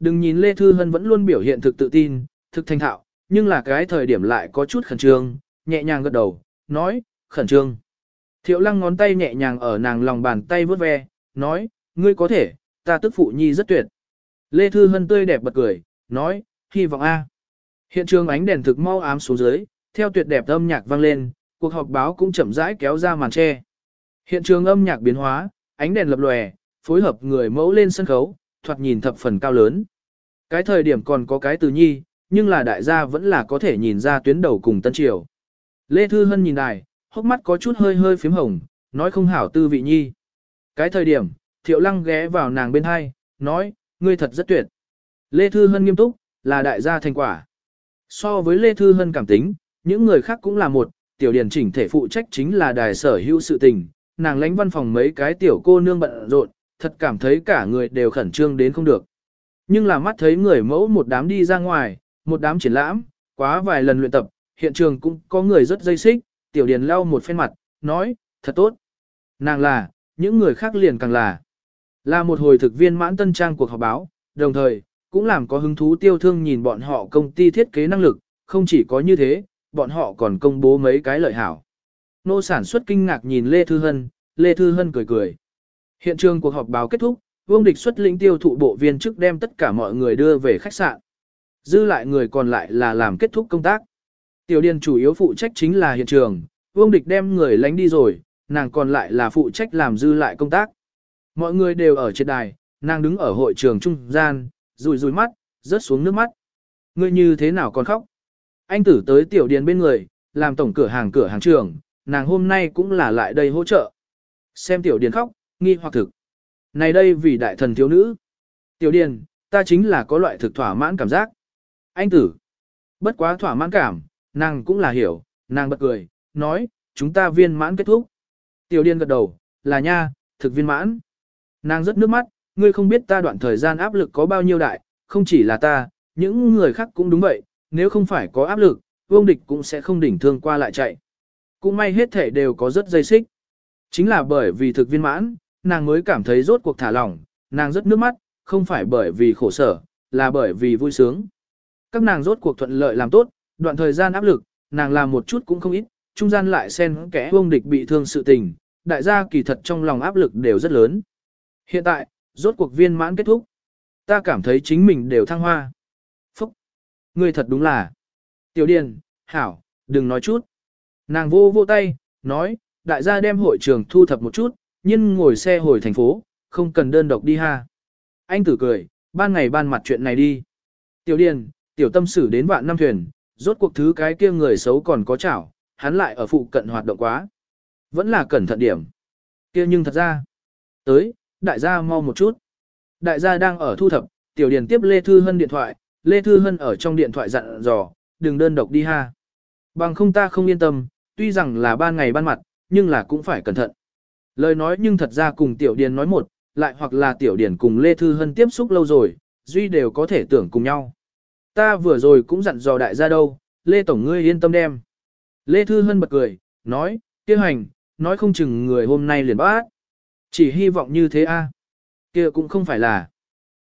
Đừng nhìn Lê Thư Hân vẫn luôn biểu hiện thực tự tin, thực thanh thạo, nhưng là cái thời điểm lại có chút khẩn trương, nhẹ nhàng gật đầu, nói, khẩn trương. Thiệu lăng ngón tay nhẹ nhàng ở nàng lòng bàn tay vớt ve, nói, ngươi có thể, ta tức phụ nhi rất tuyệt. Lê Thư Hân tươi đẹp bật cười, nói, hy vọng A. Hiện trường ánh đèn thực mau ám xuống dưới, theo tuyệt đẹp âm nhạc vang lên, cuộc họp báo cũng chậm rãi kéo ra màn che. Hiện trường âm nhạc biến hóa, ánh đèn lập lòe, phối hợp người mẫu lên sân khấu, thoạt nhìn thập phần cao lớn. Cái thời điểm còn có cái từ nhi, nhưng là đại gia vẫn là có thể nhìn ra tuyến đầu cùng tân triều. Lê Thư Hân nhìn đài, hốc mắt có chút hơi hơi phím hồng, nói không hảo tư vị nhi. Cái thời điểm, thiệu lăng ghé vào nàng bên hai, nói, ngươi thật rất tuyệt. Lê Thư Hân nghiêm túc, là đại gia thành quả. So với Lê Thư Hân cảm tính, những người khác cũng là một, tiểu điển chỉnh thể phụ trách chính là đài sở hữu sự tình, nàng lãnh văn phòng mấy cái tiểu cô nương bận rộn, thật cảm thấy cả người đều khẩn trương đến không được. Nhưng là mắt thấy người mẫu một đám đi ra ngoài, một đám triển lãm, quá vài lần luyện tập, hiện trường cũng có người rất dây xích, tiểu điền lau một phen mặt, nói, thật tốt. Nàng là, những người khác liền càng là. Là một hồi thực viên mãn tân trang cuộc họp báo, đồng thời, cũng làm có hứng thú tiêu thương nhìn bọn họ công ty thiết kế năng lực, không chỉ có như thế, bọn họ còn công bố mấy cái lợi hảo. Nô sản xuất kinh ngạc nhìn Lê Thư Hân, Lê Thư Hân cười cười. Hiện trường cuộc họp báo kết thúc, Vương Địch xuất lĩnh tiêu thụ bộ viên chức đem tất cả mọi người đưa về khách sạn. Dư lại người còn lại là làm kết thúc công tác. Tiểu Điền chủ yếu phụ trách chính là hiện trường, Vương Địch đem người lánh đi rồi, nàng còn lại là phụ trách làm dư lại công tác. Mọi người đều ở trên đài, nàng đứng ở hội trường trung gian, rùi rùi mắt, rớt xuống nước mắt. người như thế nào còn khóc? Anh tử tới Tiểu Điền bên người, làm tổng cửa hàng cửa hàng trường, nàng hôm nay cũng là lại đây hỗ trợ. Xem Tiểu Điền khóc, nghi hoặc thực. Này đây vì đại thần thiếu nữ. Tiểu điền, ta chính là có loại thực thỏa mãn cảm giác. Anh tử. Bất quá thỏa mãn cảm, nàng cũng là hiểu, nàng bật cười, nói, chúng ta viên mãn kết thúc. Tiểu điền gật đầu, là nha, thực viên mãn. Nàng rất nước mắt, ngươi không biết ta đoạn thời gian áp lực có bao nhiêu đại, không chỉ là ta, những người khác cũng đúng vậy, nếu không phải có áp lực, vương địch cũng sẽ không đỉnh thương qua lại chạy. Cũng may hết thể đều có rất dây xích. Chính là bởi vì thực viên mãn, nàng mới cảm thấy rốt cuộc thả lỏng, nàng rất nước mắt, không phải bởi vì khổ sở, là bởi vì vui sướng. Các nàng rốt cuộc thuận lợi làm tốt, đoạn thời gian áp lực, nàng làm một chút cũng không ít, trung gian lại xen kẽ vông địch bị thương sự tình, đại gia kỳ thật trong lòng áp lực đều rất lớn. Hiện tại, rốt cuộc viên mãn kết thúc. Ta cảm thấy chính mình đều thăng hoa. Phúc! Ngươi thật đúng là. Tiểu Điền, Hảo, đừng nói chút. Nàng vô vô tay, nói, đại gia đem hội trường thu thập một chút, nhưng ngồi xe hồi thành phố, không cần đơn độc đi ha. Anh tử cười, ban ngày ban mặt chuyện này đi. Tiểu điền, tiểu tâm sử đến vạn năm thuyền, rốt cuộc thứ cái kia người xấu còn có chảo, hắn lại ở phụ cận hoạt động quá. Vẫn là cẩn thận điểm. kia nhưng thật ra, tới, đại gia mau một chút. Đại gia đang ở thu thập, tiểu điền tiếp Lê Thư Hân điện thoại, Lê Thư Hân ở trong điện thoại dặn dò, đừng đơn độc đi ha. Bằng không ta không yên tâm, tuy rằng là ban ngày ban mặt, nhưng là cũng phải cẩn thận. Lời nói nhưng thật ra cùng Tiểu Điền nói một, lại hoặc là Tiểu Điền cùng Lê Thư Hân tiếp xúc lâu rồi, Duy đều có thể tưởng cùng nhau. Ta vừa rồi cũng dặn dò đại gia đâu, Lê Tổng ngươi yên tâm đem. Lê Thư Hân bật cười, nói, kêu hành, nói không chừng người hôm nay liền bác Chỉ hy vọng như thế a kia cũng không phải là.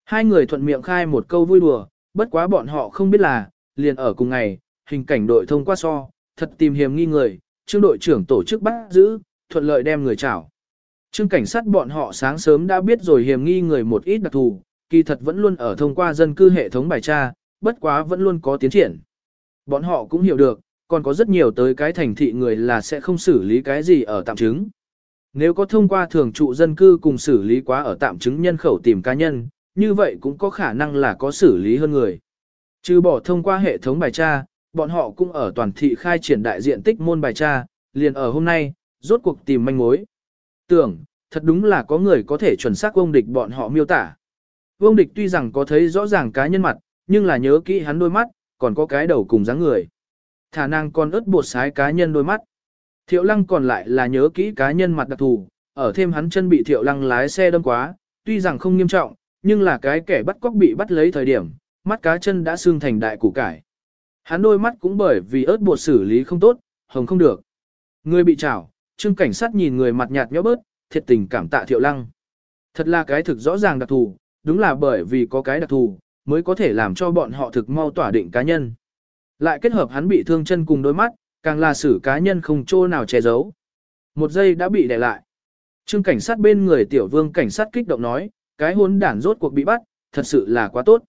Hai người thuận miệng khai một câu vui đùa, bất quá bọn họ không biết là, liền ở cùng ngày, hình cảnh đội thông qua so, thật tìm hiểm nghi người, trương đội trưởng tổ chức bắt giữ, thuận lợi đem người chảo. Trương cảnh sát bọn họ sáng sớm đã biết rồi hiểm nghi người một ít đặc thù, kỳ thật vẫn luôn ở thông qua dân cư hệ thống bài tra, bất quá vẫn luôn có tiến triển. Bọn họ cũng hiểu được, còn có rất nhiều tới cái thành thị người là sẽ không xử lý cái gì ở tạm chứng. Nếu có thông qua thường trụ dân cư cùng xử lý quá ở tạm chứng nhân khẩu tìm cá nhân, như vậy cũng có khả năng là có xử lý hơn người. Trừ bỏ thông qua hệ thống bài tra, bọn họ cũng ở toàn thị khai triển đại diện tích môn bài tra, liền ở hôm nay, rốt cuộc tìm manh mối. Tưởng, thật đúng là có người có thể chuẩn xác ông địch bọn họ miêu tả. Vương địch tuy rằng có thấy rõ ràng cá nhân mặt, nhưng là nhớ kỹ hắn đôi mắt, còn có cái đầu cùng dáng người. Thả năng còn ớt bột sái cá nhân đôi mắt. Thiệu lăng còn lại là nhớ kỹ cá nhân mặt đặc thù, ở thêm hắn chân bị thiệu lăng lái xe đâm quá, tuy rằng không nghiêm trọng, nhưng là cái kẻ bắt cóc bị bắt lấy thời điểm, mắt cá chân đã xương thành đại củ cải. Hắn đôi mắt cũng bởi vì ớt bột xử lý không tốt, hồng không được. Người bị trảo, trương cảnh sát nhìn người mặt nhạt nhó bớt, thiệt tình cảm tạ thiệu lăng. Thật là cái thực rõ ràng đặc thù, đúng là bởi vì có cái đặc thù, mới có thể làm cho bọn họ thực mau tỏa định cá nhân. Lại kết hợp hắn bị thương chân cùng đôi mắt, càng là xử cá nhân không chỗ nào che giấu. Một giây đã bị đè lại. Trương cảnh sát bên người tiểu vương cảnh sát kích động nói, cái hôn đản rốt cuộc bị bắt, thật sự là quá tốt.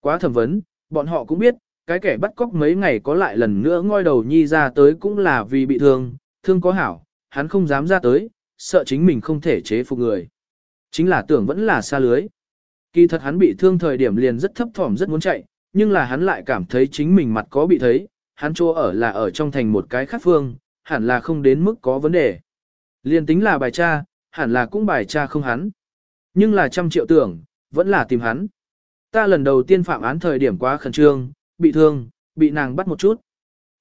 Quá thẩm vấn, bọn họ cũng biết, cái kẻ bắt cóc mấy ngày có lại lần nữa ngoi đầu nhi ra tới cũng là vì bị thương, thương có hảo, hắn không dám ra tới, sợ chính mình không thể chế phục người. Chính là tưởng vẫn là xa lưới. Kỳ thật hắn bị thương thời điểm liền rất thấp thỏm rất muốn chạy, nhưng là hắn lại cảm thấy chính mình mặt có bị thấy, hắn chỗ ở là ở trong thành một cái khác phương, hẳn là không đến mức có vấn đề. Liền tính là bài cha, hẳn là cũng bài cha không hắn. Nhưng là trăm triệu tưởng, vẫn là tìm hắn. Ta lần đầu tiên phạm án thời điểm quá khẩn trương, bị thương, bị nàng bắt một chút.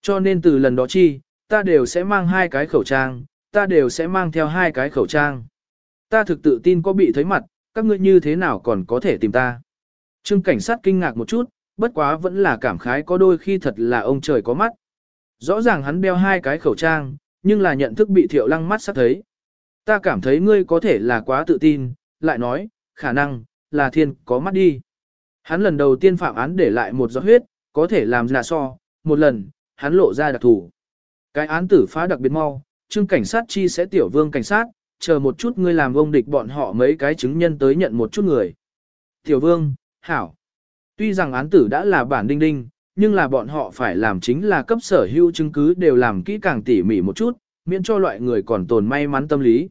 Cho nên từ lần đó chi, ta đều sẽ mang hai cái khẩu trang, ta đều sẽ mang theo hai cái khẩu trang. Ta thực tự tin có bị thấy mặt, các ngươi như thế nào còn có thể tìm ta. Trương cảnh sát kinh ngạc một chút, bất quá vẫn là cảm khái có đôi khi thật là ông trời có mắt. Rõ ràng hắn đeo hai cái khẩu trang, nhưng là nhận thức bị thiệu lăng mắt sắp thấy. Ta cảm thấy ngươi có thể là quá tự tin, lại nói, khả năng, là thiên có mắt đi. Hắn lần đầu tiên phạm án để lại một giọt huyết, có thể làm là so, một lần, hắn lộ ra đặc thủ. Cái án tử phá đặc biệt mau, trương cảnh sát chi sẽ tiểu vương cảnh sát, chờ một chút ngươi làm ông địch bọn họ mấy cái chứng nhân tới nhận một chút người. Tiểu vương, hảo. Tuy rằng án tử đã là bản đinh đinh, nhưng là bọn họ phải làm chính là cấp sở hữu chứng cứ đều làm kỹ càng tỉ mỉ một chút, miễn cho loại người còn tồn may mắn tâm lý.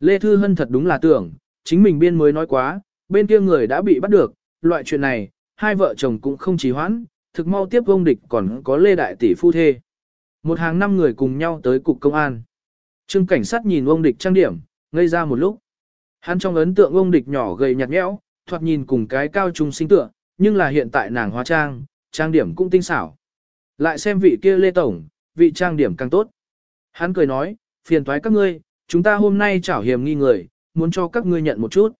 Lê Thư Hân thật đúng là tưởng, chính mình biên mới nói quá, bên kia người đã bị bắt được, loại chuyện này, hai vợ chồng cũng không trì hoãn, thực mau tiếp ông địch còn có Lê Đại Tỷ phu thê. Một hàng năm người cùng nhau tới cục công an. Trương cảnh sát nhìn ông địch trang điểm, ngây ra một lúc. Hắn trong ấn tượng ông địch nhỏ gầy nhạt nhẽo, thoạt nhìn cùng cái cao trung sinh tựa, nhưng là hiện tại nàng hóa trang, trang điểm cũng tinh xảo. Lại xem vị kia Lê Tổng, vị trang điểm càng tốt. Hắn cười nói, phiền toái các ngươi, chúng ta hôm nay chảo hiểm nghi người, muốn cho các ngươi nhận một chút.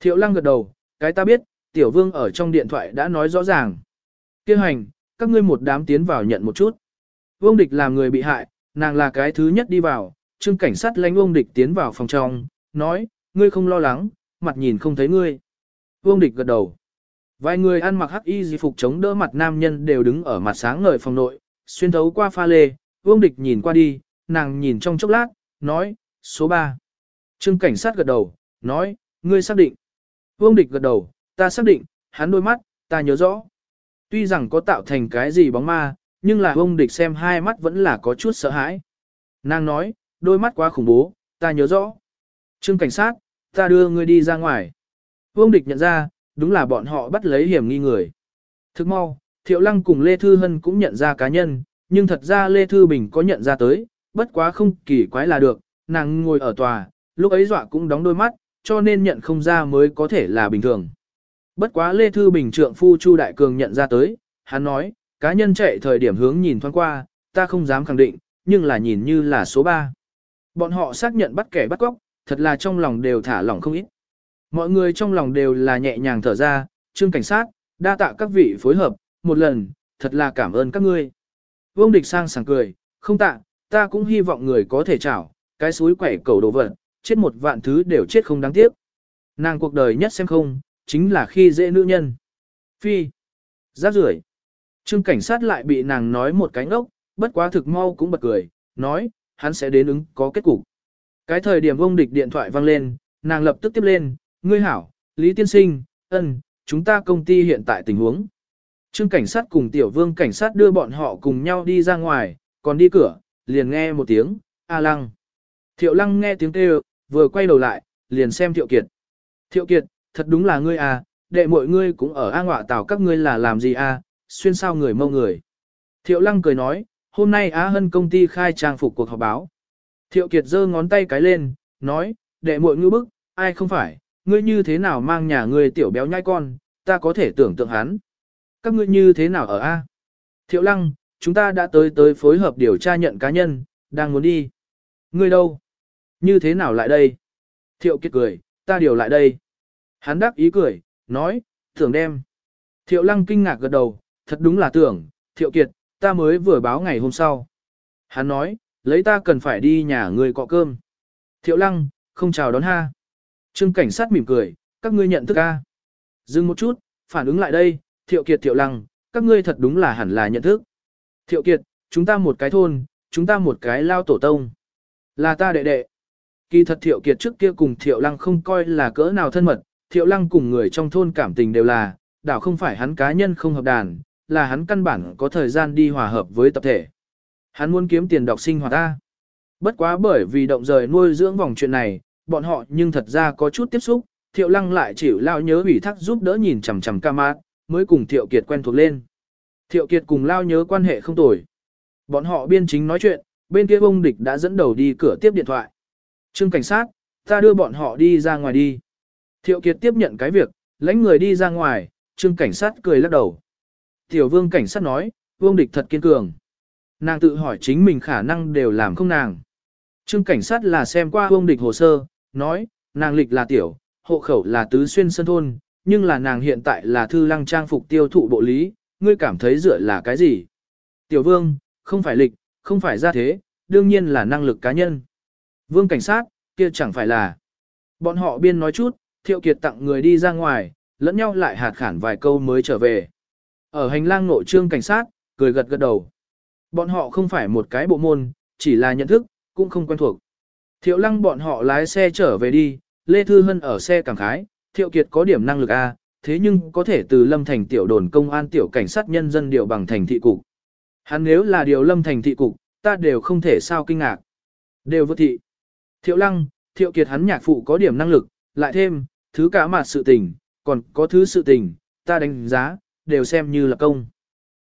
Thiệu lăng gật đầu, cái ta biết, tiểu vương ở trong điện thoại đã nói rõ ràng. Kêu hành, các ngươi một đám tiến vào nhận một chút. Vương địch là người bị hại, nàng là cái thứ nhất đi vào, trương cảnh sát lánh Vương địch tiến vào phòng trong, nói, ngươi không lo lắng, mặt nhìn không thấy ngươi. Vương địch gật đầu. Vài người ăn mặc hắc y di phục chống đỡ mặt nam nhân đều đứng ở mặt sáng ngời phòng nội, xuyên thấu qua pha lê, Vương địch nhìn qua đi, nàng nhìn trong chốc lát, nói, số 3. Trương cảnh sát gật đầu, nói, ngươi xác định. Vương địch gật đầu, ta xác định, hắn đôi mắt, ta nhớ rõ. Tuy rằng có tạo thành cái gì bóng ma, nhưng là ông địch xem hai mắt vẫn là có chút sợ hãi. Nàng nói, đôi mắt quá khủng bố, ta nhớ rõ. Trương cảnh sát, ta đưa ngươi đi ra ngoài. Ông địch nhận ra, đúng là bọn họ bắt lấy hiểm nghi người. Thức mau, Thiệu Lăng cùng Lê Thư Hân cũng nhận ra cá nhân, nhưng thật ra Lê Thư Bình có nhận ra tới, bất quá không kỳ quái là được, nàng ngồi ở tòa, lúc ấy dọa cũng đóng đôi mắt, cho nên nhận không ra mới có thể là bình thường. Bất quá Lê Thư Bình trượng phu Chu Đại Cường nhận ra tới, hắn nói, cá nhân chạy thời điểm hướng nhìn thoáng qua, ta không dám khẳng định, nhưng là nhìn như là số 3. Bọn họ xác nhận bắt kẻ bắt cóc, thật là trong lòng đều thả lỏng không ít. Mọi người trong lòng đều là nhẹ nhàng thở ra, trương cảnh sát, đa tạ các vị phối hợp, một lần, thật là cảm ơn các ngươi. Vương địch sang sảng cười, không tạ, ta cũng hy vọng người có thể chảo, cái suối quẻ cầu đồ vật, chết một vạn thứ đều chết không đáng tiếc. Nàng cuộc đời nhất xem không, chính là khi dễ nữ nhân. Phi. Giáp rưỡi Trương cảnh sát lại bị nàng nói một cái ngốc, bất quá thực mau cũng bật cười, nói, hắn sẽ đến ứng có kết cục. Cái thời điểm ông địch điện thoại vang lên, nàng lập tức tiếp lên, ngươi hảo, Lý Tiên Sinh, ân, chúng ta công ty hiện tại tình huống. Trương cảnh sát cùng tiểu vương cảnh sát đưa bọn họ cùng nhau đi ra ngoài, còn đi cửa, liền nghe một tiếng, a lăng. Thiệu lăng nghe tiếng kêu, vừa quay đầu lại, liền xem thiệu kiệt. Thiệu kiệt, thật đúng là ngươi à, đệ mọi ngươi cũng ở a ngọa tảo các ngươi là làm gì à, xuyên sao người mâu người. Thiệu lăng cười nói, hôm nay Á Hân công ty khai trang phục cuộc họp báo. Thiệu Kiệt giơ ngón tay cái lên, nói, đệ muội ngư bức, ai không phải, ngươi như thế nào mang nhà ngươi tiểu béo nhai con, ta có thể tưởng tượng hắn. Các ngươi như thế nào ở A? Thiệu lăng, chúng ta đã tới tới phối hợp điều tra nhận cá nhân, đang muốn đi. Ngươi đâu? Như thế nào lại đây? Thiệu Kiệt cười, ta điều lại đây. Hắn đắc ý cười, nói, tưởng đem. Thiệu lăng kinh ngạc gật đầu, thật đúng là tưởng, thiệu kiệt, ta mới vừa báo ngày hôm sau. Hắn nói, lấy ta cần phải đi nhà người cọ cơm. Thiệu lăng, không chào đón ha. Trương cảnh sát mỉm cười, các ngươi nhận thức a. Dừng một chút, phản ứng lại đây, thiệu kiệt thiệu lăng, các ngươi thật đúng là hẳn là nhận thức. Thiệu kiệt, chúng ta một cái thôn, chúng ta một cái lao tổ tông. Là ta đệ đệ. Kỳ thật thiệu kiệt trước kia cùng thiệu lăng không coi là cỡ nào thân mật, thiệu lăng cùng người trong thôn cảm tình đều là, đảo không phải hắn cá nhân không hợp đàn, là hắn căn bản có thời gian đi hòa hợp với tập thể. Hắn muốn kiếm tiền đọc sinh hoạt ta. Bất quá bởi vì động rời nuôi dưỡng vòng chuyện này, bọn họ nhưng thật ra có chút tiếp xúc, Thiệu Lăng lại chịu lao nhớ ủy thác giúp đỡ nhìn chằm chằm ca mát, mới cùng Thiệu Kiệt quen thuộc lên. Thiệu Kiệt cùng lao nhớ quan hệ không tồi. Bọn họ biên chính nói chuyện, bên kia ông địch đã dẫn đầu đi cửa tiếp điện thoại. Trương cảnh sát, ta đưa bọn họ đi ra ngoài đi. Thiệu Kiệt tiếp nhận cái việc, lãnh người đi ra ngoài, Trương cảnh sát cười lắc đầu. Tiểu vương cảnh sát nói, vương địch thật kiên cường. Nàng tự hỏi chính mình khả năng đều làm không nàng. Trương cảnh sát là xem qua vương địch hồ sơ, nói, nàng lịch là tiểu, hộ khẩu là tứ xuyên sân thôn, nhưng là nàng hiện tại là thư lăng trang phục tiêu thụ bộ lý, ngươi cảm thấy dựa là cái gì? Tiểu vương, không phải lịch, không phải ra thế, đương nhiên là năng lực cá nhân. Vương cảnh sát, kia chẳng phải là. Bọn họ biên nói chút, thiệu kiệt tặng người đi ra ngoài, lẫn nhau lại hạt khản vài câu mới trở về. Ở hành lang nội trương cảnh sát, cười gật gật đầu. Bọn họ không phải một cái bộ môn, chỉ là nhận thức, cũng không quen thuộc. Thiệu lăng bọn họ lái xe trở về đi, Lê Thư Hân ở xe cảm khái, Thiệu Kiệt có điểm năng lực A, thế nhưng có thể từ lâm thành tiểu đồn công an tiểu cảnh sát nhân dân điều bằng thành thị cục. Hắn nếu là điều lâm thành thị cục, ta đều không thể sao kinh ngạc. Đều vô thị. Thiệu lăng, Thiệu Kiệt hắn nhạc phụ có điểm năng lực, lại thêm, thứ cả mặt sự tình, còn có thứ sự tình, ta đánh giá, đều xem như là công.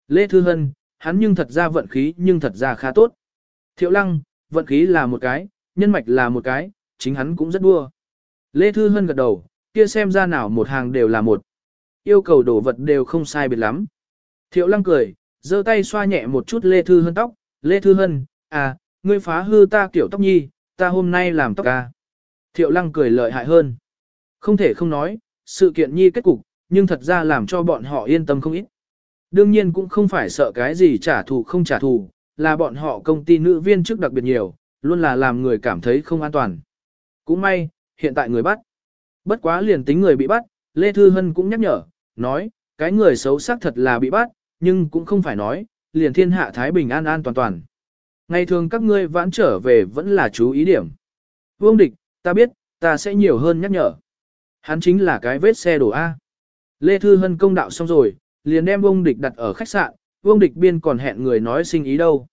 Lê Thư Hân, hắn nhưng thật ra vận khí nhưng thật ra khá tốt. Thiệu Lăng, vận khí là một cái, nhân mạch là một cái, chính hắn cũng rất đua. Lê Thư Hân gật đầu, kia xem ra nào một hàng đều là một. Yêu cầu đổ vật đều không sai biệt lắm. Thiệu Lăng cười, giơ tay xoa nhẹ một chút Lê Thư Hân tóc. Lê Thư Hân, à, ngươi phá hư ta kiểu tóc nhi, ta hôm nay làm tóc ca. Thiệu Lăng cười lợi hại hơn. Không thể không nói, sự kiện nhi kết cục, nhưng thật ra làm cho bọn họ yên tâm không ít. Đương nhiên cũng không phải sợ cái gì trả thù không trả thù, là bọn họ công ty nữ viên trước đặc biệt nhiều, luôn là làm người cảm thấy không an toàn. Cũng may, hiện tại người bắt. Bất quá liền tính người bị bắt, Lê Thư Hân cũng nhắc nhở, nói, cái người xấu xác thật là bị bắt, nhưng cũng không phải nói, liền thiên hạ Thái Bình an an toàn toàn. Ngày thường các ngươi vãn trở về vẫn là chú ý điểm. Vương địch, ta biết, ta sẽ nhiều hơn nhắc nhở. Hắn chính là cái vết xe đổ A. Lê Thư Hân công đạo xong rồi, liền đem vông địch đặt ở khách sạn, vông địch biên còn hẹn người nói sinh ý đâu.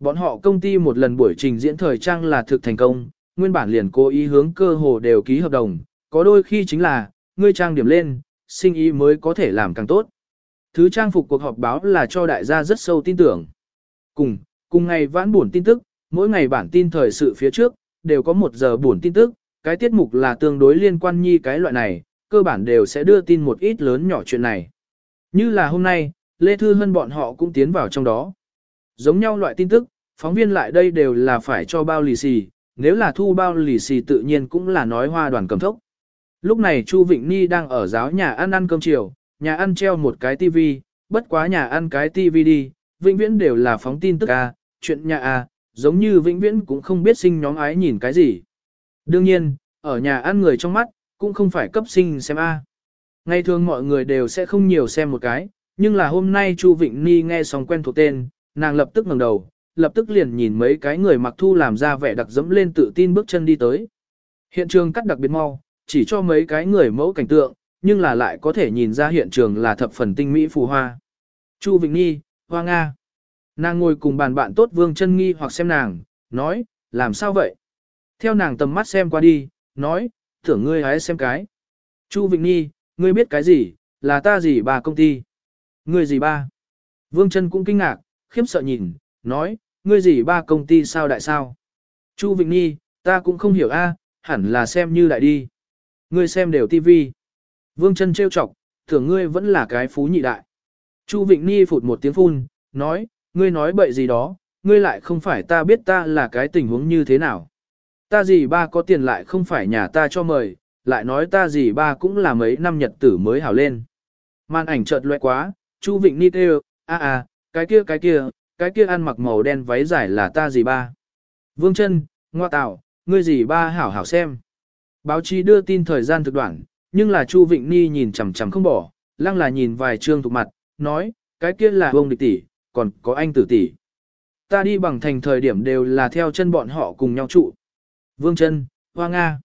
Bọn họ công ty một lần buổi trình diễn thời trang là thực thành công, nguyên bản liền cố ý hướng cơ hồ đều ký hợp đồng, có đôi khi chính là, ngươi trang điểm lên, sinh ý mới có thể làm càng tốt. Thứ trang phục cuộc họp báo là cho đại gia rất sâu tin tưởng. Cùng, cùng ngày vãn buồn tin tức, mỗi ngày bản tin thời sự phía trước, đều có một giờ buồn tin tức, cái tiết mục là tương đối liên quan nhi cái loại này, cơ bản đều sẽ đưa tin một ít lớn nhỏ chuyện này. Như là hôm nay, Lê Thư Hân bọn họ cũng tiến vào trong đó. Giống nhau loại tin tức, phóng viên lại đây đều là phải cho bao lì xì, nếu là thu bao lì xì tự nhiên cũng là nói hoa đoàn cầm thốc. Lúc này Chu Vịnh Ni đang ở giáo nhà ăn ăn cơm chiều, nhà ăn treo một cái tivi, bất quá nhà ăn cái tivi đi, vĩnh viễn đều là phóng tin tức a, chuyện nhà a, giống như vĩnh viễn cũng không biết sinh nhóm ái nhìn cái gì. Đương nhiên, ở nhà ăn người trong mắt, cũng không phải cấp sinh xem A. Ngày thường mọi người đều sẽ không nhiều xem một cái, nhưng là hôm nay Chu Vịnh Ni nghe xong quen thuộc tên, nàng lập tức ngẩng đầu, lập tức liền nhìn mấy cái người mặc thu làm ra vẻ đặc dẫm lên tự tin bước chân đi tới. Hiện trường cắt đặc biệt mau, chỉ cho mấy cái người mẫu cảnh tượng, nhưng là lại có thể nhìn ra hiện trường là thập phần tinh mỹ phù hoa. Chu Vịnh ni Hoa Nga. Nàng ngồi cùng bàn bạn tốt Vương Chân Nghi hoặc xem nàng, nói, làm sao vậy? Theo nàng tầm mắt xem qua đi, nói, tưởng ngươi hãy xem cái. Chu Vịnh Nhi, ngươi biết cái gì, là ta gì bà công ty. Ngươi gì ba? Vương Trân cũng kinh ngạc, khiếp sợ nhìn, nói, ngươi gì ba công ty sao đại sao? Chu Vịnh Nhi, ta cũng không hiểu a, hẳn là xem như đại đi. Ngươi xem đều tivi. Vương Trân trêu chọc, tưởng ngươi vẫn là cái phú nhị đại. Chu Vịnh Nhi phụt một tiếng phun, nói, ngươi nói bậy gì đó, ngươi lại không phải ta biết ta là cái tình huống như thế nào ta gì ba có tiền lại không phải nhà ta cho mời, lại nói ta gì ba cũng là mấy năm nhật tử mới hảo lên. Màn ảnh chợt loe quá, Chu Vịnh Nít kêu, a a, cái kia cái kia, cái kia ăn mặc màu đen váy dài là ta gì ba. Vương chân, ngoa tạo, ngươi gì ba hảo hảo xem. Báo chí đưa tin thời gian thực đoạn, nhưng là Chu Vịnh Ni nhìn chằm chằm không bỏ, lăng là nhìn vài trương thuộc mặt, nói, cái kia là ông địch tỷ, còn có anh tử tỷ. Ta đi bằng thành thời điểm đều là theo chân bọn họ cùng nhau trụ, Vương chân, Hoa Nga.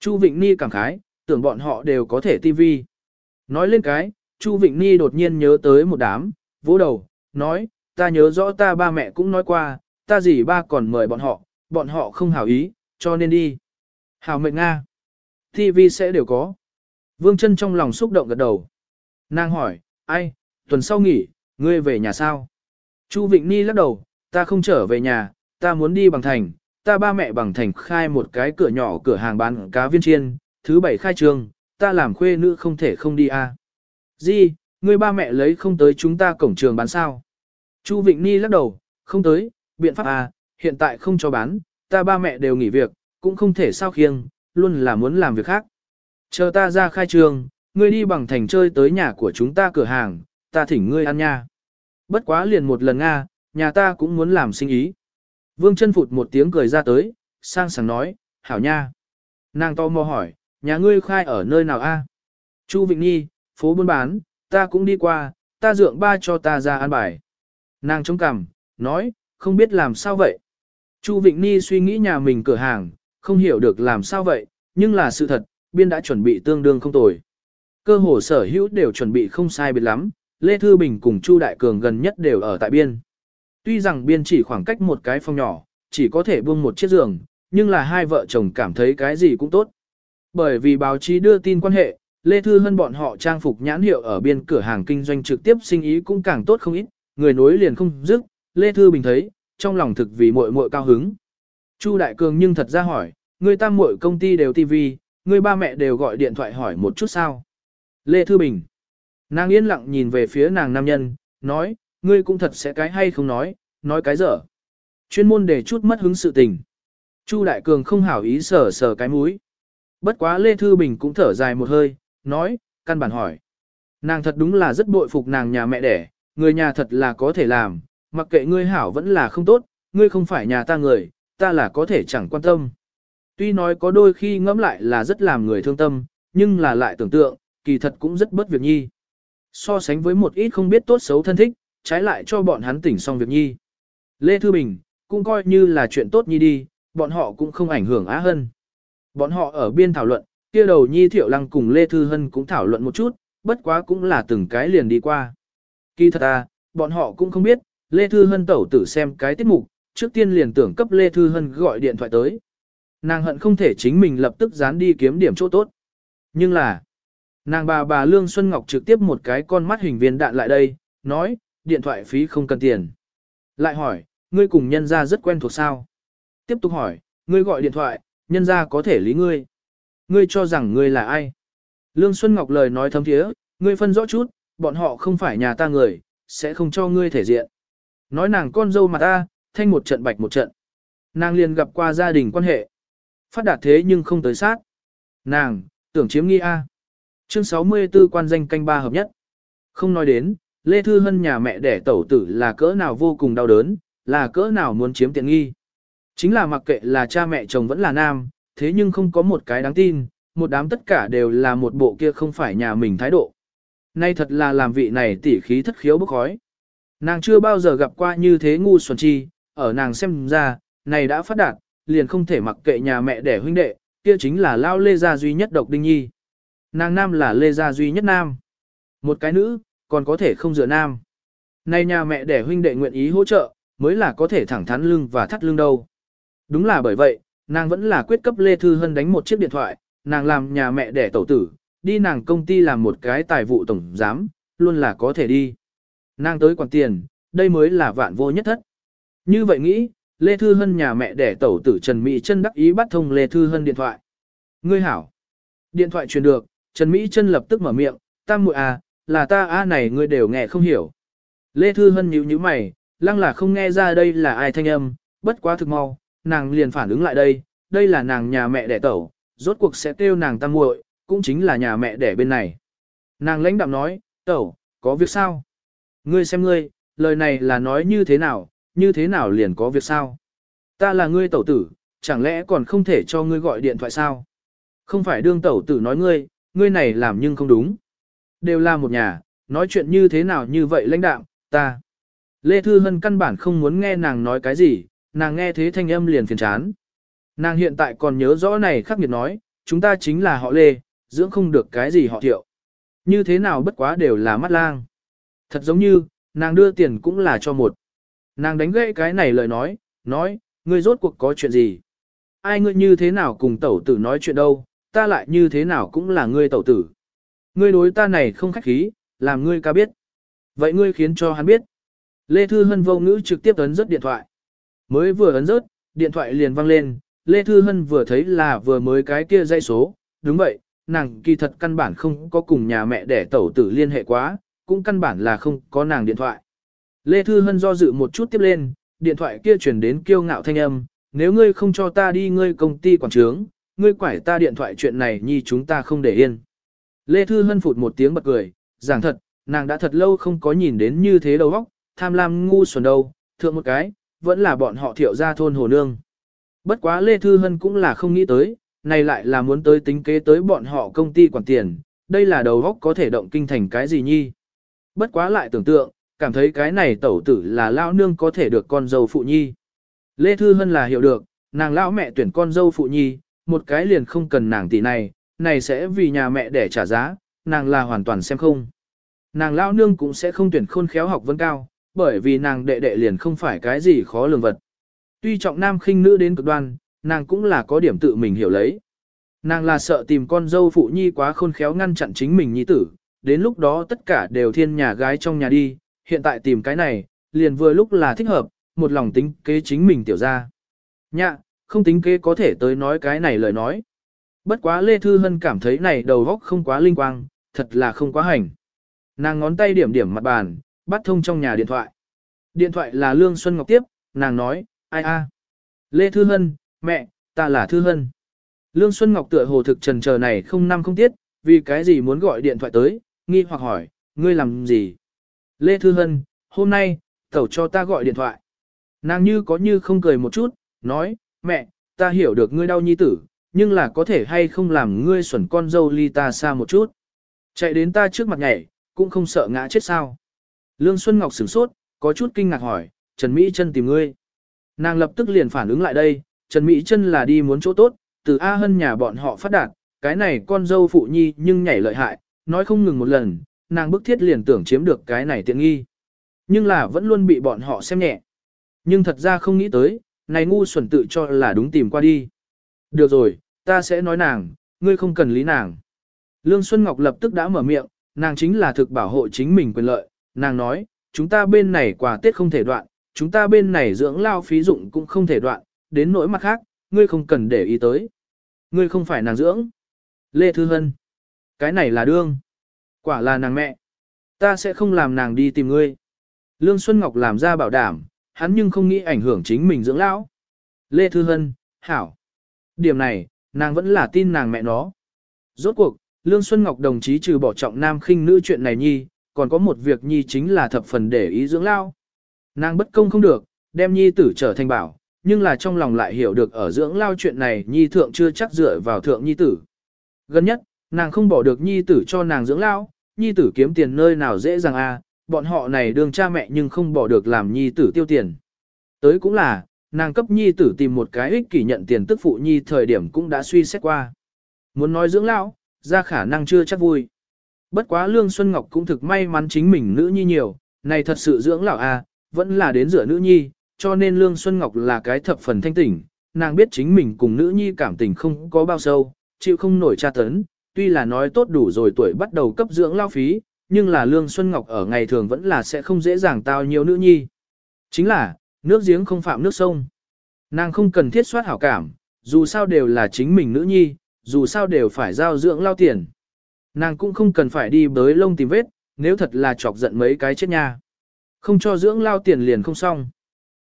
Chu Vịnh Ni cảm khái, tưởng bọn họ đều có thể TV. Nói lên cái, Chu Vịnh Ni đột nhiên nhớ tới một đám, vỗ đầu, nói, ta nhớ rõ ta ba mẹ cũng nói qua, ta gì ba còn mời bọn họ, bọn họ không hảo ý, cho nên đi. Hảo mệnh Nga. TV sẽ đều có. Vương chân trong lòng xúc động gật đầu. Nàng hỏi, ai, tuần sau nghỉ, ngươi về nhà sao? Chu Vịnh Ni lắc đầu, ta không trở về nhà, ta muốn đi bằng thành, ta ba mẹ bằng thành khai một cái cửa nhỏ cửa hàng bán cá viên chiên, thứ bảy khai trương, ta làm khuê nữ không thể không đi a. À. Di, ngươi ba mẹ lấy không tới chúng ta cổng trường bán sao? Chu Vịnh Ni lắc đầu, không tới, biện pháp à, hiện tại không cho bán, ta ba mẹ đều nghỉ việc, cũng không thể sao khiêng, luôn là muốn làm việc khác. Chờ ta ra khai trường, ngươi đi bằng thành chơi tới nhà của chúng ta cửa hàng, ta thỉnh ngươi ăn nha. Bất quá liền một lần Nga, à, nhà ta cũng muốn làm sinh ý. Vương chân phụt một tiếng cười ra tới, sang sảng nói, hảo nha. Nàng to mò hỏi, nhà ngươi khai ở nơi nào a? Chu Vịnh Nhi, phố buôn bán, ta cũng đi qua, ta dượng ba cho ta ra ăn bài. Nàng chống cằm, nói, không biết làm sao vậy. Chu Vịnh Nhi suy nghĩ nhà mình cửa hàng, không hiểu được làm sao vậy, nhưng là sự thật, biên đã chuẩn bị tương đương không tồi. Cơ hồ sở hữu đều chuẩn bị không sai biệt lắm, Lê Thư Bình cùng Chu Đại Cường gần nhất đều ở tại biên. Tuy rằng biên chỉ khoảng cách một cái phòng nhỏ, chỉ có thể buông một chiếc giường, nhưng là hai vợ chồng cảm thấy cái gì cũng tốt. Bởi vì báo chí đưa tin quan hệ, Lê Thư Hân bọn họ trang phục nhãn hiệu ở biên cửa hàng kinh doanh trực tiếp sinh ý cũng càng tốt không ít, người nối liền không dứt, Lê Thư Bình thấy, trong lòng thực vì muội muội cao hứng. Chu Đại Cường nhưng thật ra hỏi, người ta muội công ty đều TV, người ba mẹ đều gọi điện thoại hỏi một chút sao. Lê Thư Bình. Nàng yên lặng nhìn về phía nàng nam nhân, nói, ngươi cũng thật sẽ cái hay không nói, nói cái dở. Chuyên môn để chút mất hứng sự tình. Chu Đại Cường không hảo ý sờ sờ cái mũi. Bất quá Lê Thư Bình cũng thở dài một hơi, nói, căn bản hỏi. Nàng thật đúng là rất bội phục nàng nhà mẹ đẻ, người nhà thật là có thể làm, mặc kệ ngươi hảo vẫn là không tốt, ngươi không phải nhà ta người, ta là có thể chẳng quan tâm. Tuy nói có đôi khi ngẫm lại là rất làm người thương tâm, nhưng là lại tưởng tượng, kỳ thật cũng rất bất việc nhi. So sánh với một ít không biết tốt xấu thân thích, trái lại cho bọn hắn tỉnh xong việc nhi. Lê Thư Bình, cũng coi như là chuyện tốt nhi đi, bọn họ cũng không ảnh hưởng Á Hân. Bọn họ ở biên thảo luận, kia đầu nhi thiệu lăng cùng Lê Thư Hân cũng thảo luận một chút, bất quá cũng là từng cái liền đi qua. Kỳ thật à, bọn họ cũng không biết, Lê Thư Hân tẩu tử xem cái tiết mục, trước tiên liền tưởng cấp Lê Thư Hân gọi điện thoại tới. Nàng hận không thể chính mình lập tức dán đi kiếm điểm chỗ tốt. Nhưng là, nàng bà bà Lương Xuân Ngọc trực tiếp một cái con mắt hình viên đạn lại đây, nói, điện thoại phí không cần tiền. Lại hỏi, ngươi cùng nhân gia rất quen thuộc sao? Tiếp tục hỏi, ngươi gọi điện thoại, nhân gia có thể lý ngươi. Ngươi cho rằng ngươi là ai? Lương Xuân Ngọc lời nói thấm thiế, ngươi phân rõ chút, bọn họ không phải nhà ta người, sẽ không cho ngươi thể diện. Nói nàng con dâu mà ta, thanh một trận bạch một trận. Nàng liền gặp qua gia đình quan hệ. Phát đạt thế nhưng không tới sát. Nàng, tưởng chiếm nghi A. Chương 64 quan danh canh ba hợp nhất. Không nói đến, Lê Thư Hân nhà mẹ đẻ tẩu tử là cỡ nào vô cùng đau đớn, là cỡ nào muốn chiếm tiện nghi. Chính là mặc kệ là cha mẹ chồng vẫn là nam, thế nhưng không có một cái đáng tin, một đám tất cả đều là một bộ kia không phải nhà mình thái độ. Nay thật là làm vị này tỉ khí thất khiếu bức khói. Nàng chưa bao giờ gặp qua như thế ngu xuẩn chi, ở nàng xem ra, này đã phát đạt, liền không thể mặc kệ nhà mẹ đẻ huynh đệ, kia chính là lao Lê Gia duy nhất độc đinh nhi. Nàng nam là Lê Gia duy nhất nam. Một cái nữ, còn có thể không dựa nam. Nay nhà mẹ đẻ huynh đệ nguyện ý hỗ trợ, mới là có thể thẳng thắn lưng và thắt lưng đâu. Đúng là bởi vậy, nàng vẫn là quyết cấp Lê Thư Hân đánh một chiếc điện thoại, nàng làm nhà mẹ đẻ tẩu tử, đi nàng công ty làm một cái tài vụ tổng giám, luôn là có thể đi. Nàng tới quản tiền, đây mới là vạn vô nhất thất. Như vậy nghĩ, Lê Thư Hân nhà mẹ đẻ tẩu tử Trần Mỹ Trân đắc ý bắt thông Lê Thư Hân điện thoại. Ngươi hảo. Điện thoại truyền được, Trần Mỹ Trân lập tức mở miệng, tam muội à, là ta a à này ngươi đều nghe không hiểu. Lê Thư Hân nhíu nhíu mày, lăng là không nghe ra đây là ai thanh âm, bất quá thực mau, nàng liền phản ứng lại đây, đây là nàng nhà mẹ đẻ tẩu, rốt cuộc sẽ kêu nàng tam muội, cũng chính là nhà mẹ đẻ bên này. Nàng lãnh đạm nói, tẩu, có việc sao? Ngươi xem ngươi, lời này là nói như thế nào, như thế nào liền có việc sao? Ta là ngươi tẩu tử, chẳng lẽ còn không thể cho ngươi gọi điện thoại sao? Không phải đương tẩu tử nói ngươi, ngươi này làm nhưng không đúng. Đều là một nhà, nói chuyện như thế nào như vậy lãnh đạo, ta. Lê Thư Hân căn bản không muốn nghe nàng nói cái gì, nàng nghe thế thanh âm liền phiền chán. Nàng hiện tại còn nhớ rõ này khắc nghiệt nói, chúng ta chính là họ Lê, dưỡng không được cái gì họ thiệu. Như thế nào bất quá đều là mắt lang. Thật giống như, nàng đưa tiền cũng là cho một. Nàng đánh gãy cái này lời nói, nói, ngươi rốt cuộc có chuyện gì? Ai ngươi như thế nào cùng tẩu tử nói chuyện đâu, ta lại như thế nào cũng là ngươi tẩu tử ngươi đối ta này không khách khí, làm ngươi ca biết. Vậy ngươi khiến cho hắn biết. Lê Thư Hân vô ngữ trực tiếp ấn rớt điện thoại. Mới vừa ấn rớt, điện thoại liền vang lên, Lê Thư Hân vừa thấy là vừa mới cái kia dây số, đúng vậy, nàng kỳ thật căn bản không có cùng nhà mẹ để tẩu tử liên hệ quá, cũng căn bản là không có nàng điện thoại. Lê Thư Hân do dự một chút tiếp lên, điện thoại kia chuyển đến kiêu ngạo thanh âm, nếu ngươi không cho ta đi ngươi công ty quản trướng, ngươi quải ta điện thoại chuyện này nhi chúng ta không để yên. Lê Thư Hân phụt một tiếng bật cười, giảng thật, nàng đã thật lâu không có nhìn đến như thế đầu óc, tham lam ngu xuẩn đâu, thượng một cái, vẫn là bọn họ thiệu ra thôn hồ nương. Bất quá Lê Thư Hân cũng là không nghĩ tới, này lại là muốn tới tính kế tới bọn họ công ty quản tiền, đây là đầu óc có thể động kinh thành cái gì nhi. Bất quá lại tưởng tượng, cảm thấy cái này tẩu tử là lao nương có thể được con dâu phụ nhi. Lê Thư Hân là hiểu được, nàng lão mẹ tuyển con dâu phụ nhi, một cái liền không cần nàng tỷ này, này sẽ vì nhà mẹ để trả giá, nàng là hoàn toàn xem không. Nàng lao nương cũng sẽ không tuyển khôn khéo học vấn cao, bởi vì nàng đệ đệ liền không phải cái gì khó lường vật. Tuy trọng nam khinh nữ đến cực đoan, nàng cũng là có điểm tự mình hiểu lấy. Nàng là sợ tìm con dâu phụ nhi quá khôn khéo ngăn chặn chính mình nhi tử, đến lúc đó tất cả đều thiên nhà gái trong nhà đi, hiện tại tìm cái này, liền vừa lúc là thích hợp, một lòng tính kế chính mình tiểu ra. Nhạ, không tính kế có thể tới nói cái này lời nói. Bất quá Lê Thư Hân cảm thấy này đầu góc không quá linh quang, thật là không quá hành. Nàng ngón tay điểm điểm mặt bàn, bắt thông trong nhà điện thoại. Điện thoại là Lương Xuân Ngọc tiếp, nàng nói, ai a? Lê Thư Hân, mẹ, ta là Thư Hân. Lương Xuân Ngọc tựa hồ thực trần chờ này không năm không tiết, vì cái gì muốn gọi điện thoại tới, nghi hoặc hỏi, ngươi làm gì? Lê Thư Hân, hôm nay, tẩu cho ta gọi điện thoại. Nàng như có như không cười một chút, nói, mẹ, ta hiểu được ngươi đau nhi tử, nhưng là có thể hay không làm ngươi xuẩn con dâu ly ta xa một chút. Chạy đến ta trước mặt nhảy, cũng không sợ ngã chết sao. Lương Xuân Ngọc sửng sốt, có chút kinh ngạc hỏi, Trần Mỹ Trân tìm ngươi. Nàng lập tức liền phản ứng lại đây, Trần Mỹ Trân là đi muốn chỗ tốt, từ A Hân nhà bọn họ phát đạt, cái này con dâu phụ nhi nhưng nhảy lợi hại, nói không ngừng một lần, nàng bức thiết liền tưởng chiếm được cái này tiện nghi. Nhưng là vẫn luôn bị bọn họ xem nhẹ. Nhưng thật ra không nghĩ tới, này ngu xuẩn tự cho là đúng tìm qua đi. Được rồi, ta sẽ nói nàng, ngươi không cần lý nàng. Lương Xuân Ngọc lập tức đã mở miệng, nàng chính là thực bảo hộ chính mình quyền lợi, nàng nói, chúng ta bên này quà Tết không thể đoạn, chúng ta bên này dưỡng lao phí dụng cũng không thể đoạn, đến nỗi mặt khác, ngươi không cần để ý tới. Ngươi không phải nàng dưỡng. Lê Thư Hân. Cái này là đương. Quả là nàng mẹ. Ta sẽ không làm nàng đi tìm ngươi. Lương Xuân Ngọc làm ra bảo đảm, hắn nhưng không nghĩ ảnh hưởng chính mình dưỡng lão. Lê Thư Hân, Hảo. Điểm này, nàng vẫn là tin nàng mẹ nó. Rốt cuộc, Lương Xuân Ngọc đồng chí trừ bỏ trọng nam khinh nữ chuyện này nhi, còn có một việc nhi chính là thập phần để ý dưỡng lao. Nàng bất công không được, đem nhi tử trở thành bảo, nhưng là trong lòng lại hiểu được ở dưỡng lao chuyện này nhi thượng chưa chắc dựa vào thượng nhi tử. Gần nhất, nàng không bỏ được nhi tử cho nàng dưỡng lao, nhi tử kiếm tiền nơi nào dễ dàng à, bọn họ này đương cha mẹ nhưng không bỏ được làm nhi tử tiêu tiền. Tới cũng là, nàng cấp nhi tử tìm một cái ích kỷ nhận tiền tức phụ nhi thời điểm cũng đã suy xét qua. Muốn nói dưỡng lão, ra khả năng chưa chắc vui. Bất quá Lương Xuân Ngọc cũng thực may mắn chính mình nữ nhi nhiều, này thật sự dưỡng lão à, vẫn là đến giữa nữ nhi, cho nên Lương Xuân Ngọc là cái thập phần thanh tỉnh, nàng biết chính mình cùng nữ nhi cảm tình không có bao sâu, chịu không nổi tra tấn, tuy là nói tốt đủ rồi tuổi bắt đầu cấp dưỡng lao phí, nhưng là Lương Xuân Ngọc ở ngày thường vẫn là sẽ không dễ dàng tao nhiều nữ nhi. Chính là, nước giếng không phạm nước sông. Nàng không cần thiết soát hảo cảm, dù sao đều là chính mình nữ nhi, dù sao đều phải giao dưỡng lao tiền. Nàng cũng không cần phải đi bới lông tìm vết, nếu thật là chọc giận mấy cái chết nha. Không cho dưỡng lao tiền liền không xong.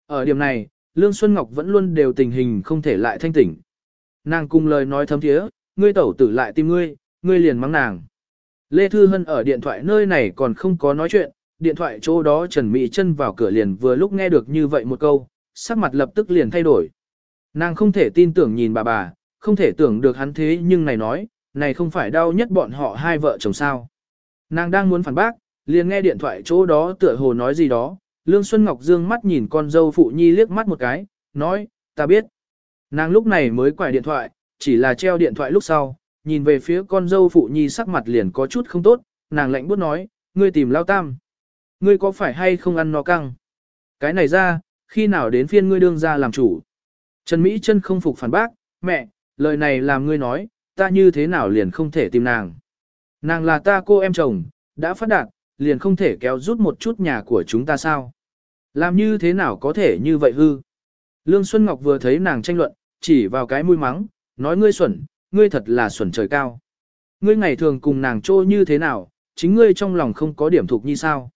Ở điểm này, Lương Xuân Ngọc vẫn luôn đều tình hình không thể lại thanh tỉnh. Nàng cùng lời nói thấm thiế, ngươi tẩu tử lại tìm ngươi, ngươi liền mắng nàng. Lê Thư Hân ở điện thoại nơi này còn không có nói chuyện, điện thoại chỗ đó Trần Mỹ chân vào cửa liền vừa lúc nghe được như vậy một câu, sắc mặt lập tức liền thay đổi. Nàng không thể tin tưởng nhìn bà bà, không thể tưởng được hắn thế nhưng này nói, này không phải đau nhất bọn họ hai vợ chồng sao. Nàng đang muốn phản bác, liền nghe điện thoại chỗ đó tựa hồ nói gì đó, Lương Xuân Ngọc dương mắt nhìn con dâu phụ nhi liếc mắt một cái, nói, ta biết. Nàng lúc này mới quải điện thoại, chỉ là treo điện thoại lúc sau, nhìn về phía con dâu phụ nhi sắc mặt liền có chút không tốt, nàng lạnh buốt nói, ngươi tìm lao tam ngươi có phải hay không ăn no căng? Cái này ra, khi nào đến phiên ngươi đương ra làm chủ? Trần Mỹ chân không phục phản bác, mẹ, lời này làm ngươi nói, ta như thế nào liền không thể tìm nàng. Nàng là ta cô em chồng, đã phát đạt, liền không thể kéo rút một chút nhà của chúng ta sao? Làm như thế nào có thể như vậy hư? Lương Xuân Ngọc vừa thấy nàng tranh luận, chỉ vào cái mũi mắng, nói ngươi xuẩn, ngươi thật là xuẩn trời cao. Ngươi ngày thường cùng nàng trô như thế nào, chính ngươi trong lòng không có điểm thuộc như sao?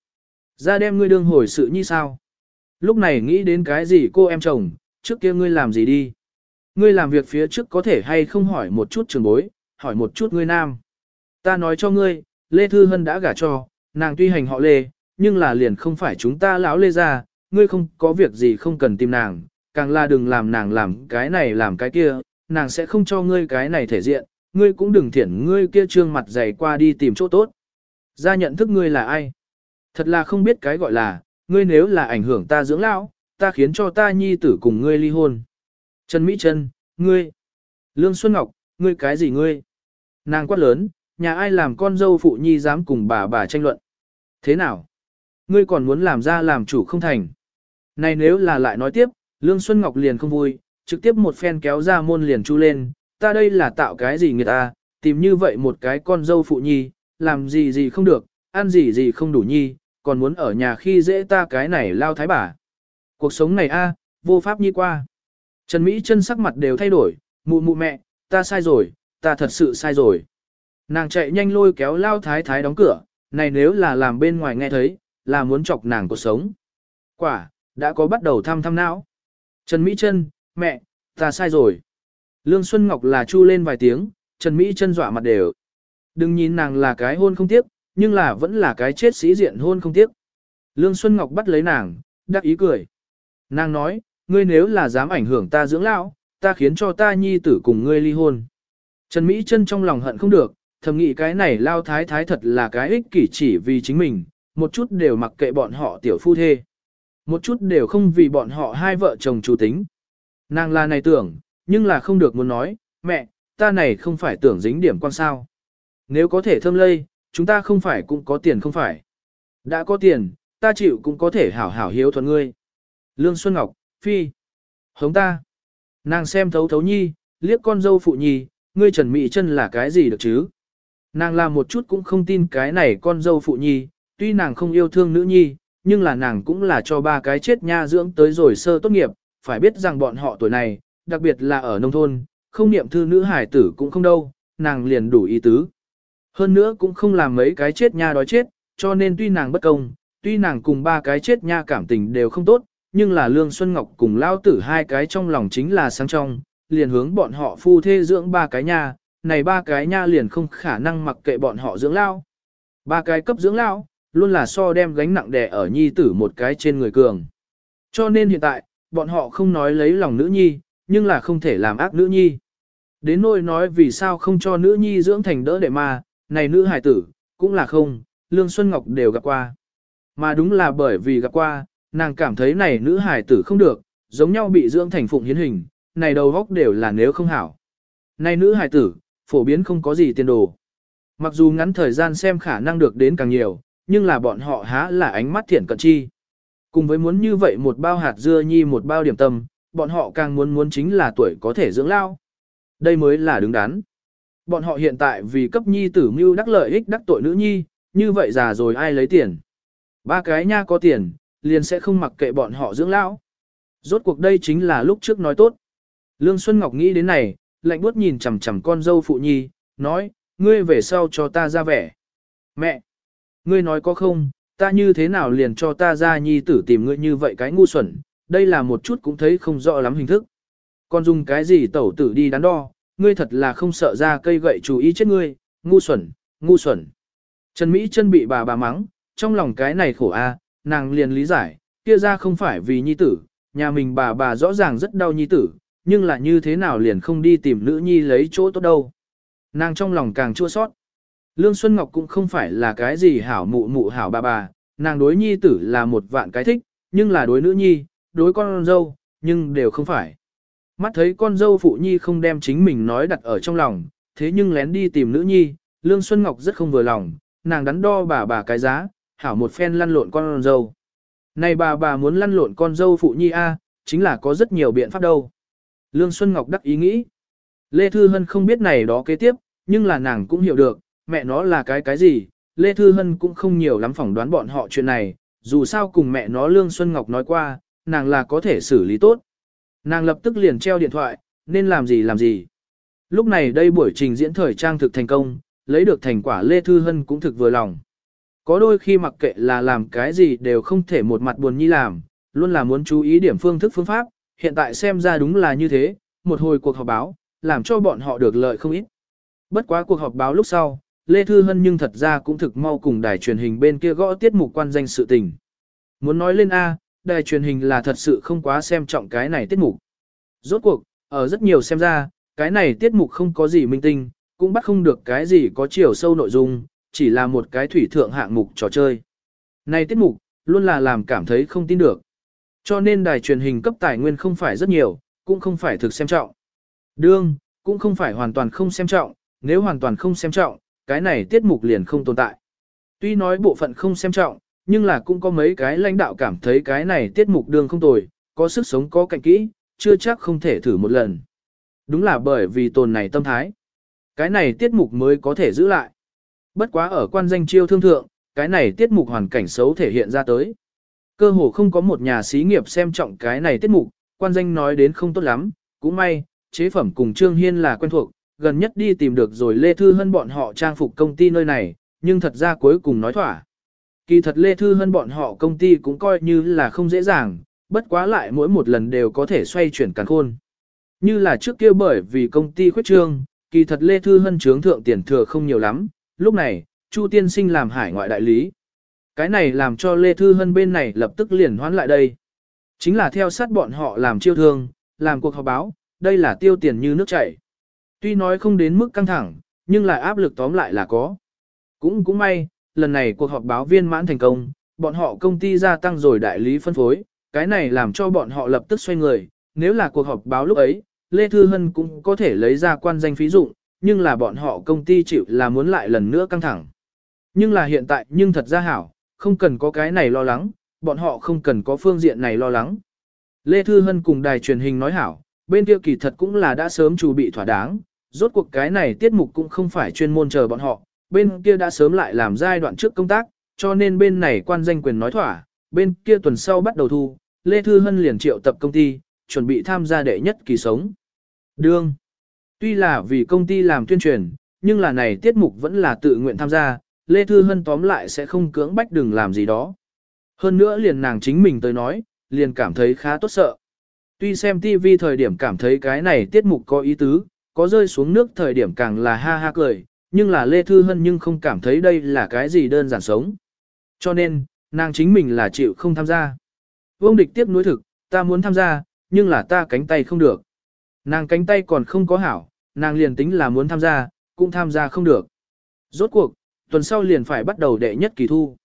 Ra đem ngươi đương hồi sự như sao? Lúc này nghĩ đến cái gì cô em chồng, trước kia ngươi làm gì đi? Ngươi làm việc phía trước có thể hay không hỏi một chút trường bối, hỏi một chút ngươi nam. Ta nói cho ngươi, Lê Thư Hân đã gả cho, nàng tuy hành họ Lê, nhưng là liền không phải chúng ta lão Lê ra, ngươi không có việc gì không cần tìm nàng, càng là đừng làm nàng làm cái này làm cái kia, nàng sẽ không cho ngươi cái này thể diện, ngươi cũng đừng thiển ngươi kia trương mặt dày qua đi tìm chỗ tốt. Ra nhận thức ngươi là ai? Thật là không biết cái gọi là, ngươi nếu là ảnh hưởng ta dưỡng lão, ta khiến cho ta nhi tử cùng ngươi ly hôn. Trần Mỹ Trân, ngươi. Lương Xuân Ngọc, ngươi cái gì ngươi? Nàng quát lớn, nhà ai làm con dâu phụ nhi dám cùng bà bà tranh luận. Thế nào? Ngươi còn muốn làm ra làm chủ không thành. Này nếu là lại nói tiếp, Lương Xuân Ngọc liền không vui, trực tiếp một phen kéo ra môn liền chu lên, ta đây là tạo cái gì người ta, à, tìm như vậy một cái con dâu phụ nhi, làm gì gì không được, ăn gì gì không đủ nhi, còn muốn ở nhà khi dễ ta cái này lao thái bà. Cuộc sống này a, vô pháp như qua. Trần Mỹ chân sắc mặt đều thay đổi, mụ mụ mẹ, ta sai rồi, ta thật sự sai rồi. Nàng chạy nhanh lôi kéo lao thái thái đóng cửa, này nếu là làm bên ngoài nghe thấy, là muốn chọc nàng cuộc sống. Quả, đã có bắt đầu thăm thăm não. Trần Mỹ chân mẹ, ta sai rồi. Lương Xuân Ngọc là chu lên vài tiếng, Trần Mỹ chân dọa mặt đều. Đừng nhìn nàng là cái hôn không tiếc, nhưng là vẫn là cái chết sĩ diện hôn không tiếc. Lương Xuân Ngọc bắt lấy nàng, đắc ý cười. Nàng nói, ngươi nếu là dám ảnh hưởng ta dưỡng lão, ta khiến cho ta nhi tử cùng ngươi ly hôn. Trần Mỹ Trân trong lòng hận không được, thầm nghĩ cái này lao thái thái thật là cái ích kỷ chỉ vì chính mình, một chút đều mặc kệ bọn họ tiểu phu thê. Một chút đều không vì bọn họ hai vợ chồng chủ tính. Nàng là này tưởng, nhưng là không được muốn nói, mẹ, ta này không phải tưởng dính điểm quan sao. Nếu có thể thơm lây, chúng ta không phải cũng có tiền không phải. Đã có tiền, ta chịu cũng có thể hảo hảo hiếu thuận ngươi. Lương Xuân Ngọc, phi. Hống ta. Nàng xem thấu thấu nhi, liếc con dâu phụ nhi, ngươi trần mị chân là cái gì được chứ? Nàng làm một chút cũng không tin cái này con dâu phụ nhi, tuy nàng không yêu thương nữ nhi, nhưng là nàng cũng là cho ba cái chết nha dưỡng tới rồi sơ tốt nghiệp, phải biết rằng bọn họ tuổi này, đặc biệt là ở nông thôn, không niệm thư nữ hải tử cũng không đâu, nàng liền đủ ý tứ. Hơn nữa cũng không làm mấy cái chết nha đói chết, cho nên tuy nàng bất công, tuy nàng cùng ba cái chết nha cảm tình đều không tốt, nhưng là Lương Xuân Ngọc cùng lao tử hai cái trong lòng chính là sáng trong, liền hướng bọn họ phu thê dưỡng ba cái nha, này ba cái nha liền không khả năng mặc kệ bọn họ dưỡng lao. Ba cái cấp dưỡng lao, luôn là so đem gánh nặng đè ở nhi tử một cái trên người cường. Cho nên hiện tại, bọn họ không nói lấy lòng nữ nhi, nhưng là không thể làm ác nữ nhi. Đến nỗi nói vì sao không cho nữ nhi dưỡng thành đỡ đệ mà, này nữ hài tử, cũng là không, Lương Xuân Ngọc đều gặp qua. Mà đúng là bởi vì gặp qua, nàng cảm thấy này nữ hài tử không được, giống nhau bị dưỡng thành phụng hiến hình, này đầu góc đều là nếu không hảo. Này nữ hài tử, phổ biến không có gì tiền đồ. Mặc dù ngắn thời gian xem khả năng được đến càng nhiều, nhưng là bọn họ há là ánh mắt thiện cận chi. Cùng với muốn như vậy một bao hạt dưa nhi một bao điểm tâm, bọn họ càng muốn muốn chính là tuổi có thể dưỡng lao. Đây mới là đứng đắn. Bọn họ hiện tại vì cấp nhi tử mưu đắc lợi ích đắc tội nữ nhi, như vậy già rồi ai lấy tiền. Ba cái nha có tiền, liền sẽ không mặc kệ bọn họ dưỡng lão. Rốt cuộc đây chính là lúc trước nói tốt. Lương Xuân Ngọc nghĩ đến này, lạnh buốt nhìn chằm chằm con dâu phụ nhi, nói, ngươi về sau cho ta ra vẻ. Mẹ! Ngươi nói có không, ta như thế nào liền cho ta ra nhi tử tìm ngươi như vậy cái ngu xuẩn, đây là một chút cũng thấy không rõ lắm hình thức. Con dùng cái gì tẩu tử đi đắn đo, ngươi thật là không sợ ra cây gậy chú ý chết ngươi, ngu xuẩn, ngu xuẩn. Trần Mỹ chân bị bà bà mắng, trong lòng cái này khổ a, nàng liền lý giải, kia ra không phải vì nhi tử, nhà mình bà bà rõ ràng rất đau nhi tử, nhưng là như thế nào liền không đi tìm nữ nhi lấy chỗ tốt đâu. Nàng trong lòng càng chua sót. Lương Xuân Ngọc cũng không phải là cái gì hảo mụ mụ hảo bà bà, nàng đối nhi tử là một vạn cái thích, nhưng là đối nữ nhi, đối con dâu, nhưng đều không phải. Mắt thấy con dâu phụ nhi không đem chính mình nói đặt ở trong lòng, thế nhưng lén đi tìm nữ nhi, Lương Xuân Ngọc rất không vừa lòng, nàng đắn đo bà bà cái giá, hảo một phen lăn lộn con dâu. Này bà bà muốn lăn lộn con dâu phụ nhi a, chính là có rất nhiều biện pháp đâu. Lương Xuân Ngọc đắc ý nghĩ. Lê Thư Hân không biết này đó kế tiếp, nhưng là nàng cũng hiểu được, mẹ nó là cái cái gì, Lê Thư Hân cũng không nhiều lắm phỏng đoán bọn họ chuyện này, dù sao cùng mẹ nó Lương Xuân Ngọc nói qua, nàng là có thể xử lý tốt. Nàng lập tức liền treo điện thoại, nên làm gì làm gì. Lúc này đây buổi trình diễn thời trang thực thành công, lấy được thành quả Lê Thư Hân cũng thực vừa lòng. Có đôi khi mặc kệ là làm cái gì đều không thể một mặt buồn như làm, luôn là muốn chú ý điểm phương thức phương pháp, hiện tại xem ra đúng là như thế, một hồi cuộc họp báo, làm cho bọn họ được lợi không ít. Bất quá cuộc họp báo lúc sau, Lê Thư Hân nhưng thật ra cũng thực mau cùng đài truyền hình bên kia gõ tiết mục quan danh sự tình. Muốn nói lên A, đài truyền hình là thật sự không quá xem trọng cái này tiết mục. Rốt cuộc, ở rất nhiều xem ra, cái này tiết mục không có gì minh tinh, cũng bắt không được cái gì có chiều sâu nội dung, chỉ là một cái thủy thượng hạng mục trò chơi. Này tiết mục, luôn là làm cảm thấy không tin được. Cho nên đài truyền hình cấp tài nguyên không phải rất nhiều, cũng không phải thực xem trọng. Đương, cũng không phải hoàn toàn không xem trọng, nếu hoàn toàn không xem trọng, cái này tiết mục liền không tồn tại. Tuy nói bộ phận không xem trọng, nhưng là cũng có mấy cái lãnh đạo cảm thấy cái này tiết mục đường không tồi, có sức sống có cạnh kỹ, chưa chắc không thể thử một lần. Đúng là bởi vì tồn này tâm thái. Cái này tiết mục mới có thể giữ lại. Bất quá ở quan danh chiêu thương thượng, cái này tiết mục hoàn cảnh xấu thể hiện ra tới. Cơ hồ không có một nhà xí nghiệp xem trọng cái này tiết mục, quan danh nói đến không tốt lắm, cũng may, chế phẩm cùng Trương Hiên là quen thuộc, gần nhất đi tìm được rồi Lê Thư Hân bọn họ trang phục công ty nơi này, nhưng thật ra cuối cùng nói thỏa. Kỳ thật Lê Thư Hân bọn họ công ty cũng coi như là không dễ dàng, bất quá lại mỗi một lần đều có thể xoay chuyển càng khôn. Như là trước kia bởi vì công ty khuyết trương, kỳ thật Lê Thư Hân trướng thượng tiền thừa không nhiều lắm, lúc này, Chu Tiên Sinh làm hải ngoại đại lý. Cái này làm cho Lê Thư Hân bên này lập tức liền hoán lại đây. Chính là theo sát bọn họ làm chiêu thương, làm cuộc họp báo, đây là tiêu tiền như nước chảy. Tuy nói không đến mức căng thẳng, nhưng lại áp lực tóm lại là có. Cũng cũng may, lần này cuộc họp báo viên mãn thành công, bọn họ công ty gia tăng rồi đại lý phân phối, cái này làm cho bọn họ lập tức xoay người, nếu là cuộc họp báo lúc ấy, Lê Thư Hân cũng có thể lấy ra quan danh phí dụng, nhưng là bọn họ công ty chịu là muốn lại lần nữa căng thẳng. Nhưng là hiện tại nhưng thật ra hảo, không cần có cái này lo lắng, bọn họ không cần có phương diện này lo lắng. Lê Thư Hân cùng đài truyền hình nói hảo, bên kia kỳ thật cũng là đã sớm chuẩn bị thỏa đáng, rốt cuộc cái này tiết mục cũng không phải chuyên môn chờ bọn họ, bên kia đã sớm lại làm giai đoạn trước công tác, cho nên bên này quan danh quyền nói thỏa, bên kia tuần sau bắt đầu thu, Lê Thư Hân liền triệu tập công ty, chuẩn bị tham gia đệ nhất kỳ sống. Đương. Tuy là vì công ty làm tuyên truyền, nhưng là này tiết mục vẫn là tự nguyện tham gia, Lê Thư Hân tóm lại sẽ không cưỡng bách đừng làm gì đó. Hơn nữa liền nàng chính mình tới nói, liền cảm thấy khá tốt sợ. Tuy xem TV thời điểm cảm thấy cái này tiết mục có ý tứ, có rơi xuống nước thời điểm càng là ha ha cười, nhưng là Lê Thư Hân nhưng không cảm thấy đây là cái gì đơn giản sống. Cho nên, nàng chính mình là chịu không tham gia. Vương địch tiếp nối thực, ta muốn tham gia, nhưng là ta cánh tay không được. Nàng cánh tay còn không có hảo, nàng liền tính là muốn tham gia, cũng tham gia không được. Rốt cuộc, tuần sau liền phải bắt đầu đệ nhất kỳ thu.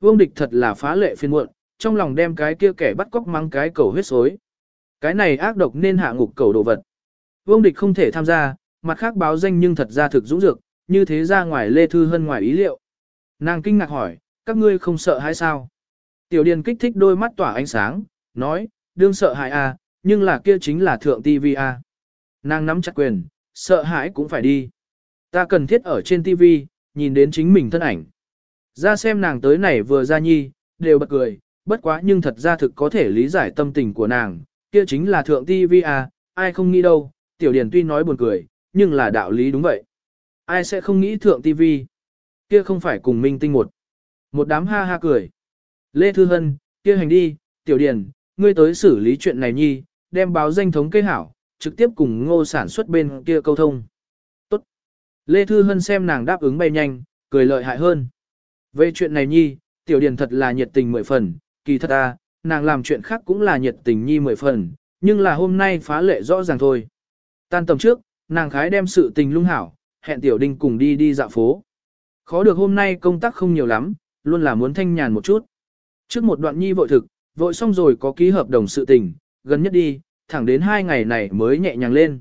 Vương địch thật là phá lệ phiên muộn, trong lòng đem cái kia kẻ bắt cóc mắng cái cầu huyết xối. Cái này ác độc nên hạ ngục cầu đồ vật. Vương địch không thể tham gia, mặt khác báo danh nhưng thật ra thực dũng dược, như thế ra ngoài Lê Thư Hân ngoài ý liệu. Nàng kinh ngạc hỏi, các ngươi không sợ hay sao? Tiểu Điền kích thích đôi mắt tỏa ánh sáng, nói, đương sợ hãi à, nhưng là kia chính là thượng TV à. Nàng nắm chặt quyền, sợ hãi cũng phải đi. Ta cần thiết ở trên TV, nhìn đến chính mình thân ảnh. Ra xem nàng tới này vừa ra nhi, đều bật cười, bất quá nhưng thật ra thực có thể lý giải tâm tình của nàng, kia chính là thượng TV à, ai không nghĩ đâu, tiểu Điền tuy nói buồn cười, nhưng là đạo lý đúng vậy. Ai sẽ không nghĩ thượng TV? Kia không phải cùng minh tinh một. Một đám ha ha cười. Lê Thư Hân, kia hành đi, tiểu Điền, ngươi tới xử lý chuyện này nhi, đem báo danh thống kê hảo, trực tiếp cùng ngô sản xuất bên kia câu thông. Tốt. Lê Thư Hân xem nàng đáp ứng bay nhanh, cười lợi hại hơn. Về chuyện này nhi, tiểu Điền thật là nhiệt tình mười phần, kỳ thật ta, nàng làm chuyện khác cũng là nhiệt tình nhi mười phần, nhưng là hôm nay phá lệ rõ ràng thôi. Tan tầm trước, nàng khái đem sự tình lung hảo, hẹn Tiểu Đinh cùng đi đi dạo phố. Khó được hôm nay công tác không nhiều lắm, luôn là muốn thanh nhàn một chút. Trước một đoạn nhi vội thực, vội xong rồi có ký hợp đồng sự tình, gần nhất đi, thẳng đến hai ngày này mới nhẹ nhàng lên.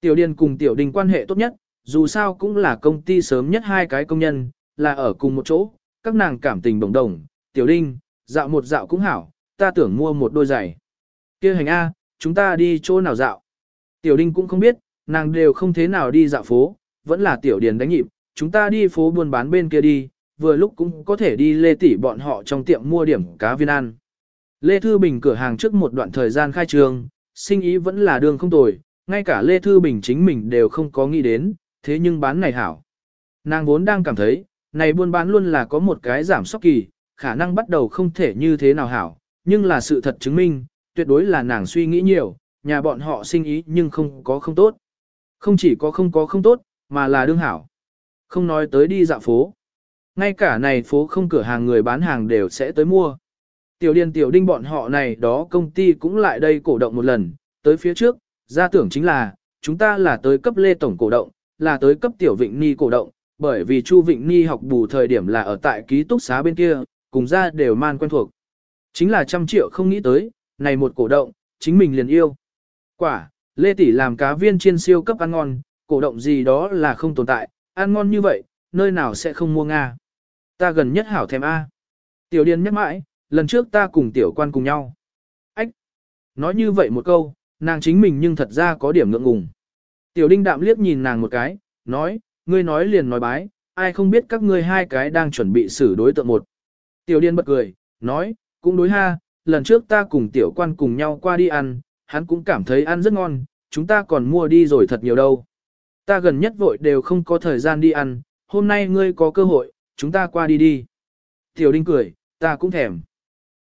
Tiểu Điền cùng Tiểu Đình quan hệ tốt nhất, dù sao cũng là công ty sớm nhất hai cái công nhân, là ở cùng một chỗ, các nàng cảm tình đồng đồng, Tiểu Đinh, dạo một dạo cũng hảo, ta tưởng mua một đôi giày. kia hành A, chúng ta đi chỗ nào dạo? Tiểu Đinh cũng không biết, nàng đều không thế nào đi dạo phố, vẫn là tiểu điền đánh nhịp, chúng ta đi phố buôn bán bên kia đi, vừa lúc cũng có thể đi lê tỷ bọn họ trong tiệm mua điểm cá viên ăn. Lê Thư Bình cửa hàng trước một đoạn thời gian khai trường, sinh ý vẫn là đường không tồi, ngay cả Lê Thư Bình chính mình đều không có nghĩ đến, thế nhưng bán này hảo. Nàng vốn đang cảm thấy, này buôn bán luôn là có một cái giảm sốc kỳ, khả năng bắt đầu không thể như thế nào hảo, nhưng là sự thật chứng minh, tuyệt đối là nàng suy nghĩ nhiều, nhà bọn họ sinh ý nhưng không có không tốt. Không chỉ có không có không tốt, mà là đương hảo. Không nói tới đi dạo phố. Ngay cả này phố không cửa hàng người bán hàng đều sẽ tới mua. Tiểu điền tiểu đinh bọn họ này đó công ty cũng lại đây cổ động một lần, tới phía trước, ra tưởng chính là, chúng ta là tới cấp Lê Tổng cổ động, là tới cấp Tiểu Vịnh Ni cổ động, bởi vì Chu Vịnh Ni học bù thời điểm là ở tại ký túc xá bên kia, cùng ra đều man quen thuộc. Chính là trăm triệu không nghĩ tới, này một cổ động, chính mình liền yêu. Quả, Lê Tỷ làm cá viên chiên siêu cấp ăn ngon, cổ động gì đó là không tồn tại, ăn ngon như vậy, nơi nào sẽ không mua Nga. Ta gần nhất hảo thèm A. Tiểu Điền nhắc mãi, lần trước ta cùng tiểu quan cùng nhau. Ách! Nói như vậy một câu, nàng chính mình nhưng thật ra có điểm ngượng ngùng. Tiểu Đinh đạm liếc nhìn nàng một cái, nói, ngươi nói liền nói bái, ai không biết các ngươi hai cái đang chuẩn bị xử đối tượng một. Tiểu Điền bật cười, nói, cũng đối ha, lần trước ta cùng tiểu quan cùng nhau qua đi ăn, hắn cũng cảm thấy ăn rất ngon, chúng ta còn mua đi rồi thật nhiều đâu. Ta gần nhất vội đều không có thời gian đi ăn, hôm nay ngươi có cơ hội, chúng ta qua đi đi. Tiểu Đinh cười, ta cũng thèm.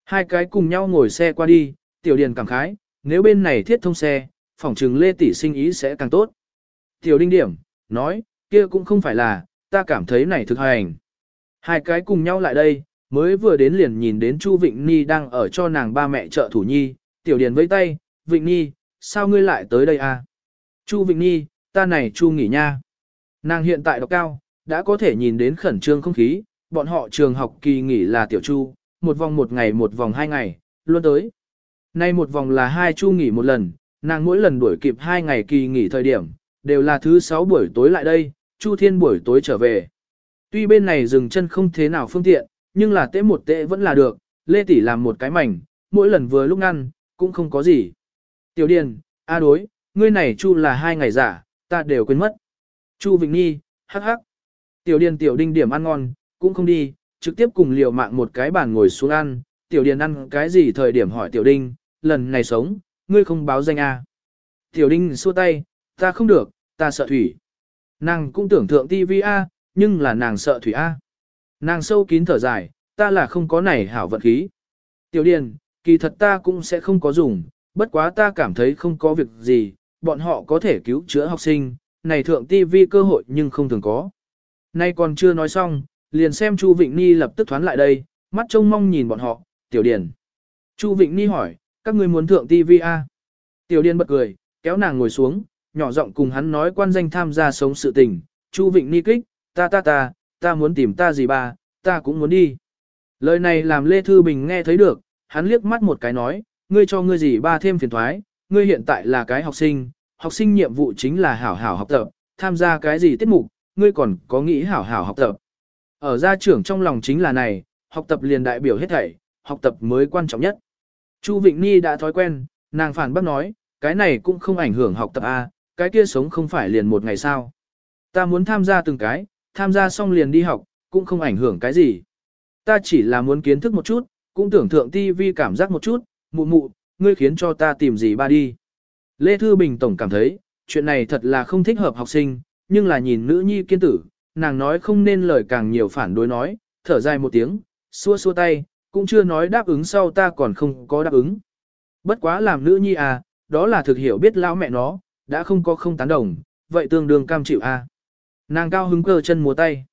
Hai cái cùng nhau ngồi xe qua đi, Tiểu Điền cảm khái, nếu bên này thiết thông xe, phỏng trừng Lê Tỷ sinh ý sẽ càng tốt. Tiểu Đinh điểm, nói, kia cũng không phải là, ta cảm thấy này thực hành. Hai cái cùng nhau lại đây, mới vừa đến liền nhìn đến Chu Vịnh Ni đang ở cho nàng ba mẹ trợ thủ nhi, Tiểu Điền vẫy tay, Vịnh Ni, sao ngươi lại tới đây à? Chu Vịnh Ni, ta này chu nghỉ nha. Nàng hiện tại đọc cao, đã có thể nhìn đến khẩn trương không khí, bọn họ trường học kỳ nghỉ là tiểu chu, một vòng một ngày một vòng hai ngày, luôn tới. Nay một vòng là hai chu nghỉ một lần, nàng mỗi lần đuổi kịp hai ngày kỳ nghỉ thời điểm, đều là thứ sáu buổi tối lại đây, chu thiên buổi tối trở về. Tuy bên này dừng chân không thế nào phương tiện, nhưng là tễ một tễ vẫn là được, lê tỷ làm một cái mảnh, mỗi lần vừa lúc ngăn, cũng không có gì. Tiểu điền, a đối, ngươi này chu là hai ngày giả, ta đều quên mất. Chu Vịnh Nhi, hắc hắc. Tiểu Điền tiểu đinh điểm ăn ngon, cũng không đi, trực tiếp cùng liều mạng một cái bàn ngồi xuống ăn, tiểu Điền ăn cái gì thời điểm hỏi tiểu đinh, lần này sống, ngươi không báo danh à. Tiểu đinh xua tay, ta không được, ta sợ thủy. Nàng cũng tưởng thượng TV A, nhưng là nàng sợ thủy A. Nàng sâu kín thở dài, ta là không có này hảo vận khí. Tiểu Điền, kỳ thật ta cũng sẽ không có dùng, bất quá ta cảm thấy không có việc gì, bọn họ có thể cứu chữa học sinh, này thượng TV cơ hội nhưng không thường có. Nay còn chưa nói xong, liền xem Chu Vịnh Ni lập tức thoán lại đây, mắt trông mong nhìn bọn họ, Tiểu Điền. Chu Vịnh Ni hỏi, các ngươi muốn thượng TV à? Tiểu Điền bật cười, kéo nàng ngồi xuống, nhỏ giọng cùng hắn nói quan danh tham gia sống sự tình, Chu Vịnh Ni kích, ta ta ta, ta muốn tìm ta gì bà, ta cũng muốn đi. Lời này làm Lê Thư Bình nghe thấy được, hắn liếc mắt một cái nói, ngươi cho ngươi gì ba thêm phiền thoái, ngươi hiện tại là cái học sinh, học sinh nhiệm vụ chính là hảo hảo học tập, tham gia cái gì tiết mục, ngươi còn có nghĩ hảo hảo học tập. Ở gia trưởng trong lòng chính là này, học tập liền đại biểu hết thảy, học tập mới quan trọng nhất. Chu Vịnh Ni đã thói quen, nàng phản bác nói, cái này cũng không ảnh hưởng học tập a, cái kia sống không phải liền một ngày sao. Ta muốn tham gia từng cái, tham gia xong liền đi học, cũng không ảnh hưởng cái gì. Ta chỉ là muốn kiến thức một chút, cũng tưởng thượng TV cảm giác một chút, mụ mụ, ngươi khiến cho ta tìm gì ba đi. Lê Thư Bình Tổng cảm thấy, chuyện này thật là không thích hợp học sinh, nhưng là nhìn nữ nhi kiên tử, nàng nói không nên lời càng nhiều phản đối nói, thở dài một tiếng, xua xua tay, cũng chưa nói đáp ứng sau ta còn không có đáp ứng. Bất quá làm nữ nhi à, đó là thực hiểu biết lão mẹ nó, đã không có không tán đồng, vậy tương đương cam chịu à. Nàng cao hứng cơ chân múa tay.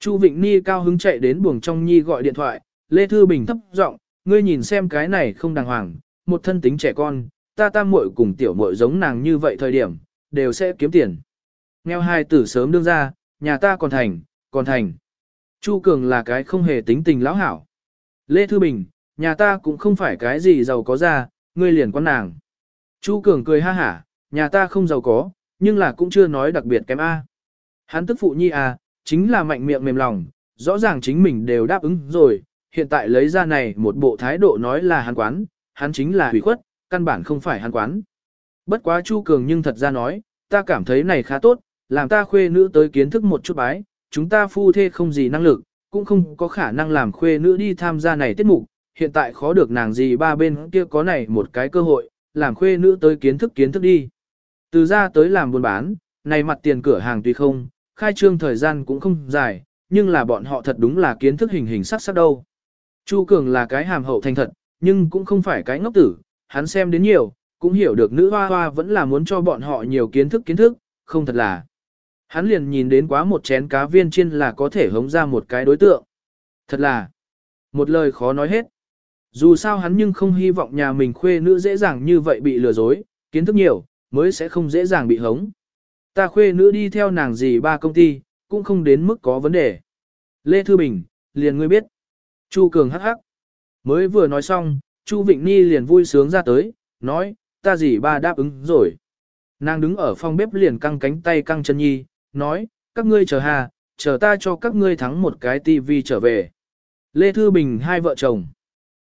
Chu Vịnh Ni cao hứng chạy đến buồng trong nhi gọi điện thoại, Lê Thư Bình thấp giọng ngươi nhìn xem cái này không đàng hoàng, một thân tính trẻ con, ta ta muội cùng tiểu muội giống nàng như vậy thời điểm, đều sẽ kiếm tiền. Nghèo hai tử sớm đương ra, nhà ta còn thành, còn thành. Chu Cường là cái không hề tính tình lão hảo. Lê Thư Bình, nhà ta cũng không phải cái gì giàu có ra, ngươi liền quan nàng. Chu Cường cười ha hả, nhà ta không giàu có, nhưng là cũng chưa nói đặc biệt kém A. Hắn tức phụ nhi à, chính là mạnh miệng mềm lòng, rõ ràng chính mình đều đáp ứng rồi, hiện tại lấy ra này một bộ thái độ nói là hắn quán, hắn chính là hủy khuất, căn bản không phải hắn quán. Bất quá Chu Cường nhưng thật ra nói, ta cảm thấy này khá tốt, làm ta khuê nữ tới kiến thức một chút bái, chúng ta phu thê không gì năng lực, cũng không có khả năng làm khuê nữ đi tham gia này tiết mục, hiện tại khó được nàng gì ba bên kia có này một cái cơ hội, làm khuê nữ tới kiến thức kiến thức đi. Từ ra tới làm buôn bán, này mặt tiền cửa hàng tuy không, khai trương thời gian cũng không dài, nhưng là bọn họ thật đúng là kiến thức hình hình sắc sắc đâu. Chu Cường là cái hàm hậu thành thật, nhưng cũng không phải cái ngốc tử, hắn xem đến nhiều, cũng hiểu được nữ hoa hoa vẫn là muốn cho bọn họ nhiều kiến thức kiến thức, không thật là. Hắn liền nhìn đến quá một chén cá viên chiên là có thể hống ra một cái đối tượng. Thật là, một lời khó nói hết. Dù sao hắn nhưng không hy vọng nhà mình khuê nữ dễ dàng như vậy bị lừa dối, kiến thức nhiều, mới sẽ không dễ dàng bị hống. Ta khuê nữ đi theo nàng gì ba công ty, cũng không đến mức có vấn đề. Lê Thư Bình, liền ngươi biết. Chu Cường hắc hắc. Mới vừa nói xong, Chu Vịnh Ni liền vui sướng ra tới, nói, ta gì ba đáp ứng rồi. Nàng đứng ở phòng bếp liền căng cánh tay căng chân nhi, nói, các ngươi chờ hà, chờ ta cho các ngươi thắng một cái tivi trở về. Lê Thư Bình hai vợ chồng.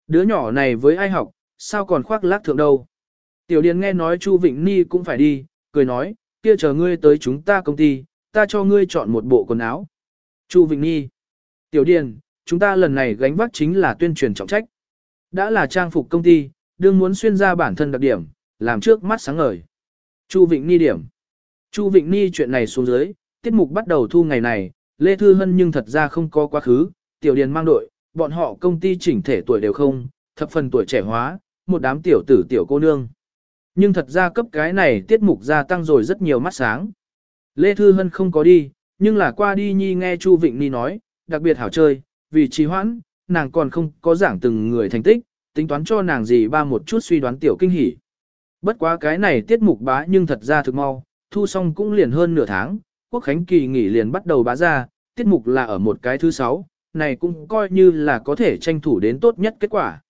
Đứa nhỏ này với ai học, sao còn khoác lác thượng đâu. Tiểu Điền nghe nói Chu Vịnh Ni cũng phải đi, cười nói, kia chờ ngươi tới chúng ta công ty, ta cho ngươi chọn một bộ quần áo. Chu Vịnh Ni. Tiểu Điền, chúng ta lần này gánh vác chính là tuyên truyền trọng trách. Đã là trang phục công ty, đương muốn xuyên ra bản thân đặc điểm, làm trước mắt sáng ngời. Chu Vịnh Ni điểm. Chu Vịnh Ni chuyện này xuống dưới, tiết mục bắt đầu thu ngày này, Lê Thư Hân nhưng thật ra không có quá khứ, tiểu điền mang đội, bọn họ công ty chỉnh thể tuổi đều không, thập phần tuổi trẻ hóa, một đám tiểu tử tiểu cô nương. Nhưng thật ra cấp cái này tiết mục gia tăng rồi rất nhiều mắt sáng. Lê Thư Hân không có đi, nhưng là qua đi nhi nghe Chu Vịnh Ni nói, đặc biệt hảo chơi, vì trì hoãn, nàng còn không có giảng từng người thành tích, tính toán cho nàng gì ba một chút suy đoán tiểu kinh hỉ. Bất quá cái này tiết mục bá nhưng thật ra thực mau, thu xong cũng liền hơn nửa tháng, quốc khánh kỳ nghỉ liền bắt đầu bá ra, tiết mục là ở một cái thứ sáu, này cũng coi như là có thể tranh thủ đến tốt nhất kết quả.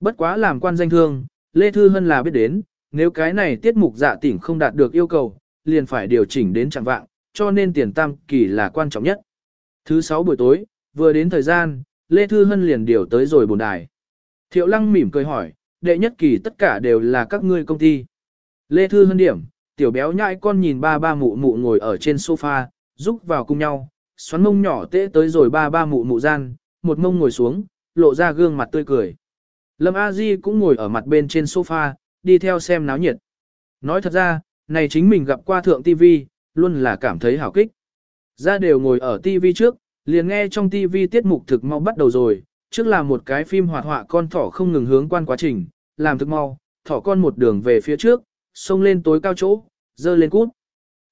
Bất quá làm quan danh thương, Lê Thư Hân là biết đến, nếu cái này tiết mục dạ tỉnh không đạt được yêu cầu, liền phải điều chỉnh đến chẳng vạng, cho nên tiền tam kỳ là quan trọng nhất. Thứ sáu buổi tối, vừa đến thời gian, Lê Thư Hân liền điều tới rồi bồn đài. Thiệu Lăng mỉm cười hỏi, đệ nhất kỳ tất cả đều là các ngươi công ty. Lê Thư Hân điểm, tiểu béo nhãi con nhìn ba ba mụ mụ ngồi ở trên sofa, rúc vào cùng nhau, xoắn mông nhỏ tễ tới rồi ba ba mụ mụ gian, một mông ngồi xuống, lộ ra gương mặt tươi cười. Lâm A Di cũng ngồi ở mặt bên trên sofa, đi theo xem náo nhiệt. Nói thật ra, này chính mình gặp qua thượng TV, luôn là cảm thấy hảo kích. Ra đều ngồi ở TV trước, liền nghe trong TV tiết mục thực mau bắt đầu rồi, trước là một cái phim hoạt họa con thỏ không ngừng hướng quan quá trình, làm thực mau, thỏ con một đường về phía trước, xông lên tối cao chỗ, dơ lên cút.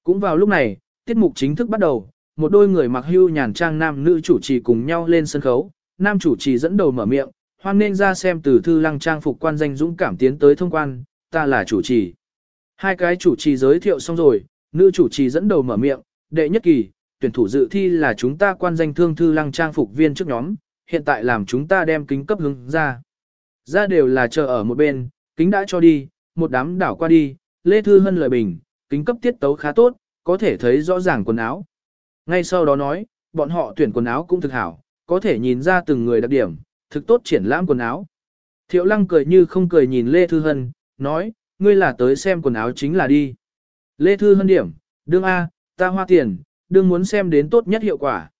Cũng vào lúc này, tiết mục chính thức bắt đầu, một đôi người mặc hưu nhàn trang nam nữ chủ trì cùng nhau lên sân khấu, nam chủ trì dẫn đầu mở miệng, hoan nên ra xem từ thư lăng trang phục quan danh dũng cảm tiến tới thông quan, ta là chủ trì. Hai cái chủ trì giới thiệu xong rồi, nữ chủ trì dẫn đầu mở miệng, đệ nhất kỳ, tuyển thủ dự thi là chúng ta quan danh thương thư lăng trang phục viên trước nhóm, hiện tại làm chúng ta đem kính cấp hướng ra. Ra đều là chờ ở một bên, kính đã cho đi, một đám đảo qua đi, Lê Thư Hân lời bình, kính cấp tiết tấu khá tốt, có thể thấy rõ ràng quần áo. Ngay sau đó nói, bọn họ tuyển quần áo cũng thực hảo, có thể nhìn ra từng người đặc điểm, thực tốt triển lãm quần áo. Thiệu lăng cười như không cười nhìn Lê Thư Hân, nói, ngươi là tới xem quần áo chính là đi. Lê Thư Hân điểm, đương A, ta hoa tiền, đương muốn xem đến tốt nhất hiệu quả.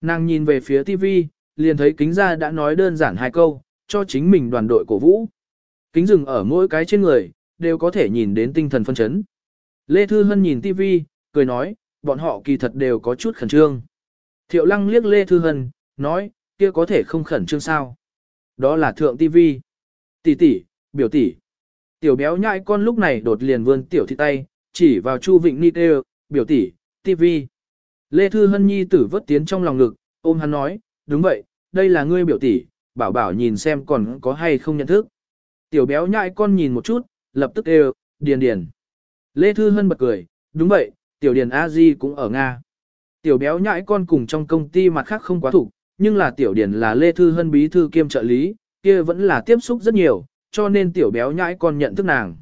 Nàng nhìn về phía TV, liền thấy kính gia đã nói đơn giản hai câu, cho chính mình đoàn đội cổ vũ. Kính rừng ở mỗi cái trên người, đều có thể nhìn đến tinh thần phân chấn. Lê Thư Hân nhìn TV, cười nói, bọn họ kỳ thật đều có chút khẩn trương. Thiệu lăng liếc Lê Thư Hân, nói, kia có thể không khẩn trương sao. Đó là thượng TV. Tỷ tỷ, biểu tỷ. Tiểu béo nhại con lúc này đột liền vươn tiểu thị tay, chỉ vào Chu Vịnh Nhi kêu, biểu tỷ, TV. Lê Thư Hân Nhi tử vớt tiến trong lòng ngực, ôm hắn nói, đúng vậy, đây là ngươi biểu tỷ, bảo bảo nhìn xem còn có hay không nhận thức. Tiểu béo nhại con nhìn một chút, lập tức đều, điền điền. Lê Thư Hân bật cười, đúng vậy, tiểu điền A-di cũng ở Nga. Tiểu béo nhãi con cùng trong công ty mặt khác không quá thủ, nhưng là tiểu điền là Lê Thư Hân bí thư kiêm trợ lý, kia vẫn là tiếp xúc rất nhiều, cho nên tiểu béo nhãi con nhận thức nàng.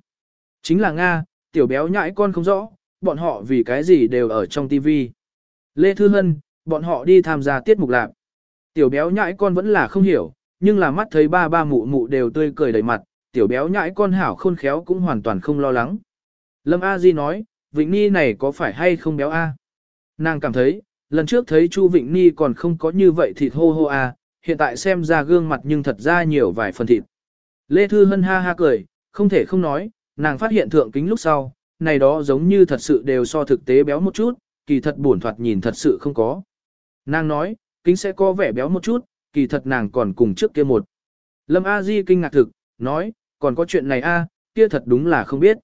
Chính là Nga, tiểu béo nhãi con không rõ, bọn họ vì cái gì đều ở trong Tivi. Lê Thư Hân, bọn họ đi tham gia tiết mục lạc. Tiểu béo nhãi con vẫn là không hiểu, nhưng là mắt thấy ba ba mụ mụ đều tươi cười đầy mặt, tiểu béo nhãi con hảo khôn khéo cũng hoàn toàn không lo lắng. Lâm A Di nói, Vịnh Ni này có phải hay không béo A? Nàng cảm thấy, lần trước thấy Chu Vịnh Ni còn không có như vậy thịt hô hô A, hiện tại xem ra gương mặt nhưng thật ra nhiều vài phần thịt. Lê Thư Hân ha ha cười, không thể không nói, nàng phát hiện thượng kính lúc sau, này đó giống như thật sự đều so thực tế béo một chút, kỳ thật buồn thoạt nhìn thật sự không có. Nàng nói, kính sẽ có vẻ béo một chút, kỳ thật nàng còn cùng trước kia một. Lâm A Di kinh ngạc thực, nói, còn có chuyện này a, kia thật đúng là không biết.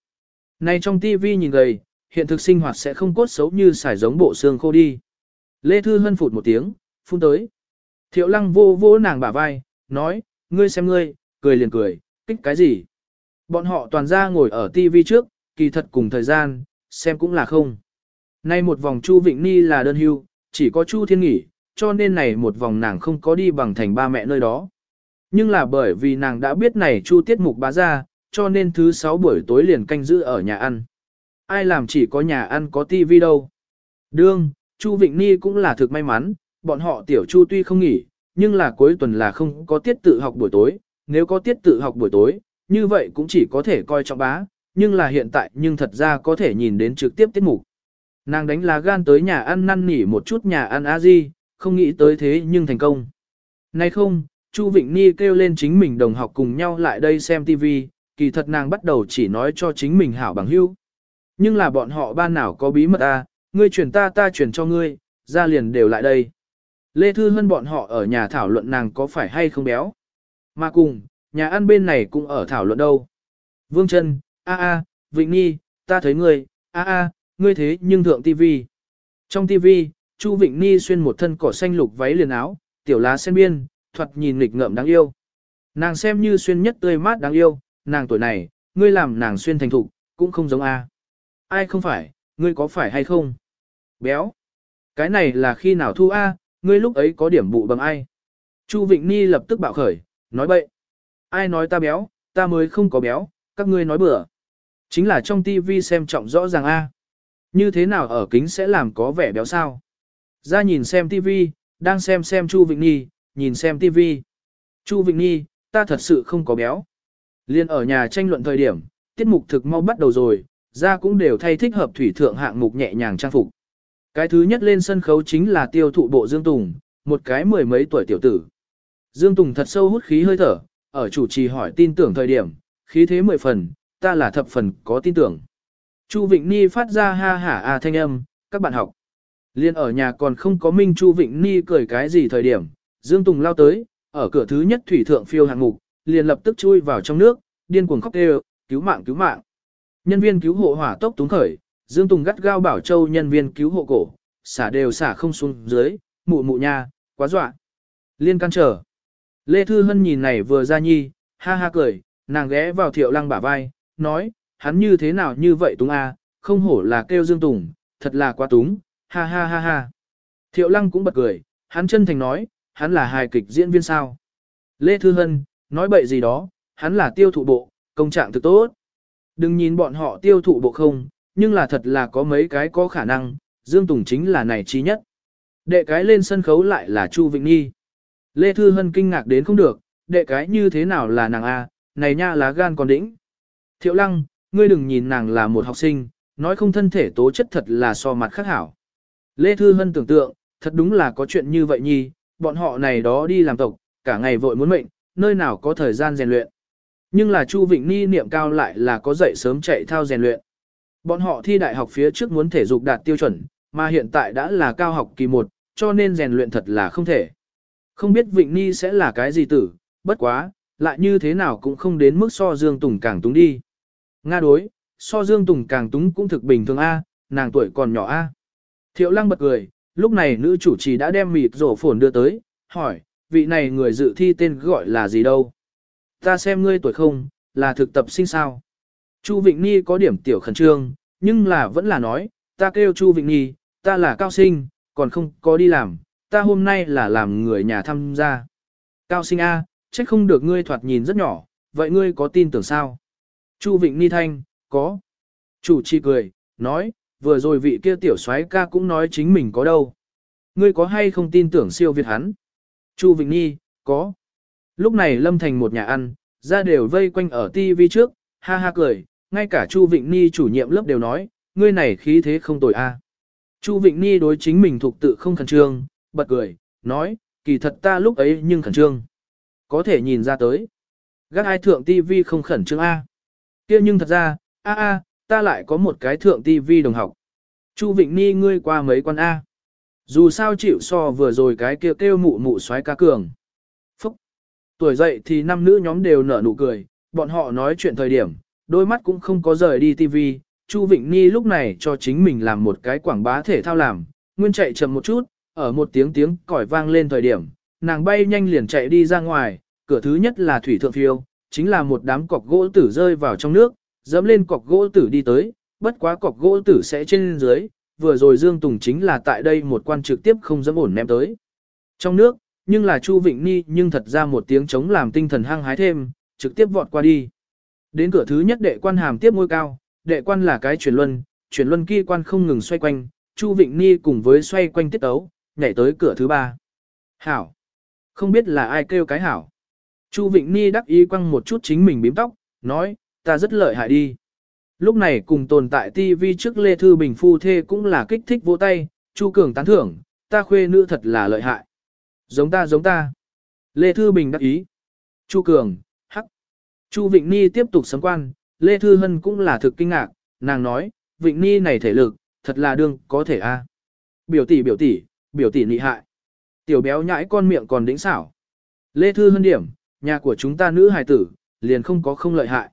Này trong tivi nhìn gầy, hiện thực sinh hoạt sẽ không cốt xấu như xài giống bộ xương khô đi. Lê Thư Hân phụt một tiếng, phun tới. Thiệu lăng vô vô nàng bả vai, nói, ngươi xem ngươi, cười liền cười, kích cái gì. Bọn họ toàn ra ngồi ở tivi trước, kỳ thật cùng thời gian, xem cũng là không. Nay một vòng Chu Vịnh Ni là đơn hưu, chỉ có Chu Thiên nghỉ, cho nên này một vòng nàng không có đi bằng thành ba mẹ nơi đó. Nhưng là bởi vì nàng đã biết này Chu tiết mục bá ra, cho nên thứ sáu buổi tối liền canh giữ ở nhà ăn. Ai làm chỉ có nhà ăn có tivi đâu. Đương, Chu Vịnh Ni cũng là thực may mắn, bọn họ tiểu Chu tuy không nghỉ, nhưng là cuối tuần là không có tiết tự học buổi tối, nếu có tiết tự học buổi tối, như vậy cũng chỉ có thể coi trọng bá, nhưng là hiện tại nhưng thật ra có thể nhìn đến trực tiếp tiết mục. Nàng đánh lá gan tới nhà ăn năn nỉ một chút nhà ăn a di, không nghĩ tới thế nhưng thành công. Nay không, Chu Vịnh Ni kêu lên chính mình đồng học cùng nhau lại đây xem TV, kỳ thật nàng bắt đầu chỉ nói cho chính mình hảo bằng hữu. Nhưng là bọn họ ban nào có bí mật a, ngươi truyền ta ta truyền cho ngươi, ra liền đều lại đây. Lê Thư Hân bọn họ ở nhà thảo luận nàng có phải hay không béo. Mà cùng, nhà ăn bên này cũng ở thảo luận đâu. Vương Trân, a a, Vịnh ni, ta thấy ngươi, a a ngươi thế nhưng thượng tivi. Trong tivi, Chu Vịnh Ni xuyên một thân cỏ xanh lục váy liền áo, tiểu lá sen biên, thoạt nhìn nghịch ngợm đáng yêu. Nàng xem như xuyên nhất tươi mát đáng yêu, nàng tuổi này, ngươi làm nàng xuyên thành thục, cũng không giống a. Ai không phải, ngươi có phải hay không? Béo. Cái này là khi nào thu a, ngươi lúc ấy có điểm bụ bằng ai? Chu Vịnh Ni lập tức bạo khởi, nói bậy. Ai nói ta béo, ta mới không có béo, các ngươi nói bừa. Chính là trong tivi xem trọng rõ ràng a. Như thế nào ở kính sẽ làm có vẻ béo sao? Ra nhìn xem TV, đang xem xem Chu Vịnh Nhi, nhìn xem TV. Chu Vịnh Nhi, ta thật sự không có béo. Liên ở nhà tranh luận thời điểm, tiết mục thực mau bắt đầu rồi, ra cũng đều thay thích hợp thủy thượng hạng mục nhẹ nhàng trang phục. Cái thứ nhất lên sân khấu chính là tiêu thụ bộ Dương Tùng, một cái mười mấy tuổi tiểu tử. Dương Tùng thật sâu hút khí hơi thở, ở chủ trì hỏi tin tưởng thời điểm, khí thế mười phần, ta là thập phần có tin tưởng. Chu Vịnh Ni phát ra ha hả a thanh âm, các bạn học. Liên ở nhà còn không có Minh Chu Vịnh Ni cười cái gì thời điểm, Dương Tùng lao tới, ở cửa thứ nhất thủy thượng phiêu hạng mục, liền lập tức chui vào trong nước, điên cuồng khóc kêu, cứu mạng cứu mạng. Nhân viên cứu hộ hỏa tốc túng khởi, Dương Tùng gắt gao bảo châu nhân viên cứu hộ cổ, xả đều xả không xuống dưới, mụ mụ nha, quá dọa. Liên can trở. Lê Thư Hân nhìn này vừa ra nhi, ha ha cười, nàng ghé vào thiệu lăng bả vai, nói, hắn như thế nào như vậy túng a, không hổ là kêu Dương Tùng, thật là quá túng, ha ha ha ha. Thiệu Lăng cũng bật cười, hắn chân thành nói, hắn là hài kịch diễn viên sao. Lê Thư Hân, nói bậy gì đó, hắn là tiêu thụ bộ, công trạng thực tốt. Đừng nhìn bọn họ tiêu thụ bộ không, nhưng là thật là có mấy cái có khả năng, Dương Tùng chính là này trí nhất. Đệ cái lên sân khấu lại là Chu Vịnh Nhi. Lê Thư Hân kinh ngạc đến không được, đệ cái như thế nào là nàng A, này nha lá gan còn đĩnh. Thiệu Lăng, ngươi đừng nhìn nàng là một học sinh, nói không thân thể tố chất thật là so mặt khác hảo. Lê Thư Hân tưởng tượng, thật đúng là có chuyện như vậy nhi, bọn họ này đó đi làm tộc, cả ngày vội muốn mệnh, nơi nào có thời gian rèn luyện. Nhưng là Chu Vịnh Ni niệm cao lại là có dậy sớm chạy thao rèn luyện. Bọn họ thi đại học phía trước muốn thể dục đạt tiêu chuẩn, mà hiện tại đã là cao học kỳ 1, cho nên rèn luyện thật là không thể. Không biết Vịnh Ni sẽ là cái gì tử, bất quá, lại như thế nào cũng không đến mức so Dương Tùng càng túng đi. Nga đối, so Dương Tùng càng túng cũng thực bình thường A, nàng tuổi còn nhỏ A. Thiệu lăng bật cười, lúc này nữ chủ trì đã đem mịt rổ phồn đưa tới, hỏi, vị này người dự thi tên gọi là gì đâu? Ta xem ngươi tuổi không, là thực tập sinh sao? Chu Vịnh Nhi có điểm tiểu khẩn trương, nhưng là vẫn là nói, ta kêu Chu Vịnh Nhi, ta là cao sinh, còn không có đi làm, ta hôm nay là làm người nhà tham gia. Cao sinh A, trách không được ngươi thoạt nhìn rất nhỏ, vậy ngươi có tin tưởng sao? Chu Vịnh Ni Thanh, có. Chủ trì cười, nói, vừa rồi vị kia tiểu soái ca cũng nói chính mình có đâu. Ngươi có hay không tin tưởng siêu việt hắn? Chu Vịnh Nhi, có. Lúc này Lâm Thành một nhà ăn, ra đều vây quanh ở TV trước, ha ha cười, ngay cả Chu Vịnh Nhi chủ nhiệm lớp đều nói, ngươi này khí thế không tồi a. À. Chu Vịnh Nhi đối chính mình thuộc tự không khẩn trương, bật cười, nói, kỳ thật ta lúc ấy nhưng khẩn trương. Có thể nhìn ra tới. Gác ai thượng TV không khẩn trương a kia nhưng thật ra, a a, ta lại có một cái thượng tivi đồng học. Chu Vịnh Ni ngươi qua mấy quan A. Dù sao chịu so vừa rồi cái kia kêu, kêu mụ mụ xoáy ca cường. Phúc. Tuổi dậy thì năm nữ nhóm đều nở nụ cười, bọn họ nói chuyện thời điểm, đôi mắt cũng không có rời đi tivi. Chu Vịnh Ni lúc này cho chính mình làm một cái quảng bá thể thao làm, nguyên chạy chậm một chút, ở một tiếng tiếng còi vang lên thời điểm, nàng bay nhanh liền chạy đi ra ngoài, cửa thứ nhất là thủy thượng phiêu, chính là một đám cọc gỗ tử rơi vào trong nước, dẫm lên cọc gỗ tử đi tới, bất quá cọc gỗ tử sẽ trên dưới, vừa rồi Dương Tùng chính là tại đây một quan trực tiếp không dám ổn ném tới. Trong nước, nhưng là Chu Vịnh Ni nhưng thật ra một tiếng chống làm tinh thần hăng hái thêm, trực tiếp vọt qua đi. Đến cửa thứ nhất đệ quan hàm tiếp ngôi cao, đệ quan là cái chuyển luân, chuyển luân kia quan không ngừng xoay quanh, Chu Vịnh Ni cùng với xoay quanh tiết ấu, nhảy tới cửa thứ ba. Hảo! Không biết là ai kêu cái hảo. Chu Vịnh Ni đắc ý quăng một chút chính mình bím tóc, nói, ta rất lợi hại đi. Lúc này cùng tồn tại TV trước Lê Thư Bình phu thê cũng là kích thích vỗ tay, Chu Cường tán thưởng, ta khuê nữ thật là lợi hại. Giống ta giống ta. Lê Thư Bình đắc ý. Chu Cường, hắc. Chu Vịnh Ni tiếp tục sấm quan, Lê Thư Hân cũng là thực kinh ngạc, nàng nói, Vịnh Ni này thể lực, thật là đương, có thể a. Biểu tỷ biểu tỷ, biểu tỷ nị hại. Tiểu béo nhãi con miệng còn đỉnh xảo. Lê Thư Hân điểm, nhà của chúng ta nữ hài tử, liền không có không lợi hại.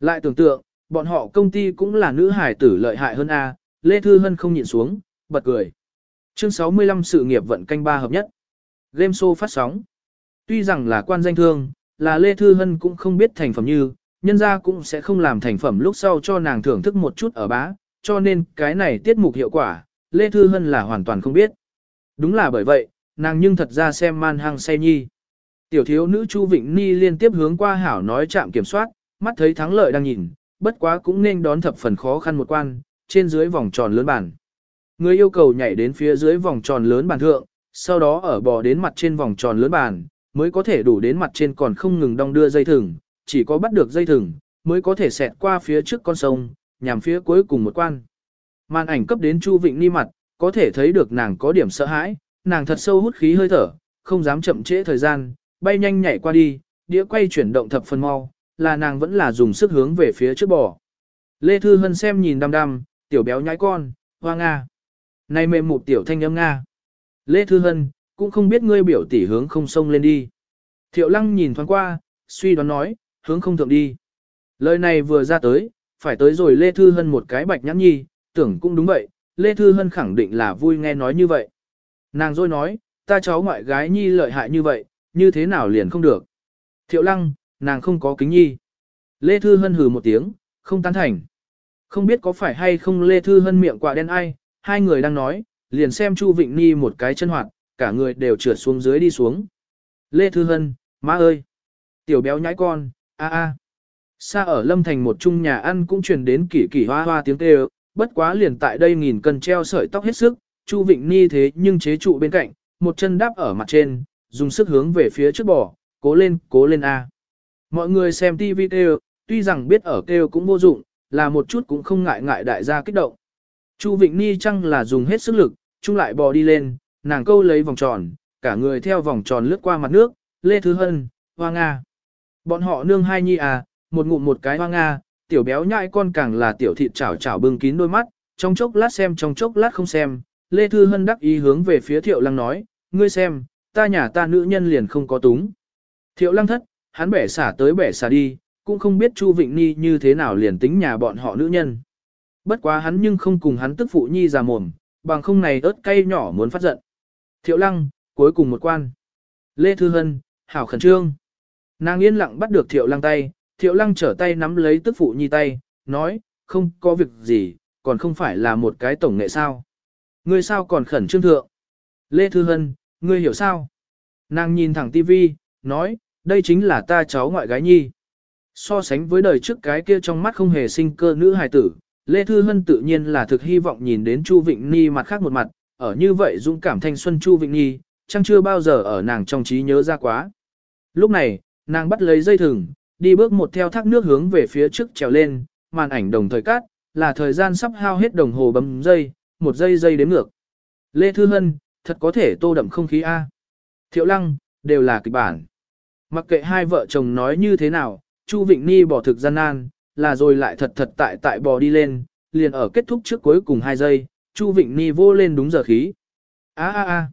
Lại tưởng tượng, bọn họ công ty cũng là nữ hài tử lợi hại hơn A, Lê Thư Hân không nhịn xuống, bật cười. Chương 65 sự nghiệp vận canh ba hợp nhất. Game show phát sóng. Tuy rằng là quan danh thương, là Lê Thư Hân cũng không biết thành phẩm như, nhân ra cũng sẽ không làm thành phẩm lúc sau cho nàng thưởng thức một chút ở bá, cho nên cái này tiết mục hiệu quả, Lê Thư Hân là hoàn toàn không biết. Đúng là bởi vậy, nàng nhưng thật ra xem man hăng say nhi. Tiểu thiếu nữ Chu Vịnh Ni liên tiếp hướng qua hảo nói chạm kiểm soát, mắt thấy thắng lợi đang nhìn, bất quá cũng nên đón thập phần khó khăn một quan, trên dưới vòng tròn lớn bàn. Người yêu cầu nhảy đến phía dưới vòng tròn lớn bàn thượng, sau đó ở bò đến mặt trên vòng tròn lớn bàn, mới có thể đủ đến mặt trên còn không ngừng đong đưa dây thừng, chỉ có bắt được dây thừng, mới có thể xẹt qua phía trước con sông, nhằm phía cuối cùng một quan. Màn ảnh cấp đến Chu Vịnh Ni mặt, có thể thấy được nàng có điểm sợ hãi, nàng thật sâu hút khí hơi thở, không dám chậm trễ thời gian, bay nhanh nhảy qua đi, đĩa quay chuyển động thập phần mau, là nàng vẫn là dùng sức hướng về phía trước bò. Lê Thư Hân xem nhìn đăm đăm, tiểu béo nhái con, hoa Nga. Này mềm mụ tiểu thanh âm Nga. Lê Thư Hân, cũng không biết ngươi biểu tỷ hướng không sông lên đi. Thiệu lăng nhìn thoáng qua, suy đoán nói, hướng không thượng đi. Lời này vừa ra tới, phải tới rồi Lê Thư Hân một cái bạch nhãn nhi, tưởng cũng đúng vậy, Lê Thư Hân khẳng định là vui nghe nói như vậy. Nàng rồi nói, ta cháu ngoại gái nhi lợi hại như vậy, như thế nào liền không được. Thiệu lăng, nàng không có kính nhi. Lê Thư Hân hừ một tiếng, không tán thành. Không biết có phải hay không Lê Thư Hân miệng quả đen ai, hai người đang nói, liền xem Chu Vịnh Nhi một cái chân hoạt, cả người đều trượt xuống dưới đi xuống. Lê Thư Hân, má ơi! Tiểu béo nhãi con, a a. À. Xa ở Lâm Thành một chung nhà ăn cũng truyền đến kỳ kỳ hoa hoa tiếng kêu, bất quá liền tại đây nghìn cần treo sợi tóc hết sức, Chu Vịnh Nhi thế nhưng chế trụ bên cạnh, một chân đáp ở mặt trên, dùng sức hướng về phía trước bò cố lên, cố lên A. Mọi người xem TV kêu, tuy rằng biết ở kêu cũng vô dụng, là một chút cũng không ngại ngại đại gia kích động. Chu Vịnh Ni chăng là dùng hết sức lực, chung lại bò đi lên, nàng câu lấy vòng tròn, cả người theo vòng tròn lướt qua mặt nước, Lê Thứ Hân, Hoa Nga. Bọn họ nương hai nhi à, một ngụm một cái Hoa Nga, tiểu béo nhại con càng là tiểu thịt chảo chảo bưng kín đôi mắt, trong chốc lát xem trong chốc lát không xem, Lê Thư Hân đắc ý hướng về phía Thiệu Lăng nói, ngươi xem, ta nhà ta nữ nhân liền không có túng. Thiệu lăng thất, hắn bẻ xả tới bẻ xả đi, cũng không biết Chu Vịnh Nhi như thế nào liền tính nhà bọn họ nữ nhân. Bất quá hắn nhưng không cùng hắn tức phụ Nhi già mồm, bằng không này ớt cay nhỏ muốn phát giận. Thiệu lăng, cuối cùng một quan. Lê Thư Hân, hảo khẩn trương. Nàng yên lặng bắt được thiệu lăng tay, thiệu lăng trở tay nắm lấy tức phụ nhi tay, nói, không có việc gì, còn không phải là một cái tổng nghệ sao. Người sao còn khẩn trương thượng. Lê Thư Hân, Ngươi hiểu sao? Nàng nhìn thẳng tivi, nói, đây chính là ta cháu ngoại gái nhi. So sánh với đời trước cái kia trong mắt không hề sinh cơ nữ hài tử, Lê Thư Hân tự nhiên là thực hy vọng nhìn đến Chu Vịnh Nhi mặt khác một mặt, ở như vậy dũng cảm thanh xuân Chu Vịnh Nhi, chẳng chưa bao giờ ở nàng trong trí nhớ ra quá. Lúc này, nàng bắt lấy dây thừng, đi bước một theo thác nước hướng về phía trước trèo lên, màn ảnh đồng thời cát, là thời gian sắp hao hết đồng hồ bấm giây, một giây giây đếm ngược. Lê Thư Hân, thật có thể tô đậm không khí A. Thiệu lăng, đều là kịch bản. Mặc kệ hai vợ chồng nói như thế nào, Chu Vịnh Ni bỏ thực gian nan, là rồi lại thật thật tại tại bò đi lên, liền ở kết thúc trước cuối cùng hai giây, Chu Vịnh Ni vô lên đúng giờ khí. A a a.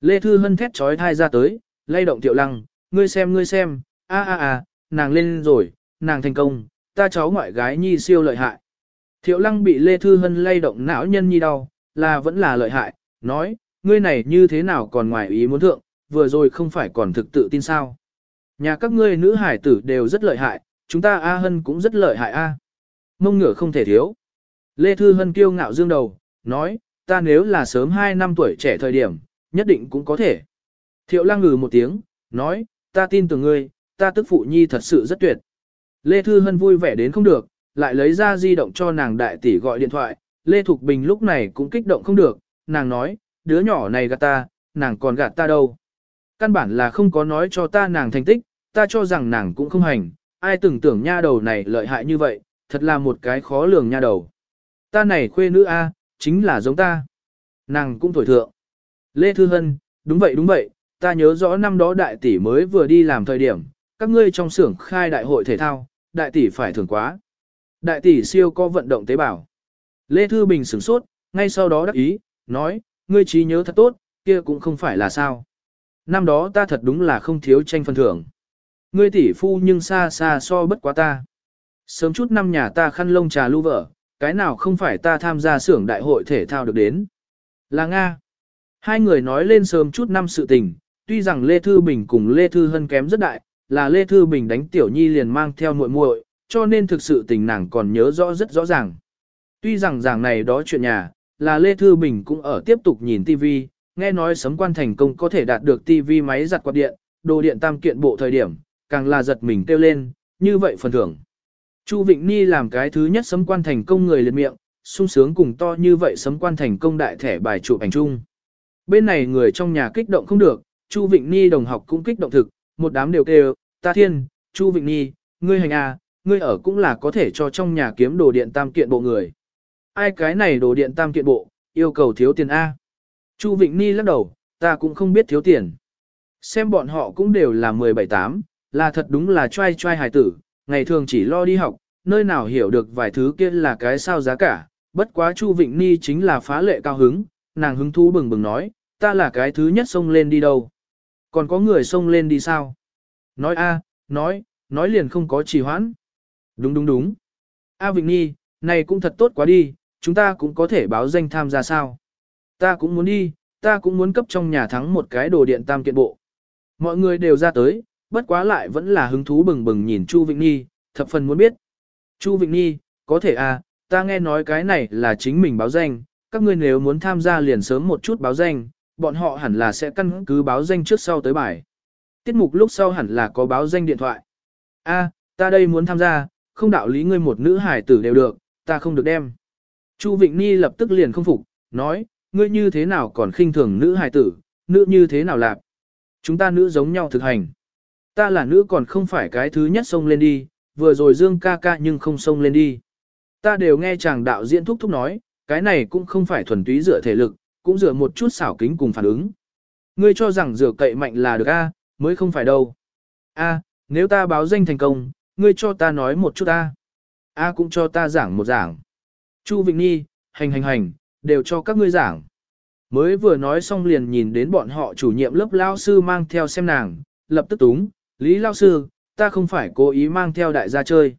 Lê Thư Hân thét trói thai ra tới, lay động thiệu Lăng, ngươi xem ngươi xem, a a a, nàng lên rồi, nàng thành công, ta cháu ngoại gái Nhi siêu lợi hại. Thiệu Lăng bị Lê Thư Hân lay động não nhân Nhi đau, là vẫn là lợi hại, nói, ngươi này như thế nào còn ngoài ý muốn thượng, vừa rồi không phải còn thực tự tin sao. Nhà các ngươi nữ hải tử đều rất lợi hại, chúng ta A Hân cũng rất lợi hại A. Mông ngựa không thể thiếu. Lê Thư Hân kiêu ngạo dương đầu, nói, ta nếu là sớm 2 năm tuổi trẻ thời điểm, nhất định cũng có thể. Thiệu lang ngừ một tiếng, nói, ta tin tưởng ngươi, ta tức phụ nhi thật sự rất tuyệt. Lê Thư Hân vui vẻ đến không được, lại lấy ra di động cho nàng đại tỷ gọi điện thoại, Lê Thục Bình lúc này cũng kích động không được, nàng nói, đứa nhỏ này gạt ta, nàng còn gạt ta đâu. Căn bản là không có nói cho ta nàng thành tích, ta cho rằng nàng cũng không hành, ai từng tưởng nha đầu này lợi hại như vậy, thật là một cái khó lường nha đầu. Ta này khuê nữ A, chính là giống ta. Nàng cũng tuổi thượng. Lê Thư Hân, đúng vậy đúng vậy, ta nhớ rõ năm đó đại tỷ mới vừa đi làm thời điểm, các ngươi trong xưởng khai đại hội thể thao, đại tỷ phải thưởng quá. Đại tỷ siêu có vận động tế bào. Lê Thư Bình sửng sốt, ngay sau đó đắc ý, nói, ngươi trí nhớ thật tốt, kia cũng không phải là sao. Năm đó ta thật đúng là không thiếu tranh phân thưởng. Ngươi tỷ phu nhưng xa xa so bất quá ta. Sớm chút năm nhà ta khăn lông trà lưu vợ, cái nào không phải ta tham gia xưởng đại hội thể thao được đến. Là Nga. Hai người nói lên sớm chút năm sự tình, tuy rằng Lê Thư Bình cùng Lê Thư Hân kém rất đại, là Lê Thư Bình đánh Tiểu Nhi liền mang theo muội muội, cho nên thực sự tình nàng còn nhớ rõ rất rõ ràng. Tuy rằng giảng này đó chuyện nhà, là Lê Thư Bình cũng ở tiếp tục nhìn TV, nghe nói sấm quan thành công có thể đạt được TV máy giặt quạt điện, đồ điện tam kiện bộ thời điểm, càng là giật mình kêu lên, như vậy phần thưởng. Chu Vịnh Ni làm cái thứ nhất sấm quan thành công người liệt miệng, sung sướng cùng to như vậy sấm quan thành công đại thẻ bài chụp ảnh chung. Bên này người trong nhà kích động không được, Chu Vịnh Ni đồng học cũng kích động thực, một đám đều kêu, ta thiên, Chu Vịnh Ni, ngươi hành à, ngươi ở cũng là có thể cho trong nhà kiếm đồ điện tam kiện bộ người ai cái này đồ điện tam kiện bộ, yêu cầu thiếu tiền A. Chu Vịnh Ni lắc đầu, ta cũng không biết thiếu tiền. Xem bọn họ cũng đều là 17-8, là thật đúng là trai trai hài tử, ngày thường chỉ lo đi học, nơi nào hiểu được vài thứ kia là cái sao giá cả. Bất quá Chu Vịnh Ni chính là phá lệ cao hứng, nàng hứng thú bừng bừng nói, ta là cái thứ nhất xông lên đi đâu. Còn có người xông lên đi sao? Nói a, nói, nói liền không có trì hoãn. Đúng đúng đúng. A Vịnh ni này cũng thật tốt quá đi, chúng ta cũng có thể báo danh tham gia sao. Ta cũng muốn đi, ta cũng muốn cấp trong nhà thắng một cái đồ điện tam kiện bộ. Mọi người đều ra tới, bất quá lại vẫn là hứng thú bừng bừng nhìn Chu Vịnh Nhi, thập phần muốn biết. Chu Vịnh Nhi, có thể à, ta nghe nói cái này là chính mình báo danh, các ngươi nếu muốn tham gia liền sớm một chút báo danh, bọn họ hẳn là sẽ căn cứ báo danh trước sau tới bài. Tiết mục lúc sau hẳn là có báo danh điện thoại. A, ta đây muốn tham gia, không đạo lý ngươi một nữ hải tử đều được, ta không được đem. Chu Vịnh Ni lập tức liền không phục, nói, ngươi như thế nào còn khinh thường nữ hài tử, nữ như thế nào lạp. Chúng ta nữ giống nhau thực hành. Ta là nữ còn không phải cái thứ nhất xông lên đi, vừa rồi Dương ca ca nhưng không xông lên đi. Ta đều nghe chàng đạo diễn thúc thúc nói, cái này cũng không phải thuần túy dựa thể lực, cũng dựa một chút xảo kính cùng phản ứng. Ngươi cho rằng dựa cậy mạnh là được a, mới không phải đâu. A, nếu ta báo danh thành công, ngươi cho ta nói một chút a. A cũng cho ta giảng một giảng. Chu Vịnh Nhi, hành hành hành, đều cho các ngươi giảng. Mới vừa nói xong liền nhìn đến bọn họ chủ nhiệm lớp lao sư mang theo xem nàng, lập tức túng, Lý lao sư, ta không phải cố ý mang theo đại gia chơi.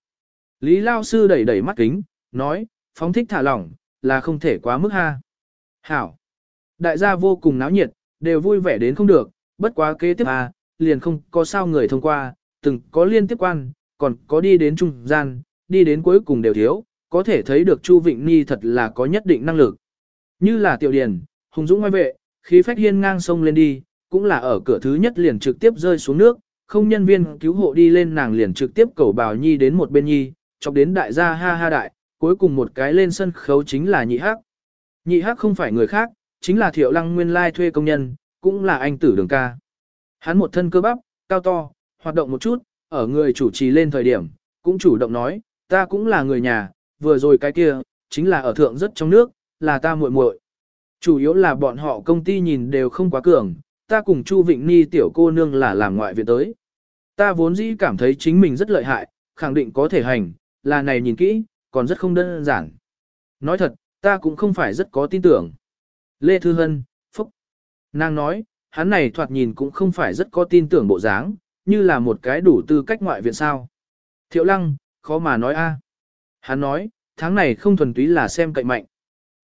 Lý lao sư đẩy đẩy mắt kính, nói, phóng thích thả lỏng, là không thể quá mức ha. Hảo. Đại gia vô cùng náo nhiệt, đều vui vẻ đến không được, bất quá kế tiếp à, liền không có sao người thông qua, từng có liên tiếp quan, còn có đi đến trung gian, đi đến cuối cùng đều thiếu, có thể thấy được Chu Vịnh Ni thật là có nhất định năng lực. Như là tiểu điền hùng dũng ngoài vệ, khí phách hiên ngang sông lên đi, cũng là ở cửa thứ nhất liền trực tiếp rơi xuống nước, không nhân viên cứu hộ đi lên nàng liền trực tiếp cầu bào nhi đến một bên nhi, chọc đến đại gia ha ha đại, cuối cùng một cái lên sân khấu chính là nhị hắc. Nhị hắc không phải người khác, chính là thiệu lăng nguyên lai thuê công nhân, cũng là anh tử đường ca. Hắn một thân cơ bắp, cao to, hoạt động một chút, ở người chủ trì lên thời điểm, cũng chủ động nói, ta cũng là người nhà, vừa rồi cái kia, chính là ở thượng rất trong nước, là ta muội muội. Chủ yếu là bọn họ công ty nhìn đều không quá cường, ta cùng Chu Vịnh Ni tiểu cô nương là làm ngoại viện tới. Ta vốn dĩ cảm thấy chính mình rất lợi hại, khẳng định có thể hành, là này nhìn kỹ, còn rất không đơn giản. Nói thật, ta cũng không phải rất có tin tưởng. Lê Thư Hân, Phúc. Nàng nói, hắn này thoạt nhìn cũng không phải rất có tin tưởng bộ dáng, như là một cái đủ tư cách ngoại viện sao. Thiệu Lăng, khó mà nói a. Hắn nói, tháng này không thuần túy là xem cậy mạnh.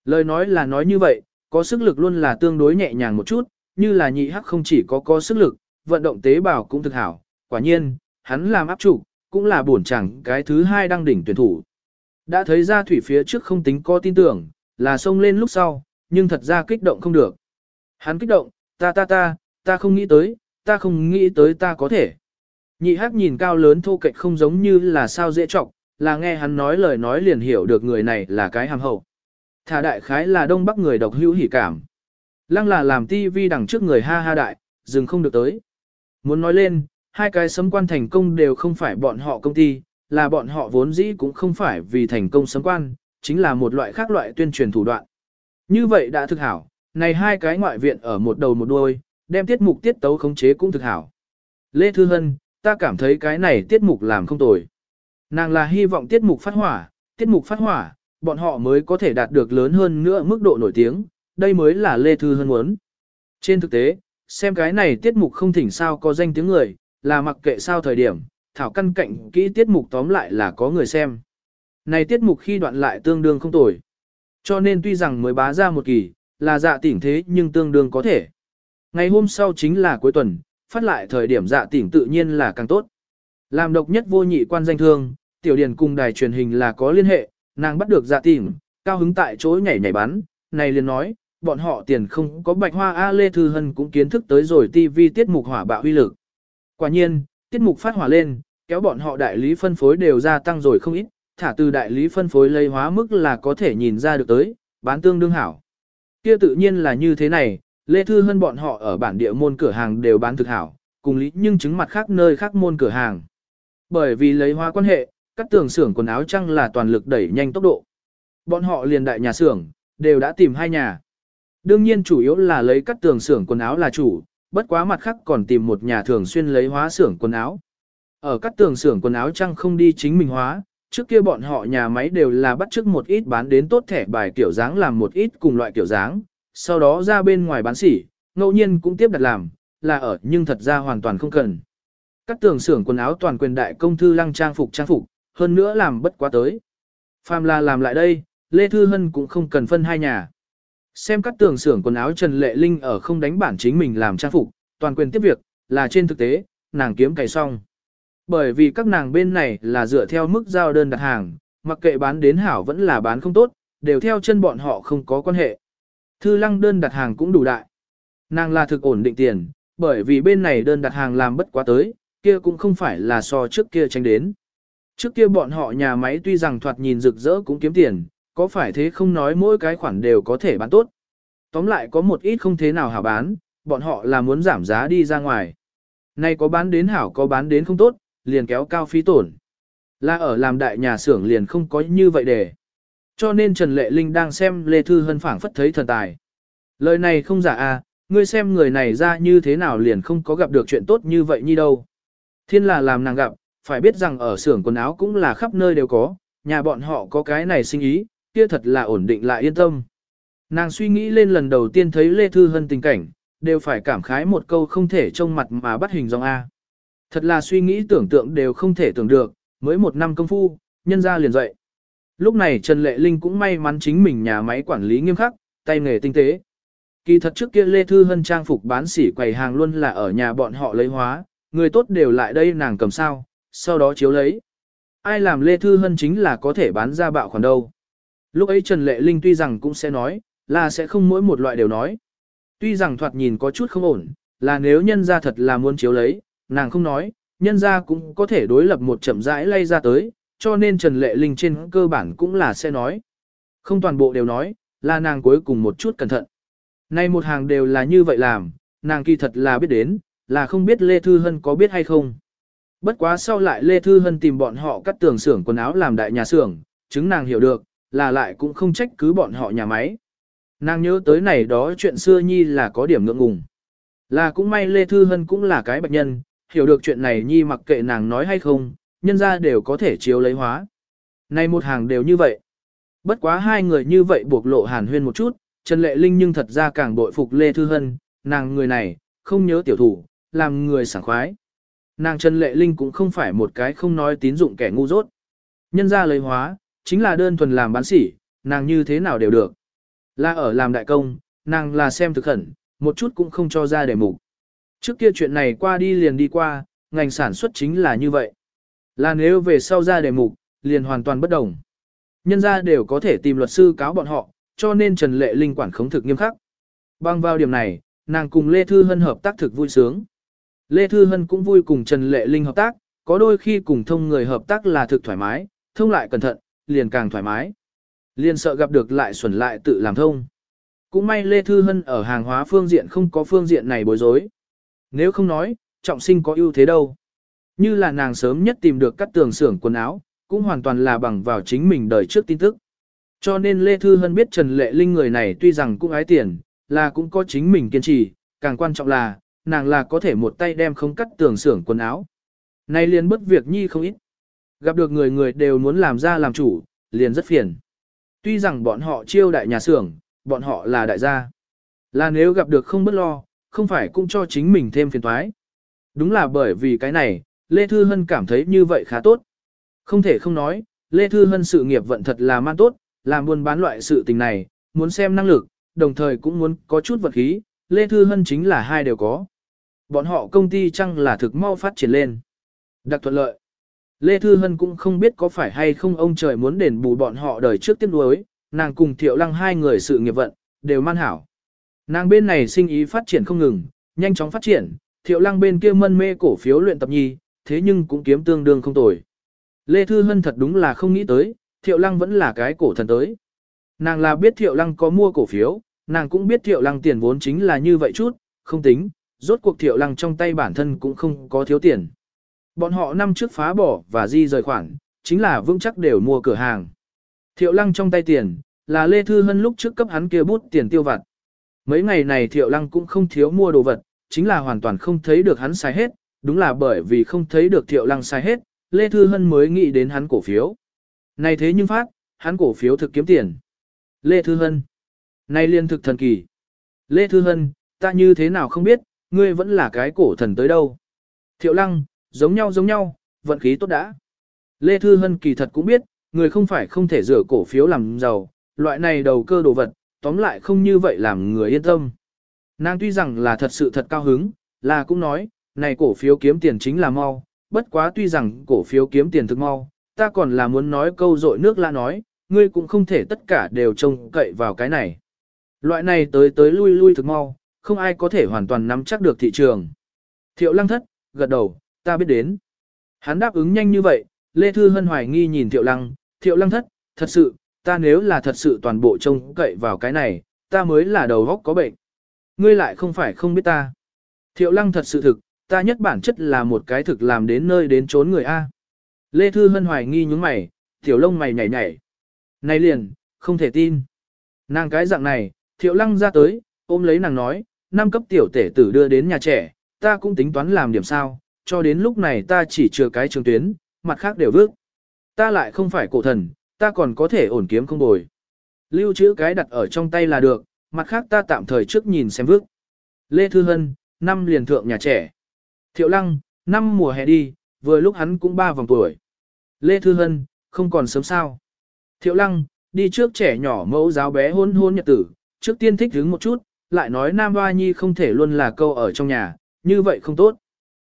Lời nói là nói như vậy, có sức lực luôn là tương đối nhẹ nhàng một chút, như là nhị hắc không chỉ có có sức lực, vận động tế bào cũng thực hảo. Quả nhiên, hắn làm áp chủ, cũng là buồn chẳng cái thứ hai đăng đỉnh tuyển thủ. Đã thấy ra thủy phía trước không tính có tin tưởng, là xông lên lúc sau, nhưng thật ra kích động không được. Hắn kích động, ta ta ta, ta không nghĩ tới, ta không nghĩ tới ta có thể. Nhị hắc nhìn cao lớn thô kệch không giống như là sao dễ trọng, là nghe hắn nói lời nói liền hiểu được người này là cái hàm hậu. Thả đại khái là đông bắc người độc hữu hỉ cảm. Lăng là làm ti vi đằng trước người ha ha đại, dừng không được tới. Muốn nói lên, hai cái sấm quan thành công đều không phải bọn họ công ty, là bọn họ vốn dĩ cũng không phải vì thành công sấm quan, chính là một loại khác loại tuyên truyền thủ đoạn. Như vậy đã thực hảo, này hai cái ngoại viện ở một đầu một đuôi, đem tiết mục tiết tấu khống chế cũng thực hảo. Lê Thư Hân, ta cảm thấy cái này tiết mục làm không tồi. Nàng là hy vọng tiết mục phát hỏa, tiết mục phát hỏa, bọn họ mới có thể đạt được lớn hơn nữa mức độ nổi tiếng, đây mới là lê thư hơn muốn. Trên thực tế, xem cái này tiết mục không thỉnh sao có danh tiếng người, là mặc kệ sao thời điểm, thảo căn cạnh kỹ tiết mục tóm lại là có người xem. Này tiết mục khi đoạn lại tương đương không tồi. Cho nên tuy rằng mới bá ra một kỳ, là dạ tỉnh thế nhưng tương đương có thể. Ngày hôm sau chính là cuối tuần, phát lại thời điểm dạ tỉnh tự nhiên là càng tốt. Làm độc nhất vô nhị quan danh thương, tiểu điển cùng đài truyền hình là có liên hệ, nàng bắt được dạ tìm, cao hứng tại chỗ nhảy nhảy bắn, này liền nói, bọn họ tiền không có bạch hoa A Lê Thư Hân cũng kiến thức tới rồi TV tiết mục hỏa bạo uy lực. Quả nhiên, tiết mục phát hỏa lên, kéo bọn họ đại lý phân phối đều gia tăng rồi không ít, thả từ đại lý phân phối lấy hóa mức là có thể nhìn ra được tới, bán tương đương hảo. Kia tự nhiên là như thế này, Lê Thư Hân bọn họ ở bản địa môn cửa hàng đều bán thực hảo, cùng lý nhưng chứng mặt khác nơi khác môn cửa hàng. Bởi vì lấy hóa quan hệ, các tường xưởng quần áo trăng là toàn lực đẩy nhanh tốc độ. Bọn họ liền đại nhà xưởng, đều đã tìm hai nhà. Đương nhiên chủ yếu là lấy các tường xưởng quần áo là chủ, bất quá mặt khác còn tìm một nhà thường xuyên lấy hóa xưởng quần áo. Ở các tường xưởng quần áo trăng không đi chính mình hóa, trước kia bọn họ nhà máy đều là bắt chước một ít bán đến tốt thẻ bài kiểu dáng làm một ít cùng loại kiểu dáng, sau đó ra bên ngoài bán sỉ, ngẫu nhiên cũng tiếp đặt làm, là ở nhưng thật ra hoàn toàn không cần. Các tường xưởng quần áo toàn quyền đại công thư lăng trang phục trang phục, hơn nữa làm bất quá tới. Phàm là làm lại đây, Lê Thư Hân cũng không cần phân hai nhà. Xem các tường xưởng quần áo Trần Lệ Linh ở không đánh bản chính mình làm trang phục, toàn quyền tiếp việc, là trên thực tế, nàng kiếm cày xong. Bởi vì các nàng bên này là dựa theo mức giao đơn đặt hàng, mặc kệ bán đến hảo vẫn là bán không tốt, đều theo chân bọn họ không có quan hệ. Thư lăng đơn đặt hàng cũng đủ đại. Nàng là thực ổn định tiền, bởi vì bên này đơn đặt hàng làm bất quá tới, kia cũng không phải là so trước kia tranh đến. Trước kia bọn họ nhà máy tuy rằng thoạt nhìn rực rỡ cũng kiếm tiền, có phải thế không nói mỗi cái khoản đều có thể bán tốt. Tóm lại có một ít không thế nào hảo bán, bọn họ là muốn giảm giá đi ra ngoài. Nay có bán đến hảo có bán đến không tốt, liền kéo cao phí tổn. Là ở làm đại nhà xưởng liền không có như vậy để. Cho nên Trần Lệ Linh đang xem Lê Thư Hân phảng phất thấy thần tài. Lời này không giả à, ngươi xem người này ra như thế nào liền không có gặp được chuyện tốt như vậy như đâu. Thiên là làm nàng gặp, phải biết rằng ở xưởng quần áo cũng là khắp nơi đều có, nhà bọn họ có cái này sinh ý, kia thật là ổn định lại yên tâm. Nàng suy nghĩ lên lần đầu tiên thấy Lê Thư Hân tình cảnh, đều phải cảm khái một câu không thể trông mặt mà bắt hình dòng A. Thật là suy nghĩ tưởng tượng đều không thể tưởng được, mới một năm công phu, nhân ra liền dậy. Lúc này Trần Lệ Linh cũng may mắn chính mình nhà máy quản lý nghiêm khắc, tay nghề tinh tế. Kỳ thật trước kia Lê Thư Hân trang phục bán sỉ quầy hàng luôn là ở nhà bọn họ lấy hóa, người tốt đều lại đây nàng cầm sao, sau đó chiếu lấy. Ai làm Lê Thư Hân chính là có thể bán ra bạo khoản đâu. Lúc ấy Trần Lệ Linh tuy rằng cũng sẽ nói, là sẽ không mỗi một loại đều nói. Tuy rằng thoạt nhìn có chút không ổn, là nếu nhân ra thật là muốn chiếu lấy, nàng không nói, nhân ra cũng có thể đối lập một chậm rãi lay ra tới, cho nên Trần Lệ Linh trên cơ bản cũng là sẽ nói. Không toàn bộ đều nói, là nàng cuối cùng một chút cẩn thận. Nay một hàng đều là như vậy làm, nàng kỳ thật là biết đến, là không biết Lê Thư Hân có biết hay không. Bất quá sau lại Lê Thư Hân tìm bọn họ cắt tường xưởng quần áo làm đại nhà xưởng, chứng nàng hiểu được, là lại cũng không trách cứ bọn họ nhà máy. Nàng nhớ tới này đó chuyện xưa nhi là có điểm ngượng ngùng. Là cũng may Lê Thư Hân cũng là cái bạch nhân, hiểu được chuyện này nhi mặc kệ nàng nói hay không, nhân ra đều có thể chiếu lấy hóa. Này một hàng đều như vậy. Bất quá hai người như vậy buộc lộ hàn huyên một chút, Trần Lệ Linh nhưng thật ra càng bội phục Lê Thư Hân, nàng người này, không nhớ tiểu thủ, làm người sảng khoái. Nàng Trần Lệ Linh cũng không phải một cái không nói tín dụng kẻ ngu dốt. Nhân ra lấy hóa, chính là đơn thuần làm bán sỉ, nàng như thế nào đều được. Là ở làm đại công, nàng là xem thực khẩn, một chút cũng không cho ra để mục. Trước kia chuyện này qua đi liền đi qua, ngành sản xuất chính là như vậy. Là nếu về sau ra đề mục, liền hoàn toàn bất đồng. Nhân ra đều có thể tìm luật sư cáo bọn họ, cho nên Trần Lệ Linh quản khống thực nghiêm khắc. Bằng vào điểm này, nàng cùng Lê Thư Hân hợp tác thực vui sướng. Lê Thư Hân cũng vui cùng Trần Lệ Linh hợp tác, có đôi khi cùng thông người hợp tác là thực thoải mái, thông lại cẩn thận, liền càng thoải mái. Liền sợ gặp được lại xuẩn lại tự làm thông. Cũng may Lê Thư Hân ở hàng hóa phương diện không có phương diện này bối rối. Nếu không nói, trọng sinh có ưu thế đâu. Như là nàng sớm nhất tìm được các tường xưởng quần áo, cũng hoàn toàn là bằng vào chính mình đời trước tin tức. Cho nên Lê Thư Hân biết Trần Lệ Linh người này tuy rằng cũng ái tiền, là cũng có chính mình kiên trì, càng quan trọng là, nàng là có thể một tay đem không cắt tường xưởng quần áo. Nay liền bất việc nhi không ít. Gặp được người người đều muốn làm ra làm chủ, liền rất phiền. Tuy rằng bọn họ chiêu đại nhà xưởng, bọn họ là đại gia. Là nếu gặp được không bất lo, không phải cũng cho chính mình thêm phiền toái. Đúng là bởi vì cái này, Lê Thư Hân cảm thấy như vậy khá tốt. Không thể không nói, Lê Thư Hân sự nghiệp vận thật là man tốt, làm buôn bán loại sự tình này, muốn xem năng lực, đồng thời cũng muốn có chút vật khí, Lê Thư Hân chính là hai đều có. Bọn họ công ty chăng là thực mau phát triển lên. Đặc thuận lợi. Lê Thư Hân cũng không biết có phải hay không ông trời muốn đền bù bọn họ đời trước tiếc nuối, nàng cùng Thiệu Lăng hai người sự nghiệp vận, đều man hảo. Nàng bên này sinh ý phát triển không ngừng, nhanh chóng phát triển, Thiệu Lăng bên kia mân mê cổ phiếu luyện tập nhi, thế nhưng cũng kiếm tương đương không tồi. Lê Thư Hân thật đúng là không nghĩ tới, Thiệu Lăng vẫn là cái cổ thần tới. Nàng là biết Thiệu Lăng có mua cổ phiếu, nàng cũng biết Thiệu Lăng tiền vốn chính là như vậy chút, không tính, rốt cuộc thiệu lăng trong tay bản thân cũng không có thiếu tiền. Bọn họ năm trước phá bỏ và di rời khoản, chính là vững chắc đều mua cửa hàng. Thiệu lăng trong tay tiền, là Lê Thư Hân lúc trước cấp hắn kia bút tiền tiêu vặt. Mấy ngày này thiệu lăng cũng không thiếu mua đồ vật, chính là hoàn toàn không thấy được hắn sai hết, đúng là bởi vì không thấy được thiệu lăng sai hết, Lê Thư Hân mới nghĩ đến hắn cổ phiếu. Này thế nhưng phát, hắn cổ phiếu thực kiếm tiền. Lê Thư Hân. Này liên thực thần kỳ. Lê Thư Hân, ta như thế nào không biết, ngươi vẫn là cái cổ thần tới đâu. Thiệu lăng, giống nhau giống nhau, vận khí tốt đã. Lê Thư Hân kỳ thật cũng biết, người không phải không thể rửa cổ phiếu làm giàu, loại này đầu cơ đồ vật, tóm lại không như vậy làm người yên tâm. Nàng tuy rằng là thật sự thật cao hứng, là cũng nói, này cổ phiếu kiếm tiền chính là mau, bất quá tuy rằng cổ phiếu kiếm tiền thực mau, ta còn là muốn nói câu dội nước lạ nói, ngươi cũng không thể tất cả đều trông cậy vào cái này. Loại này tới tới lui lui thực mau, không ai có thể hoàn toàn nắm chắc được thị trường. Thiệu lăng thất, gật đầu, ta biết đến. Hắn đáp ứng nhanh như vậy, Lê Thư Hân hoài nghi nhìn thiệu lăng, thiệu lăng thất, thật sự, ta nếu là thật sự toàn bộ trông cậy vào cái này, ta mới là đầu góc có bệnh. Ngươi lại không phải không biết ta. Thiệu lăng thật sự thực, ta nhất bản chất là một cái thực làm đến nơi đến chốn người A. Lê Thư Hân hoài nghi nhúng mày, tiểu lông mày nhảy nhảy. Này liền, không thể tin. Nàng cái dạng này, thiệu lăng ra tới, ôm lấy nàng nói, năm cấp tiểu tể tử đưa đến nhà trẻ, ta cũng tính toán làm điểm sao, cho đến lúc này ta chỉ chừa cái trường tuyến, mặt khác đều vước. Ta lại không phải cổ thần, ta còn có thể ổn kiếm không bồi. Lưu trữ cái đặt ở trong tay là được, mặt khác ta tạm thời trước nhìn xem vước. Lê Thư Hân, năm liền thượng nhà trẻ. Thiệu Lăng, năm mùa hè đi, vừa lúc hắn cũng ba vòng tuổi. Lê Thư Hân, không còn sớm sao. Thiệu Lăng, đi trước trẻ nhỏ mẫu giáo bé hôn hôn nhật tử, trước tiên thích hứng một chút, lại nói Nam Hoa Nhi không thể luôn là câu ở trong nhà, như vậy không tốt.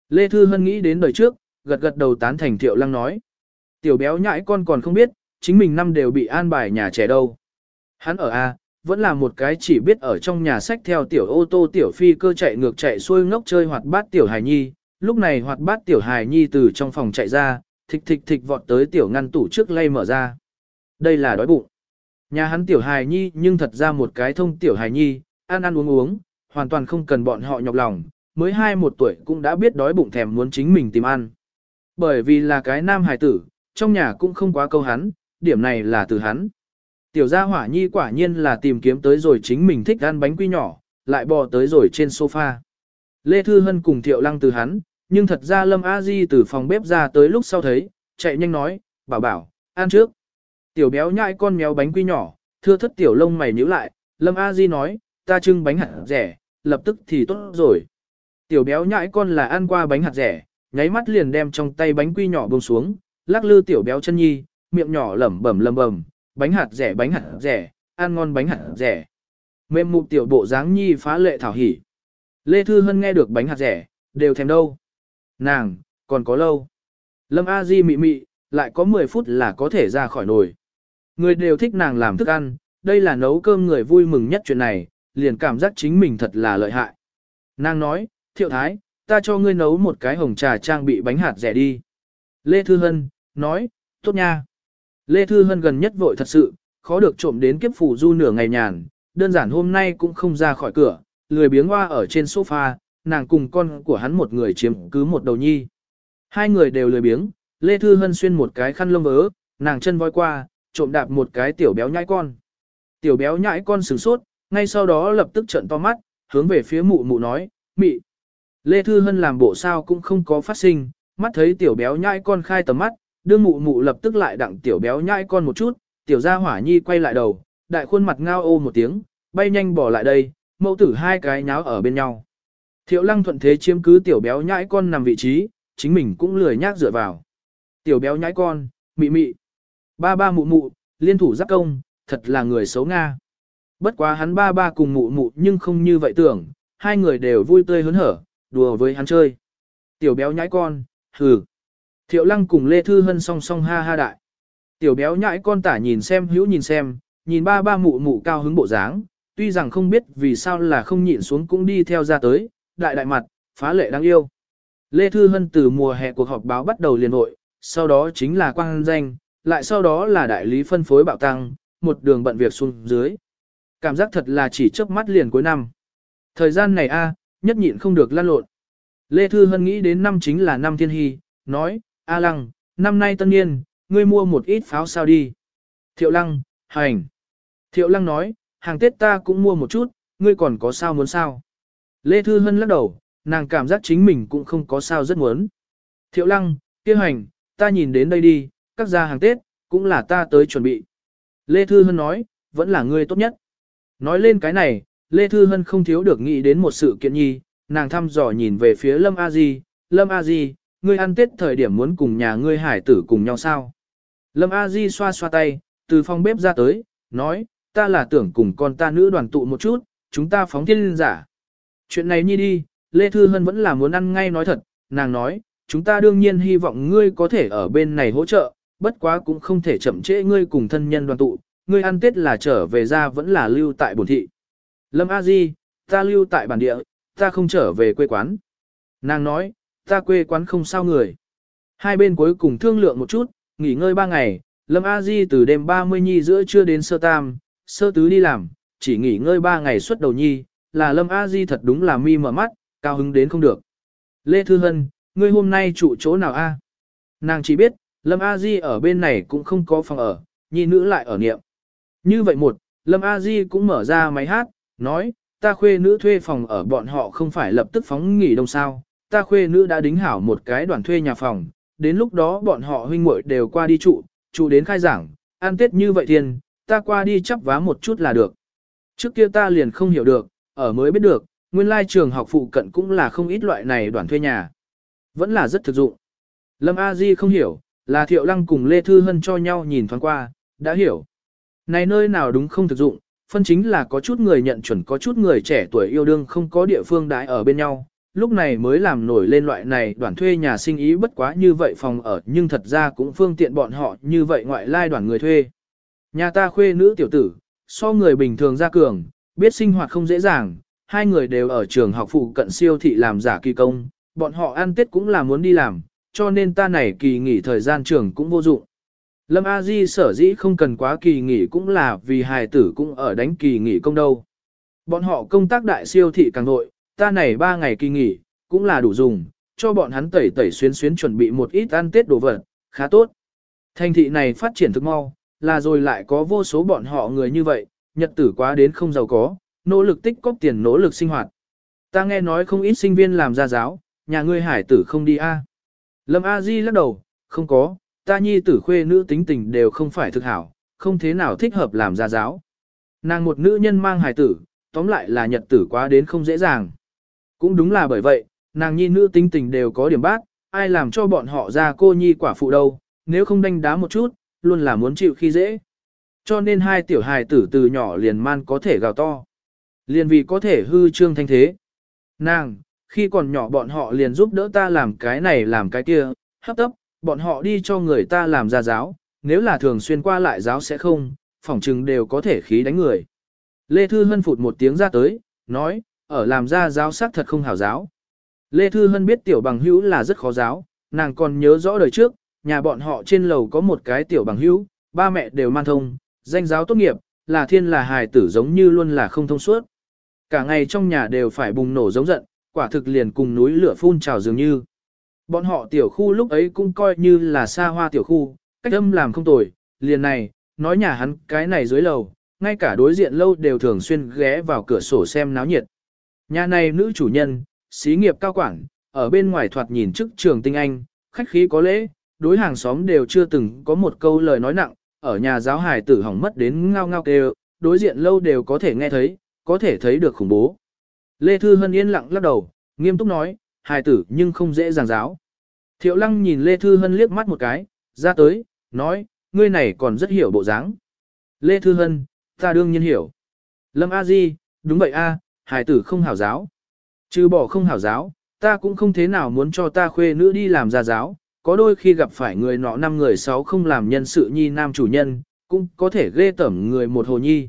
Lê Thư Hân nghĩ đến đời trước, gật gật đầu tán thành Thiệu Lăng nói. Tiểu béo nhãi con còn không biết, chính mình năm đều bị an bài nhà trẻ đâu. Hắn ở A, vẫn là một cái chỉ biết ở trong nhà sách theo tiểu ô tô tiểu phi cơ chạy ngược chạy xuôi ngốc chơi hoạt bát tiểu hài nhi. Lúc này hoạt bát tiểu hài nhi từ trong phòng chạy ra, thịch thịch thịch vọt tới tiểu ngăn tủ trước lay mở ra. Đây là đói bụng. Nhà hắn tiểu hài nhi nhưng thật ra một cái thông tiểu hài nhi, ăn ăn uống uống, hoàn toàn không cần bọn họ nhọc lòng, mới hai một tuổi cũng đã biết đói bụng thèm muốn chính mình tìm ăn. Bởi vì là cái nam hài tử, trong nhà cũng không quá câu hắn, điểm này là từ hắn. Tiểu gia hỏa nhi quả nhiên là tìm kiếm tới rồi chính mình thích ăn bánh quy nhỏ, lại bò tới rồi trên sofa. Lê Thư Hân cùng Thiệu Lăng từ hắn, nhưng thật ra Lâm A Di từ phòng bếp ra tới lúc sau thấy, chạy nhanh nói, bảo bảo, ăn trước. Tiểu béo nhại con mèo bánh quy nhỏ, thưa thất tiểu lông mày nhíu lại, Lâm A Di nói, ta trưng bánh hạt rẻ, lập tức thì tốt rồi. Tiểu béo nhãi con là ăn qua bánh hạt rẻ, nháy mắt liền đem trong tay bánh quy nhỏ buông xuống, lắc lư tiểu béo chân nhi, miệng nhỏ lẩm bẩm lẩm bẩm, bánh hạt rẻ bánh hạt rẻ, ăn ngon bánh hạt rẻ. Mềm mụ tiểu bộ dáng nhi phá lệ thảo hỉ. Lê Thư Hân nghe được bánh hạt rẻ, đều thèm đâu. Nàng, còn có lâu. Lâm A Di mị mị, lại có 10 phút là có thể ra khỏi nồi. Người đều thích nàng làm thức ăn, đây là nấu cơm người vui mừng nhất chuyện này, liền cảm giác chính mình thật là lợi hại. Nàng nói, thiệu thái, ta cho ngươi nấu một cái hồng trà trang bị bánh hạt rẻ đi. Lê Thư Hân, nói, tốt nha. Lê Thư Hân gần nhất vội thật sự, khó được trộm đến kiếp phủ du nửa ngày nhàn, đơn giản hôm nay cũng không ra khỏi cửa, lười biếng hoa ở trên sofa, nàng cùng con của hắn một người chiếm cứ một đầu nhi. Hai người đều lười biếng, Lê Thư Hân xuyên một cái khăn lông vớ, nàng chân voi qua, trộm đạp một cái tiểu béo nhãi con. Tiểu béo nhãi con sửng sốt, ngay sau đó lập tức trợn to mắt, hướng về phía mụ mụ nói, mị. Lê Thư Hân làm bộ sao cũng không có phát sinh, mắt thấy tiểu béo nhãi con khai tầm mắt, đương mụ mụ lập tức lại đặng tiểu béo nhãi con một chút, tiểu gia hỏa nhi quay lại đầu, đại khuôn mặt ngao ô một tiếng, bay nhanh bỏ lại đây, mẫu tử hai cái nháo ở bên nhau. Thiệu lăng thuận thế chiếm cứ tiểu béo nhãi con nằm vị trí, chính mình cũng lười nhác dựa vào. Tiểu béo nhãi con, mị mị. Ba ba mụ mụ, liên thủ giáp công, thật là người xấu Nga. Bất quá hắn ba ba cùng mụ mụ nhưng không như vậy tưởng, hai người đều vui tươi hớn hở, đùa với hắn chơi. Tiểu béo nhãi con, hừ. Thiệu lăng cùng Lê Thư Hân song song ha ha đại. Tiểu béo nhãi con tả nhìn xem hữu nhìn xem, nhìn ba ba mụ mụ cao hứng bộ dáng, tuy rằng không biết vì sao là không nhịn xuống cũng đi theo ra tới, đại đại mặt, phá lệ đáng yêu. Lê Thư Hân từ mùa hè cuộc họp báo bắt đầu liền hội, sau đó chính là quang danh, lại sau đó là đại lý phân phối bạo tăng, một đường bận việc xuống dưới. Cảm giác thật là chỉ chớp mắt liền cuối năm. Thời gian này a, nhất nhịn không được lăn lộn. Lê Thư Hân nghĩ đến năm chính là năm thiên hy, nói, A Lăng, năm nay tân niên, ngươi mua một ít pháo sao đi. Thiệu Lăng, hành. Thiệu Lăng nói, hàng Tết ta cũng mua một chút, ngươi còn có sao muốn sao. Lê Thư Hân lắc đầu, nàng cảm giác chính mình cũng không có sao rất muốn. Thiệu Lăng, kia hành, ta nhìn đến đây đi, các gia hàng Tết, cũng là ta tới chuẩn bị. Lê Thư Hân nói, vẫn là ngươi tốt nhất. Nói lên cái này, Lê Thư Hân không thiếu được nghĩ đến một sự kiện nhi, nàng thăm dò nhìn về phía Lâm A Di, Lâm A Di, ngươi ăn tết thời điểm muốn cùng nhà ngươi hải tử cùng nhau sao? Lâm A Di xoa xoa tay, từ phòng bếp ra tới, nói, ta là tưởng cùng con ta nữ đoàn tụ một chút, chúng ta phóng thiên giả. Chuyện này nhi đi, Lê Thư Hân vẫn là muốn ăn ngay nói thật, nàng nói, chúng ta đương nhiên hy vọng ngươi có thể ở bên này hỗ trợ, bất quá cũng không thể chậm trễ ngươi cùng thân nhân đoàn tụ, ngươi ăn tết là trở về ra vẫn là lưu tại bổn thị. Lâm A Di, ta lưu tại bản địa, ta không trở về quê quán. Nàng nói, ta quê quán không sao người. Hai bên cuối cùng thương lượng một chút, nghỉ ngơi ba ngày, Lâm A Di từ đêm 30 nhi giữa trưa đến sơ tam, sơ tứ đi làm, chỉ nghỉ ngơi ba ngày suốt đầu nhi, là Lâm A Di thật đúng là mi mở mắt, cao hứng đến không được. Lê Thư Hân, ngươi hôm nay trụ chỗ nào a? Nàng chỉ biết, Lâm A Di ở bên này cũng không có phòng ở, nhi nữ lại ở niệm. Như vậy một, Lâm A Di cũng mở ra máy hát, nói, ta khuê nữ thuê phòng ở bọn họ không phải lập tức phóng nghỉ đông sao, ta khuê nữ đã đính hảo một cái đoàn thuê nhà phòng, đến lúc đó bọn họ huynh muội đều qua đi trụ, trụ đến khai giảng, ăn tết như vậy thiên, ta qua đi chắp vá một chút là được. Trước kia ta liền không hiểu được, ở mới biết được, nguyên lai trường học phụ cận cũng là không ít loại này đoàn thuê nhà. Vẫn là rất thực dụng. Lâm A Di không hiểu, là Thiệu Lăng cùng Lê Thư Hân cho nhau nhìn thoáng qua, đã hiểu. Này nơi nào đúng không thực dụng, phân chính là có chút người nhận chuẩn có chút người trẻ tuổi yêu đương không có địa phương đãi ở bên nhau, lúc này mới làm nổi lên loại này đoàn thuê nhà sinh ý bất quá như vậy phòng ở nhưng thật ra cũng phương tiện bọn họ như vậy ngoại lai đoàn người thuê. Nhà ta khuê nữ tiểu tử, so người bình thường ra cường, biết sinh hoạt không dễ dàng, hai người đều ở trường học phụ cận siêu thị làm giả kỳ công, bọn họ ăn tết cũng là muốn đi làm, cho nên ta này kỳ nghỉ thời gian trường cũng vô dụng. Lâm A Di sở dĩ không cần quá kỳ nghỉ cũng là vì hài tử cũng ở đánh kỳ nghỉ công đâu. Bọn họ công tác đại siêu thị càng nội, ta này 3 ngày kỳ nghỉ, cũng là đủ dùng, cho bọn hắn tẩy tẩy xuyến xuyến chuẩn bị một ít ăn tết đồ vật, khá tốt. Thành thị này phát triển thực mau, là rồi lại có vô số bọn họ người như vậy, nhật tử quá đến không giàu có, nỗ lực tích cóp tiền nỗ lực sinh hoạt. Ta nghe nói không ít sinh viên làm gia giáo, nhà ngươi hải tử không đi a. À. Lâm A Di lắc đầu, không có, ta nhi tử khuê nữ tính tình đều không phải thực hảo, không thế nào thích hợp làm gia giáo. Nàng một nữ nhân mang hài tử, tóm lại là nhật tử quá đến không dễ dàng. Cũng đúng là bởi vậy, nàng nhi nữ tính tình đều có điểm bác, ai làm cho bọn họ ra cô nhi quả phụ đâu, nếu không đánh đá một chút, luôn là muốn chịu khi dễ. Cho nên hai tiểu hài tử từ nhỏ liền man có thể gào to. Liền vì có thể hư trương thanh thế. Nàng, khi còn nhỏ bọn họ liền giúp đỡ ta làm cái này làm cái kia, hấp tấp, bọn họ đi cho người ta làm ra giáo, nếu là thường xuyên qua lại giáo sẽ không, phỏng chừng đều có thể khí đánh người. Lê Thư Hân phụt một tiếng ra tới, nói, ở làm ra giáo xác thật không hảo giáo. Lê Thư Hân biết tiểu bằng hữu là rất khó giáo, nàng còn nhớ rõ đời trước, nhà bọn họ trên lầu có một cái tiểu bằng hữu, ba mẹ đều man thông, danh giáo tốt nghiệp, là thiên là hài tử giống như luôn là không thông suốt. Cả ngày trong nhà đều phải bùng nổ giống giận, quả thực liền cùng núi lửa phun trào dường như. Bọn họ tiểu khu lúc ấy cũng coi như là xa hoa tiểu khu, cách âm làm không tồi, liền này, nói nhà hắn cái này dưới lầu, ngay cả đối diện lâu đều thường xuyên ghé vào cửa sổ xem náo nhiệt. Nhà này nữ chủ nhân, xí nghiệp cao quản, ở bên ngoài thoạt nhìn trước trường tinh anh, khách khí có lễ, đối hàng xóm đều chưa từng có một câu lời nói nặng, ở nhà giáo hài tử hỏng mất đến ngao ngao kêu, đối diện lâu đều có thể nghe thấy, có thể thấy được khủng bố. Lê Thư Hân yên lặng lắc đầu, nghiêm túc nói, hài tử nhưng không dễ dàng giáo. Thiệu lăng nhìn Lê Thư Hân liếc mắt một cái, ra tới, nói, ngươi này còn rất hiểu bộ dáng. Lê Thư Hân, ta đương nhiên hiểu. Lâm A Di, đúng vậy a, à, hài tử không hảo giáo. Chứ bỏ không hảo giáo, ta cũng không thế nào muốn cho ta khuê nữ đi làm gia giáo, có đôi khi gặp phải người nọ năm người sáu không làm nhân sự nhi nam chủ nhân, cũng có thể ghê tẩm người một hồ nhi.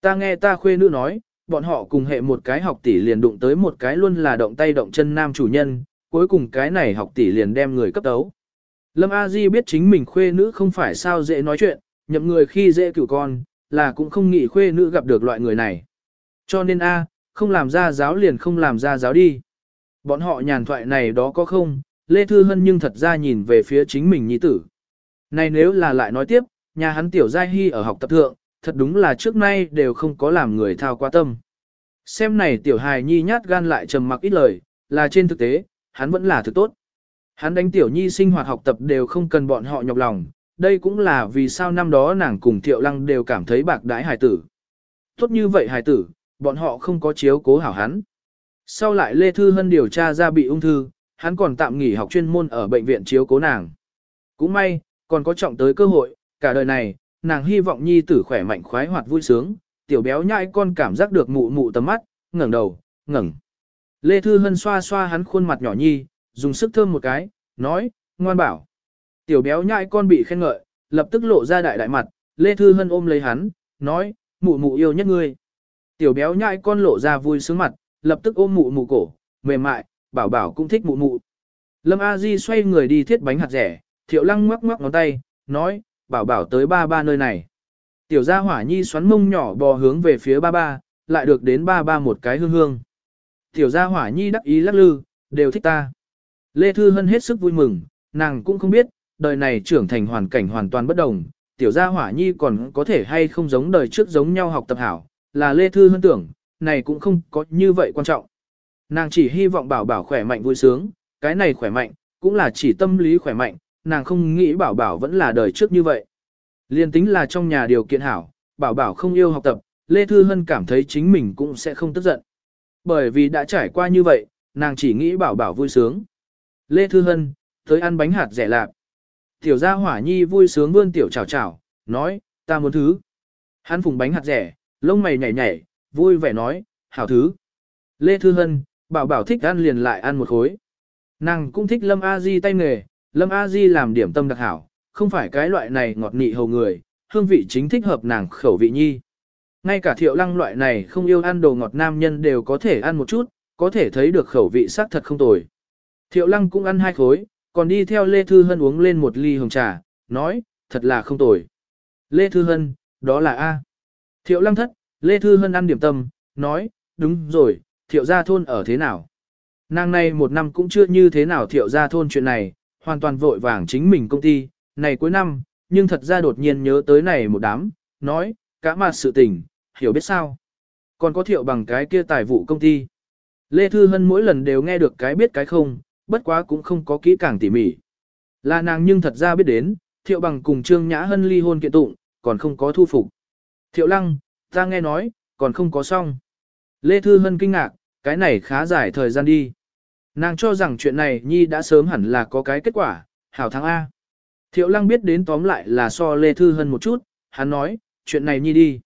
Ta nghe ta khuê nữ nói, bọn họ cùng hệ một cái học tỷ liền đụng tới một cái luôn là động tay động chân nam chủ nhân, cuối cùng cái này học tỷ liền đem người cấp tấu. Lâm A Di biết chính mình khuê nữ không phải sao dễ nói chuyện, nhậm người khi dễ cửu con, là cũng không nghĩ khuê nữ gặp được loại người này. Cho nên A, không làm ra giáo liền không làm ra giáo đi. Bọn họ nhàn thoại này đó có không, Lê Thư Hân nhưng thật ra nhìn về phía chính mình nhi tử. Này nếu là lại nói tiếp, nhà hắn tiểu giai hy ở học tập thượng, thật đúng là trước nay đều không có làm người thao quá tâm. Xem này tiểu hài nhi nhát gan lại trầm mặc ít lời, là trên thực tế, hắn vẫn là thực tốt. Hắn đánh tiểu nhi sinh hoạt học tập đều không cần bọn họ nhọc lòng, đây cũng là vì sao năm đó nàng cùng thiệu lăng đều cảm thấy bạc đãi hài tử. Tốt như vậy hài tử, bọn họ không có chiếu cố hảo hắn. Sau lại Lê Thư Hân điều tra ra bị ung thư, hắn còn tạm nghỉ học chuyên môn ở bệnh viện chiếu cố nàng. Cũng may, còn có trọng tới cơ hội, cả đời này, nàng hy vọng nhi tử khỏe mạnh khoái hoạt vui sướng, tiểu béo nhãi con cảm giác được mụ mụ tầm mắt, ngẩng đầu, ngẩng. Lê Thư Hân xoa xoa hắn khuôn mặt nhỏ nhi, dùng sức thơm một cái, nói, ngoan bảo. Tiểu béo nhãi con bị khen ngợi, lập tức lộ ra đại đại mặt, Lê Thư Hân ôm lấy hắn, nói, mụ mụ yêu nhất ngươi. Tiểu béo nhãi con lộ ra vui sướng mặt, lập tức ôm mụ mụ cổ, mềm mại, bảo bảo cũng thích mụ mụ. Lâm A Di xoay người đi thiết bánh hạt rẻ, thiệu lăng ngoắc ngoắc ngón tay, nói, bảo bảo tới ba ba nơi này. Tiểu gia hỏa nhi xoắn mông nhỏ bò hướng về phía ba ba, lại được đến ba ba một cái hương hương. Tiểu gia hỏa nhi đắc ý lắc lư, đều thích ta. Lê Thư Hân hết sức vui mừng, nàng cũng không biết, đời này trưởng thành hoàn cảnh hoàn toàn bất đồng. Tiểu gia hỏa nhi còn có thể hay không giống đời trước giống nhau học tập hảo, là Lê Thư Hân tưởng, này cũng không có như vậy quan trọng. Nàng chỉ hy vọng bảo bảo khỏe mạnh vui sướng, cái này khỏe mạnh, cũng là chỉ tâm lý khỏe mạnh, nàng không nghĩ bảo bảo vẫn là đời trước như vậy. Liên tính là trong nhà điều kiện hảo, bảo bảo không yêu học tập, Lê Thư Hân cảm thấy chính mình cũng sẽ không tức giận. Bởi vì đã trải qua như vậy, nàng chỉ nghĩ bảo bảo vui sướng. Lê Thư Hân, tới ăn bánh hạt rẻ lạc. Tiểu gia hỏa nhi vui sướng vươn tiểu chào chào, nói, ta muốn thứ. Hắn phùng bánh hạt rẻ, lông mày nhảy nhảy, vui vẻ nói, hảo thứ. Lê Thư Hân, bảo bảo thích ăn liền lại ăn một khối. Nàng cũng thích Lâm A Di tay nghề, Lâm A Di làm điểm tâm đặc hảo, không phải cái loại này ngọt nị hầu người, hương vị chính thích hợp nàng khẩu vị nhi. Ngay cả thiệu lăng loại này không yêu ăn đồ ngọt nam nhân đều có thể ăn một chút, có thể thấy được khẩu vị xác thật không tồi. Thiệu lăng cũng ăn hai khối, còn đi theo Lê Thư Hân uống lên một ly hồng trà, nói, thật là không tồi. Lê Thư Hân, đó là A. Thiệu lăng thất, Lê Thư Hân ăn điểm tâm, nói, đúng rồi, thiệu gia thôn ở thế nào? Nàng này một năm cũng chưa như thế nào thiệu gia thôn chuyện này, hoàn toàn vội vàng chính mình công ty, này cuối năm, nhưng thật ra đột nhiên nhớ tới này một đám, nói, cả mà sự tình, hiểu biết sao. Còn có thiệu bằng cái kia tài vụ công ty. Lê Thư Hân mỗi lần đều nghe được cái biết cái không, bất quá cũng không có kỹ càng tỉ mỉ. Là nàng nhưng thật ra biết đến, thiệu bằng cùng Trương Nhã Hân ly hôn kiện tụng, còn không có thu phục. Thiệu lăng, ta nghe nói, còn không có xong. Lê Thư Hân kinh ngạc, cái này khá dài thời gian đi. Nàng cho rằng chuyện này Nhi đã sớm hẳn là có cái kết quả, hảo thắng A. Thiệu lăng biết đến tóm lại là so Lê Thư Hân một chút, hắn nói, chuyện này Nhi đi.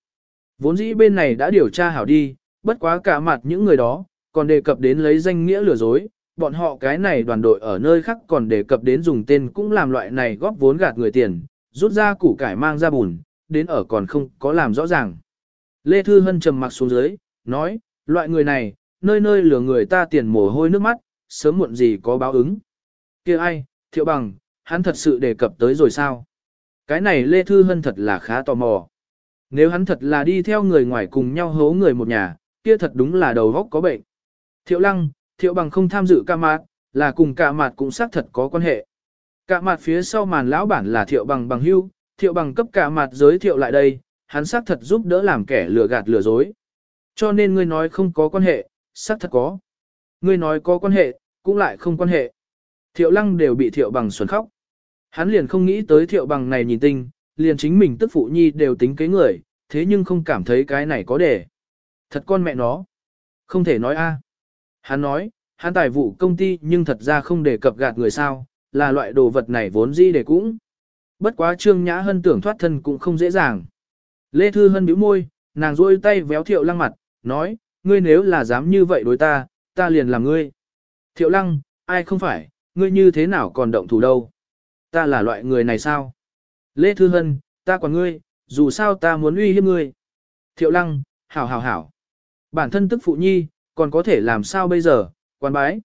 Vốn dĩ bên này đã điều tra hảo đi, bất quá cả mặt những người đó, còn đề cập đến lấy danh nghĩa lừa dối, bọn họ cái này đoàn đội ở nơi khác còn đề cập đến dùng tên cũng làm loại này góp vốn gạt người tiền, rút ra củ cải mang ra bùn, đến ở còn không có làm rõ ràng. Lê Thư Hân trầm mặt xuống dưới, nói, loại người này, nơi nơi lừa người ta tiền mồ hôi nước mắt, sớm muộn gì có báo ứng. kia ai, thiệu bằng, hắn thật sự đề cập tới rồi sao? Cái này Lê Thư Hân thật là khá tò mò. Nếu hắn thật là đi theo người ngoài cùng nhau hố người một nhà, kia thật đúng là đầu góc có bệnh. Thiệu lăng, thiệu bằng không tham dự ca mạt, là cùng ca mạt cũng xác thật có quan hệ. Ca mặt phía sau màn lão bản là thiệu bằng bằng hưu, thiệu bằng cấp ca mặt giới thiệu lại đây, hắn xác thật giúp đỡ làm kẻ lừa gạt lừa dối. Cho nên ngươi nói không có quan hệ, xác thật có. Ngươi nói có quan hệ, cũng lại không quan hệ. Thiệu lăng đều bị thiệu bằng xuẩn khóc. Hắn liền không nghĩ tới thiệu bằng này nhìn tinh, liền chính mình tức phụ nhi đều tính kế người, thế nhưng không cảm thấy cái này có để. Thật con mẹ nó. Không thể nói a. Hắn nói, hắn tài vụ công ty nhưng thật ra không để cập gạt người sao, là loại đồ vật này vốn gì để cũng. Bất quá Trương Nhã Hân tưởng thoát thân cũng không dễ dàng. Lê Thư Hân bĩu môi, nàng rôi tay véo thiệu lăng mặt, nói, ngươi nếu là dám như vậy đối ta, ta liền làm ngươi. Thiệu lăng, ai không phải, ngươi như thế nào còn động thủ đâu? Ta là loại người này sao? Lê Thư Hân, ta còn ngươi, dù sao ta muốn uy hiếp ngươi. Thiệu lăng, hảo hảo hảo. Bản thân tức phụ nhi, còn có thể làm sao bây giờ, quan bái.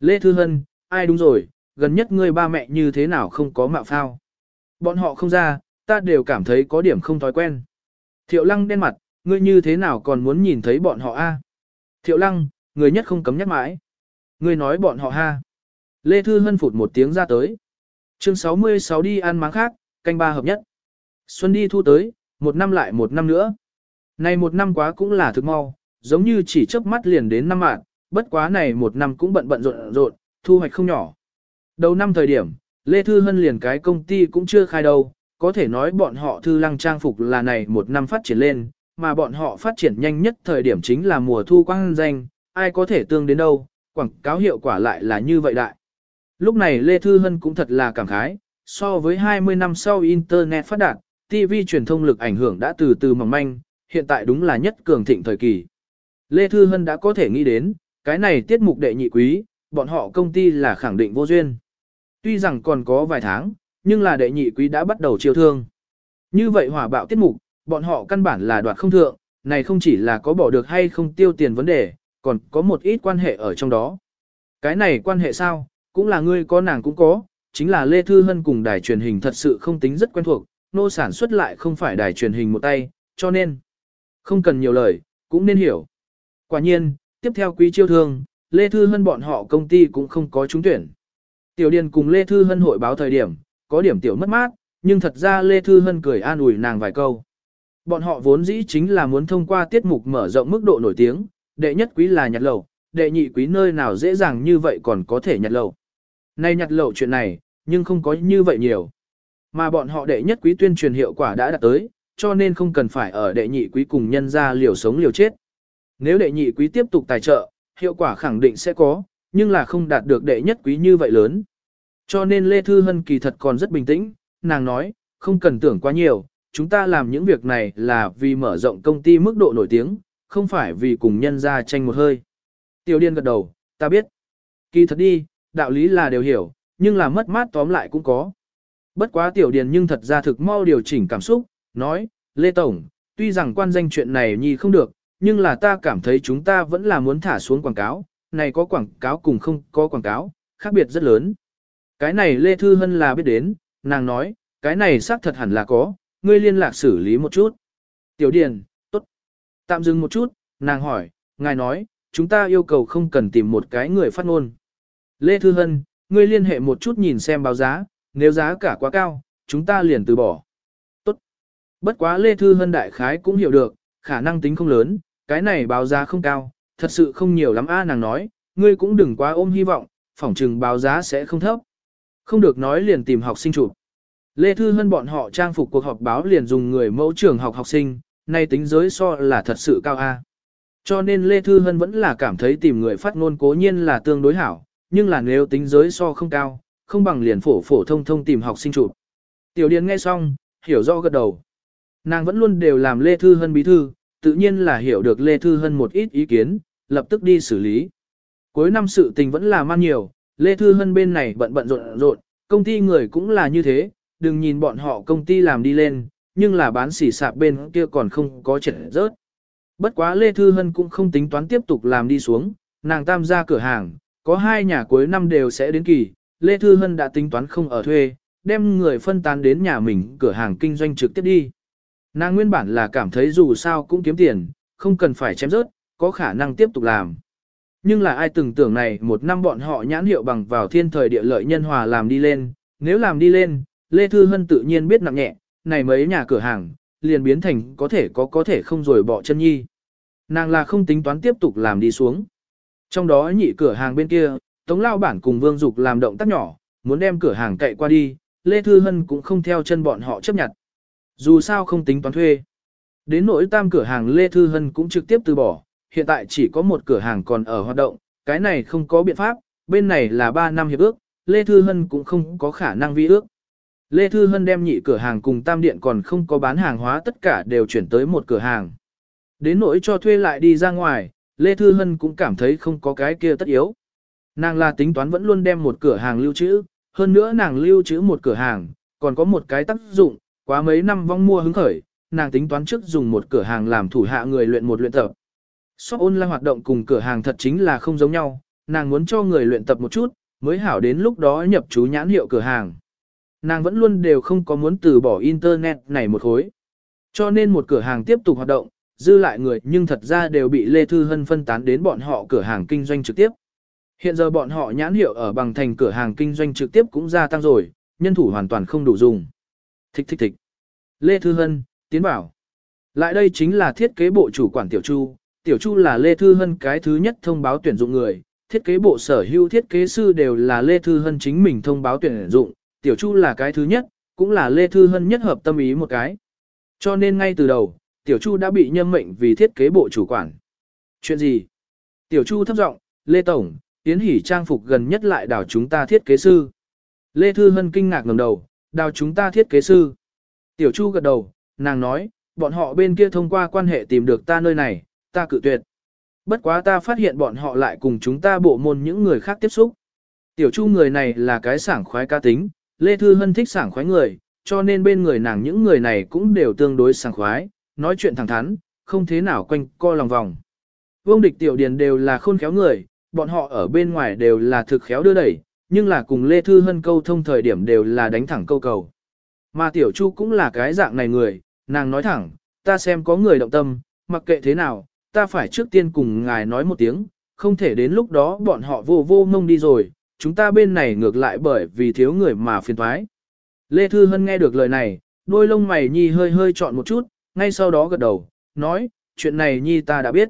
Lê Thư Hân, ai đúng rồi, gần nhất ngươi ba mẹ như thế nào không có mạo phao. Bọn họ không ra, ta đều cảm thấy có điểm không thói quen. Thiệu lăng đen mặt, ngươi như thế nào còn muốn nhìn thấy bọn họ a? Thiệu lăng, người nhất không cấm nhắc mãi. Người nói bọn họ ha. Lê Thư Hân phụt một tiếng ra tới. chương 66 đi ăn máng khác, canh ba hợp nhất. Xuân đi thu tới, một năm lại một năm nữa. Này một năm quá cũng là thực mau, giống như chỉ chớp mắt liền đến năm mạng, bất quá này một năm cũng bận bận rộn rộn, thu hoạch không nhỏ. Đầu năm thời điểm, Lê Thư Hân liền cái công ty cũng chưa khai đâu, có thể nói bọn họ thư lăng trang phục là này một năm phát triển lên, mà bọn họ phát triển nhanh nhất thời điểm chính là mùa thu quang danh, ai có thể tương đến đâu, quảng cáo hiệu quả lại là như vậy đại. Lúc này Lê Thư Hân cũng thật là cảm khái, so với 20 năm sau Internet phát đạt, TV truyền thông lực ảnh hưởng đã từ từ mỏng manh, hiện tại đúng là nhất cường thịnh thời kỳ. Lê Thư Hân đã có thể nghĩ đến, cái này tiết mục đệ nhị quý, bọn họ công ty là khẳng định vô duyên. Tuy rằng còn có vài tháng, nhưng là đệ nhị quý đã bắt đầu chiêu thương. Như vậy hỏa bạo tiết mục, bọn họ căn bản là đoạt không thượng, này không chỉ là có bỏ được hay không tiêu tiền vấn đề, còn có một ít quan hệ ở trong đó. Cái này quan hệ sao, cũng là ngươi có nàng cũng có, chính là Lê Thư Hân cùng đài truyền hình thật sự không tính rất quen thuộc, nô sản xuất lại không phải đài truyền hình một tay, cho nên không cần nhiều lời, cũng nên hiểu. Quả nhiên, tiếp theo quý chiêu thương, Lê Thư Hân bọn họ công ty cũng không có trúng tuyển. Tiểu Điền cùng Lê Thư Hân hội báo thời điểm, có điểm tiểu mất mát, nhưng thật ra Lê Thư Hân cười an ủi nàng vài câu. Bọn họ vốn dĩ chính là muốn thông qua tiết mục mở rộng mức độ nổi tiếng, đệ nhất quý là nhặt lẩu, đệ nhị quý nơi nào dễ dàng như vậy còn có thể nhặt lẩu. Nay nhặt lẩu chuyện này, nhưng không có như vậy nhiều. Mà bọn họ đệ nhất quý tuyên truyền hiệu quả đã đạt tới, cho nên không cần phải ở đệ nhị quý cùng nhân ra liều sống liều chết. Nếu đệ nhị quý tiếp tục tài trợ, hiệu quả khẳng định sẽ có, nhưng là không đạt được đệ nhất quý như vậy lớn. Cho nên Lê Thư Hân kỳ thật còn rất bình tĩnh, nàng nói, không cần tưởng quá nhiều, chúng ta làm những việc này là vì mở rộng công ty mức độ nổi tiếng, không phải vì cùng nhân ra tranh một hơi. Tiểu điên gật đầu, ta biết. Kỳ thật đi, đạo lý là đều hiểu, nhưng là mất mát tóm lại cũng có. Bất quá tiểu điền nhưng thật ra thực mau điều chỉnh cảm xúc, nói, Lê Tổng, tuy rằng quan danh chuyện này nhi không được, nhưng là ta cảm thấy chúng ta vẫn là muốn thả xuống quảng cáo, này có quảng cáo cùng không có quảng cáo, khác biệt rất lớn. Cái này Lê Thư Hân là biết đến, nàng nói, cái này xác thật hẳn là có, ngươi liên lạc xử lý một chút. Tiểu Điền, Tạm dừng một chút, nàng hỏi, ngài nói, chúng ta yêu cầu không cần tìm một cái người phát ngôn. Lê Thư Hân, ngươi liên hệ một chút nhìn xem báo giá, nếu giá cả quá cao, chúng ta liền từ bỏ. Tốt. Bất quá Lê Thư Hân đại khái cũng hiểu được, khả năng tính không lớn, cái này báo giá không cao, thật sự không nhiều lắm a à, nàng nói, ngươi cũng đừng quá ôm hy vọng, phòng chừng báo giá sẽ không thấp. Không được nói liền tìm học sinh chụp. Lê Thư Hân bọn họ trang phục cuộc họp báo liền dùng người mẫu trường học học sinh, nay tính giới so là thật sự cao a. Cho nên Lê Thư Hân vẫn là cảm thấy tìm người phát ngôn cố nhiên là tương đối hảo, nhưng là nếu tính giới so không cao, không bằng liền phổ phổ thông thông tìm học sinh chụp. Tiểu Điền nghe xong, hiểu rõ gật đầu. Nàng vẫn luôn đều làm Lê Thư Hân bí thư, tự nhiên là hiểu được Lê Thư Hân một ít ý kiến, lập tức đi xử lý. Cuối năm sự tình vẫn là man nhiều, Lê Thư Hân bên này bận bận rộn rộn, công ty người cũng là như thế, đừng nhìn bọn họ công ty làm đi lên, nhưng là bán xỉ sạp bên kia còn không có triển rớt. Bất quá Lê Thư Hân cũng không tính toán tiếp tục làm đi xuống, nàng tam gia cửa hàng, có hai nhà cuối năm đều sẽ đến kỳ, Lê Thư Hân đã tính toán không ở thuê, đem người phân tán đến nhà mình cửa hàng kinh doanh trực tiếp đi. Nàng nguyên bản là cảm thấy dù sao cũng kiếm tiền, không cần phải chém rớt, có khả năng tiếp tục làm. Nhưng là ai từng tưởng này một năm bọn họ nhãn hiệu bằng vào thiên thời địa lợi nhân hòa làm đi lên, nếu làm đi lên, Lê Thư Hân tự nhiên biết nặng nhẹ, này mấy nhà cửa hàng, liền biến thành có thể có có thể không rồi bỏ chân nhi. Nàng là không tính toán tiếp tục làm đi xuống. Trong đó nhị cửa hàng bên kia, Tống Lao Bản cùng Vương Dục làm động tác nhỏ, muốn đem cửa hàng cậy qua đi, Lê Thư Hân cũng không theo chân bọn họ chấp nhận. Dù sao không tính toán thuê. Đến nỗi tam cửa hàng Lê Thư Hân cũng trực tiếp từ bỏ, hiện tại chỉ có một cửa hàng còn ở hoạt động, cái này không có biện pháp, bên này là 3 năm hiệp ước, Lê Thư Hân cũng không có khả năng vi ước. Lê Thư Hân đem nhị cửa hàng cùng tam điện còn không có bán hàng hóa tất cả đều chuyển tới một cửa hàng. Đến nỗi cho thuê lại đi ra ngoài, Lê Thư Hân cũng cảm thấy không có cái kia tất yếu. Nàng là tính toán vẫn luôn đem một cửa hàng lưu trữ, hơn nữa nàng lưu trữ một cửa hàng, còn có một cái tác dụng, quá mấy năm vong mua hứng khởi, nàng tính toán trước dùng một cửa hàng làm thủ hạ người luyện một luyện tập. Shop online hoạt động cùng cửa hàng thật chính là không giống nhau, nàng muốn cho người luyện tập một chút, mới hảo đến lúc đó nhập chú nhãn hiệu cửa hàng nàng vẫn luôn đều không có muốn từ bỏ internet này một khối. Cho nên một cửa hàng tiếp tục hoạt động, dư lại người nhưng thật ra đều bị Lê Thư Hân phân tán đến bọn họ cửa hàng kinh doanh trực tiếp. Hiện giờ bọn họ nhãn hiệu ở bằng thành cửa hàng kinh doanh trực tiếp cũng gia tăng rồi, nhân thủ hoàn toàn không đủ dùng. Thích thích thích. Lê Thư Hân, tiến bảo. Lại đây chính là thiết kế bộ chủ quản Tiểu Chu. Tiểu Chu là Lê Thư Hân cái thứ nhất thông báo tuyển dụng người. Thiết kế bộ sở hữu thiết kế sư đều là Lê Thư Hân chính mình thông báo tuyển dụng, Tiểu Chu là cái thứ nhất, cũng là Lê Thư Hân nhất hợp tâm ý một cái. Cho nên ngay từ đầu, Tiểu Chu đã bị nhâm mệnh vì thiết kế bộ chủ quản. Chuyện gì? Tiểu Chu thấp giọng, Lê Tổng, Yến Hỷ trang phục gần nhất lại đào chúng ta thiết kế sư. Lê Thư Hân kinh ngạc ngầm đầu, đào chúng ta thiết kế sư. Tiểu Chu gật đầu, nàng nói, bọn họ bên kia thông qua quan hệ tìm được ta nơi này, ta cự tuyệt. Bất quá ta phát hiện bọn họ lại cùng chúng ta bộ môn những người khác tiếp xúc. Tiểu Chu người này là cái sảng khoái ca tính, Lê Thư Hân thích sảng khoái người, cho nên bên người nàng những người này cũng đều tương đối sảng khoái, nói chuyện thẳng thắn, không thế nào quanh co lòng vòng. Vương địch tiểu điền đều là khôn khéo người, bọn họ ở bên ngoài đều là thực khéo đưa đẩy, nhưng là cùng Lê Thư Hân câu thông thời điểm đều là đánh thẳng câu cầu. Mà tiểu chu cũng là cái dạng này người, nàng nói thẳng, ta xem có người động tâm, mặc kệ thế nào, ta phải trước tiên cùng ngài nói một tiếng, không thể đến lúc đó bọn họ vô vô mông đi rồi, chúng ta bên này ngược lại bởi vì thiếu người mà phiền thoái. Lê Thư Hân nghe được lời này, đôi lông mày nhi hơi hơi chọn một chút, ngay sau đó gật đầu, nói, chuyện này nhi ta đã biết.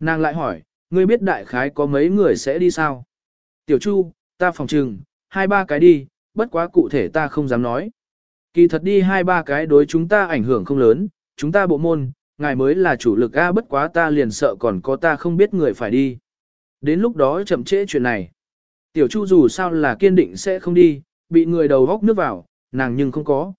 Nàng lại hỏi, ngươi biết đại khái có mấy người sẽ đi sao? Tiểu Chu, ta phòng trừng, hai ba cái đi, bất quá cụ thể ta không dám nói. Kỳ thật đi hai ba cái đối chúng ta ảnh hưởng không lớn, chúng ta bộ môn, ngài mới là chủ lực A bất quá ta liền sợ còn có ta không biết người phải đi. Đến lúc đó chậm trễ chuyện này. Tiểu Chu dù sao là kiên định sẽ không đi, bị người đầu góc nước vào, nàng nhưng không có.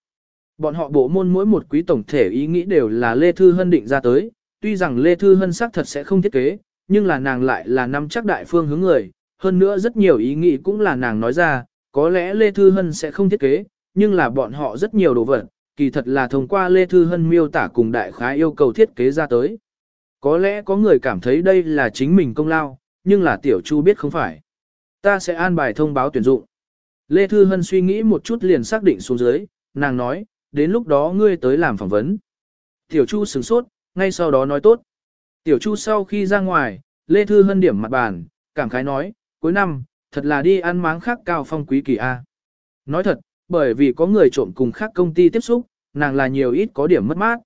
Bọn họ bộ môn mỗi một quý tổng thể ý nghĩ đều là Lê Thư Hân định ra tới, tuy rằng Lê Thư Hân xác thật sẽ không thiết kế, nhưng là nàng lại là nắm chắc đại phương hướng người, hơn nữa rất nhiều ý nghĩ cũng là nàng nói ra, có lẽ Lê Thư Hân sẽ không thiết kế, nhưng là bọn họ rất nhiều đồ vật, kỳ thật là thông qua Lê Thư Hân miêu tả cùng đại khái yêu cầu thiết kế ra tới. Có lẽ có người cảm thấy đây là chính mình công lao, nhưng là tiểu chu biết không phải. Ta sẽ an bài thông báo tuyển dụng. Lê Thư Hân suy nghĩ một chút liền xác định xuống dưới, nàng nói, đến lúc đó ngươi tới làm phỏng vấn. Tiểu Chu sửng sốt, ngay sau đó nói tốt. Tiểu Chu sau khi ra ngoài, Lê Thư Hân điểm mặt bàn, cảm khái nói, cuối năm, thật là đi ăn máng khác cao phong quý kỳ A. Nói thật, bởi vì có người trộm cùng khác công ty tiếp xúc, nàng là nhiều ít có điểm mất mát.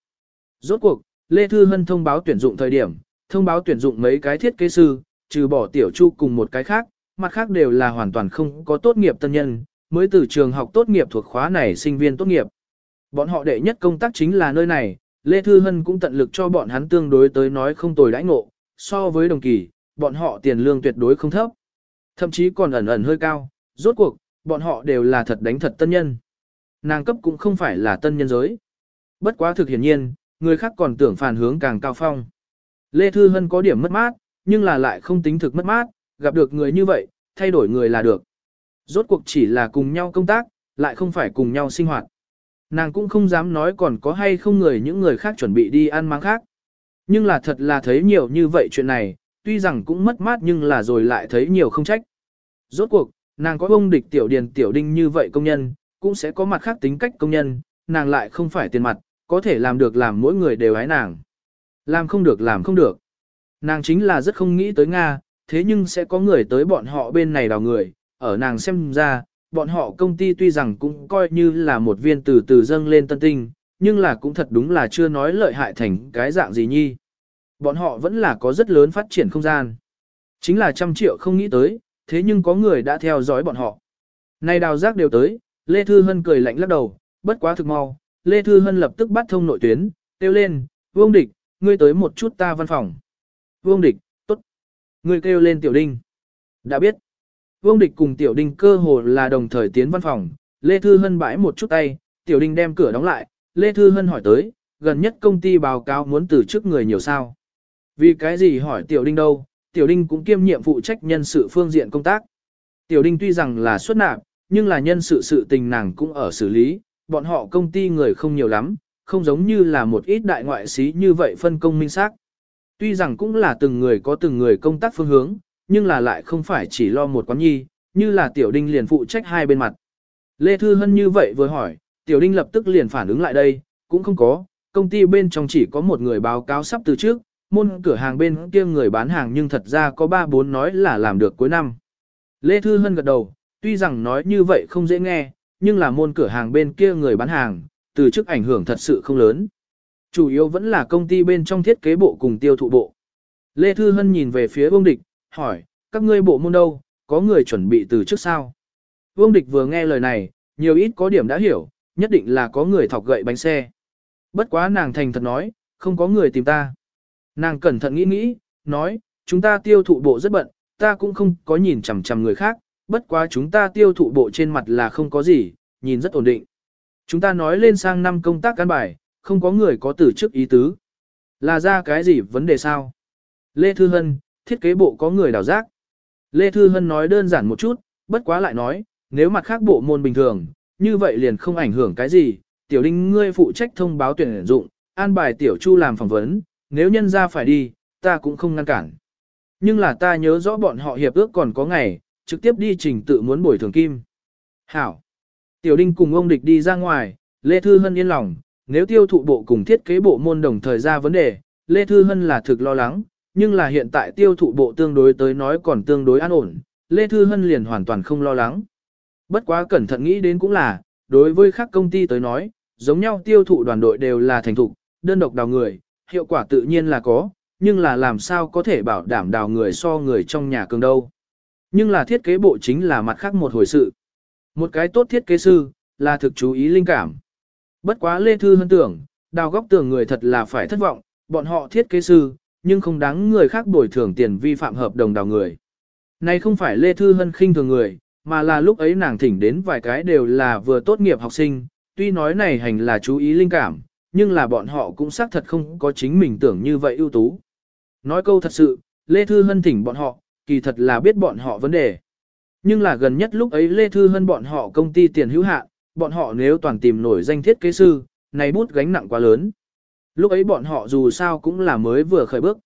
Rốt cuộc, Lê Thư Hân thông báo tuyển dụng thời điểm, thông báo tuyển dụng mấy cái thiết kế sư, trừ bỏ Tiểu Chu cùng một cái khác, mặt khác đều là hoàn toàn không có tốt nghiệp tân nhân, mới từ trường học tốt nghiệp thuộc khóa này sinh viên tốt nghiệp. Bọn họ đệ nhất công tác chính là nơi này, Lê Thư Hân cũng tận lực cho bọn hắn tương đối tới nói không tồi đãi ngộ, so với đồng kỳ, bọn họ tiền lương tuyệt đối không thấp, thậm chí còn ẩn ẩn hơi cao, rốt cuộc, bọn họ đều là thật đánh thật tân nhân. Nàng cấp cũng không phải là tân nhân giới. Bất quá thực hiển nhiên, người khác còn tưởng phản hướng càng cao phong. Lê Thư Hân có điểm mất mát, nhưng là lại không tính thực mất mát, gặp được người như vậy, thay đổi người là được. Rốt cuộc chỉ là cùng nhau công tác, lại không phải cùng nhau sinh hoạt. Nàng cũng không dám nói còn có hay không người những người khác chuẩn bị đi ăn mang khác. Nhưng là thật là thấy nhiều như vậy chuyện này, tuy rằng cũng mất mát nhưng là rồi lại thấy nhiều không trách. Rốt cuộc, nàng có ông địch tiểu điền tiểu đinh như vậy công nhân, cũng sẽ có mặt khác tính cách công nhân, nàng lại không phải tiền mặt, có thể làm được làm mỗi người đều ái nàng. Làm không được làm không được. Nàng chính là rất không nghĩ tới Nga, thế nhưng sẽ có người tới bọn họ bên này đào người, ở nàng xem ra, bọn họ công ty tuy rằng cũng coi như là một viên từ từ dâng lên tân tinh, nhưng là cũng thật đúng là chưa nói lợi hại thành cái dạng gì nhi. Bọn họ vẫn là có rất lớn phát triển không gian. Chính là trăm triệu không nghĩ tới, thế nhưng có người đã theo dõi bọn họ. Này đào giác đều tới, Lê Thư Hân cười lạnh lắc đầu, bất quá thực mau, Lê Thư Hân lập tức bắt thông nội tuyến, kêu lên, vương địch, ngươi tới một chút ta văn phòng. Vương địch, Ngươi kêu lên Tiểu Đinh. Đã biết. Vương Địch cùng Tiểu Đinh cơ hồ là đồng thời tiến văn phòng, Lê Thư Hân bãi một chút tay, Tiểu Đinh đem cửa đóng lại, Lê Thư Hân hỏi tới, gần nhất công ty báo cáo muốn từ chức người nhiều sao. Vì cái gì hỏi Tiểu Đinh đâu, Tiểu Đinh cũng kiêm nhiệm phụ trách nhân sự phương diện công tác. Tiểu Đinh tuy rằng là xuất nạp, nhưng là nhân sự sự tình nàng cũng ở xử lý, bọn họ công ty người không nhiều lắm, không giống như là một ít đại ngoại sĩ như vậy phân công minh xác. Tuy rằng cũng là từng người có từng người công tác phương hướng, nhưng là lại không phải chỉ lo một quán nhi, như là tiểu đinh liền phụ trách hai bên mặt. Lê Thư Hân như vậy vừa hỏi, tiểu đinh lập tức liền phản ứng lại đây, cũng không có, công ty bên trong chỉ có một người báo cáo sắp từ trước, môn cửa hàng bên kia người bán hàng nhưng thật ra có 3-4 nói là làm được cuối năm. Lê Thư Hân gật đầu, tuy rằng nói như vậy không dễ nghe, nhưng là môn cửa hàng bên kia người bán hàng, từ trước ảnh hưởng thật sự không lớn. Chủ yếu vẫn là công ty bên trong thiết kế bộ cùng tiêu thụ bộ. Lê Thư Hân nhìn về phía Vương Địch, hỏi, các ngươi bộ môn đâu, có người chuẩn bị từ trước sao? Vương Địch vừa nghe lời này, nhiều ít có điểm đã hiểu, nhất định là có người thọc gậy bánh xe. Bất quá nàng thành thật nói, không có người tìm ta. Nàng cẩn thận nghĩ nghĩ, nói, chúng ta tiêu thụ bộ rất bận, ta cũng không có nhìn chằm chằm người khác, bất quá chúng ta tiêu thụ bộ trên mặt là không có gì, nhìn rất ổn định. Chúng ta nói lên sang năm công tác cán bài, không có người có từ chức ý tứ. Là ra cái gì vấn đề sao? Lê Thư Hân, thiết kế bộ có người đào giác. Lê Thư Hân nói đơn giản một chút, bất quá lại nói, nếu mặt khác bộ môn bình thường, như vậy liền không ảnh hưởng cái gì, tiểu đinh ngươi phụ trách thông báo tuyển dụng, an bài tiểu chu làm phỏng vấn, nếu nhân ra phải đi, ta cũng không ngăn cản. Nhưng là ta nhớ rõ bọn họ hiệp ước còn có ngày, trực tiếp đi trình tự muốn bồi thường kim. Hảo! Tiểu đinh cùng ông địch đi ra ngoài, Lê Thư Hân yên lòng, nếu tiêu thụ bộ cùng thiết kế bộ môn đồng thời ra vấn đề, Lê Thư Hân là thực lo lắng, nhưng là hiện tại tiêu thụ bộ tương đối tới nói còn tương đối an ổn, Lê Thư Hân liền hoàn toàn không lo lắng. Bất quá cẩn thận nghĩ đến cũng là, đối với các công ty tới nói, giống nhau tiêu thụ đoàn đội đều là thành thục, đơn độc đào người, hiệu quả tự nhiên là có, nhưng là làm sao có thể bảo đảm đào người so người trong nhà cường đâu. Nhưng là thiết kế bộ chính là mặt khác một hồi sự. Một cái tốt thiết kế sư, là thực chú ý linh cảm. Bất quá Lê Thư Hân tưởng, đào góc tường người thật là phải thất vọng, bọn họ thiết kế sư, nhưng không đáng người khác bồi thường tiền vi phạm hợp đồng đào người. Này không phải Lê Thư Hân khinh thường người, mà là lúc ấy nàng thỉnh đến vài cái đều là vừa tốt nghiệp học sinh, tuy nói này hành là chú ý linh cảm, nhưng là bọn họ cũng xác thật không có chính mình tưởng như vậy ưu tú. Nói câu thật sự, Lê Thư Hân thỉnh bọn họ, kỳ thật là biết bọn họ vấn đề. Nhưng là gần nhất lúc ấy Lê Thư Hân bọn họ công ty tiền hữu hạn, bọn họ nếu toàn tìm nổi danh thiết kế sư, này bút gánh nặng quá lớn. Lúc ấy bọn họ dù sao cũng là mới vừa khởi bước.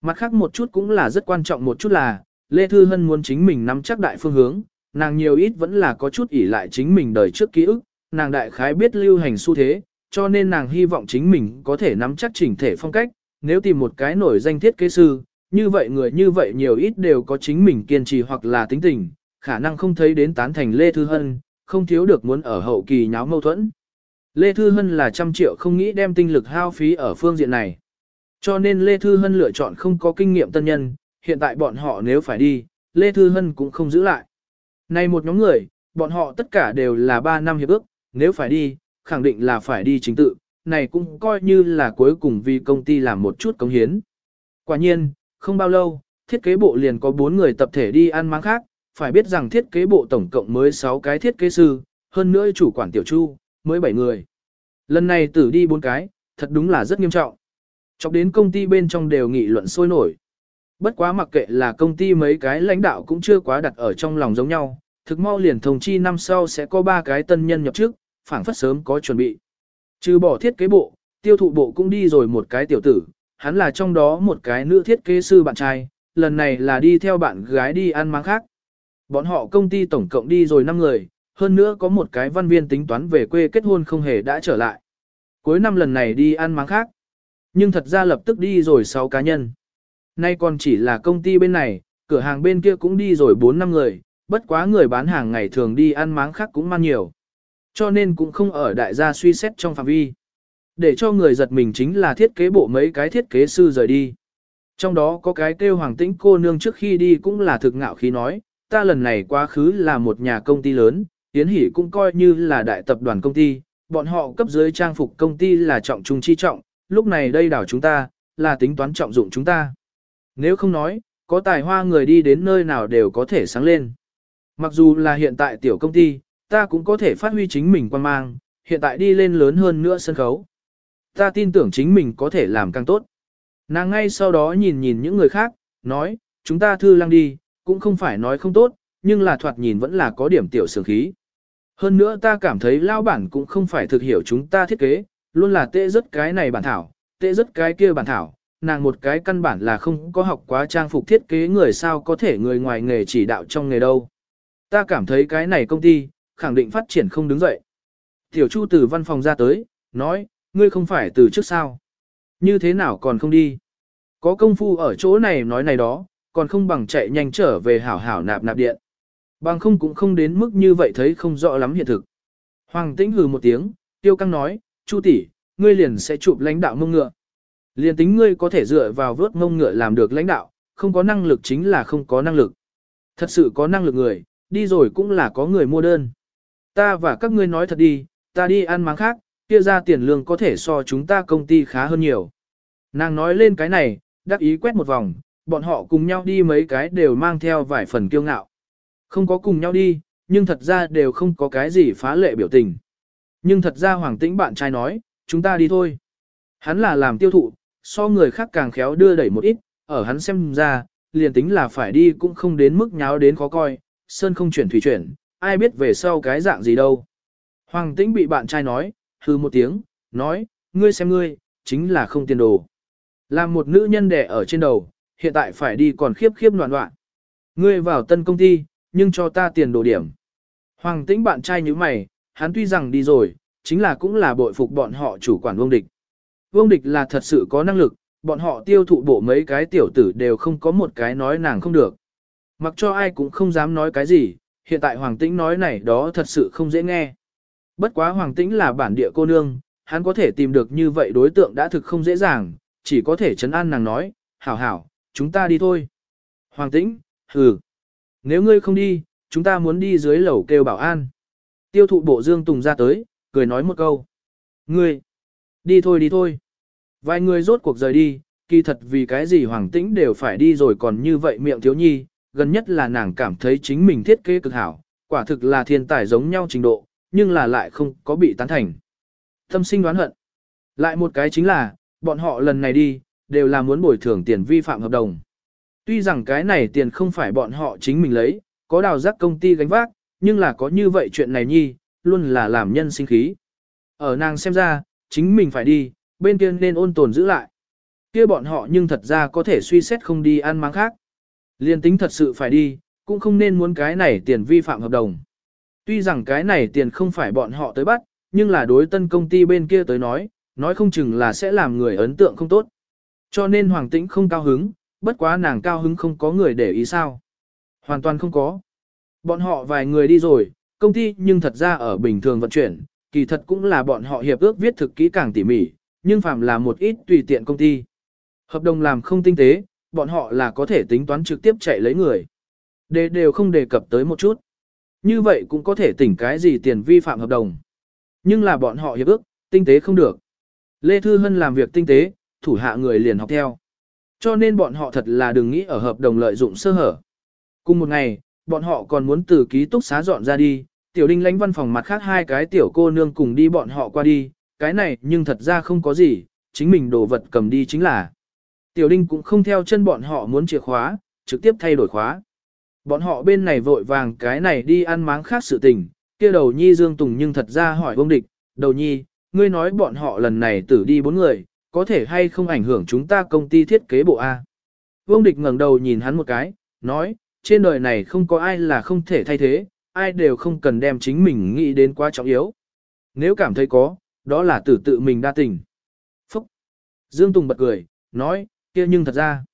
Mặt khác một chút cũng là rất quan trọng một chút là, Lê Thư Hân muốn chính mình nắm chắc đại phương hướng, nàng nhiều ít vẫn là có chút ỷ lại chính mình đời trước ký ức, nàng đại khái biết lưu hành xu thế, cho nên nàng hy vọng chính mình có thể nắm chắc chỉnh thể phong cách, nếu tìm một cái nổi danh thiết kế sư, như vậy người như vậy nhiều ít đều có chính mình kiên trì hoặc là tính tình, khả năng không thấy đến tán thành Lê Thư Hân, không thiếu được muốn ở hậu kỳ nháo mâu thuẫn. Lê Thư Hân là trăm triệu không nghĩ đem tinh lực hao phí ở phương diện này. Cho nên Lê Thư Hân lựa chọn không có kinh nghiệm tân nhân, hiện tại bọn họ nếu phải đi, Lê Thư Hân cũng không giữ lại. Này một nhóm người, bọn họ tất cả đều là 3 năm hiệp ước, nếu phải đi, khẳng định là phải đi chính tự, này cũng coi như là cuối cùng vì công ty làm một chút cống hiến. Quả nhiên, không bao lâu, thiết kế bộ liền có 4 người tập thể đi ăn máng khác, phải biết rằng thiết kế bộ tổng cộng mới 6 cái thiết kế sư, hơn nữa chủ quản tiểu chu, mới 7 người. Lần này tử đi 4 cái, thật đúng là rất nghiêm trọng. Chọc đến công ty bên trong đều nghị luận sôi nổi. Bất quá mặc kệ là công ty mấy cái lãnh đạo cũng chưa quá đặt ở trong lòng giống nhau, thực mau liền thông chi năm sau sẽ có 3 cái tân nhân nhập trước, phảng phất sớm có chuẩn bị. Trừ bỏ thiết kế bộ, tiêu thụ bộ cũng đi rồi một cái tiểu tử, hắn là trong đó một cái nữ thiết kế sư bạn trai, lần này là đi theo bạn gái đi ăn máng khác. Bọn họ công ty tổng cộng đi rồi 5 người, hơn nữa có một cái văn viên tính toán về quê kết hôn không hề đã trở lại. Cuối năm lần này đi ăn máng khác. Nhưng thật ra lập tức đi rồi 6 cá nhân. Nay còn chỉ là công ty bên này, cửa hàng bên kia cũng đi rồi 4 năm người, bất quá người bán hàng ngày thường đi ăn máng khác cũng mang nhiều. Cho nên cũng không ở đại gia suy xét trong phạm vi. Để cho người giật mình chính là thiết kế bộ mấy cái thiết kế sư rời đi. Trong đó có cái kêu hoàng tĩnh cô nương trước khi đi cũng là thực ngạo khi nói, ta lần này quá khứ là một nhà công ty lớn, Yến Hỷ cũng coi như là đại tập đoàn công ty, bọn họ cấp dưới trang phục công ty là trọng trung chi trọng, lúc này đây đảo chúng ta, là tính toán trọng dụng chúng ta. Nếu không nói, có tài hoa người đi đến nơi nào đều có thể sáng lên. Mặc dù là hiện tại tiểu công ty, ta cũng có thể phát huy chính mình quan mang, hiện tại đi lên lớn hơn nữa sân khấu. Ta tin tưởng chính mình có thể làm càng tốt. Nàng ngay sau đó nhìn nhìn những người khác, nói, chúng ta thư lăng đi, cũng không phải nói không tốt, nhưng là thoạt nhìn vẫn là có điểm tiểu sương khí. Hơn nữa ta cảm thấy lao bản cũng không phải thực hiểu chúng ta thiết kế, luôn là tệ rất cái này bản thảo, tệ rất cái kia bản thảo, nàng một cái căn bản là không có học quá trang phục thiết kế người sao có thể người ngoài nghề chỉ đạo trong nghề đâu. Ta cảm thấy cái này công ty, khẳng định phát triển không đứng dậy. Tiểu Chu từ văn phòng ra tới, nói, ngươi không phải từ trước sao? Như thế nào còn không đi? Có công phu ở chỗ này nói này đó, còn không bằng chạy nhanh trở về hảo hảo nạp nạp điện. Bằng không cũng không đến mức như vậy thấy không rõ lắm hiện thực. Hoàng tĩnh hừ một tiếng, tiêu căng nói, chu tỷ, ngươi liền sẽ chụp lãnh đạo mông ngựa. Liền tính ngươi có thể dựa vào vớt mông ngựa làm được lãnh đạo, không có năng lực chính là không có năng lực. Thật sự có năng lực người, đi rồi cũng là có người mua đơn. Ta và các ngươi nói thật đi, ta đi ăn máng khác, kia ra tiền lương có thể so chúng ta công ty khá hơn nhiều. Nàng nói lên cái này, đắc ý quét một vòng, bọn họ cùng nhau đi mấy cái đều mang theo vài phần kiêu ngạo. Không có cùng nhau đi, nhưng thật ra đều không có cái gì phá lệ biểu tình. Nhưng thật ra Hoàng Tĩnh bạn trai nói, chúng ta đi thôi. Hắn là làm tiêu thụ, so người khác càng khéo đưa đẩy một ít, ở hắn xem ra, liền tính là phải đi cũng không đến mức nháo đến khó coi, sơn không chuyển thủy chuyển, ai biết về sau cái dạng gì đâu. Hoàng Tĩnh bị bạn trai nói, hư một tiếng, nói, ngươi xem ngươi, chính là không tiền đồ. Làm một nữ nhân đẻ ở trên đầu, hiện tại phải đi còn khiếp khiếp loạn loạn. Ngươi vào tân công ty, nhưng cho ta tiền đồ điểm. Hoàng tĩnh bạn trai như mày, hắn tuy rằng đi rồi, chính là cũng là bội phục bọn họ chủ quản vương địch. Vương địch là thật sự có năng lực, bọn họ tiêu thụ bộ mấy cái tiểu tử đều không có một cái nói nàng không được. Mặc cho ai cũng không dám nói cái gì, hiện tại Hoàng Tĩnh nói này đó thật sự không dễ nghe. Bất quá Hoàng Tĩnh là bản địa cô nương, hắn có thể tìm được như vậy đối tượng đã thực không dễ dàng, chỉ có thể chấn an nàng nói, hảo hảo, chúng ta đi thôi. Hoàng tĩnh, hừ. Nếu ngươi không đi, chúng ta muốn đi dưới lầu kêu bảo an. Tiêu thụ bộ Dương Tùng ra tới, cười nói một câu. Ngươi, đi thôi đi thôi. Vài người rốt cuộc rời đi, kỳ thật vì cái gì Hoàng tĩnh đều phải đi rồi còn như vậy miệng thiếu nhi, gần nhất là nàng cảm thấy chính mình thiết kế cực hảo, quả thực là thiên tài giống nhau trình độ, nhưng là lại không có bị tán thành. Tâm sinh đoán hận. Lại một cái chính là, bọn họ lần này đi, đều là muốn bồi thường tiền vi phạm hợp đồng. Tuy rằng cái này tiền không phải bọn họ chính mình lấy, có đào giác công ty gánh vác, nhưng là có như vậy chuyện này nhi, luôn là làm nhân sinh khí. Ở nàng xem ra, chính mình phải đi, bên kia nên ôn tồn giữ lại. Kia bọn họ nhưng thật ra có thể suy xét không đi ăn máng khác. Liên tính thật sự phải đi, cũng không nên muốn cái này tiền vi phạm hợp đồng. Tuy rằng cái này tiền không phải bọn họ tới bắt, nhưng là đối tân công ty bên kia tới nói, nói không chừng là sẽ làm người ấn tượng không tốt. Cho nên Hoàng Tĩnh không cao hứng, bất quá nàng cao hứng không có người để ý sao. Hoàn toàn không có. Bọn họ vài người đi rồi, công ty nhưng thật ra ở bình thường vận chuyển, kỳ thật cũng là bọn họ hiệp ước viết thực kỹ càng tỉ mỉ, nhưng phạm là một ít tùy tiện công ty. Hợp đồng làm không tinh tế, bọn họ là có thể tính toán trực tiếp chạy lấy người. Đề đều không đề cập tới một chút. Như vậy cũng có thể tỉnh cái gì tiền vi phạm hợp đồng. Nhưng là bọn họ hiệp ước, tinh tế không được. Lê Thư Hân làm việc tinh tế, thủ hạ người liền học theo. Cho nên bọn họ thật là đừng nghĩ ở hợp đồng lợi dụng sơ hở. Cùng một ngày, bọn họ còn muốn từ ký túc xá dọn ra đi, tiểu đinh lánh văn phòng mặt khác hai cái tiểu cô nương cùng đi bọn họ qua đi, cái này nhưng thật ra không có gì, chính mình đồ vật cầm đi chính là. Tiểu đinh cũng không theo chân bọn họ muốn chìa khóa, trực tiếp thay đổi khóa. Bọn họ bên này vội vàng cái này đi ăn máng khác sự tình, kia đầu nhi Dương Tùng nhưng thật ra hỏi ông địch, đầu nhi, ngươi nói bọn họ lần này tử đi bốn người, có thể hay không ảnh hưởng chúng ta công ty thiết kế bộ A. Vương Địch ngẩng đầu nhìn hắn một cái, nói, trên đời này không có ai là không thể thay thế, ai đều không cần đem chính mình nghĩ đến quá trọng yếu. Nếu cảm thấy có, đó là tự tự mình đa tình. Phúc! Dương Tùng bật cười, nói, kia nhưng thật ra,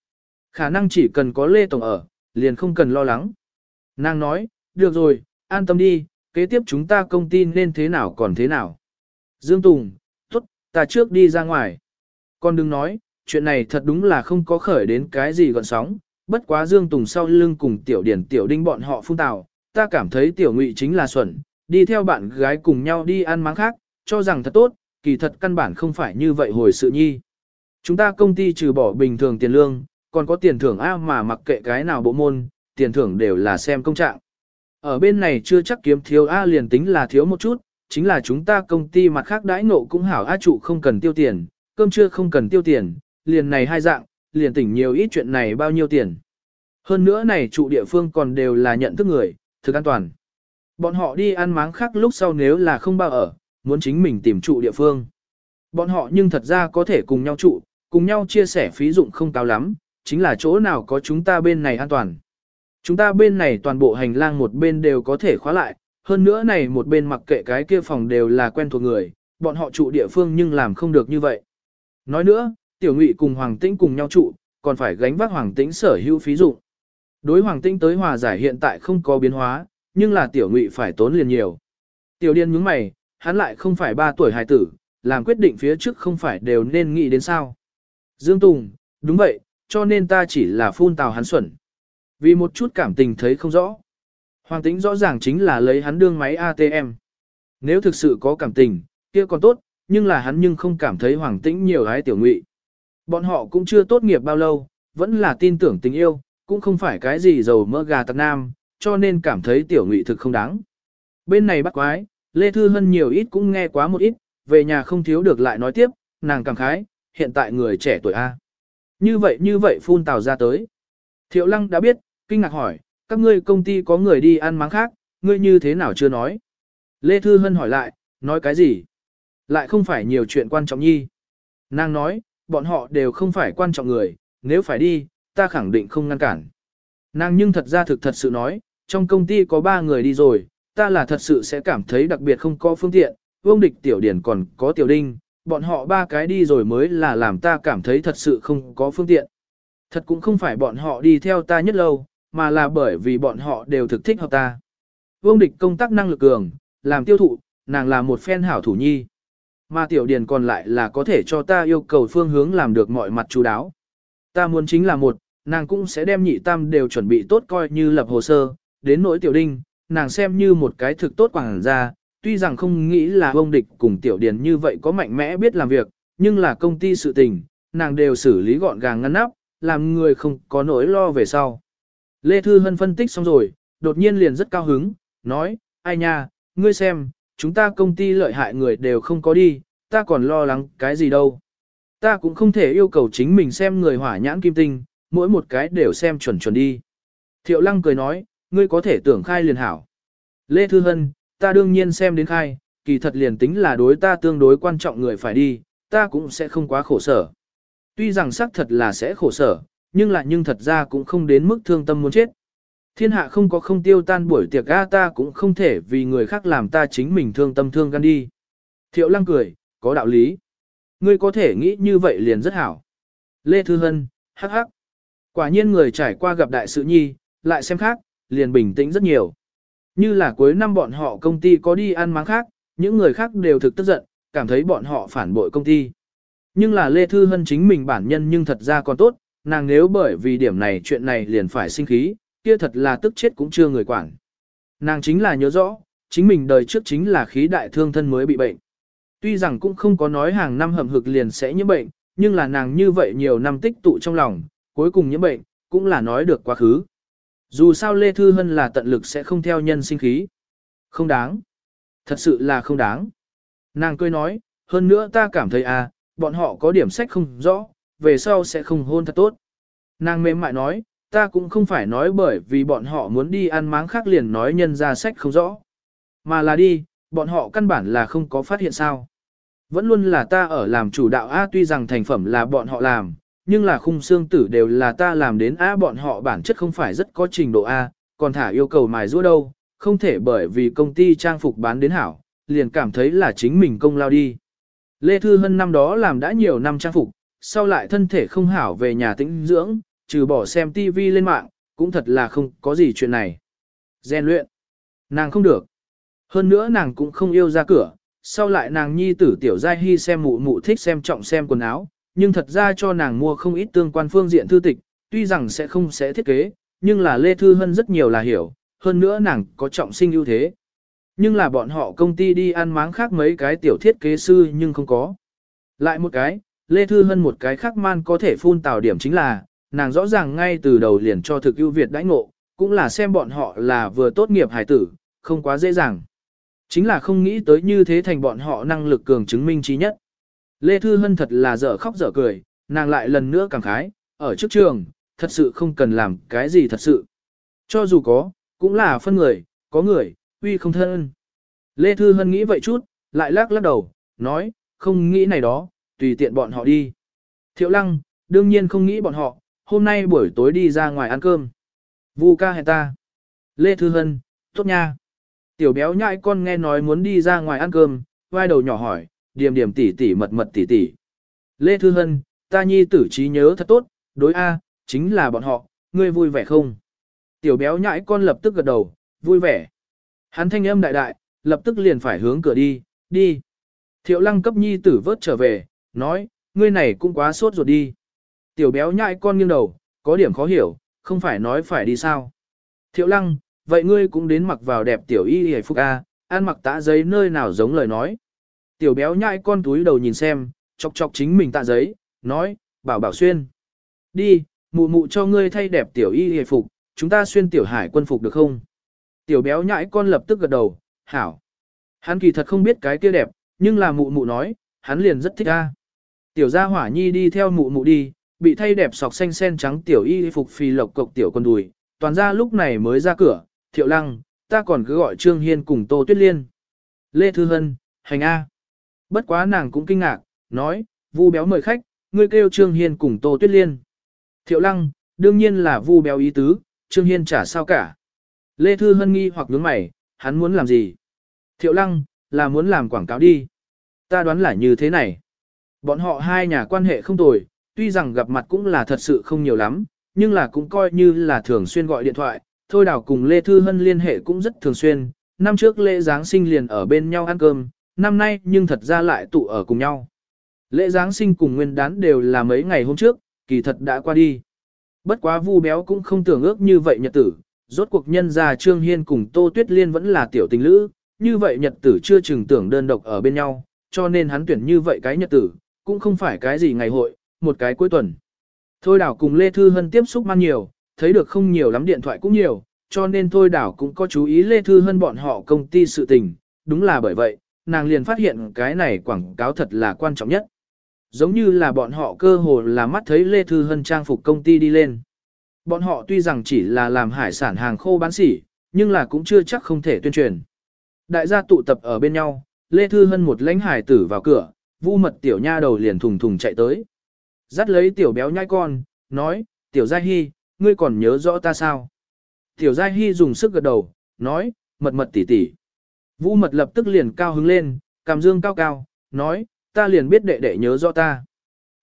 khả năng chỉ cần có Lê Tổng ở, liền không cần lo lắng. Nàng nói, được rồi, an tâm đi, kế tiếp chúng ta công ty nên thế nào còn thế nào. Dương Tùng, tốt, ta trước đi ra ngoài. Con đừng nói, chuyện này thật đúng là không có khởi đến cái gì gọn sóng, bất quá Dương Tùng sau lưng cùng tiểu điển tiểu đinh bọn họ phun tào, ta cảm thấy tiểu ngụy chính là xuẩn, đi theo bạn gái cùng nhau đi ăn máng khác, cho rằng thật tốt, kỳ thật căn bản không phải như vậy hồi sự nhi. Chúng ta công ty trừ bỏ bình thường tiền lương, còn có tiền thưởng A mà mặc kệ cái nào bộ môn, tiền thưởng đều là xem công trạng. Ở bên này chưa chắc kiếm thiếu A liền tính là thiếu một chút, chính là chúng ta công ty mặt khác đãi ngộ cũng hảo A trụ không cần tiêu tiền, cơm trưa không cần tiêu tiền, liền này hai dạng, liền tỉnh nhiều ít chuyện này bao nhiêu tiền. Hơn nữa này trụ địa phương còn đều là nhận thức người, thực an toàn. Bọn họ đi ăn máng khác lúc sau nếu là không bao ở, muốn chính mình tìm trụ địa phương. Bọn họ nhưng thật ra có thể cùng nhau trụ, cùng nhau chia sẻ phí dụng không cao lắm, chính là chỗ nào có chúng ta bên này an toàn. Chúng ta bên này toàn bộ hành lang một bên đều có thể khóa lại, hơn nữa này một bên mặc kệ cái kia phòng đều là quen thuộc người, bọn họ trụ địa phương nhưng làm không được như vậy. Nói nữa, tiểu ngụy cùng Hoàng Tĩnh cùng nhau trụ, còn phải gánh vác Hoàng Tĩnh sở hữu phí dụng. Đối Hoàng Tĩnh tới hòa giải hiện tại không có biến hóa, nhưng là tiểu ngụy phải tốn liền nhiều. Tiểu điên nhướng mày, hắn lại không phải 3 tuổi hài tử, làm quyết định phía trước không phải đều nên nghĩ đến sao. Dương Tùng, đúng vậy, cho nên ta chỉ là phun tào hắn xuẩn. Vì một chút cảm tình thấy không rõ. Hoàng Tĩnh rõ ràng chính là lấy hắn đương máy ATM. Nếu thực sự có cảm tình, kia còn tốt, nhưng là hắn nhưng không cảm thấy Hoàng Tĩnh nhiều gái tiểu ngụy. Bọn họ cũng chưa tốt nghiệp bao lâu, vẫn là tin tưởng tình yêu, cũng không phải cái gì giàu mỡ gà tạc nam, cho nên cảm thấy tiểu ngụy thực không đáng. Bên này bắt quái, Lê Thư Hân nhiều ít cũng nghe quá một ít, về nhà không thiếu được lại nói tiếp, nàng cảm khái, hiện tại người trẻ tuổi A. Như vậy như vậy phun tào ra tới. Thiệu Lăng đã biết, kinh ngạc hỏi, các ngươi công ty có người đi ăn máng khác, ngươi như thế nào chưa nói. Lê Thư Hân hỏi lại, nói cái gì? Lại không phải nhiều chuyện quan trọng nhi. Nàng nói, bọn họ đều không phải quan trọng người, nếu phải đi, ta khẳng định không ngăn cản. Nàng nhưng thật ra thực thật sự nói, trong công ty có 3 người đi rồi, ta là thật sự sẽ cảm thấy đặc biệt không có phương tiện, vương địch tiểu điển còn có tiểu đinh, bọn họ ba cái đi rồi mới là làm ta cảm thấy thật sự không có phương tiện. Thật cũng không phải bọn họ đi theo ta nhất lâu, mà là bởi vì bọn họ đều thực thích hợp ta. Vương địch công tác năng lực cường, làm tiêu thụ, nàng là một phen hảo thủ nhi mà tiểu điền còn lại là có thể cho ta yêu cầu phương hướng làm được mọi mặt chú đáo. Ta muốn chính là một, nàng cũng sẽ đem nhị tam đều chuẩn bị tốt coi như lập hồ sơ, đến nỗi tiểu đinh, nàng xem như một cái thực tốt quảng ra, tuy rằng không nghĩ là ông địch cùng tiểu điền như vậy có mạnh mẽ biết làm việc, nhưng là công ty sự tình, nàng đều xử lý gọn gàng ngăn nắp, làm người không có nỗi lo về sau. Lê Thư Hân phân tích xong rồi, đột nhiên liền rất cao hứng, nói, ai nha, ngươi xem, chúng ta công ty lợi hại người đều không có đi, ta còn lo lắng cái gì đâu. Ta cũng không thể yêu cầu chính mình xem người hỏa nhãn kim tinh, mỗi một cái đều xem chuẩn chuẩn đi. Thiệu lăng cười nói, ngươi có thể tưởng khai liền hảo. Lê Thư Hân, ta đương nhiên xem đến khai, kỳ thật liền tính là đối ta tương đối quan trọng người phải đi, ta cũng sẽ không quá khổ sở. Tuy rằng xác thật là sẽ khổ sở, nhưng lại nhưng thật ra cũng không đến mức thương tâm muốn chết. Thiên hạ không có không tiêu tan buổi tiệc A ta cũng không thể vì người khác làm ta chính mình thương tâm thương gan đi. Thiệu lăng cười, có đạo lý. Ngươi có thể nghĩ như vậy liền rất hảo. Lê Thư Hân, hắc hắc. Quả nhiên người trải qua gặp đại sự nhi, lại xem khác, liền bình tĩnh rất nhiều. Như là cuối năm bọn họ công ty có đi ăn máng khác, những người khác đều thực tức giận, cảm thấy bọn họ phản bội công ty. Nhưng là Lê Thư Hân chính mình bản nhân nhưng thật ra còn tốt, nàng nếu bởi vì điểm này chuyện này liền phải sinh khí, kia thật là tức chết cũng chưa người quản. Nàng chính là nhớ rõ, chính mình đời trước chính là khí đại thương thân mới bị bệnh. Tuy rằng cũng không có nói hàng năm hầm hực liền sẽ nhiễm bệnh, nhưng là nàng như vậy nhiều năm tích tụ trong lòng, cuối cùng nhiễm bệnh, cũng là nói được quá khứ. Dù sao Lê Thư Hân là tận lực sẽ không theo nhân sinh khí. Không đáng. Thật sự là không đáng. Nàng cười nói, hơn nữa ta cảm thấy à, bọn họ có điểm sách không rõ, về sau sẽ không hôn thật tốt. Nàng mềm mại nói, ta cũng không phải nói bởi vì bọn họ muốn đi ăn máng khác liền nói nhân ra sách không rõ. Mà là đi, bọn họ căn bản là không có phát hiện sao. Vẫn luôn là ta ở làm chủ đạo A tuy rằng thành phẩm là bọn họ làm, nhưng là khung xương tử đều là ta làm đến A bọn họ bản chất không phải rất có trình độ A, còn thả yêu cầu mài rũa đâu, không thể bởi vì công ty trang phục bán đến hảo, liền cảm thấy là chính mình công lao đi. Lê Thư Hân năm đó làm đã nhiều năm trang phục, sau lại thân thể không hảo về nhà tĩnh dưỡng, trừ bỏ xem TV lên mạng, cũng thật là không có gì chuyện này. Gen luyện. Nàng không được. Hơn nữa nàng cũng không yêu ra cửa, sau lại nàng nhi tử tiểu giai hy xem mụ mụ thích xem trọng xem quần áo, nhưng thật ra cho nàng mua không ít tương quan phương diện thư tịch, tuy rằng sẽ không sẽ thiết kế, nhưng là Lê Thư Hân rất nhiều là hiểu, hơn nữa nàng có trọng sinh ưu thế. Nhưng là bọn họ công ty đi ăn máng khác mấy cái tiểu thiết kế sư nhưng không có. Lại một cái, Lê Thư Hân một cái khác man có thể phun tào điểm chính là, nàng rõ ràng ngay từ đầu liền cho thực ưu việt đãi ngộ, cũng là xem bọn họ là vừa tốt nghiệp hải tử, không quá dễ dàng. Chính là không nghĩ tới như thế thành bọn họ năng lực cường chứng minh trí nhất. Lê Thư Hân thật là dở khóc dở cười, nàng lại lần nữa cảm khái, ở trước trường, thật sự không cần làm cái gì thật sự. Cho dù có, cũng là phân người, có người, uy không thân. Lê Thư Hân nghĩ vậy chút, lại lắc lắc đầu, nói, không nghĩ này đó, tùy tiện bọn họ đi. Thiệu Lăng, đương nhiên không nghĩ bọn họ, hôm nay buổi tối đi ra ngoài ăn cơm. Vu ca hẹn ta. Lê Thư Hân, tốt nha. Tiểu béo nhãi con nghe nói muốn đi ra ngoài ăn cơm, vai đầu nhỏ hỏi, điểm điểm tỉ tỉ mật mật tỉ tỉ. Lê Thư Hân, ta nhi tử trí nhớ thật tốt, đối A, chính là bọn họ, ngươi vui vẻ không? Tiểu béo nhãi con lập tức gật đầu, vui vẻ. Hắn thanh âm đại đại, lập tức liền phải hướng cửa đi, đi. Thiệu lăng cấp nhi tử vớt trở về, nói, ngươi này cũng quá sốt ruột đi. Tiểu béo nhại con nghiêng đầu, có điểm khó hiểu, không phải nói phải đi sao. Thiệu lăng, vậy ngươi cũng đến mặc vào đẹp tiểu y hề phúc A, ăn mặc tạ giấy nơi nào giống lời nói. Tiểu béo nhại con túi đầu nhìn xem, chọc chọc chính mình tạ giấy, nói, bảo bảo xuyên. Đi, mụ mụ cho ngươi thay đẹp tiểu y hề phục, chúng ta xuyên tiểu hải quân phục được không? Tiểu béo nhãi con lập tức gật đầu, hảo. Hắn kỳ thật không biết cái kia đẹp, nhưng là mụ mụ nói, hắn liền rất thích a. Tiểu gia hỏa nhi đi theo mụ mụ đi, bị thay đẹp sọc xanh sen trắng tiểu y phục phì lộc cộc tiểu con đùi, toàn ra lúc này mới ra cửa, thiệu lăng, ta còn cứ gọi Trương Hiên cùng Tô Tuyết Liên. Lê Thư Hân, hành A. Bất quá nàng cũng kinh ngạc, nói, vu béo mời khách, ngươi kêu Trương Hiên cùng Tô Tuyết Liên. Thiệu lăng, đương nhiên là vu béo ý tứ, Trương Hiên chả sao cả. Lê Thư Hân nghi hoặc nhướng mày, hắn muốn làm gì? Thiệu lăng, là muốn làm quảng cáo đi. Ta đoán là như thế này. Bọn họ hai nhà quan hệ không tồi, tuy rằng gặp mặt cũng là thật sự không nhiều lắm, nhưng là cũng coi như là thường xuyên gọi điện thoại, Thôi Đào cùng Lê Thư Hân liên hệ cũng rất thường xuyên, năm trước lễ Giáng sinh liền ở bên nhau ăn cơm, năm nay nhưng thật ra lại tụ ở cùng nhau. Lễ Giáng sinh cùng nguyên đán đều là mấy ngày hôm trước, kỳ thật đã qua đi. Bất quá vu béo cũng không tưởng ước như vậy nhật tử, rốt cuộc nhân gia Trương Hiên cùng Tô Tuyết Liên vẫn là tiểu tình lữ, như vậy nhật tử chưa chừng tưởng đơn độc ở bên nhau, cho nên hắn tuyển như vậy cái nhật tử, cũng không phải cái gì ngày hội, một cái cuối tuần. Thôi đảo cùng Lê Thư Hân tiếp xúc mang nhiều, thấy được không nhiều lắm điện thoại cũng nhiều, cho nên thôi đảo cũng có chú ý Lê Thư Hân bọn họ công ty sự tình, đúng là bởi vậy, nàng liền phát hiện cái này quảng cáo thật là quan trọng nhất. Giống như là bọn họ cơ hồ là mắt thấy Lê Thư Hân trang phục công ty đi lên. Bọn họ tuy rằng chỉ là làm hải sản hàng khô bán sỉ, nhưng là cũng chưa chắc không thể tuyên truyền. Đại gia tụ tập ở bên nhau, Lê Thư Hân một lãnh hải tử vào cửa, vu mật tiểu nha đầu liền thùng thùng chạy tới dắt lấy tiểu béo nhai con, nói, tiểu giai hy, ngươi còn nhớ rõ ta sao? Tiểu giai hy dùng sức gật đầu, nói, mật mật tỉ tỉ. Vũ mật lập tức liền cao hứng lên, cảm dương cao cao, nói, ta liền biết đệ đệ nhớ rõ ta.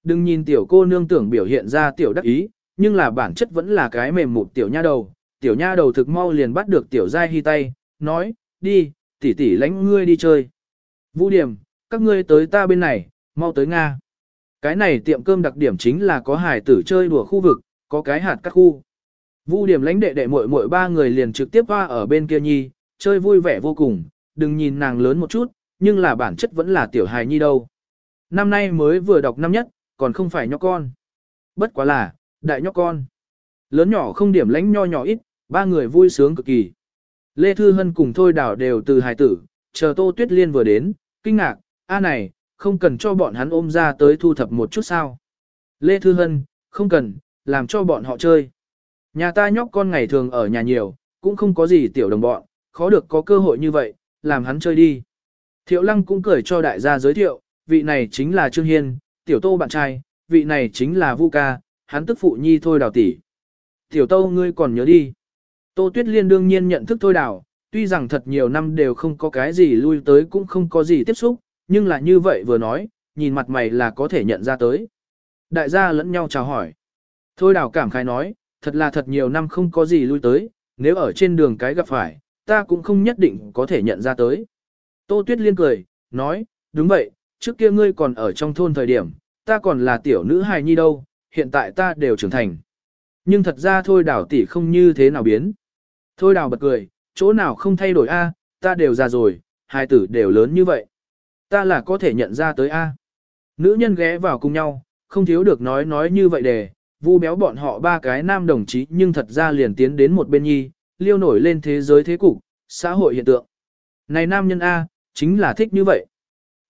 Đừng nhìn tiểu cô nương tưởng biểu hiện ra tiểu đắc ý, nhưng là bản chất vẫn là cái mềm mụt tiểu nha đầu. Tiểu nha đầu thực mau liền bắt được tiểu giai hy tay, nói, đi, tỷ tỷ lánh ngươi đi chơi. Vũ điểm, các ngươi tới ta bên này, mau tới Nga. Cái này tiệm cơm đặc điểm chính là có hải tử chơi đùa khu vực, có cái hạt cắt khu. Vu điểm lãnh đệ đệ muội muội ba người liền trực tiếp hoa ở bên kia nhi, chơi vui vẻ vô cùng, đừng nhìn nàng lớn một chút, nhưng là bản chất vẫn là tiểu hài nhi đâu. Năm nay mới vừa đọc năm nhất, còn không phải nhóc con. Bất quá là, đại nhóc con. Lớn nhỏ không điểm lãnh nho nhỏ ít, ba người vui sướng cực kỳ. Lê Thư Hân cùng Thôi Đảo đều từ hài tử, chờ Tô Tuyết Liên vừa đến, kinh ngạc, a này, không cần cho bọn hắn ôm ra tới thu thập một chút sao. Lê Thư Hân, không cần, làm cho bọn họ chơi. Nhà ta nhóc con ngày thường ở nhà nhiều, cũng không có gì tiểu đồng bọn, khó được có cơ hội như vậy, làm hắn chơi đi. Thiệu Lăng cũng cười cho đại gia giới thiệu, vị này chính là Trương Hiên, tiểu tô bạn trai, vị này chính là Vu Ca, hắn tức phụ nhi thôi đào tỷ. Tiểu tô ngươi còn nhớ đi. Tô Tuyết Liên đương nhiên nhận thức thôi đào, tuy rằng thật nhiều năm đều không có cái gì lui tới cũng không có gì tiếp xúc, nhưng là như vậy vừa nói, nhìn mặt mày là có thể nhận ra tới. Đại gia lẫn nhau chào hỏi. Thôi đào cảm khai nói, thật là thật nhiều năm không có gì lui tới, nếu ở trên đường cái gặp phải, ta cũng không nhất định có thể nhận ra tới. Tô Tuyết Liên cười, nói, đúng vậy, trước kia ngươi còn ở trong thôn thời điểm, ta còn là tiểu nữ hài nhi đâu, hiện tại ta đều trưởng thành. Nhưng thật ra thôi đào tỷ không như thế nào biến. Thôi đào bật cười, chỗ nào không thay đổi a, ta đều già rồi, hai tử đều lớn như vậy ta là có thể nhận ra tới A. Nữ nhân ghé vào cùng nhau, không thiếu được nói nói như vậy để, vu béo bọn họ ba cái nam đồng chí nhưng thật ra liền tiến đến một bên nhi, liêu nổi lên thế giới thế cục, xã hội hiện tượng. Này nam nhân A, chính là thích như vậy.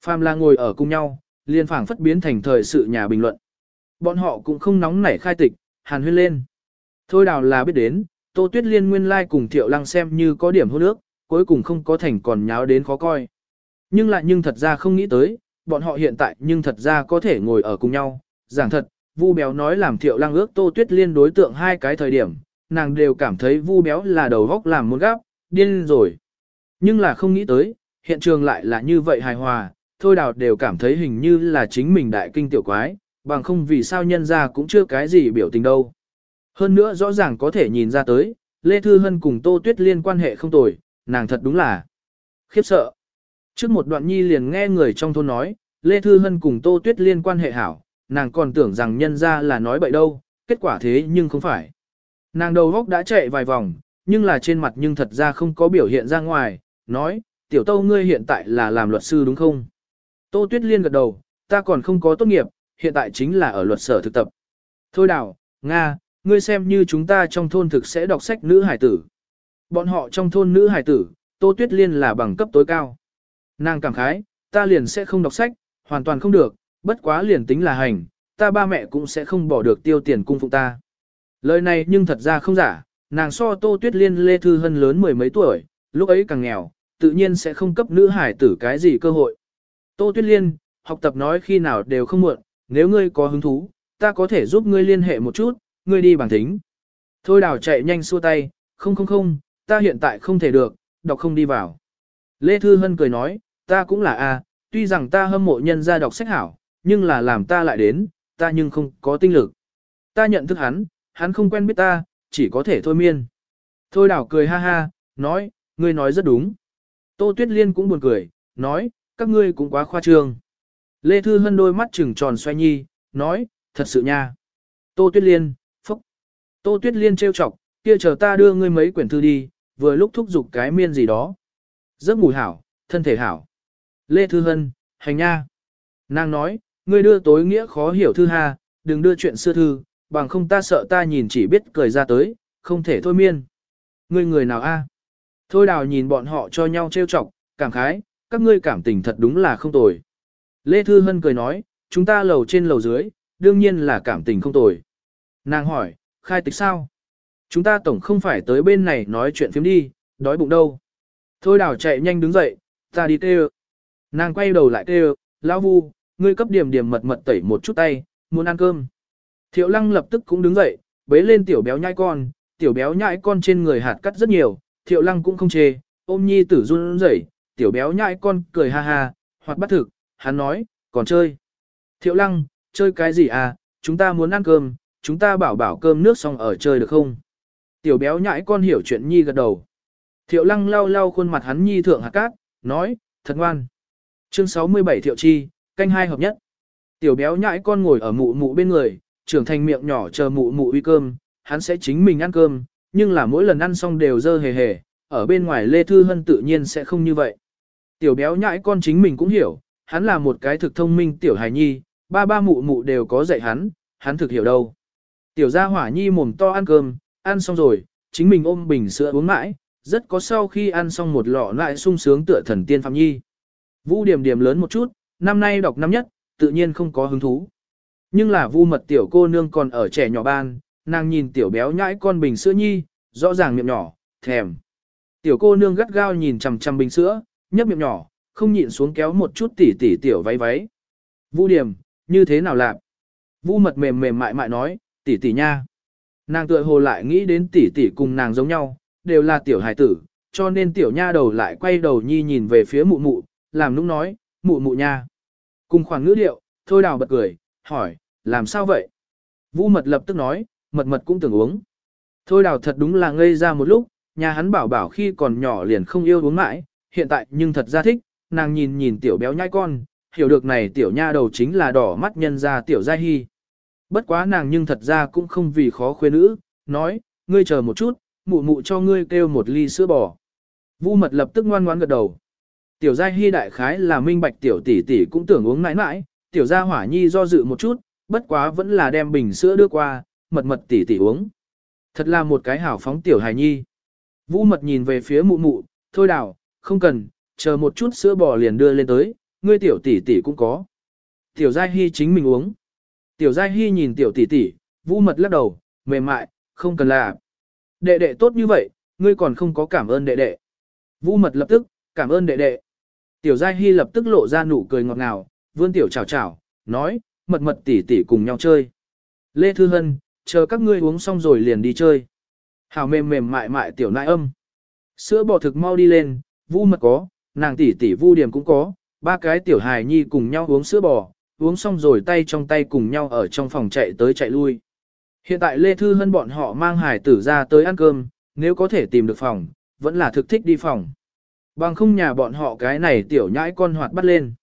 Phàm là ngồi ở cùng nhau, liền phảng phất biến thành thời sự nhà bình luận. Bọn họ cũng không nóng nảy khai tịch, hàn huyên lên. Thôi đào là biết đến, Tô Tuyết Liên nguyên lai like cùng Thiệu Lăng xem như có điểm hôn nước cuối cùng không có thành còn nháo đến khó coi. Nhưng lại nhưng thật ra không nghĩ tới, bọn họ hiện tại nhưng thật ra có thể ngồi ở cùng nhau. Giảng thật, Vu Béo nói làm Thiệu Lăng ước Tô Tuyết Liên đối tượng hai cái thời điểm, nàng đều cảm thấy Vu Béo là đầu góc làm muốn gáp, điên rồi. Nhưng là không nghĩ tới, hiện trường lại là như vậy hài hòa, thôi đào đều cảm thấy hình như là chính mình đại kinh tiểu quái, bằng không vì sao nhân ra cũng chưa cái gì biểu tình đâu. Hơn nữa rõ ràng có thể nhìn ra tới, Lê Thư Hân cùng Tô Tuyết Liên quan hệ không tồi, nàng thật đúng là khiếp sợ. Trước một đoạn nhi liền nghe người trong thôn nói, Lê Thư Hân cùng Tô Tuyết Liên quan hệ hảo, nàng còn tưởng rằng nhân ra là nói bậy đâu, kết quả thế nhưng không phải. Nàng đầu góc đã chạy vài vòng, nhưng là trên mặt nhưng thật ra không có biểu hiện ra ngoài, nói, tiểu tâu ngươi hiện tại là làm luật sư đúng không? Tô Tuyết Liên gật đầu, ta còn không có tốt nghiệp, hiện tại chính là ở luật sở thực tập. Thôi đảo, Nga, ngươi xem như chúng ta trong thôn thực sẽ đọc sách nữ hải tử. Bọn họ trong thôn nữ hải tử, Tô Tuyết Liên là bằng cấp tối cao. Nàng cảm khái, ta liền sẽ không đọc sách, hoàn toàn không được, bất quá liền tính là hành, ta ba mẹ cũng sẽ không bỏ được tiêu tiền cung phụng ta. Lời này nhưng thật ra không giả, nàng so Tô Tuyết Liên Lê Thư Hân lớn mười mấy tuổi, lúc ấy càng nghèo, tự nhiên sẽ không cấp nữ hải tử cái gì cơ hội. Tô Tuyết Liên, học tập nói khi nào đều không muộn, nếu ngươi có hứng thú, ta có thể giúp ngươi liên hệ một chút, ngươi đi bằng tính. Thôi đào chạy nhanh xua tay, không không không, ta hiện tại không thể được, đọc không đi vào. Lê Thư Hân cười nói, ta cũng là A, tuy rằng ta hâm mộ nhân gia đọc sách hảo, nhưng là làm ta lại đến, ta nhưng không có tinh lực. Ta nhận thức hắn, hắn không quen biết ta, chỉ có thể thôi miên. Thôi đảo cười ha ha, nói, ngươi nói rất đúng. Tô Tuyết Liên cũng buồn cười, nói, các ngươi cũng quá khoa trương. Lê Thư Hân đôi mắt trừng tròn xoay nhi, nói, thật sự nha. Tô Tuyết Liên, phúc. Tô Tuyết Liên trêu chọc, kia chờ ta đưa ngươi mấy quyển thư đi, vừa lúc thúc giục cái miên gì đó. Giấc ngủ hảo, thân thể hảo. Lê Thư Hân, hành nha. Nàng nói, ngươi đưa tối nghĩa khó hiểu thư hà, đừng đưa chuyện xưa thư, bằng không ta sợ ta nhìn chỉ biết cười ra tới, không thể thôi miên. Ngươi người nào a? Thôi đào nhìn bọn họ cho nhau trêu chọc, cảm khái, các ngươi cảm tình thật đúng là không tồi. Lê Thư Hân cười nói, chúng ta lầu trên lầu dưới, đương nhiên là cảm tình không tồi. Nàng hỏi, khai tịch sao? Chúng ta tổng không phải tới bên này nói chuyện phiếm đi, đói bụng đâu. Thôi đào chạy nhanh đứng dậy, ta đi kêu. Nàng quay đầu lại kêu, lão vu, ngươi cấp điểm điểm mật mật tẩy một chút tay, muốn ăn cơm. Thiệu lăng lập tức cũng đứng dậy, bế lên tiểu béo nhai con, tiểu béo nhai con trên người hạt cắt rất nhiều, thiệu lăng cũng không chê, ôm nhi tử run rẩy, tiểu béo nhai con cười ha ha, hoặc bắt thực, hắn nói, còn chơi. Thiệu lăng, chơi cái gì à, chúng ta muốn ăn cơm, chúng ta bảo bảo cơm nước xong ở chơi được không? Tiểu béo nhãi con hiểu chuyện nhi gật đầu. Thiệu lăng lau lau khuôn mặt hắn nhi thượng hạt cát, nói, thật ngoan. Chương 67 Thiệu Chi, canh hai hợp nhất. Tiểu béo nhãi con ngồi ở mụ mụ bên người, trưởng thành miệng nhỏ chờ mụ mụ uy cơm, hắn sẽ chính mình ăn cơm, nhưng là mỗi lần ăn xong đều dơ hề hề, ở bên ngoài Lê Thư Hân tự nhiên sẽ không như vậy. Tiểu béo nhãi con chính mình cũng hiểu, hắn là một cái thực thông minh tiểu hài nhi, ba ba mụ mụ đều có dạy hắn, hắn thực hiểu đâu. Tiểu gia hỏa nhi mồm to ăn cơm, ăn xong rồi, chính mình ôm bình sữa uống mãi, rất có sau khi ăn xong một lọ lại sung sướng tựa thần tiên phạm nhi. Vu điểm điểm lớn một chút, năm nay đọc năm nhất, tự nhiên không có hứng thú. Nhưng là vu mật tiểu cô nương còn ở trẻ nhỏ ban, nàng nhìn tiểu béo nhãi con bình sữa nhi, rõ ràng miệng nhỏ, thèm. Tiểu cô nương gắt gao nhìn chằm chằm bình sữa, nhấp miệng nhỏ, không nhịn xuống kéo một chút tỉ tỉ tiểu váy váy. Vu điểm, như thế nào làm? Vu mật mềm mềm mại mại nói, tỉ tỉ nha. Nàng tựa hồ lại nghĩ đến tỉ tỉ cùng nàng giống nhau, đều là tiểu hài tử, cho nên tiểu nha đầu lại quay đầu nhi nhìn về phía mụ mụ, làm nũng nói, mụ mụ nha. Cùng khoảng ngữ điệu, thôi đào bật cười, hỏi, làm sao vậy? Vũ mật lập tức nói, mật mật cũng từng uống. Thôi đào thật đúng là ngây ra một lúc, nhà hắn bảo bảo khi còn nhỏ liền không yêu uống mãi, hiện tại nhưng thật ra thích, nàng nhìn nhìn tiểu béo nhai con, hiểu được này tiểu nha đầu chính là đỏ mắt nhân ra tiểu gia hy. Bất quá nàng nhưng thật ra cũng không vì khó khuê nữ, nói, ngươi chờ một chút, mụ mụ cho ngươi kêu một ly sữa bò. Vu mật lập tức ngoan ngoãn gật đầu. Tiểu gia hy đại khái là minh bạch tiểu tỷ tỷ cũng tưởng uống mãi mãi, tiểu gia hỏa nhi do dự một chút, bất quá vẫn là đem bình sữa đưa qua, mật mật tỷ tỷ uống. Thật là một cái hảo phóng tiểu hài nhi. Vũ mật nhìn về phía mụ mụ, thôi đào, không cần, chờ một chút sữa bò liền đưa lên tới, ngươi tiểu tỷ tỷ cũng có. Tiểu gia hy chính mình uống. Tiểu gia hy nhìn tiểu tỷ tỷ, vũ mật lắc đầu, mềm mại, không cần là. Đệ đệ tốt như vậy, ngươi còn không có cảm ơn đệ đệ. Vũ mật lập tức, cảm ơn đệ đệ. Tiểu Giai Hy lập tức lộ ra nụ cười ngọt ngào, vươn tiểu chào chào, nói, mật mật tỉ tỉ cùng nhau chơi. Lê Thư Hân, chờ các ngươi uống xong rồi liền đi chơi. Hảo mềm mềm mại mại tiểu Nại âm. Sữa bò thực mau đi lên, vu mật có, nàng tỉ tỉ vu điểm cũng có, ba cái tiểu hài nhi cùng nhau uống sữa bò, uống xong rồi tay trong tay cùng nhau ở trong phòng chạy tới chạy lui. Hiện tại Lê Thư Hân bọn họ mang hài tử ra tới ăn cơm, nếu có thể tìm được phòng, vẫn là thực thích đi phòng. Bằng không nhà bọn họ cái này tiểu nhãi con hoạt bắt lên.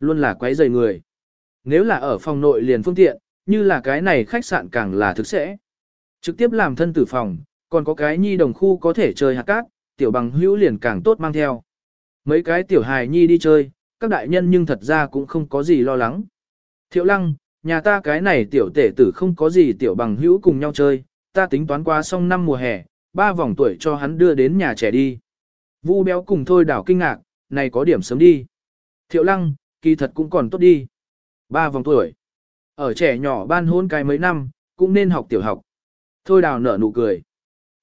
Luôn là quấy rầy người. Nếu là ở phòng nội liền phương tiện, như là cái này khách sạn càng là thực sẽ. Trực tiếp làm thân tử phòng, còn có cái nhi đồng khu có thể chơi hạt cát, tiểu bằng hữu liền càng tốt mang theo. Mấy cái tiểu hài nhi đi chơi, các đại nhân nhưng thật ra cũng không có gì lo lắng. Thiệu lăng, nhà ta cái này tiểu tể tử không có gì tiểu bằng hữu cùng nhau chơi, ta tính toán qua xong năm mùa hè, ba vòng tuổi cho hắn đưa đến nhà trẻ đi. Vu béo cùng thôi đảo kinh ngạc, này có điểm sớm đi. Thiệu lăng, kỳ thật cũng còn tốt đi. Ba vòng tuổi. Ở trẻ nhỏ ban hôn cái mấy năm, cũng nên học tiểu học. Thôi đào nở nụ cười.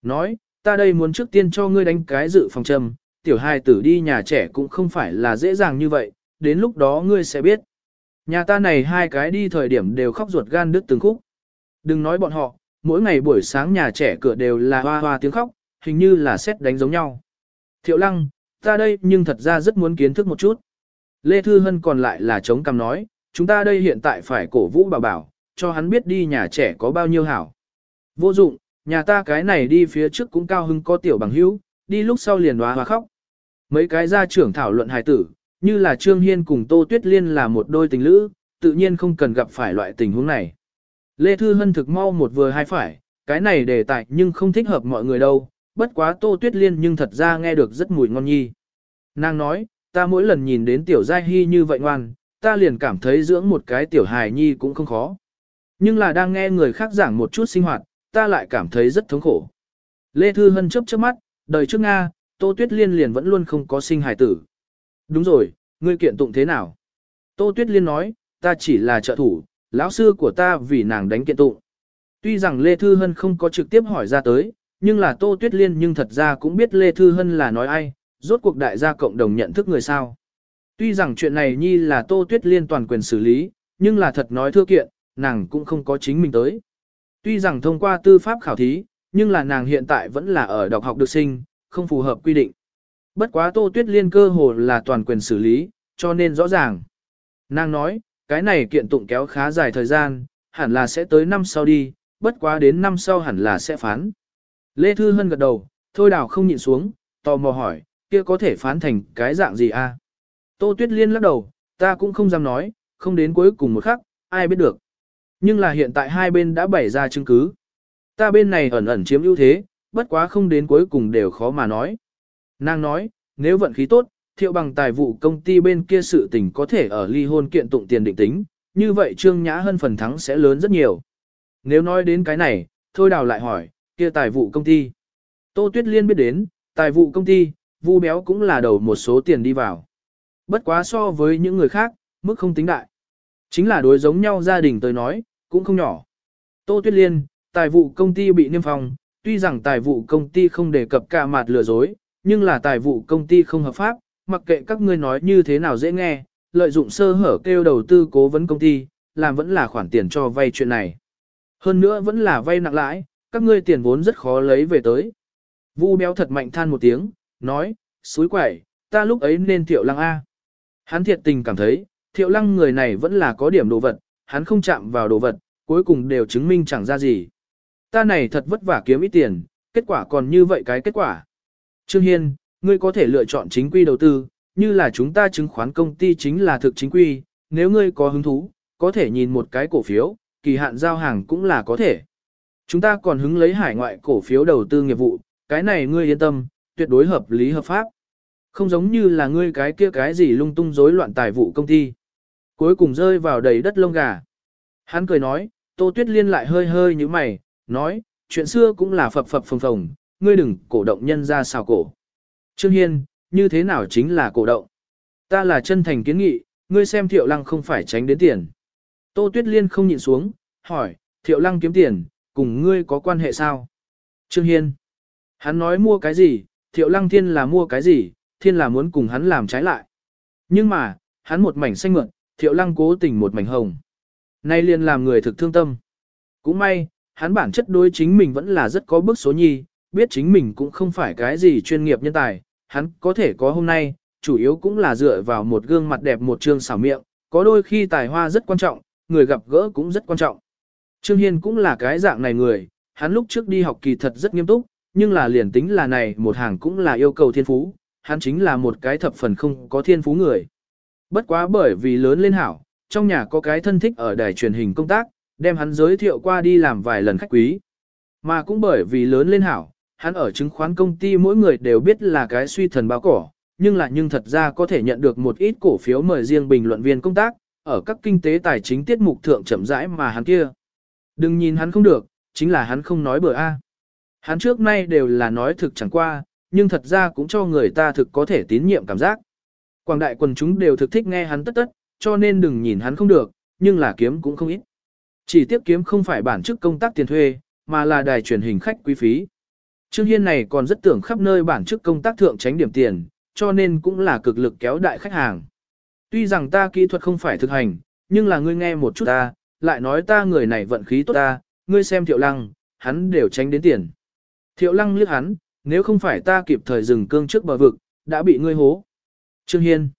Nói, ta đây muốn trước tiên cho ngươi đánh cái dự phòng trầm tiểu hài tử đi nhà trẻ cũng không phải là dễ dàng như vậy, đến lúc đó ngươi sẽ biết. Nhà ta này hai cái đi thời điểm đều khóc ruột gan đứt từng khúc. Đừng nói bọn họ, mỗi ngày buổi sáng nhà trẻ cửa đều là hoa hoa tiếng khóc, hình như là xét đánh giống nhau. Thiệu lăng, ta đây nhưng thật ra rất muốn kiến thức một chút. Lê Thư Hân còn lại là chống cằm nói, chúng ta đây hiện tại phải cổ vũ bảo bảo, cho hắn biết đi nhà trẻ có bao nhiêu hảo. Vô dụng, nhà ta cái này đi phía trước cũng cao hưng có tiểu bằng hữu, đi lúc sau liền hóa hoa khóc. Mấy cái gia trưởng thảo luận hài tử, như là Trương Hiên cùng Tô Tuyết Liên là một đôi tình lữ, tự nhiên không cần gặp phải loại tình huống này. Lê Thư Hân thực mau một vừa hai phải, cái này đề tài nhưng không thích hợp mọi người đâu, bất quá Tô Tuyết Liên nhưng thật ra nghe được rất mùi ngon nhi. Nàng nói, ta mỗi lần nhìn đến tiểu giai hy như vậy ngoan, ta liền cảm thấy dưỡng một cái tiểu hài nhi cũng không khó. Nhưng là đang nghe người khác giảng một chút sinh hoạt, ta lại cảm thấy rất thống khổ. Lê Thư Hân chớp chớp mắt, đời trước Nga, Tô Tuyết Liên liền vẫn luôn không có sinh hài tử. Đúng rồi, ngươi kiện tụng thế nào? Tô Tuyết Liên nói, ta chỉ là trợ thủ, lão sư của ta vì nàng đánh kiện tụng. Tuy rằng Lê Thư Hân không có trực tiếp hỏi ra tới, nhưng là Tô Tuyết Liên nhưng thật ra cũng biết Lê Thư Hân là nói ai, rốt cuộc đại gia cộng đồng nhận thức người sao. Tuy rằng chuyện này nhi là Tô Tuyết Liên toàn quyền xử lý, nhưng là thật nói thưa kiện, nàng cũng không có chính mình tới. Tuy rằng thông qua tư pháp khảo thí, nhưng là nàng hiện tại vẫn là ở đọc học được sinh, không phù hợp quy định. Bất quá Tô Tuyết Liên cơ hồ là toàn quyền xử lý, cho nên rõ ràng. Nàng nói, cái này kiện tụng kéo khá dài thời gian, hẳn là sẽ tới năm sau đi, bất quá đến năm sau hẳn là sẽ phán. Lê Thư Hân gật đầu, thôi đào không nhịn xuống, tò mò hỏi, kia có thể phán thành cái dạng gì a? Tô Tuyết Liên lắc đầu, ta cũng không dám nói, không đến cuối cùng một khắc, ai biết được. Nhưng là hiện tại hai bên đã bày ra chứng cứ. Ta bên này ẩn ẩn chiếm ưu thế, bất quá không đến cuối cùng đều khó mà nói. Nàng nói, nếu vận khí tốt, thiệu bằng tài vụ công ty bên kia sự tình có thể ở ly hôn kiện tụng tiền định tính, như vậy Trương Nhã Hân phần thắng sẽ lớn rất nhiều. Nếu nói đến cái này, thôi đào lại hỏi, kia tài vụ công ty. Tô Tuyết Liên biết đến, tài vụ công ty, Vu Béo cũng là đầu một số tiền đi vào. Bất quá so với những người khác, mức không tính đại. Chính là đối giống nhau gia đình tới nói, cũng không nhỏ. Tô Tuyết Liên, tài vụ công ty bị niêm phong, tuy rằng tài vụ công ty không đề cập cả mặt lừa dối, nhưng là tài vụ công ty không hợp pháp, mặc kệ các ngươi nói như thế nào dễ nghe, lợi dụng sơ hở kêu đầu tư cố vấn công ty, làm vẫn là khoản tiền cho vay chuyện này. Hơn nữa vẫn là vay nặng lãi, các ngươi tiền vốn rất khó lấy về tới. Vu béo thật mạnh than một tiếng, nói, suối quẩy, ta lúc ấy nên thiệu lăng A. Hắn thiệt tình cảm thấy, thiệu lăng người này vẫn là có điểm đồ vật, hắn không chạm vào đồ vật, cuối cùng đều chứng minh chẳng ra gì. Ta này thật vất vả kiếm ít tiền, kết quả còn như vậy cái kết quả. Trương Hiên, ngươi có thể lựa chọn chính quy đầu tư, như là chúng ta chứng khoán công ty chính là thực chính quy, nếu ngươi có hứng thú, có thể nhìn một cái cổ phiếu, kỳ hạn giao hàng cũng là có thể. Chúng ta còn hứng lấy hải ngoại cổ phiếu đầu tư nghiệp vụ, cái này ngươi yên tâm, tuyệt đối hợp lý hợp pháp. Không giống như là ngươi cái kia cái gì lung tung rối loạn tài vụ công ty. Cuối cùng rơi vào đầy đất lông gà. Hắn cười nói, Tô Tuyết Liên lại hơi hơi như mày, nói, chuyện xưa cũng là phập phập phồng phồng, ngươi đừng cổ động nhân ra xào cổ. Trương Hiên, như thế nào chính là cổ động? Ta là chân thành kiến nghị, ngươi xem Thiệu Lăng không phải tránh đến tiền. Tô Tuyết Liên không nhịn xuống, hỏi, Thiệu Lăng kiếm tiền, cùng ngươi có quan hệ sao? Trương Hiên. Hắn nói mua cái gì, thiệu lăng thiên là mua cái gì, thiên là muốn cùng hắn làm trái lại. Nhưng mà, hắn một mảnh xanh mượn, thiệu lăng cố tình một mảnh hồng. Nay liền làm người thực thương tâm. Cũng may, hắn bản chất đối chính mình vẫn là rất có bước số nhi, biết chính mình cũng không phải cái gì chuyên nghiệp nhân tài, hắn có thể có hôm nay, chủ yếu cũng là dựa vào một gương mặt đẹp một trương xảo miệng, có đôi khi tài hoa rất quan trọng, người gặp gỡ cũng rất quan trọng. Trương Hiên cũng là cái dạng này người, hắn lúc trước đi học kỳ thật rất nghiêm túc, nhưng là liền tính là này một hàng cũng là yêu cầu thiên phú, hắn chính là một cái thập phần không có thiên phú người. Bất quá bởi vì lớn lên hảo, trong nhà có cái thân thích ở đài truyền hình công tác, đem hắn giới thiệu qua đi làm vài lần khách quý. Mà cũng bởi vì lớn lên hảo, hắn ở chứng khoán công ty mỗi người đều biết là cái suy thần báo cỏ, nhưng là nhưng thật ra có thể nhận được một ít cổ phiếu mời riêng bình luận viên công tác, ở các kinh tế tài chính tiết mục thượng chậm rãi mà hắn kia. Đừng nhìn hắn không được, chính là hắn không nói bừa a. Hắn trước nay đều là nói thực chẳng qua, nhưng thật ra cũng cho người ta thực có thể tín nhiệm cảm giác. Quảng đại quần chúng đều thực thích nghe hắn tất tất, cho nên đừng nhìn hắn không được, nhưng là kiếm cũng không ít. Chỉ tiếp kiếm không phải bản chức công tác tiền thuê, mà là đài truyền hình khách quý phí. Trương Hiên này còn rất tưởng khắp nơi bản chức công tác thượng tránh điểm tiền, cho nên cũng là cực lực kéo đại khách hàng. Tuy rằng ta kỹ thuật không phải thực hành, nhưng là ngươi nghe một chút ta, lại nói ta người này vận khí tốt ta, ngươi xem thiệu lăng, hắn đều tránh đến tiền. Thiệu lăng liếc hắn, nếu không phải ta kịp thời dừng cương trước bờ vực, đã bị ngươi hố. Trương Hiên,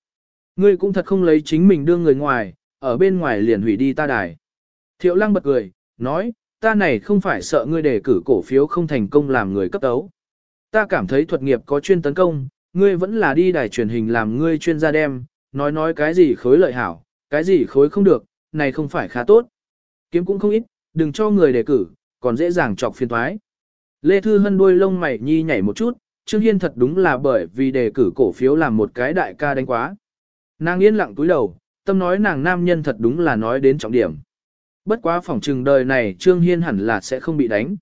ngươi cũng thật không lấy chính mình đưa người ngoài, ở bên ngoài liền hủy đi ta đài. Thiệu lăng bật cười, nói, ta này không phải sợ ngươi đề cử cổ phiếu không thành công làm người cấp tấu. Ta cảm thấy thuật nghiệp có chuyên tấn công, ngươi vẫn là đi đài truyền hình làm ngươi chuyên gia đem, nói nói cái gì khối lợi hảo, cái gì khối không được, này không phải khá tốt. Kiếm cũng không ít, đừng cho người đề cử, còn dễ dàng chọc phiền toái. Lê Thư Hân đôi lông mày nhi nhảy một chút, Trương Hiên thật đúng là bởi vì đề cử cổ phiếu làm một cái đại ca đánh quá. Nàng yên lặng túi đầu, tâm nói nàng nam nhân thật đúng là nói đến trọng điểm. Bất quá phòng trừng đời này Trương Hiên hẳn là sẽ không bị đánh.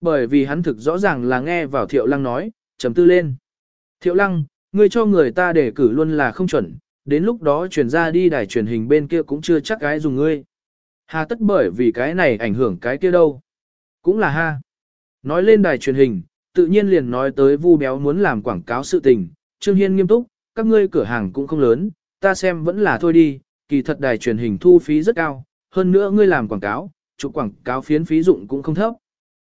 Bởi vì hắn thực rõ ràng là nghe vào Thiệu Lăng nói, chấm tư lên. Thiệu Lăng, ngươi cho người ta đề cử luôn là không chuẩn, đến lúc đó truyền ra đi đài truyền hình bên kia cũng chưa chắc gái dùng ngươi. Hà tất bởi vì cái này ảnh hưởng cái kia đâu. Cũng là ha. Nói lên đài truyền hình, tự nhiên liền nói tới vu béo muốn làm quảng cáo sự tình. Trương Hiên nghiêm túc, các ngươi cửa hàng cũng không lớn, ta xem vẫn là thôi đi, kỳ thật đài truyền hình thu phí rất cao, hơn nữa ngươi làm quảng cáo, chụp quảng cáo phiến phí dụng cũng không thấp.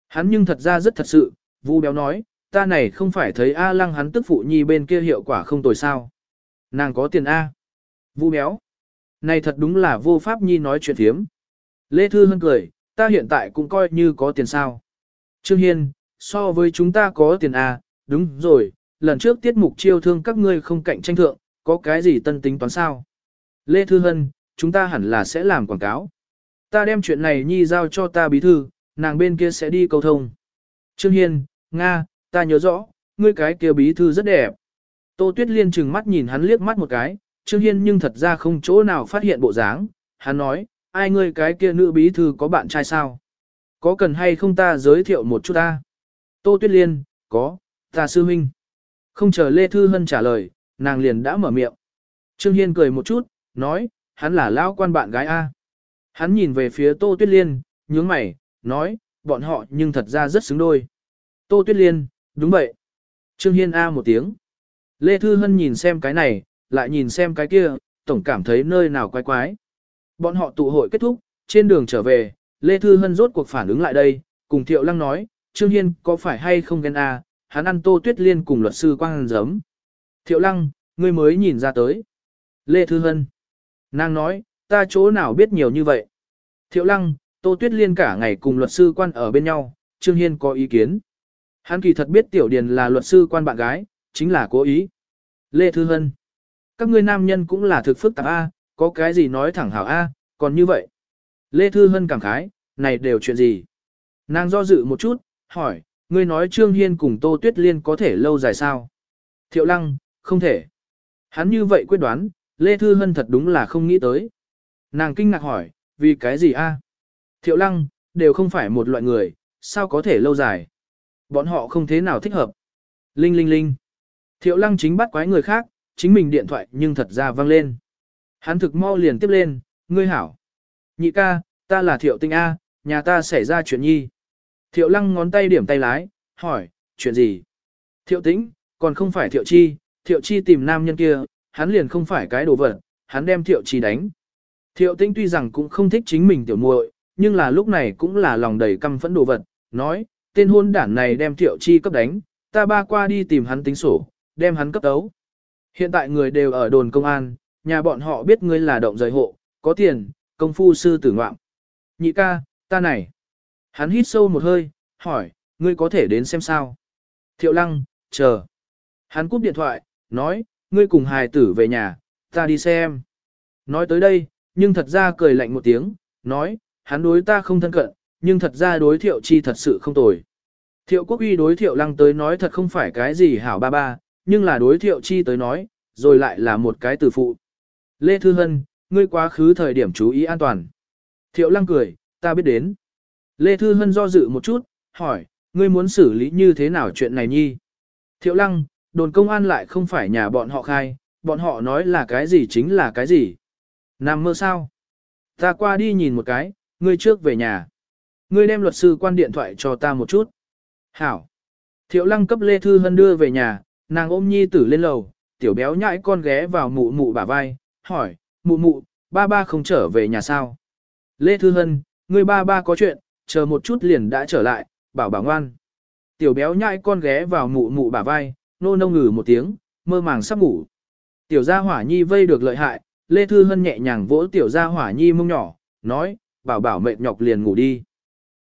Hắn nhưng thật ra rất thật sự, vu béo nói, ta này không phải thấy A lăng hắn tức phụ nhi bên kia hiệu quả không tồi sao. Nàng có tiền A. Vu béo. Này thật đúng là vô pháp nhi nói chuyện thiếm. Lê Thư Hân cười, ta hiện tại cũng coi như có tiền sao. Trương Hiên, so với chúng ta có tiền à, đúng rồi, lần trước tiết mục chiêu thương các ngươi không cạnh tranh thượng, có cái gì tân tính toán sao? Lê Thư Hân, chúng ta hẳn là sẽ làm quảng cáo. Ta đem chuyện này nhi giao cho ta bí thư, nàng bên kia sẽ đi cầu thông. Trương Hiên, Nga, ta nhớ rõ, ngươi cái kia bí thư rất đẹp. Tô Tuyết Liên chừng mắt nhìn hắn liếc mắt một cái, Trương Hiên nhưng thật ra không chỗ nào phát hiện bộ dáng, hắn nói, ai ngươi cái kia nữ bí thư có bạn trai sao? Có cần hay không ta giới thiệu một chút ta? Tô Tuyết Liên, có, ta sư huynh. Không chờ Lê Thư Hân trả lời, nàng liền đã mở miệng. Trương Hiên cười một chút, nói, hắn là lão quan bạn gái A. Hắn nhìn về phía Tô Tuyết Liên, nhướng mày, nói, bọn họ nhưng thật ra rất xứng đôi. Tô Tuyết Liên, đúng vậy. Trương Hiên A một tiếng. Lê Thư Hân nhìn xem cái này, lại nhìn xem cái kia, tổng cảm thấy nơi nào quái quái. Bọn họ tụ hội kết thúc, trên đường trở về, Lê Thư Hân rốt cuộc phản ứng lại đây, cùng Thiệu Lăng nói, Trương Hiên có phải hay không ghen à, hắn ăn tô tuyết liên cùng luật sư quang giấm. Thiệu Lăng, ngươi mới nhìn ra tới. Lê Thư Hân. Nàng nói, ta chỗ nào biết nhiều như vậy. Thiệu Lăng, tô tuyết liên cả ngày cùng luật sư quan ở bên nhau, Trương Hiên có ý kiến. Hắn kỳ thật biết Tiểu Điền là luật sư quan bạn gái, chính là cố ý. Lê Thư Hân. Các ngươi nam nhân cũng là thực phức tạp A, có cái gì nói thẳng hảo A, còn như vậy. Lê Thư Hân cảm khái, này đều chuyện gì? Nàng do dự một chút, hỏi, ngươi nói Trương Hiên cùng Tô Tuyết Liên có thể lâu dài sao? Thiệu Lăng, không thể. Hắn như vậy quyết đoán, Lê Thư Hân thật đúng là không nghĩ tới. Nàng kinh ngạc hỏi, vì cái gì a? Thiệu Lăng, đều không phải một loại người, sao có thể lâu dài? Bọn họ không thế nào thích hợp. Linh linh linh. Thiệu Lăng chính bắt quái người khác, chính mình điện thoại nhưng thật ra vang lên. Hắn thực mau liền tiếp lên, ngươi hảo. Nhị ca, ta là Thiệu Tinh A, nhà ta xảy ra chuyện nhi. Thiệu Lăng ngón tay điểm tay lái, hỏi, chuyện gì? Thiệu Tĩnh, còn không phải Thiệu Chi, Thiệu Chi tìm nam nhân kia, hắn liền không phải cái đồ vật, hắn đem Thiệu Chi đánh. Thiệu Tĩnh tuy rằng cũng không thích chính mình tiểu muội, nhưng là lúc này cũng là lòng đầy căm phẫn đồ vật, nói, tên hôn đản này đem Thiệu Chi cấp đánh, ta ba qua đi tìm hắn tính sổ, đem hắn cấp tấu. Hiện tại người đều ở đồn công an, nhà bọn họ biết ngươi là động rời hộ, có tiền, công phu sư tử ngoạm. Nhị ca, ta này. Hắn hít sâu một hơi, hỏi, ngươi có thể đến xem sao. Thiệu lăng, chờ. Hắn cúp điện thoại, nói, ngươi cùng hài tử về nhà, ta đi xem. Nói tới đây, nhưng thật ra cười lạnh một tiếng, nói, hắn đối ta không thân cận, nhưng thật ra đối thiệu chi thật sự không tồi. Thiệu quốc uy đối thiệu lăng tới nói thật không phải cái gì hảo ba ba, nhưng là đối thiệu chi tới nói, rồi lại là một cái từ phụ. Lê Thư Hân, ngươi quá khứ thời điểm chú ý an toàn. Thiệu lăng cười, ta biết đến. Lê Thư Hân do dự một chút, hỏi, ngươi muốn xử lý như thế nào chuyện này nhi? Thiệu lăng, đồn công an lại không phải nhà bọn họ khai, bọn họ nói là cái gì chính là cái gì. Nằm mơ sao? Ta qua đi nhìn một cái, ngươi trước về nhà. Ngươi đem luật sư quan điện thoại cho ta một chút. Hảo. Thiệu lăng cấp Lê Thư Hân đưa về nhà, nàng ôm nhi tử lên lầu, tiểu béo nhãi con ghé vào mụ mụ bả vai, hỏi, mụ mụ, ba ba không trở về nhà sao? Lê Thư Hân, người ba ba có chuyện, chờ một chút liền đã trở lại, bảo bảo ngoan. Tiểu béo nhai con ghé vào mụ mụ bả vai, nô nông ngừ một tiếng, mơ màng sắp ngủ. Tiểu gia hỏa nhi vây được lợi hại, Lê Thư Hân nhẹ nhàng vỗ tiểu gia hỏa nhi mông nhỏ, nói, bảo bảo mệt nhọc liền ngủ đi.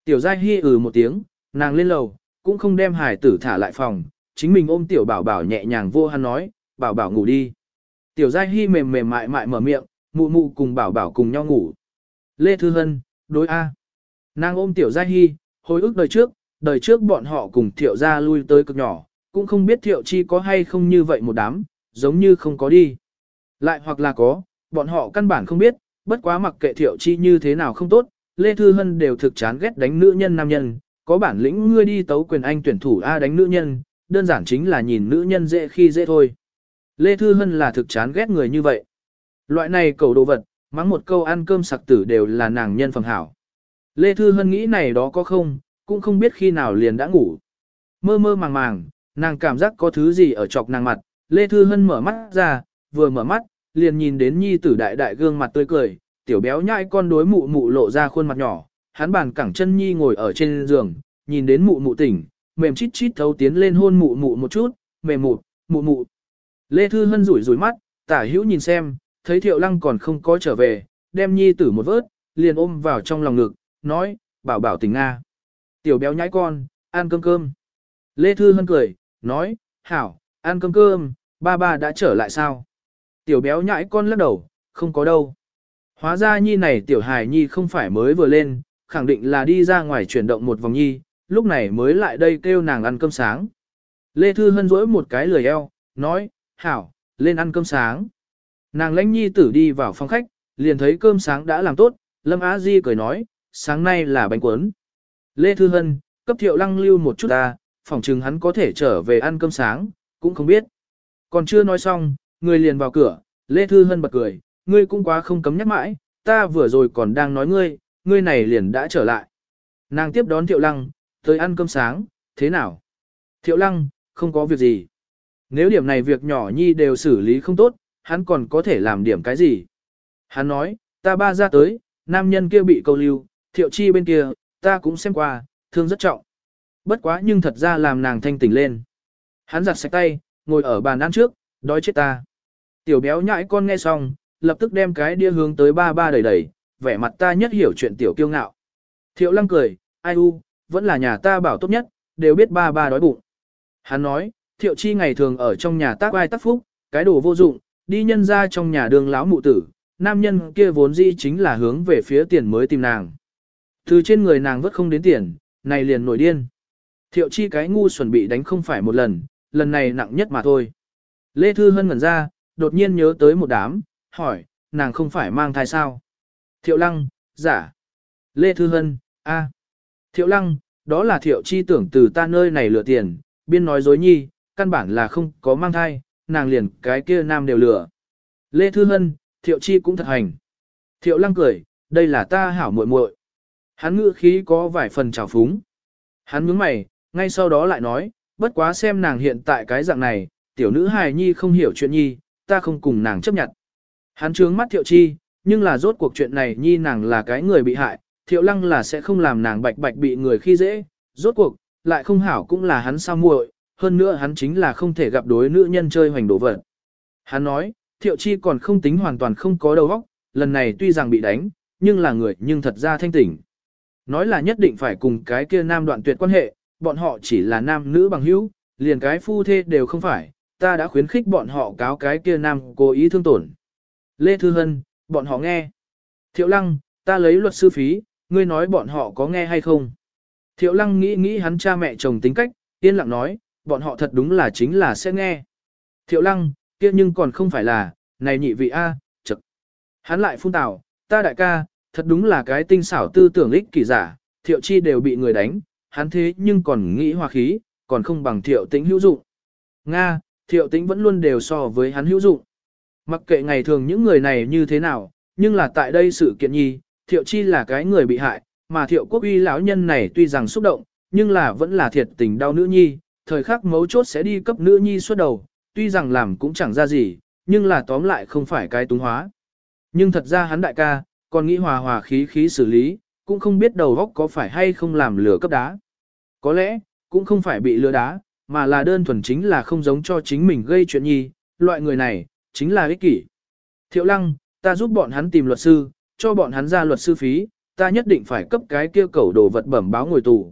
Tiểu gia hi ừ một tiếng, nàng lên lầu, cũng không đem hải tử thả lại phòng, chính mình ôm tiểu bảo bảo nhẹ nhàng vô hắn nói, bảo bảo ngủ đi. Tiểu Giai Hy mềm mềm mại mại mở miệng, mụ mụ cùng bảo bảo cùng nhau ngủ. Lê Thư Hân, đối A. Nàng ôm Tiểu Giai Hy, hồi ức đời trước, đời trước bọn họ cùng Thiệu Gia lui tới cực nhỏ, cũng không biết Thiệu Chi có hay không như vậy một đám, giống như không có đi. Lại hoặc là có, bọn họ căn bản không biết, bất quá mặc kệ Thiệu Chi như thế nào không tốt, Lê Thư Hân đều thực chán ghét đánh nữ nhân nam nhân, có bản lĩnh ngươi đi tấu quyền anh tuyển thủ A đánh nữ nhân, đơn giản chính là nhìn nữ nhân dễ khi dễ thôi. Lê Thư Hân là thực chán ghét người như vậy. Loại này cầu đồ vật, mắng một câu ăn cơm sặc tử đều là nàng nhân phẩm hảo. Lê Thư Hân nghĩ này đó có không, cũng không biết khi nào liền đã ngủ. Mơ mơ màng màng, nàng cảm giác có thứ gì ở chọc nàng mặt, Lê Thư Hân mở mắt ra, vừa mở mắt, liền nhìn đến nhi tử đại đại gương mặt tươi cười, tiểu béo nhãi con đối mụ mụ lộ ra khuôn mặt nhỏ, hắn bàn cẳng chân nhi ngồi ở trên giường, nhìn đến mụ mụ tỉnh, mềm chít chít thấu tiến lên hôn mụ mụ một chút, mềm mụ, mụ mụ. Lê Thư Hân rủi rủi mắt, tả hữu nhìn xem, thấy Thiệu Lăng còn không có trở về, đem nhi tử một vớt, liền ôm vào trong lòng ngực, nói, bảo bảo tỉnh Nga. Tiểu béo nhãi con, ăn cơm cơm. Lê Thư Hân cười, nói, hảo, ăn cơm cơm, ba ba đã trở lại sao? Tiểu béo nhãi con lắc đầu, không có đâu. Hóa ra nhi này tiểu hài nhi không phải mới vừa lên, khẳng định là đi ra ngoài chuyển động một vòng nhi, lúc này mới lại đây kêu nàng ăn cơm sáng. Lê Thư Hân rỗi một cái lười eo, nói, hảo, lên ăn cơm sáng. Nàng lãnh nhi tử đi vào phòng khách, liền thấy cơm sáng đã làm tốt, Lâm Á Di cười nói, sáng nay là bánh cuốn. Lê Thư Hân, cấp thiệu lăng lưu một chút ta, phòng chừng hắn có thể trở về ăn cơm sáng, cũng không biết. Còn chưa nói xong, người liền vào cửa, Lê Thư Hân bật cười, ngươi cũng quá không cấm nhắc mãi, ta vừa rồi còn đang nói ngươi, ngươi này liền đã trở lại. Nàng tiếp đón thiệu lăng, tới ăn cơm sáng, thế nào? Thiệu lăng, không có việc gì. Nếu điểm này việc nhỏ nhi đều xử lý không tốt, hắn còn có thể làm điểm cái gì? Hắn nói, ta ba ra tới, nam nhân kia bị câu lưu, thiệu chi bên kia, ta cũng xem qua, thương rất trọng. Bất quá nhưng thật ra làm nàng thanh tỉnh lên. Hắn giặt sạch tay, ngồi ở bàn ăn trước, đói chết ta. Tiểu béo nhãi con nghe xong, lập tức đem cái đĩa hướng tới ba ba đầy đầy, vẻ mặt ta nhất hiểu chuyện tiểu kiêu ngạo. Thiệu lăng cười, ai u, vẫn là nhà ta bảo tốt nhất, đều biết ba ba đói bụng. Hắn nói, thiệu chi ngày thường ở trong nhà tác ai tác phúc, cái đồ vô dụng, đi nhân ra trong nhà đường lão mụ tử, nam nhân kia vốn dĩ chính là hướng về phía tiền mới tìm nàng. Từ trên người nàng vất không đến tiền, này liền nổi điên. Thiệu chi cái ngu chuẩn bị đánh không phải một lần, lần này nặng nhất mà thôi. Lê Thư Hân ngẩn ra, đột nhiên nhớ tới một đám, hỏi, nàng không phải mang thai sao? Thiệu Lăng, giả. Lê Thư Hân, a. Thiệu Lăng, đó là Thiệu Chi tưởng từ ta nơi này lừa tiền, biên nói dối nhi, căn bản là không có mang thai, nàng liền cái kia nam đều lừa Lê Thư Hân, Thiệu Chi cũng thật hành. Thiệu lăng cười, đây là ta hảo muội muội. Hắn ngữ khí có vài phần trào phúng. Hắn nhướng mày, ngay sau đó lại nói, bất quá xem nàng hiện tại cái dạng này, tiểu nữ hài nhi không hiểu chuyện nhi, ta không cùng nàng chấp nhận. Hắn trướng mắt Thiệu Chi, nhưng là rốt cuộc chuyện này nhi nàng là cái người bị hại, Thiệu Lăng là sẽ không làm nàng bạch bạch bị người khi dễ, rốt cuộc, lại không hảo cũng là hắn sao muội, hơn nữa hắn chính là không thể gặp đối nữ nhân chơi hoành đổ vật. Hắn nói, thiệu chi còn không tính hoàn toàn không có đầu óc, lần này tuy rằng bị đánh, nhưng là người nhưng thật ra thanh tỉnh. Nói là nhất định phải cùng cái kia nam đoạn tuyệt quan hệ, bọn họ chỉ là nam nữ bằng hữu, liền cái phu thê đều không phải, ta đã khuyến khích bọn họ cáo cái kia nam cố ý thương tổn. Lê Thư Hân, bọn họ nghe. Thiệu Lăng, ta lấy luật sư phí, ngươi nói bọn họ có nghe hay không? Thiệu Lăng nghĩ nghĩ hắn cha mẹ chồng tính cách, yên lặng nói, bọn họ thật đúng là chính là sẽ nghe. Thiệu lăng, kia nhưng còn không phải là, này nhị vị A, chật. Hắn lại phun tào, ta đại ca, thật đúng là cái tinh xảo tư tưởng ích kỳ giả, thiệu chi đều bị người đánh, hắn thế nhưng còn nghĩ hòa khí, còn không bằng thiệu tính hữu dụng. Nga, thiệu tính vẫn luôn đều so với hắn hữu dụng. Mặc kệ ngày thường những người này như thế nào, nhưng là tại đây sự kiện nhi, thiệu chi là cái người bị hại, mà thiệu quốc uy lão nhân này tuy rằng xúc động, nhưng là vẫn là thiệt tình đau nữ nhi, thời khắc mấu chốt sẽ đi cấp nữ nhi xuất đầu, tuy rằng làm cũng chẳng ra gì, nhưng là tóm lại không phải cái túng hóa. Nhưng thật ra hắn đại ca, còn nghĩ hòa hòa khí khí xử lý, cũng không biết đầu góc có phải hay không làm lửa cấp đá. Có lẽ, cũng không phải bị lửa đá, mà là đơn thuần chính là không giống cho chính mình gây chuyện nhi, loại người này, chính là ích kỷ. Thiệu lăng, ta giúp bọn hắn tìm luật sư, cho bọn hắn ra luật sư phí, ta nhất định phải cấp cái kia cẩu đồ vật bẩm báo ngồi tù.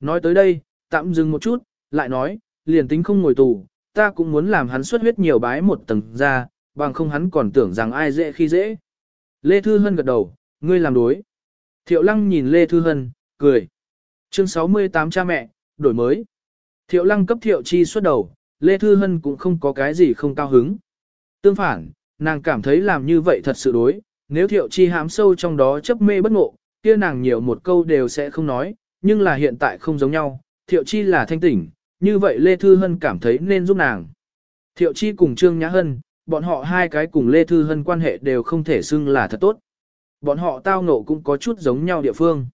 Nói tới đây, tạm dừng một chút, lại nói, liền tính không ngồi tù, ta cũng muốn làm hắn xuất huyết nhiều bái một tầng ra, bằng không hắn còn tưởng rằng ai dễ khi dễ. Lê Thư Hân gật đầu, ngươi làm đối. Thiệu Lăng nhìn Lê Thư Hân, cười. Chương 68 cha mẹ, đổi mới. Thiệu Lăng cấp Thiệu Chi xuất đầu, Lê Thư Hân cũng không có cái gì không cao hứng. Tương phản, nàng cảm thấy làm như vậy thật sự đối, nếu Thiệu Chi hám sâu trong đó chấp mê bất ngộ, kia nàng nhiều một câu đều sẽ không nói, nhưng là hiện tại không giống nhau, Thiệu Chi là thanh tỉnh, như vậy Lê Thư Hân cảm thấy nên giúp nàng. Thiệu Chi cùng Trương Nhã Hân, bọn họ hai cái cùng Lê Thư Hân quan hệ đều không thể xưng là thật tốt. Bọn họ tao ngộ cũng có chút giống nhau địa phương.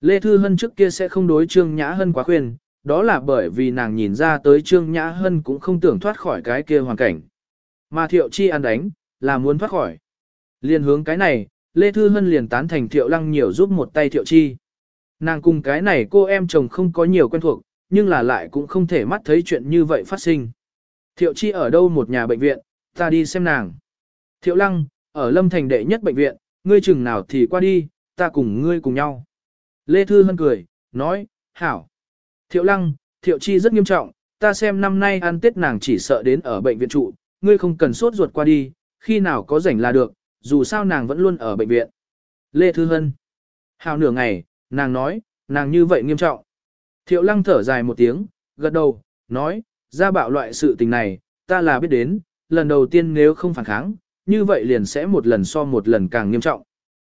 Lê Thư Hân trước kia sẽ không đối Trương Nhã Hân quá khuyên, đó là bởi vì nàng nhìn ra tới Trương Nhã Hân cũng không tưởng thoát khỏi cái kia hoàn cảnh. Mà Thiệu Chi ăn đánh, là muốn thoát khỏi. Liên hướng cái này, Lê Thư Hân liền tán thành Thiệu Lăng nhiều giúp một tay Thiệu Chi. Nàng cùng cái này cô em chồng không có nhiều quen thuộc, nhưng là lại cũng không thể mắt thấy chuyện như vậy phát sinh. Thiệu Chi ở đâu một nhà bệnh viện, ta đi xem nàng. Thiệu Lăng, ở Lâm Thành đệ nhất bệnh viện, ngươi chừng nào thì qua đi, ta cùng ngươi cùng nhau. Lê Thư Hân cười, nói, hảo. Thiệu Lăng, Thiệu Chi rất nghiêm trọng, ta xem năm nay ăn Tết nàng chỉ sợ đến ở bệnh viện trụ, ngươi không cần sốt ruột qua đi, khi nào có rảnh là được, dù sao nàng vẫn luôn ở bệnh viện. Lê Thư Hân. Hào nửa ngày, nàng nói, nàng như vậy nghiêm trọng. Thiệu lăng thở dài một tiếng, gật đầu, nói, ra bạo loại sự tình này, ta là biết đến, lần đầu tiên nếu không phản kháng, như vậy liền sẽ một lần so một lần càng nghiêm trọng.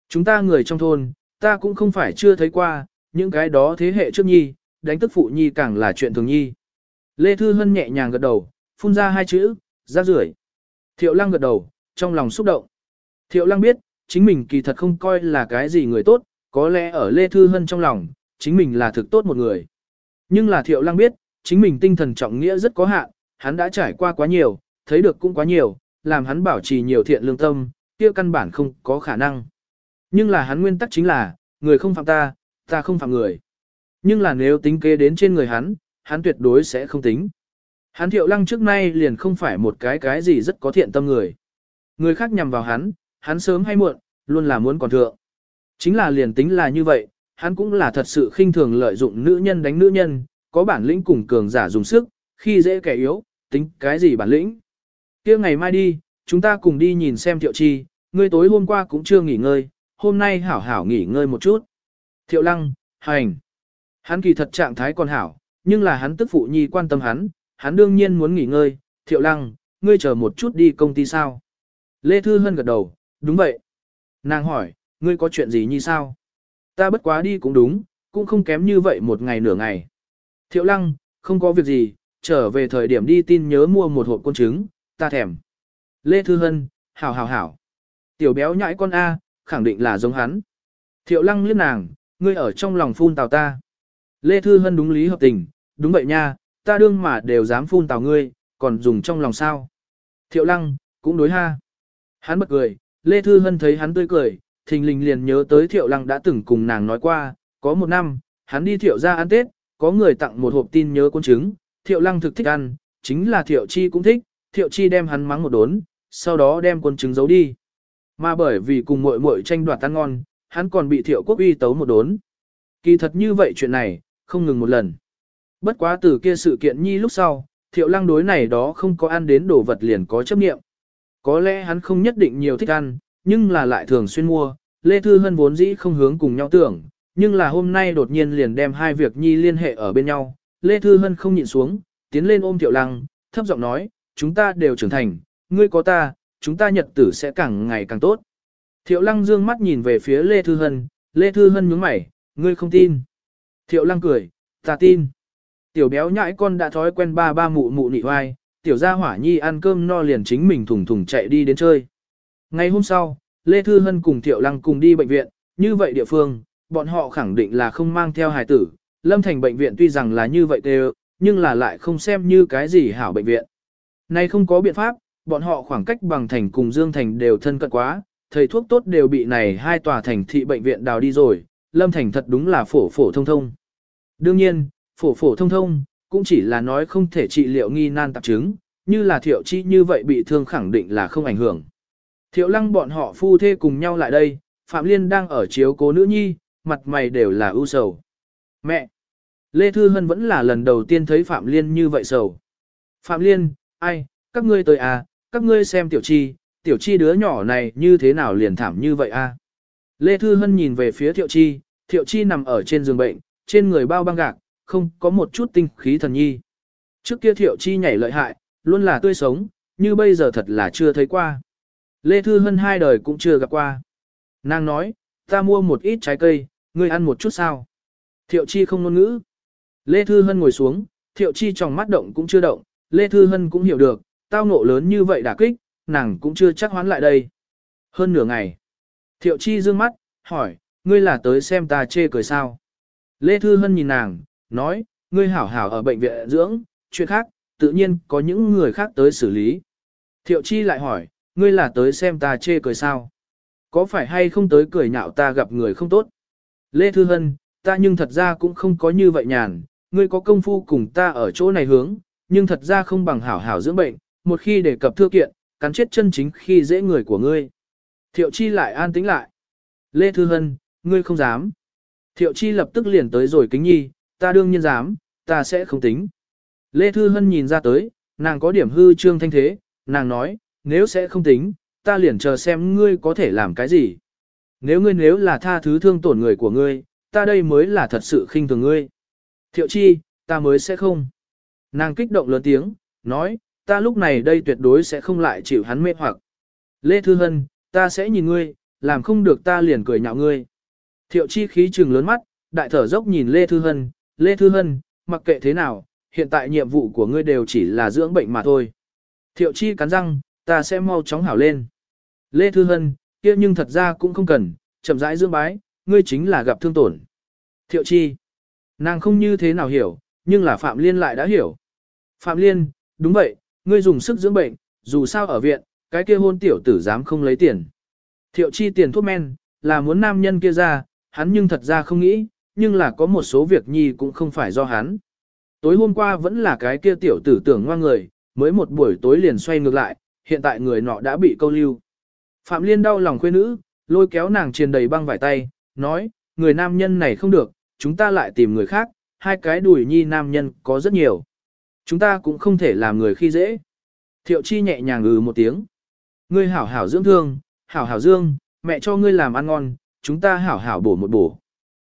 Chúng ta người trong thôn, ta cũng không phải chưa thấy qua, những cái đó thế hệ trước nhi, đánh tức phụ nhi càng là chuyện thường nhi. Lê Thư Hân nhẹ nhàng gật đầu, phun ra hai chữ, ra rưởi Thiệu lăng gật đầu, trong lòng xúc động. Thiệu lăng biết, chính mình kỳ thật không coi là cái gì người tốt, có lẽ ở Lê Thư Hân trong lòng, chính mình là thực tốt một người. Nhưng là thiệu lăng biết, chính mình tinh thần trọng nghĩa rất có hạn, hắn đã trải qua quá nhiều, thấy được cũng quá nhiều, làm hắn bảo trì nhiều thiện lương tâm, kia căn bản không có khả năng. Nhưng là hắn nguyên tắc chính là, người không phạm ta, ta không phạm người. Nhưng là nếu tính kế đến trên người hắn, hắn tuyệt đối sẽ không tính. Hắn thiệu lăng trước nay liền không phải một cái cái gì rất có thiện tâm người. Người khác nhằm vào hắn, hắn sớm hay muộn, luôn là muốn còn thượng. Chính là liền tính là như vậy, hắn cũng là thật sự khinh thường lợi dụng nữ nhân đánh nữ nhân, có bản lĩnh cùng cường giả dùng sức, khi dễ kẻ yếu, tính cái gì bản lĩnh. kia ngày mai đi, chúng ta cùng đi nhìn xem thiệu chi, ngươi tối hôm qua cũng chưa nghỉ ngơi, hôm nay hảo hảo nghỉ ngơi một chút. Thiệu lăng, hành. Hắn kỳ thật trạng thái còn hảo, nhưng là hắn tức phụ nhi quan tâm hắn, hắn đương nhiên muốn nghỉ ngơi, thiệu lăng, ngươi chờ một chút đi công ty sao. Lê Thư Hân gật đầu, đúng vậy. Nàng hỏi, ngươi có chuyện gì như sao? Ta bất quá đi cũng đúng, cũng không kém như vậy một ngày nửa ngày. Thiệu lăng, không có việc gì, trở về thời điểm đi tin nhớ mua một hộp côn trứng, ta thèm. Lê Thư Hân, hảo hảo hảo. Tiểu béo nhãi con A, khẳng định là giống hắn. Thiệu lăng liếc nàng, ngươi ở trong lòng phun tào ta. Lê Thư Hân đúng lý hợp tình, đúng vậy nha, ta đương mà đều dám phun tào ngươi, còn dùng trong lòng sao. Thiệu lăng, cũng đối ha. Hắn bật cười, Lê Thư Hân thấy hắn tươi cười, thình lình liền nhớ tới thiệu lăng đã từng cùng nàng nói qua, có một năm, hắn đi thiệu ra ăn Tết, có người tặng một hộp tin nhớ con trứng, thiệu lăng thực thích ăn, chính là thiệu chi cũng thích, thiệu chi đem hắn mắng một đốn, sau đó đem con trứng giấu đi. Mà bởi vì cùng muội muội tranh đoạt ăn ngon, hắn còn bị thiệu quốc uy tấu một đốn. Kỳ thật như vậy chuyện này, không ngừng một lần. Bất quá từ kia sự kiện nhi lúc sau, thiệu lăng đối này đó không có ăn đến đồ vật liền có chấp nghiệm. Có lẽ hắn không nhất định nhiều thích ăn, nhưng là lại thường xuyên mua, Lê Thư Hân vốn dĩ không hướng cùng nhau tưởng, nhưng là hôm nay đột nhiên liền đem hai việc nhi liên hệ ở bên nhau. Lê Thư Hân không nhịn xuống, tiến lên ôm Tiểu Lăng, thấp giọng nói, chúng ta đều trưởng thành, ngươi có ta, chúng ta nhật tử sẽ càng ngày càng tốt. Thiệu Lăng dương mắt nhìn về phía Lê Thư Hân, Lê Thư Hân nhướng mẩy: ngươi không tin. Thiệu Lăng cười, ta tin. Tiểu béo nhãi con đã thói quen ba ba mụ mụ nị hoai, tiểu gia hỏa nhi ăn cơm no liền chính mình thùng thùng chạy đi đến chơi. Ngày hôm sau, Lê Thư Hân cùng Thiệu Lăng cùng đi bệnh viện, như vậy địa phương, bọn họ khẳng định là không mang theo hài tử. Lâm Thành bệnh viện tuy rằng là như vậy đều, nhưng là lại không xem như cái gì hảo bệnh viện. Nay không có biện pháp, bọn họ khoảng cách bằng thành cùng Dương Thành đều thân cận quá, thầy thuốc tốt đều bị này hai tòa thành thị bệnh viện đào đi rồi, Lâm Thành thật đúng là phổ phổ thông thông. Đương nhiên, phổ phổ thông thông, cũng chỉ là nói không thể trị liệu nghi nan tạp chứng, như là thiệu chi như vậy bị thương khẳng định là không ảnh hưởng. Thiệu lăng bọn họ phu thê cùng nhau lại đây, Phạm Liên đang ở chiếu cố nữ nhi, mặt mày đều là ưu sầu. Mẹ! Lê Thư Hân vẫn là lần đầu tiên thấy Phạm Liên như vậy sầu. Phạm Liên, ai, các ngươi tới à, các ngươi xem tiểu chi, tiểu chi đứa nhỏ này như thế nào liền thảm như vậy a à? Lê Thư Hân nhìn về phía thiệu chi, thiệu chi nằm ở trên giường bệnh, trên người bao băng gạc, không có một chút tinh khí thần nhi. Trước kia thiệu chi nhảy lợi hại, luôn là tươi sống, như bây giờ thật là chưa thấy qua. Lê Thư Hân hai đời cũng chưa gặp qua. Nàng nói, ta mua một ít trái cây, ngươi ăn một chút sao. Thiệu Chi không ngôn ngữ. Lê Thư Hân ngồi xuống, Thiệu Chi trong mắt động cũng chưa động, Lê Thư Hân cũng hiểu được, tao ngộ lớn như vậy đả kích, nàng cũng chưa chắc hoán lại đây. Hơn nửa ngày. Thiệu Chi dương mắt, hỏi, ngươi là tới xem ta chê cười sao. Lê Thư Hân nhìn nàng, nói, ngươi hảo hảo ở bệnh viện dưỡng, chuyện khác, tự nhiên có những người khác tới xử lý. Thiệu Chi lại hỏi, ngươi là tới xem ta chê cười sao? Có phải hay không tới cười nhạo ta gặp người không tốt? Lê Thư Hân, ta nhưng thật ra cũng không có như vậy nhàn, ngươi có công phu cùng ta ở chỗ này hướng, nhưng thật ra không bằng hảo hảo dưỡng bệnh, một khi đề cập thư kiện, cắn chết chân chính khi dễ người của ngươi. Thiệu Chi lại an tĩnh lại. Lê Thư Hân, ngươi không dám. Thiệu Chi lập tức liền tới rồi kính nhi, ta đương nhiên dám, ta sẽ không tính. Lê Thư Hân nhìn ra tới, nàng có điểm hư trương thanh thế, nàng nói, nếu sẽ không tính, ta liền chờ xem ngươi có thể làm cái gì. Nếu ngươi nếu là tha thứ thương tổn người của ngươi, ta đây mới là thật sự khinh thường ngươi. Thiệu chi, ta mới sẽ không. Nàng kích động lớn tiếng, nói, ta lúc này đây tuyệt đối sẽ không lại chịu hắn mê hoặc. Lê Thư Hân, ta sẽ nhìn ngươi, làm không được ta liền cười nhạo ngươi. Thiệu chi khí trừng lớn mắt, đại thở dốc nhìn Lê Thư Hân, Lê Thư Hân, mặc kệ thế nào, hiện tại nhiệm vụ của ngươi đều chỉ là dưỡng bệnh mà thôi. Thiệu chi cắn răng, ta sẽ mau chóng hảo lên. Lê Thư Hân, kia nhưng thật ra cũng không cần, chậm rãi dương bái, ngươi chính là gặp thương tổn. Thiệu chi, nàng không như thế nào hiểu, nhưng là Phạm Liên lại đã hiểu. Phạm Liên, đúng vậy, ngươi dùng sức dưỡng bệnh, dù sao ở viện, cái kia hôn tiểu tử dám không lấy tiền. Thiệu chi tiền thuốc men, là muốn nam nhân kia ra, hắn nhưng thật ra không nghĩ, nhưng là có một số việc nhi cũng không phải do hắn. Tối hôm qua vẫn là cái kia tiểu tử tưởng ngoan người, mới một buổi tối liền xoay ngược lại, hiện tại người nọ đã bị câu lưu. Phạm Liên đau lòng khuê nữ, lôi kéo nàng trên đầy băng vải tay, nói, người nam nhân này không được, chúng ta lại tìm người khác, hai cái đùi nhi nam nhân có rất nhiều. Chúng ta cũng không thể làm người khi dễ. Thiệu chi nhẹ nhàng ừ một tiếng. Ngươi hảo hảo dưỡng thương, hảo hảo dương, mẹ cho ngươi làm ăn ngon, chúng ta hảo hảo bổ một bổ.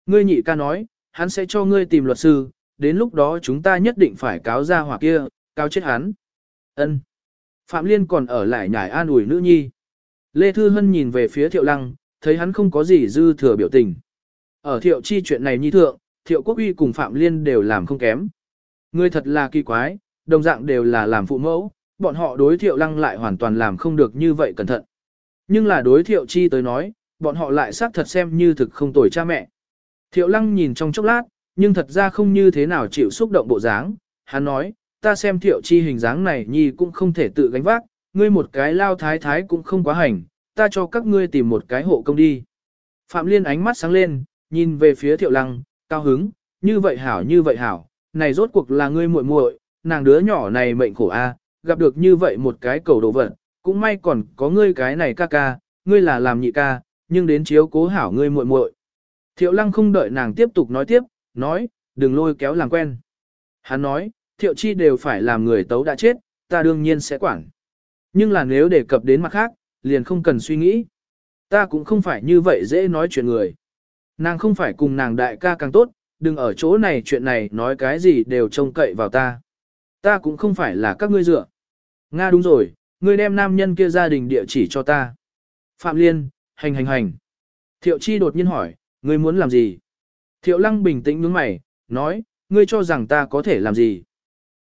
Ngươi nhị ca nói, hắn sẽ cho ngươi tìm luật sư, đến lúc đó chúng ta nhất định phải cáo ra hoặc kia, cáo chết hắn. Ân. Phạm Liên còn ở lại nhải an ủi nữ nhi. Lê Thư Hân nhìn về phía Thiệu Lăng, thấy hắn không có gì dư thừa biểu tình. Ở Thiệu Chi chuyện này nhi thượng, Thiệu Quốc Uy cùng Phạm Liên đều làm không kém. Người thật là kỳ quái, đồng dạng đều là làm phụ mẫu, bọn họ đối Thiệu Lăng lại hoàn toàn làm không được như vậy cẩn thận. Nhưng là đối Thiệu Chi tới nói, bọn họ lại xác thật xem như thực không tồi cha mẹ. Thiệu Lăng nhìn trong chốc lát, nhưng thật ra không như thế nào chịu xúc động bộ dáng, hắn nói, ta xem thiệu chi hình dáng này nhi cũng không thể tự gánh vác, ngươi một cái lao thái thái cũng không quá hành, ta cho các ngươi tìm một cái hộ công đi. Phạm Liên ánh mắt sáng lên, nhìn về phía thiệu lăng, cao hứng, như vậy hảo như vậy hảo, này rốt cuộc là ngươi muội muội, nàng đứa nhỏ này mệnh khổ a, gặp được như vậy một cái cầu đồ vật, cũng may còn có ngươi cái này ca ca, ngươi là làm nhị ca, nhưng đến chiếu cố hảo ngươi muội muội. Thiệu lăng không đợi nàng tiếp tục nói tiếp, nói, đừng lôi kéo làm quen. Hắn nói, thiệu chi đều phải làm người tấu đã chết, ta đương nhiên sẽ quản. Nhưng là nếu đề cập đến mặt khác, liền không cần suy nghĩ. Ta cũng không phải như vậy dễ nói chuyện người. Nàng không phải cùng nàng đại ca càng tốt, đừng ở chỗ này chuyện này nói cái gì đều trông cậy vào ta. Ta cũng không phải là các ngươi dựa. Nga đúng rồi, ngươi đem nam nhân kia gia đình địa chỉ cho ta. Phạm Liên, hành hành hành. Thiệu Chi đột nhiên hỏi, ngươi muốn làm gì? Thiệu Lăng bình tĩnh nhướng mày, nói, ngươi cho rằng ta có thể làm gì?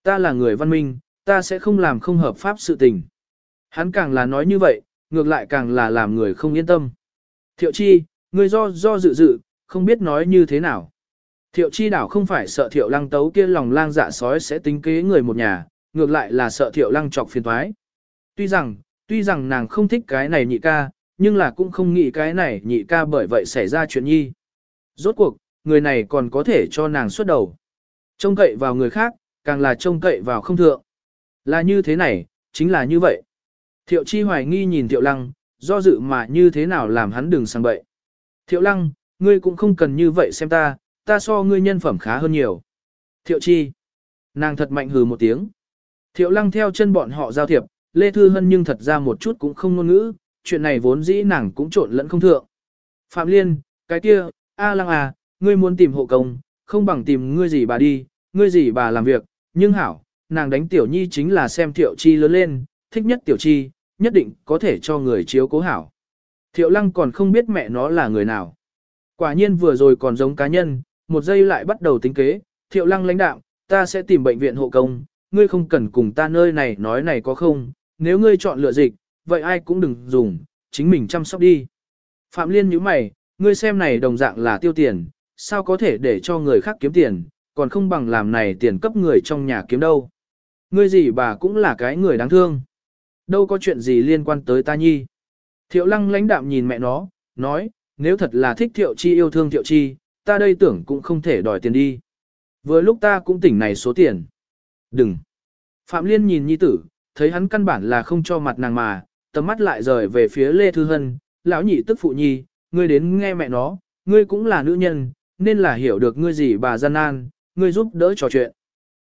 Ta là người văn minh, ta sẽ không làm không hợp pháp sự tình. Hắn càng là nói như vậy, ngược lại càng là làm người không yên tâm. Thiệu chi, người do do dự dự, không biết nói như thế nào. Thiệu chi đảo không phải sợ thiệu lăng tấu kia lòng lang dạ sói sẽ tính kế người một nhà, ngược lại là sợ thiệu lăng trọc phiền thoái. Tuy rằng, tuy rằng nàng không thích cái này nhị ca, nhưng là cũng không nghĩ cái này nhị ca bởi vậy xảy ra chuyện nhi. Rốt cuộc, người này còn có thể cho nàng xuất đầu. Trông cậy vào người khác, càng là trông cậy vào không thượng. Là như thế này, chính là như vậy. Thiệu chi hoài nghi nhìn thiệu lăng, do dự mà như thế nào làm hắn đừng sang bậy. Thiệu lăng, ngươi cũng không cần như vậy xem ta, ta so ngươi nhân phẩm khá hơn nhiều. Thiệu chi. Nàng thật mạnh hừ một tiếng. Thiệu lăng theo chân bọn họ giao thiệp, Lê Thư Hân nhưng thật ra một chút cũng không ngôn ngữ, chuyện này vốn dĩ nàng cũng trộn lẫn không thượng. Phạm Liên, cái kia, A lăng à, ngươi muốn tìm hộ công, không bằng tìm ngươi gì bà đi, ngươi gì bà làm việc, nhưng hảo, nàng đánh tiểu nhi chính là xem tiểu chi lớn lên, thích nhất tiểu chi, nhất định có thể cho người chiếu cố hảo. Thiệu lăng còn không biết mẹ nó là người nào. Quả nhiên vừa rồi còn giống cá nhân, một giây lại bắt đầu tính kế, thiệu lăng lãnh đạo, ta sẽ tìm bệnh viện hộ công, ngươi không cần cùng ta nơi này nói này có không, nếu ngươi chọn lựa dịch, vậy ai cũng đừng dùng, chính mình chăm sóc đi. Phạm Liên như mày, ngươi xem này đồng dạng là tiêu tiền, sao có thể để cho người khác kiếm tiền, còn không bằng làm này tiền cấp người trong nhà kiếm đâu. Ngươi gì bà cũng là cái người đáng thương. Đâu có chuyện gì liên quan tới ta nhi. Thiệu lăng lãnh đạm nhìn mẹ nó, nói, nếu thật là thích thiệu chi yêu thương thiệu chi, ta đây tưởng cũng không thể đòi tiền đi. Vừa lúc ta cũng tỉnh này số tiền. Đừng. Phạm Liên nhìn nhi tử, thấy hắn căn bản là không cho mặt nàng mà, tầm mắt lại rời về phía Lê Thư Hân, lão nhị tức phụ nhi, ngươi đến nghe mẹ nó, ngươi cũng là nữ nhân, nên là hiểu được ngươi gì bà gian nan, ngươi giúp đỡ trò chuyện.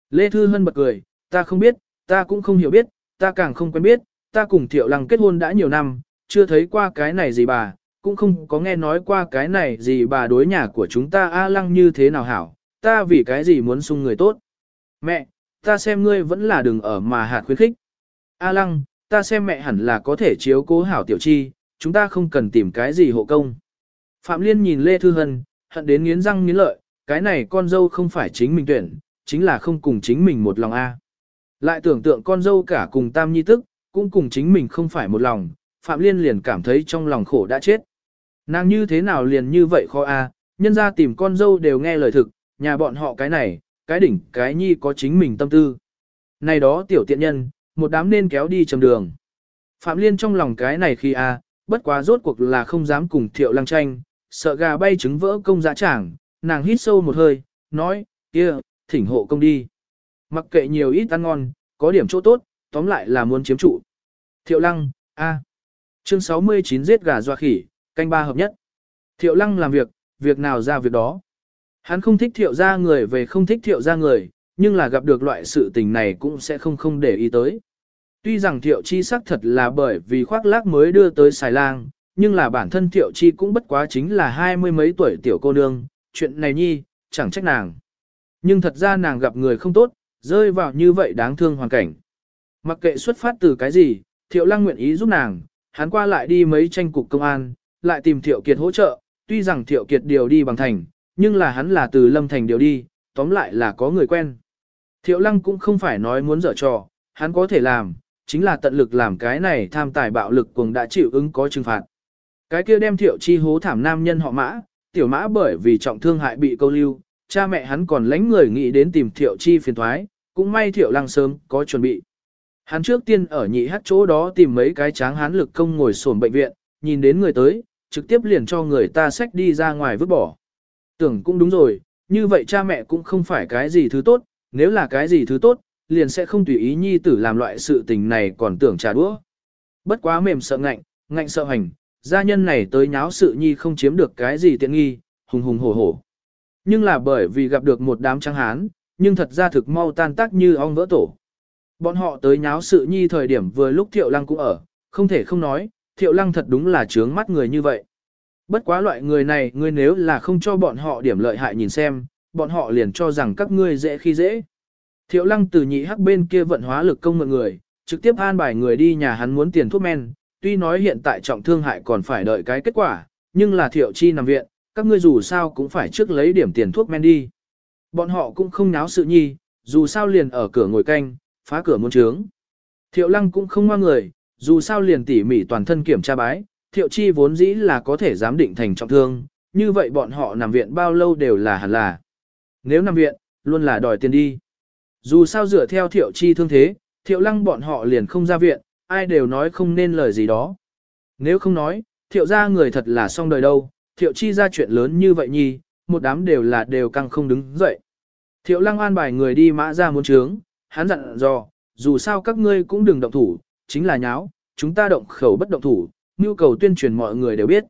Lê Thư Hân bật cười, ta không biết, ta cũng không hiểu biết, ta càng không quen biết, ta cùng Thiệu Lăng kết hôn đã nhiều năm, chưa thấy qua cái này gì bà, cũng không có nghe nói qua cái này gì bà đối nhà của chúng ta A Lăng như thế nào hảo, ta vì cái gì muốn sung người tốt. Mẹ, ta xem ngươi vẫn là đừng ở mà hạt khuyến khích. A Lăng, ta xem mẹ hẳn là có thể chiếu cố hảo tiểu chi, chúng ta không cần tìm cái gì hộ công. Phạm Liên nhìn Lê Thư Hân, hận đến nghiến răng nghiến lợi, cái này con dâu không phải chính mình tuyển, chính là không cùng chính mình một lòng a. Lại tưởng tượng con dâu cả cùng tam nhi tức, cũng cùng chính mình không phải một lòng, Phạm Liên liền cảm thấy trong lòng khổ đã chết. Nàng như thế nào liền như vậy khó a, nhân ra tìm con dâu đều nghe lời thực, nhà bọn họ cái này, cái đỉnh, cái nhi có chính mình tâm tư. Này đó tiểu tiện nhân, một đám nên kéo đi chầm đường. Phạm Liên trong lòng cái này khi a, bất quá rốt cuộc là không dám cùng thiệu lăng tranh, sợ gà bay trứng vỡ công giá trảng, nàng hít sâu một hơi, nói, kia, thỉnh hộ công đi. Mặc kệ nhiều ít ăn ngon, có điểm chỗ tốt, tóm lại là muốn chiếm trụ. Thiệu lăng, A. À. Chương 69 giết gà doa khỉ, canh ba hợp nhất. Thiệu lăng làm việc, việc nào ra việc đó. Hắn không thích thiệu ra người về không thích thiệu ra người, nhưng là gặp được loại sự tình này cũng sẽ không không để ý tới. Tuy rằng thiệu chi xác thật là bởi vì khoác lác mới đưa tới xài lang, nhưng là bản thân thiệu chi cũng bất quá chính là hai mươi mấy tuổi tiểu cô nương, chuyện này nhi, chẳng trách nàng. Nhưng thật ra nàng gặp người không tốt, rơi vào như vậy đáng thương hoàn cảnh. Mặc kệ xuất phát từ cái gì, Thiệu Lăng nguyện ý giúp nàng, hắn qua lại đi mấy tranh cục công an, lại tìm Thiệu Kiệt hỗ trợ, tuy rằng Thiệu Kiệt điều đi bằng thành, nhưng là hắn là từ Lâm Thành điều đi, tóm lại là có người quen. Thiệu Lăng cũng không phải nói muốn dở trò, hắn có thể làm, chính là tận lực làm cái này tham tài bạo lực cùng đã chịu ứng có trừng phạt. Cái kia đem Thiệu Chi hố thảm nam nhân họ mã, tiểu mã bởi vì trọng thương hại bị câu lưu, cha mẹ hắn còn lánh người nghĩ đến tìm thiệu chi phiền thoái, cũng may thiệu lăng sớm có chuẩn bị. Hắn trước tiên ở nhị hát chỗ đó tìm mấy cái tráng hán lực công ngồi sổn bệnh viện, nhìn đến người tới, trực tiếp liền cho người ta xách đi ra ngoài vứt bỏ. Tưởng cũng đúng rồi, như vậy cha mẹ cũng không phải cái gì thứ tốt, nếu là cái gì thứ tốt, liền sẽ không tùy ý nhi tử làm loại sự tình này còn tưởng trả đũa. Bất quá mềm sợ ngạnh, ngạnh sợ hành, gia nhân này tới nháo sự nhi không chiếm được cái gì tiện nghi, hùng hùng hổ hổ. Nhưng là bởi vì gặp được một đám trắng hán, nhưng thật ra thực mau tan tác như ong vỡ tổ. Bọn họ tới nháo sự nhi thời điểm vừa lúc Thiệu Lăng cũng ở, không thể không nói, Thiệu Lăng thật đúng là trướng mắt người như vậy. Bất quá loại người này ngươi nếu là không cho bọn họ điểm lợi hại nhìn xem, bọn họ liền cho rằng các ngươi dễ khi dễ. Thiệu Lăng từ nhị hắc bên kia vận hóa lực công mượn người, trực tiếp an bài người đi nhà hắn muốn tiền thuốc men, tuy nói hiện tại trọng thương hại còn phải đợi cái kết quả, nhưng là thiệu chi nằm viện, các ngươi dù sao cũng phải trước lấy điểm tiền thuốc men đi. Bọn họ cũng không náo sự nhi, dù sao liền ở cửa ngồi canh, phá cửa muốn trướng. Thiệu lăng cũng không ngoa người, dù sao liền tỉ mỉ toàn thân kiểm tra bái, thiệu chi vốn dĩ là có thể giám định thành trọng thương, như vậy bọn họ nằm viện bao lâu đều là hẳn là. Nếu nằm viện, luôn là đòi tiền đi. Dù sao dựa theo thiệu chi thương thế, thiệu lăng bọn họ liền không ra viện, ai đều nói không nên lời gì đó. Nếu không nói, thiệu ra người thật là xong đời đâu, thiệu chi ra chuyện lớn như vậy nhi, một đám đều là đều căng không đứng dậy. Thiệu lăng an bài người đi mã ra muốn trướng, hắn dặn dò, dù sao các ngươi cũng đừng động thủ, chính là nháo, chúng ta động khẩu bất động thủ, nhu cầu tuyên truyền mọi người đều biết.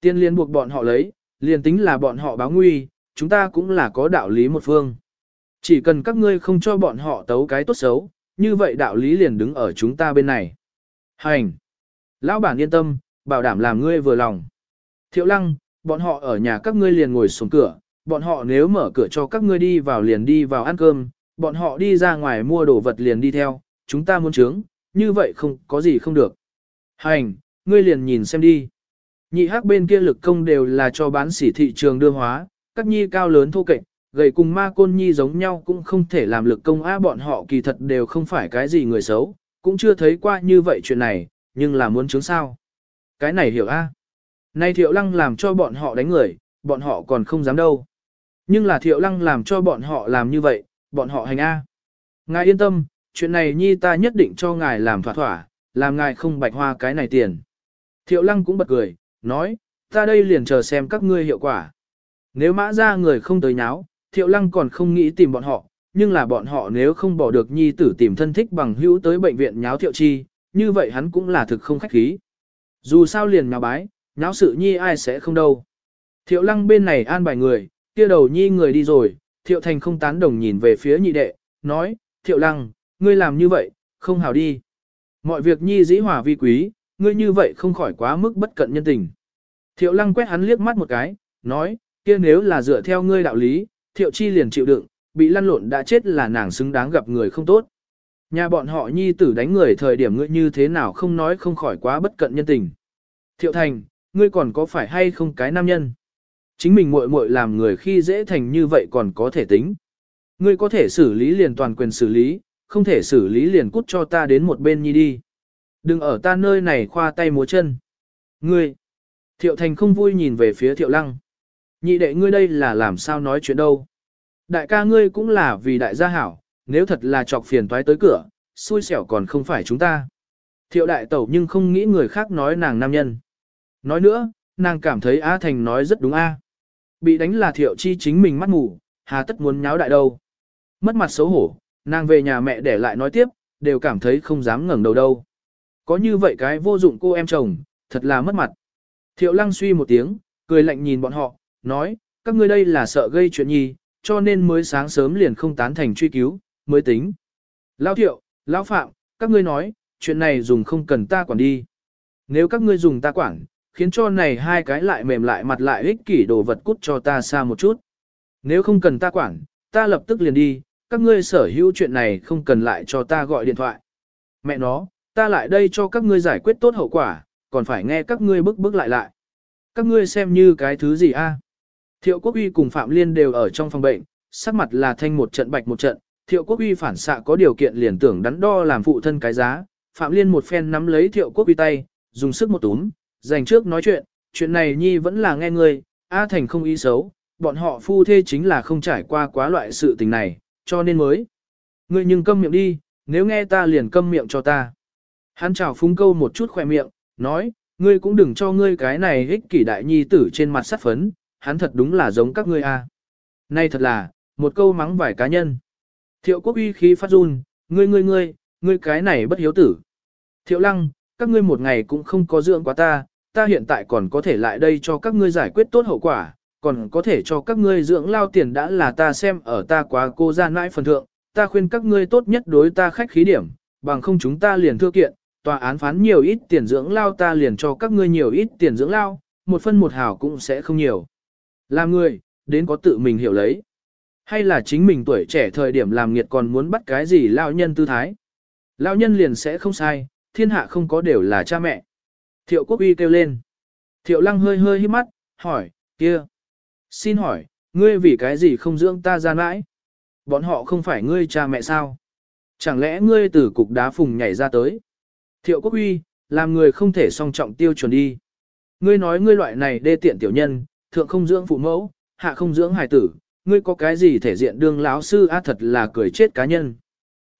Tiên liên buộc bọn họ lấy, liền tính là bọn họ báo nguy, chúng ta cũng là có đạo lý một phương. Chỉ cần các ngươi không cho bọn họ tấu cái tốt xấu, như vậy đạo lý liền đứng ở chúng ta bên này. Hành! Lão bản yên tâm, bảo đảm làm ngươi vừa lòng. Thiệu lăng, bọn họ ở nhà các ngươi liền ngồi xuống cửa, bọn họ nếu mở cửa cho các ngươi đi vào liền đi vào ăn cơm, bọn họ đi ra ngoài mua đồ vật liền đi theo, chúng ta muốn trướng, như vậy không có gì không được. Hành, ngươi liền nhìn xem đi. Nhị hắc bên kia lực công đều là cho bán sỉ thị trường đưa hóa, các nhi cao lớn thu kệch, gầy cùng ma côn nhi giống nhau cũng không thể làm lực công á bọn họ kỳ thật đều không phải cái gì người xấu, cũng chưa thấy qua như vậy chuyện này, nhưng là muốn chứng sao. Cái này hiểu a? Nay thiệu lăng làm cho bọn họ đánh người, bọn họ còn không dám đâu. Nhưng là thiệu lăng làm cho bọn họ làm như vậy, bọn họ hành a. Ngài yên tâm, chuyện này nhi ta nhất định cho ngài làm thỏa thỏa, làm ngài không bạch hoa cái này tiền. Thiệu lăng cũng bật cười, nói, ta đây liền chờ xem các ngươi hiệu quả. Nếu mã ra người không tới nháo, thiệu lăng còn không nghĩ tìm bọn họ, nhưng là bọn họ nếu không bỏ được nhi tử tìm thân thích bằng hữu tới bệnh viện nháo thiệu chi, như vậy hắn cũng là thực không khách khí. Dù sao liền nhào bái, nháo sự nhi ai sẽ không đâu. Thiệu lăng bên này an bài người, kia đầu nhi người đi rồi, thiệu thành không tán đồng nhìn về phía nhị đệ, nói, thiệu lăng, ngươi làm như vậy, không hào đi. Mọi việc nhi dĩ hòa vi quý, ngươi như vậy không khỏi quá mức bất cận nhân tình. Thiệu lăng quét hắn liếc mắt một cái, nói, kia nếu là dựa theo ngươi đạo lý, thiệu chi liền chịu đựng, bị lăn lộn đã chết là nàng xứng đáng gặp người không tốt. Nhà bọn họ nhi tử đánh người thời điểm ngươi như thế nào không nói không khỏi quá bất cận nhân tình. Thiệu thành, ngươi còn có phải hay không cái nam nhân? Chính mình muội muội làm người khi dễ thành như vậy còn có thể tính. Ngươi có thể xử lý liền toàn quyền xử lý, không thể xử lý liền cút cho ta đến một bên nhi đi. Đừng ở ta nơi này khoa tay múa chân. Ngươi! Thiệu thành không vui nhìn về phía thiệu lăng. Nhị đệ ngươi đây là làm sao nói chuyện đâu. Đại ca ngươi cũng là vì đại gia hảo, nếu thật là chọc phiền toái tới cửa, xui xẻo còn không phải chúng ta. Thiệu đại tẩu nhưng không nghĩ người khác nói nàng nam nhân. Nói nữa, nàng cảm thấy Á Thành nói rất đúng A. Bị đánh là thiệu chi chính mình mắt ngủ, hà tất muốn nháo đại đâu. Mất mặt xấu hổ, nàng về nhà mẹ để lại nói tiếp, đều cảm thấy không dám ngẩng đầu đâu. Có như vậy cái vô dụng cô em chồng, thật là mất mặt. Thiệu lăng suy một tiếng, cười lạnh nhìn bọn họ, nói, các ngươi đây là sợ gây chuyện nhi, cho nên mới sáng sớm liền không tán thành truy cứu, mới tính. Lão thiệu, lão phạm, các ngươi nói, chuyện này dùng không cần ta quản đi. Nếu các ngươi dùng ta quản, khiến cho này hai cái lại mềm lại mặt lại ích kỷ đồ vật cút cho ta xa một chút. Nếu không cần ta quản, ta lập tức liền đi, các ngươi sở hữu chuyện này không cần lại cho ta gọi điện thoại. Mẹ nó, ta lại đây cho các ngươi giải quyết tốt hậu quả, còn phải nghe các ngươi bức bức lại lại. Các ngươi xem như cái thứ gì a? Thiệu Quốc Uy cùng Phạm Liên đều ở trong phòng bệnh, sắc mặt là thanh một trận bạch một trận, Thiệu Quốc Uy phản xạ có điều kiện liền tưởng đắn đo làm phụ thân cái giá, Phạm Liên một phen nắm lấy Thiệu Quốc Uy tay, dùng sức một túm, dành trước nói chuyện, chuyện này nhi vẫn là nghe ngươi, A Thành không ý xấu, bọn họ phu thê chính là không trải qua quá loại sự tình này, cho nên mới. Ngươi nhưng câm miệng đi, nếu nghe ta liền câm miệng cho ta. Hắn chào phúng câu một chút khỏe miệng, nói, ngươi cũng đừng cho ngươi cái này ích kỷ đại nhi tử trên mặt sát phấn, hắn thật đúng là giống các ngươi a. À. Nay thật là, một câu mắng vài cá nhân. Thiệu quốc uy khí phát run, ngươi ngươi ngươi, ngươi cái này bất hiếu tử. Thiệu lăng, các ngươi một ngày cũng không có dưỡng quá ta, ta hiện tại còn có thể lại đây cho các ngươi giải quyết tốt hậu quả, còn có thể cho các ngươi dưỡng lao tiền đã là ta xem ở ta quá cô ra nãi phần thượng, ta khuyên các ngươi tốt nhất đối ta khách khí điểm, bằng không chúng ta liền thưa kiện, tòa án phán nhiều ít tiền dưỡng lao ta liền cho các ngươi nhiều ít tiền dưỡng lao, một phân một hào cũng sẽ không nhiều. Làm người, đến có tự mình hiểu lấy. Hay là chính mình tuổi trẻ thời điểm làm nghiệt còn muốn bắt cái gì lao nhân tư thái. Lao nhân liền sẽ không sai, thiên hạ không có đều là cha mẹ. Thiệu quốc uy kêu lên. Thiệu lăng hơi hơi hít mắt, hỏi, kia. Xin hỏi, ngươi vì cái gì không dưỡng ta ra mãi? Bọn họ không phải ngươi cha mẹ sao? Chẳng lẽ ngươi từ cục đá phùng nhảy ra tới? Thiệu quốc uy, làm người không thể song trọng tiêu chuẩn đi. Ngươi nói ngươi loại này đê tiện tiểu nhân, thượng không dưỡng phụ mẫu, hạ không dưỡng hài tử, ngươi có cái gì thể diện đương lão sư á thật là cười chết cá nhân.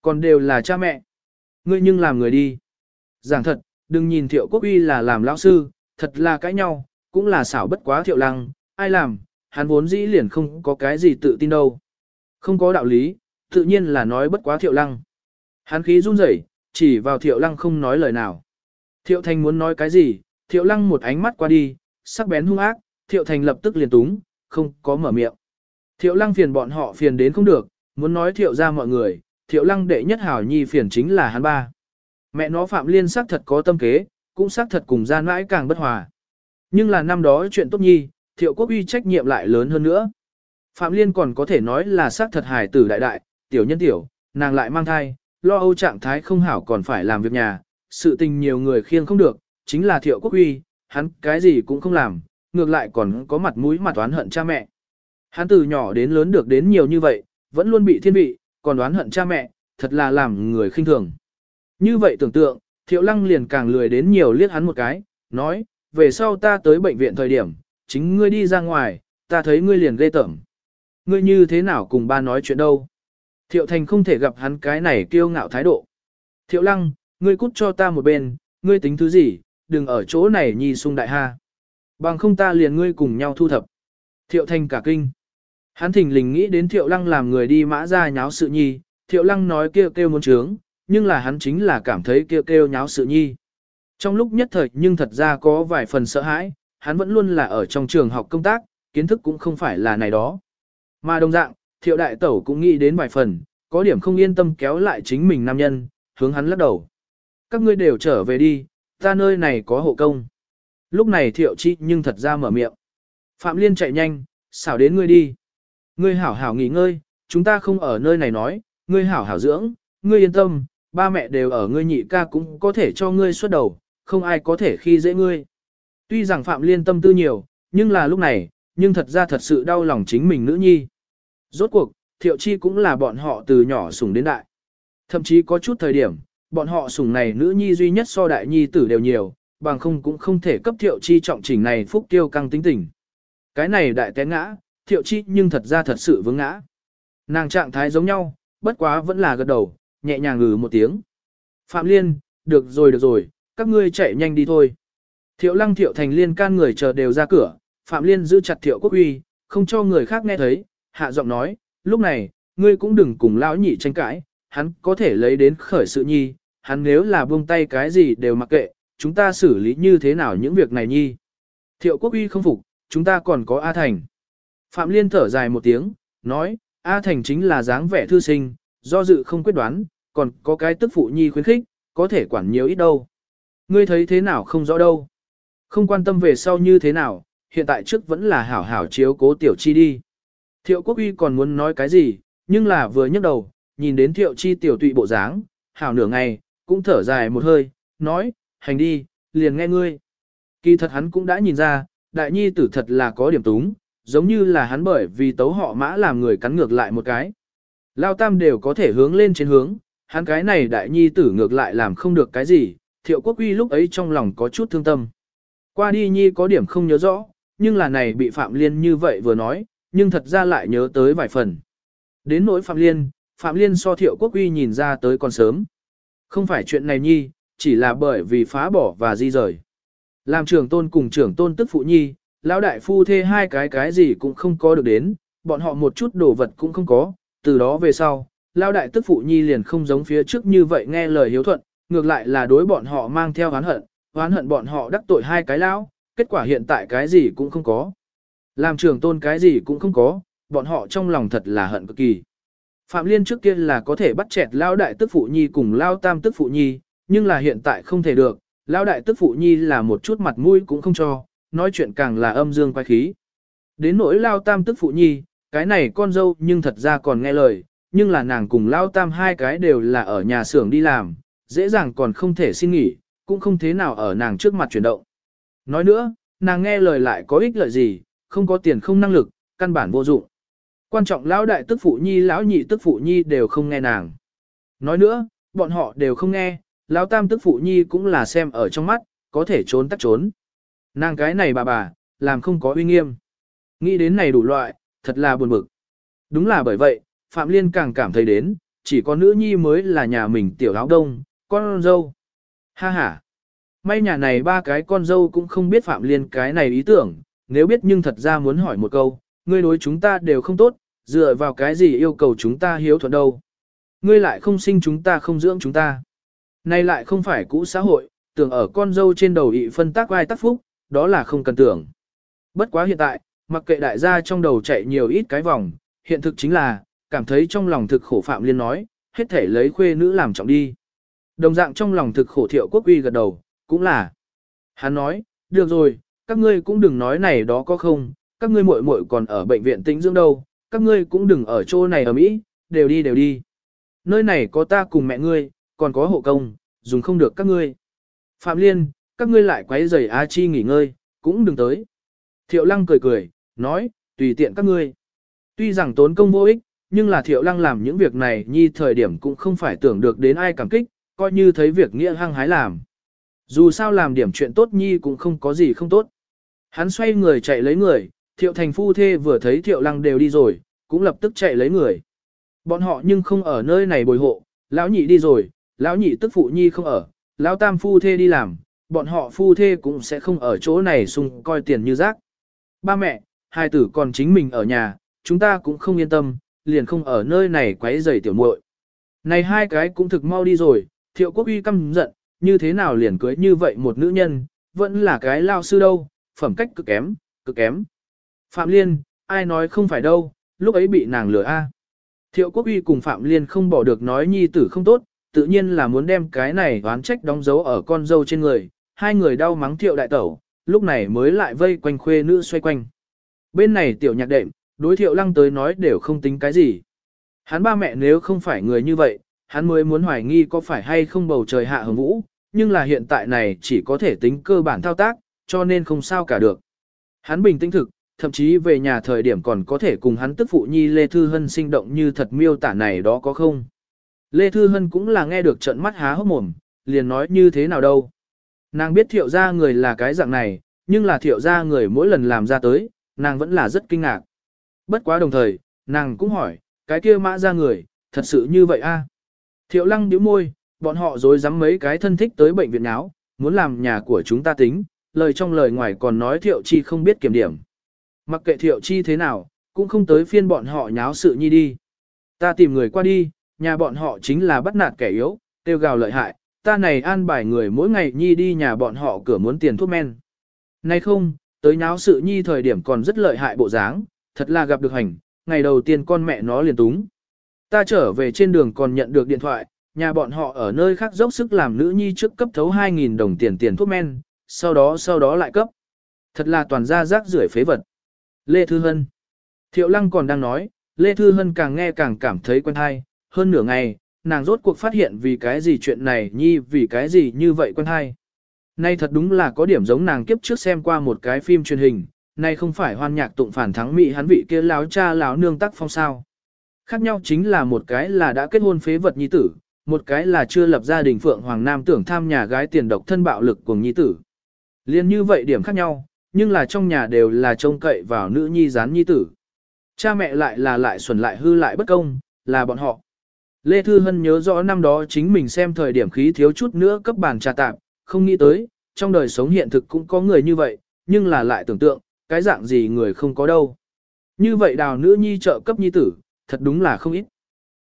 Còn đều là cha mẹ. Ngươi nhưng làm người đi. Giảng thật, đừng nhìn thiệu quốc uy là làm lão sư, thật là cãi nhau, cũng là xảo bất quá thiệu lăng, ai làm, hắn vốn dĩ liền không có cái gì tự tin đâu. Không có đạo lý, tự nhiên là nói bất quá thiệu lăng. Hắn khí run rẩy, chỉ vào thiệu lăng không nói lời nào. Thiệu thanh muốn nói cái gì, thiệu lăng một ánh mắt qua đi, sắc bén hung ác, Thiệu Thành lập tức liền túng, không có mở miệng. Thiệu Lăng phiền bọn họ phiền đến không được, muốn nói Thiệu ra mọi người, Thiệu Lăng đệ nhất hảo nhi phiền chính là hắn ba. Mẹ nó Phạm Liên xác thật có tâm kế, cũng xác thật cùng gian mãi càng bất hòa. Nhưng là năm đó chuyện tốt nhi, Thiệu Quốc uy trách nhiệm lại lớn hơn nữa. Phạm Liên còn có thể nói là xác thật hài tử đại đại, tiểu nhân tiểu, nàng lại mang thai, lo âu trạng thái không hảo còn phải làm việc nhà, sự tình nhiều người khiêng không được, chính là Thiệu Quốc uy, hắn cái gì cũng không làm, ngược lại còn có mặt mũi mặt oán hận cha mẹ. Hắn từ nhỏ đến lớn được đến nhiều như vậy, vẫn luôn bị thiên vị, còn oán hận cha mẹ, thật là làm người khinh thường. Như vậy tưởng tượng, Thiệu Lăng liền càng lười đến nhiều liếc hắn một cái, nói, về sau ta tới bệnh viện thời điểm, chính ngươi đi ra ngoài, ta thấy ngươi liền ghê tởm. Ngươi như thế nào cùng ba nói chuyện đâu? Thiệu Thành không thể gặp hắn cái này kiêu ngạo thái độ. Thiệu Lăng, ngươi cút cho ta một bên, ngươi tính thứ gì, đừng ở chỗ này nhì sung đại ha. Bằng không ta liền ngươi cùng nhau thu thập. Thiệu Thanh cả kinh. Hắn thỉnh lình nghĩ đến Thiệu Lăng làm người đi mã ra nháo sự nhi, Thiệu Lăng nói kêu kêu muốn trướng, nhưng là hắn chính là cảm thấy kêu kêu nháo sự nhi. Trong lúc nhất thời nhưng thật ra có vài phần sợ hãi, hắn vẫn luôn là ở trong trường học công tác, kiến thức cũng không phải là này đó. Mà đồng dạng, Thiệu Đại Tẩu cũng nghĩ đến vài phần, có điểm không yên tâm kéo lại chính mình nam nhân, hướng hắn lắc đầu. Các ngươi đều trở về đi, ta nơi này có hộ công. Lúc này thiệu chi nhưng thật ra mở miệng. Phạm Liên chạy nhanh, xảo đến ngươi đi. Ngươi hảo hảo nghỉ ngơi, chúng ta không ở nơi này nói, ngươi hảo hảo dưỡng, ngươi yên tâm, ba mẹ đều ở ngươi nhị ca cũng có thể cho ngươi xuất đầu, không ai có thể khi dễ ngươi. Tuy rằng Phạm Liên tâm tư nhiều, nhưng là lúc này, nhưng thật ra thật sự đau lòng chính mình nữ nhi. Rốt cuộc, Thiệu Chi cũng là bọn họ từ nhỏ sủng đến đại. Thậm chí có chút thời điểm, bọn họ sủng này nữ nhi duy nhất so đại nhi tử đều nhiều, bằng không cũng không thể cấp thiệu chi trọng chỉnh này phúc tiêu căng tính tình. Cái này đại té ngã, thiệu chi nhưng thật ra thật sự vướng ngã. Nàng trạng thái giống nhau, bất quá vẫn là gật đầu, nhẹ nhàng ngừ một tiếng. Phạm Liên, được rồi được rồi, các ngươi chạy nhanh đi thôi. Thiệu lăng thiệu thành liên can người chờ đều ra cửa, Phạm Liên giữ chặt thiệu quốc uy, không cho người khác nghe thấy, hạ giọng nói, lúc này, ngươi cũng đừng cùng lão nhị tranh cãi, hắn có thể lấy đến khởi sự nhi, hắn nếu là buông tay cái gì đều mặc kệ, chúng ta xử lý như thế nào những việc này nhi. Thiệu quốc uy không phục, chúng ta còn có A Thành. Phạm Liên thở dài một tiếng, nói, A Thành chính là dáng vẻ thư sinh, do dự không quyết đoán, còn có cái tức phụ nhi khuyến khích, có thể quản nhiều ít đâu. Ngươi thấy thế nào không rõ đâu. Không quan tâm về sau như thế nào, hiện tại trước vẫn là hảo hảo chiếu cố tiểu chi đi. Thiệu quốc uy còn muốn nói cái gì, nhưng là vừa nhấc đầu, nhìn đến thiệu chi tiểu tụy bộ dáng, hảo nửa ngày, cũng thở dài một hơi, nói, hành đi, liền nghe ngươi. Kỳ thật hắn cũng đã nhìn ra, đại nhi tử thật là có điểm túng, giống như là hắn bởi vì tấu họ mã làm người cắn ngược lại một cái. Lao tam đều có thể hướng lên trên hướng, hắn cái này đại nhi tử ngược lại làm không được cái gì, thiệu quốc uy lúc ấy trong lòng có chút thương tâm. Qua đi nhi có điểm không nhớ rõ, nhưng là này bị Phạm Liên như vậy vừa nói, nhưng thật ra lại nhớ tới vài phần. Đến nỗi Phạm Liên, Phạm Liên so thiệu quốc uy nhìn ra tới còn sớm. Không phải chuyện này nhi, chỉ là bởi vì phá bỏ và di rời. Làm trưởng tôn cùng trưởng tôn tức phụ nhi, lão đại phu thê hai cái cái gì cũng không có được đến, bọn họ một chút đồ vật cũng không có, từ đó về sau, lão đại tức phụ nhi liền không giống phía trước như vậy nghe lời hiếu thuận, ngược lại là đối bọn họ mang theo oán hận, oán hận bọn họ đắc tội hai cái lão, kết quả hiện tại cái gì cũng không có. Làm trưởng tôn cái gì cũng không có, bọn họ trong lòng thật là hận cực kỳ. Phạm Liên trước kia là có thể bắt chẹt lão đại tức phụ nhi cùng lão tam tức phụ nhi, nhưng là hiện tại không thể được, lão đại tức phụ nhi là một chút mặt mũi cũng không cho, nói chuyện càng là âm dương quái khí. Đến nỗi lao tam tức phụ nhi, cái này con dâu nhưng thật ra còn nghe lời, nhưng là nàng cùng lao tam hai cái đều là ở nhà xưởng đi làm, dễ dàng còn không thể xin nghỉ, cũng không thế nào ở nàng trước mặt chuyển động. Nói nữa, nàng nghe lời lại có ích lợi gì, không có tiền không năng lực, căn bản vô dụng. Quan trọng lão đại tức phụ nhi lão nhị tức phụ nhi đều không nghe nàng. Nói nữa, bọn họ đều không nghe, lão tam tức phụ nhi cũng là xem ở trong mắt, có thể trốn tắt trốn. Nàng cái này bà bà, làm không có uy nghiêm. Nghĩ đến này đủ loại, thật là buồn bực. Đúng là bởi vậy, Phạm Liên càng cảm thấy đến, chỉ có nữ nhi mới là nhà mình tiểu áo đông, con dâu. Ha ha. May nhà này ba cái con dâu cũng không biết Phạm Liên cái này ý tưởng, nếu biết nhưng thật ra muốn hỏi một câu, ngươi đối chúng ta đều không tốt, dựa vào cái gì yêu cầu chúng ta hiếu thuận đâu. Ngươi lại không sinh chúng ta không dưỡng chúng ta. Nay lại không phải cũ xã hội, tưởng ở con dâu trên đầu ị phân tác vai tác phúc, đó là không cần tưởng. Bất quá hiện tại, mặc kệ đại gia trong đầu chạy nhiều ít cái vòng, hiện thực chính là, cảm thấy trong lòng thực khổ Phạm Liên nói, hết thể lấy khuê nữ làm trọng đi. Đồng dạng trong lòng thực khổ thiệu quốc uy gật đầu, cũng là. Hắn nói, được rồi, các ngươi cũng đừng nói này đó có không, các ngươi muội muội còn ở bệnh viện tĩnh dưỡng đâu, các ngươi cũng đừng ở chỗ này ở Mỹ, đều đi đều đi. Nơi này có ta cùng mẹ ngươi, còn có hộ công, dùng không được các ngươi. Phạm Liên, các ngươi lại quấy rầy A Chi nghỉ ngơi, cũng đừng tới. Thiệu Lăng cười cười, nói, tùy tiện các ngươi. Tuy rằng tốn công vô ích, nhưng là Thiệu Lăng làm những việc này nhi thời điểm cũng không phải tưởng được đến ai cảm kích, coi như thấy việc nghĩa hăng hái làm. Dù sao làm điểm chuyện tốt nhi cũng không có gì không tốt. Hắn xoay người chạy lấy người, Thiệu Thành phu thê vừa thấy Thiệu Lăng đều đi rồi, cũng lập tức chạy lấy người. Bọn họ nhưng không ở nơi này bồi hộ, lão nhị đi rồi, lão nhị tức phụ nhi không ở, lão tam phu thê đi làm, bọn họ phu thê cũng sẽ không ở chỗ này xung coi tiền như rác. Ba mẹ, hai tử còn chính mình ở nhà, chúng ta cũng không yên tâm, liền không ở nơi này quấy rầy tiểu muội. Này hai cái cũng thực mau đi rồi, thiệu quốc uy căm giận, như thế nào liền cưới như vậy một nữ nhân, vẫn là cái lao sư đâu, phẩm cách cực kém, cực kém. Phạm Liên, ai nói không phải đâu, lúc ấy bị nàng lừa a. Thiệu quốc uy cùng Phạm Liên không bỏ được nói nhi tử không tốt, tự nhiên là muốn đem cái này oán trách đóng dấu ở con dâu trên người, hai người đau mắng thiệu đại tẩu, lúc này mới lại vây quanh khuê nữ xoay quanh. Bên này tiểu nhạc đệm, đối thiệu lăng tới nói đều không tính cái gì. Hắn ba mẹ nếu không phải người như vậy, hắn mới muốn hoài nghi có phải hay không bầu trời hạ hồng vũ, nhưng là hiện tại này chỉ có thể tính cơ bản thao tác, cho nên không sao cả được. Hắn bình tĩnh thực, thậm chí về nhà thời điểm còn có thể cùng hắn tức phụ nhi Lê Thư Hân sinh động như thật miêu tả này đó có không. Lê Thư Hân cũng là nghe được trận mắt há hốc mồm, liền nói như thế nào đâu. Nàng biết thiệu ra người là cái dạng này, nhưng là thiệu ra người mỗi lần làm ra tới, nàng vẫn là rất kinh ngạc. Bất quá đồng thời, nàng cũng hỏi, cái kia mã ra người, thật sự như vậy a? Thiệu lăng điếu môi, bọn họ dối dám mấy cái thân thích tới bệnh viện áo, muốn làm nhà của chúng ta tính, lời trong lời ngoài còn nói thiệu chi không biết kiểm điểm. Mặc kệ thiệu chi thế nào, cũng không tới phiên bọn họ nháo sự nhi đi. Ta tìm người qua đi, nhà bọn họ chính là bắt nạt kẻ yếu, tiêu gào lợi hại, ta này an bài người mỗi ngày nhi đi nhà bọn họ cửa muốn tiền thuốc men. Nay không, tới nháo sự nhi thời điểm còn rất lợi hại bộ dáng, thật là gặp được hành, ngày đầu tiên con mẹ nó liền túng. Ta trở về trên đường còn nhận được điện thoại, nhà bọn họ ở nơi khác dốc sức làm nữ nhi trước cấp thấu 2.000 đồng tiền tiền thuốc men, sau đó sau đó lại cấp. Thật là toàn ra rác rưởi phế vật. Lê Thư Hân Thiệu Lăng còn đang nói, Lê Thư Hân càng nghe càng cảm thấy quen thai, hơn nửa ngày, nàng rốt cuộc phát hiện vì cái gì chuyện này nhi vì cái gì như vậy quen hay. Nay thật đúng là có điểm giống nàng kiếp trước xem qua một cái phim truyền hình, nay không phải hoan nhạc tụng phản thắng mỹ hắn vị kia láo cha láo nương tắc phong sao. Khác nhau chính là một cái là đã kết hôn phế vật nhi tử, một cái là chưa lập gia đình phượng hoàng nam tưởng tham nhà gái tiền độc thân bạo lực của nhi tử. Liên như vậy điểm khác nhau, nhưng là trong nhà đều là trông cậy vào nữ nhi gián nhi tử. Cha mẹ lại là lại xuẩn lại hư lại bất công, là bọn họ. Lê Thư Hân nhớ rõ năm đó chính mình xem thời điểm khí thiếu chút nữa cấp bàn trà tạm, không nghĩ tới, trong đời sống hiện thực cũng có người như vậy, nhưng là lại tưởng tượng, cái dạng gì người không có đâu. Như vậy đào nữ nhi trợ cấp nhi tử, thật đúng là không ít.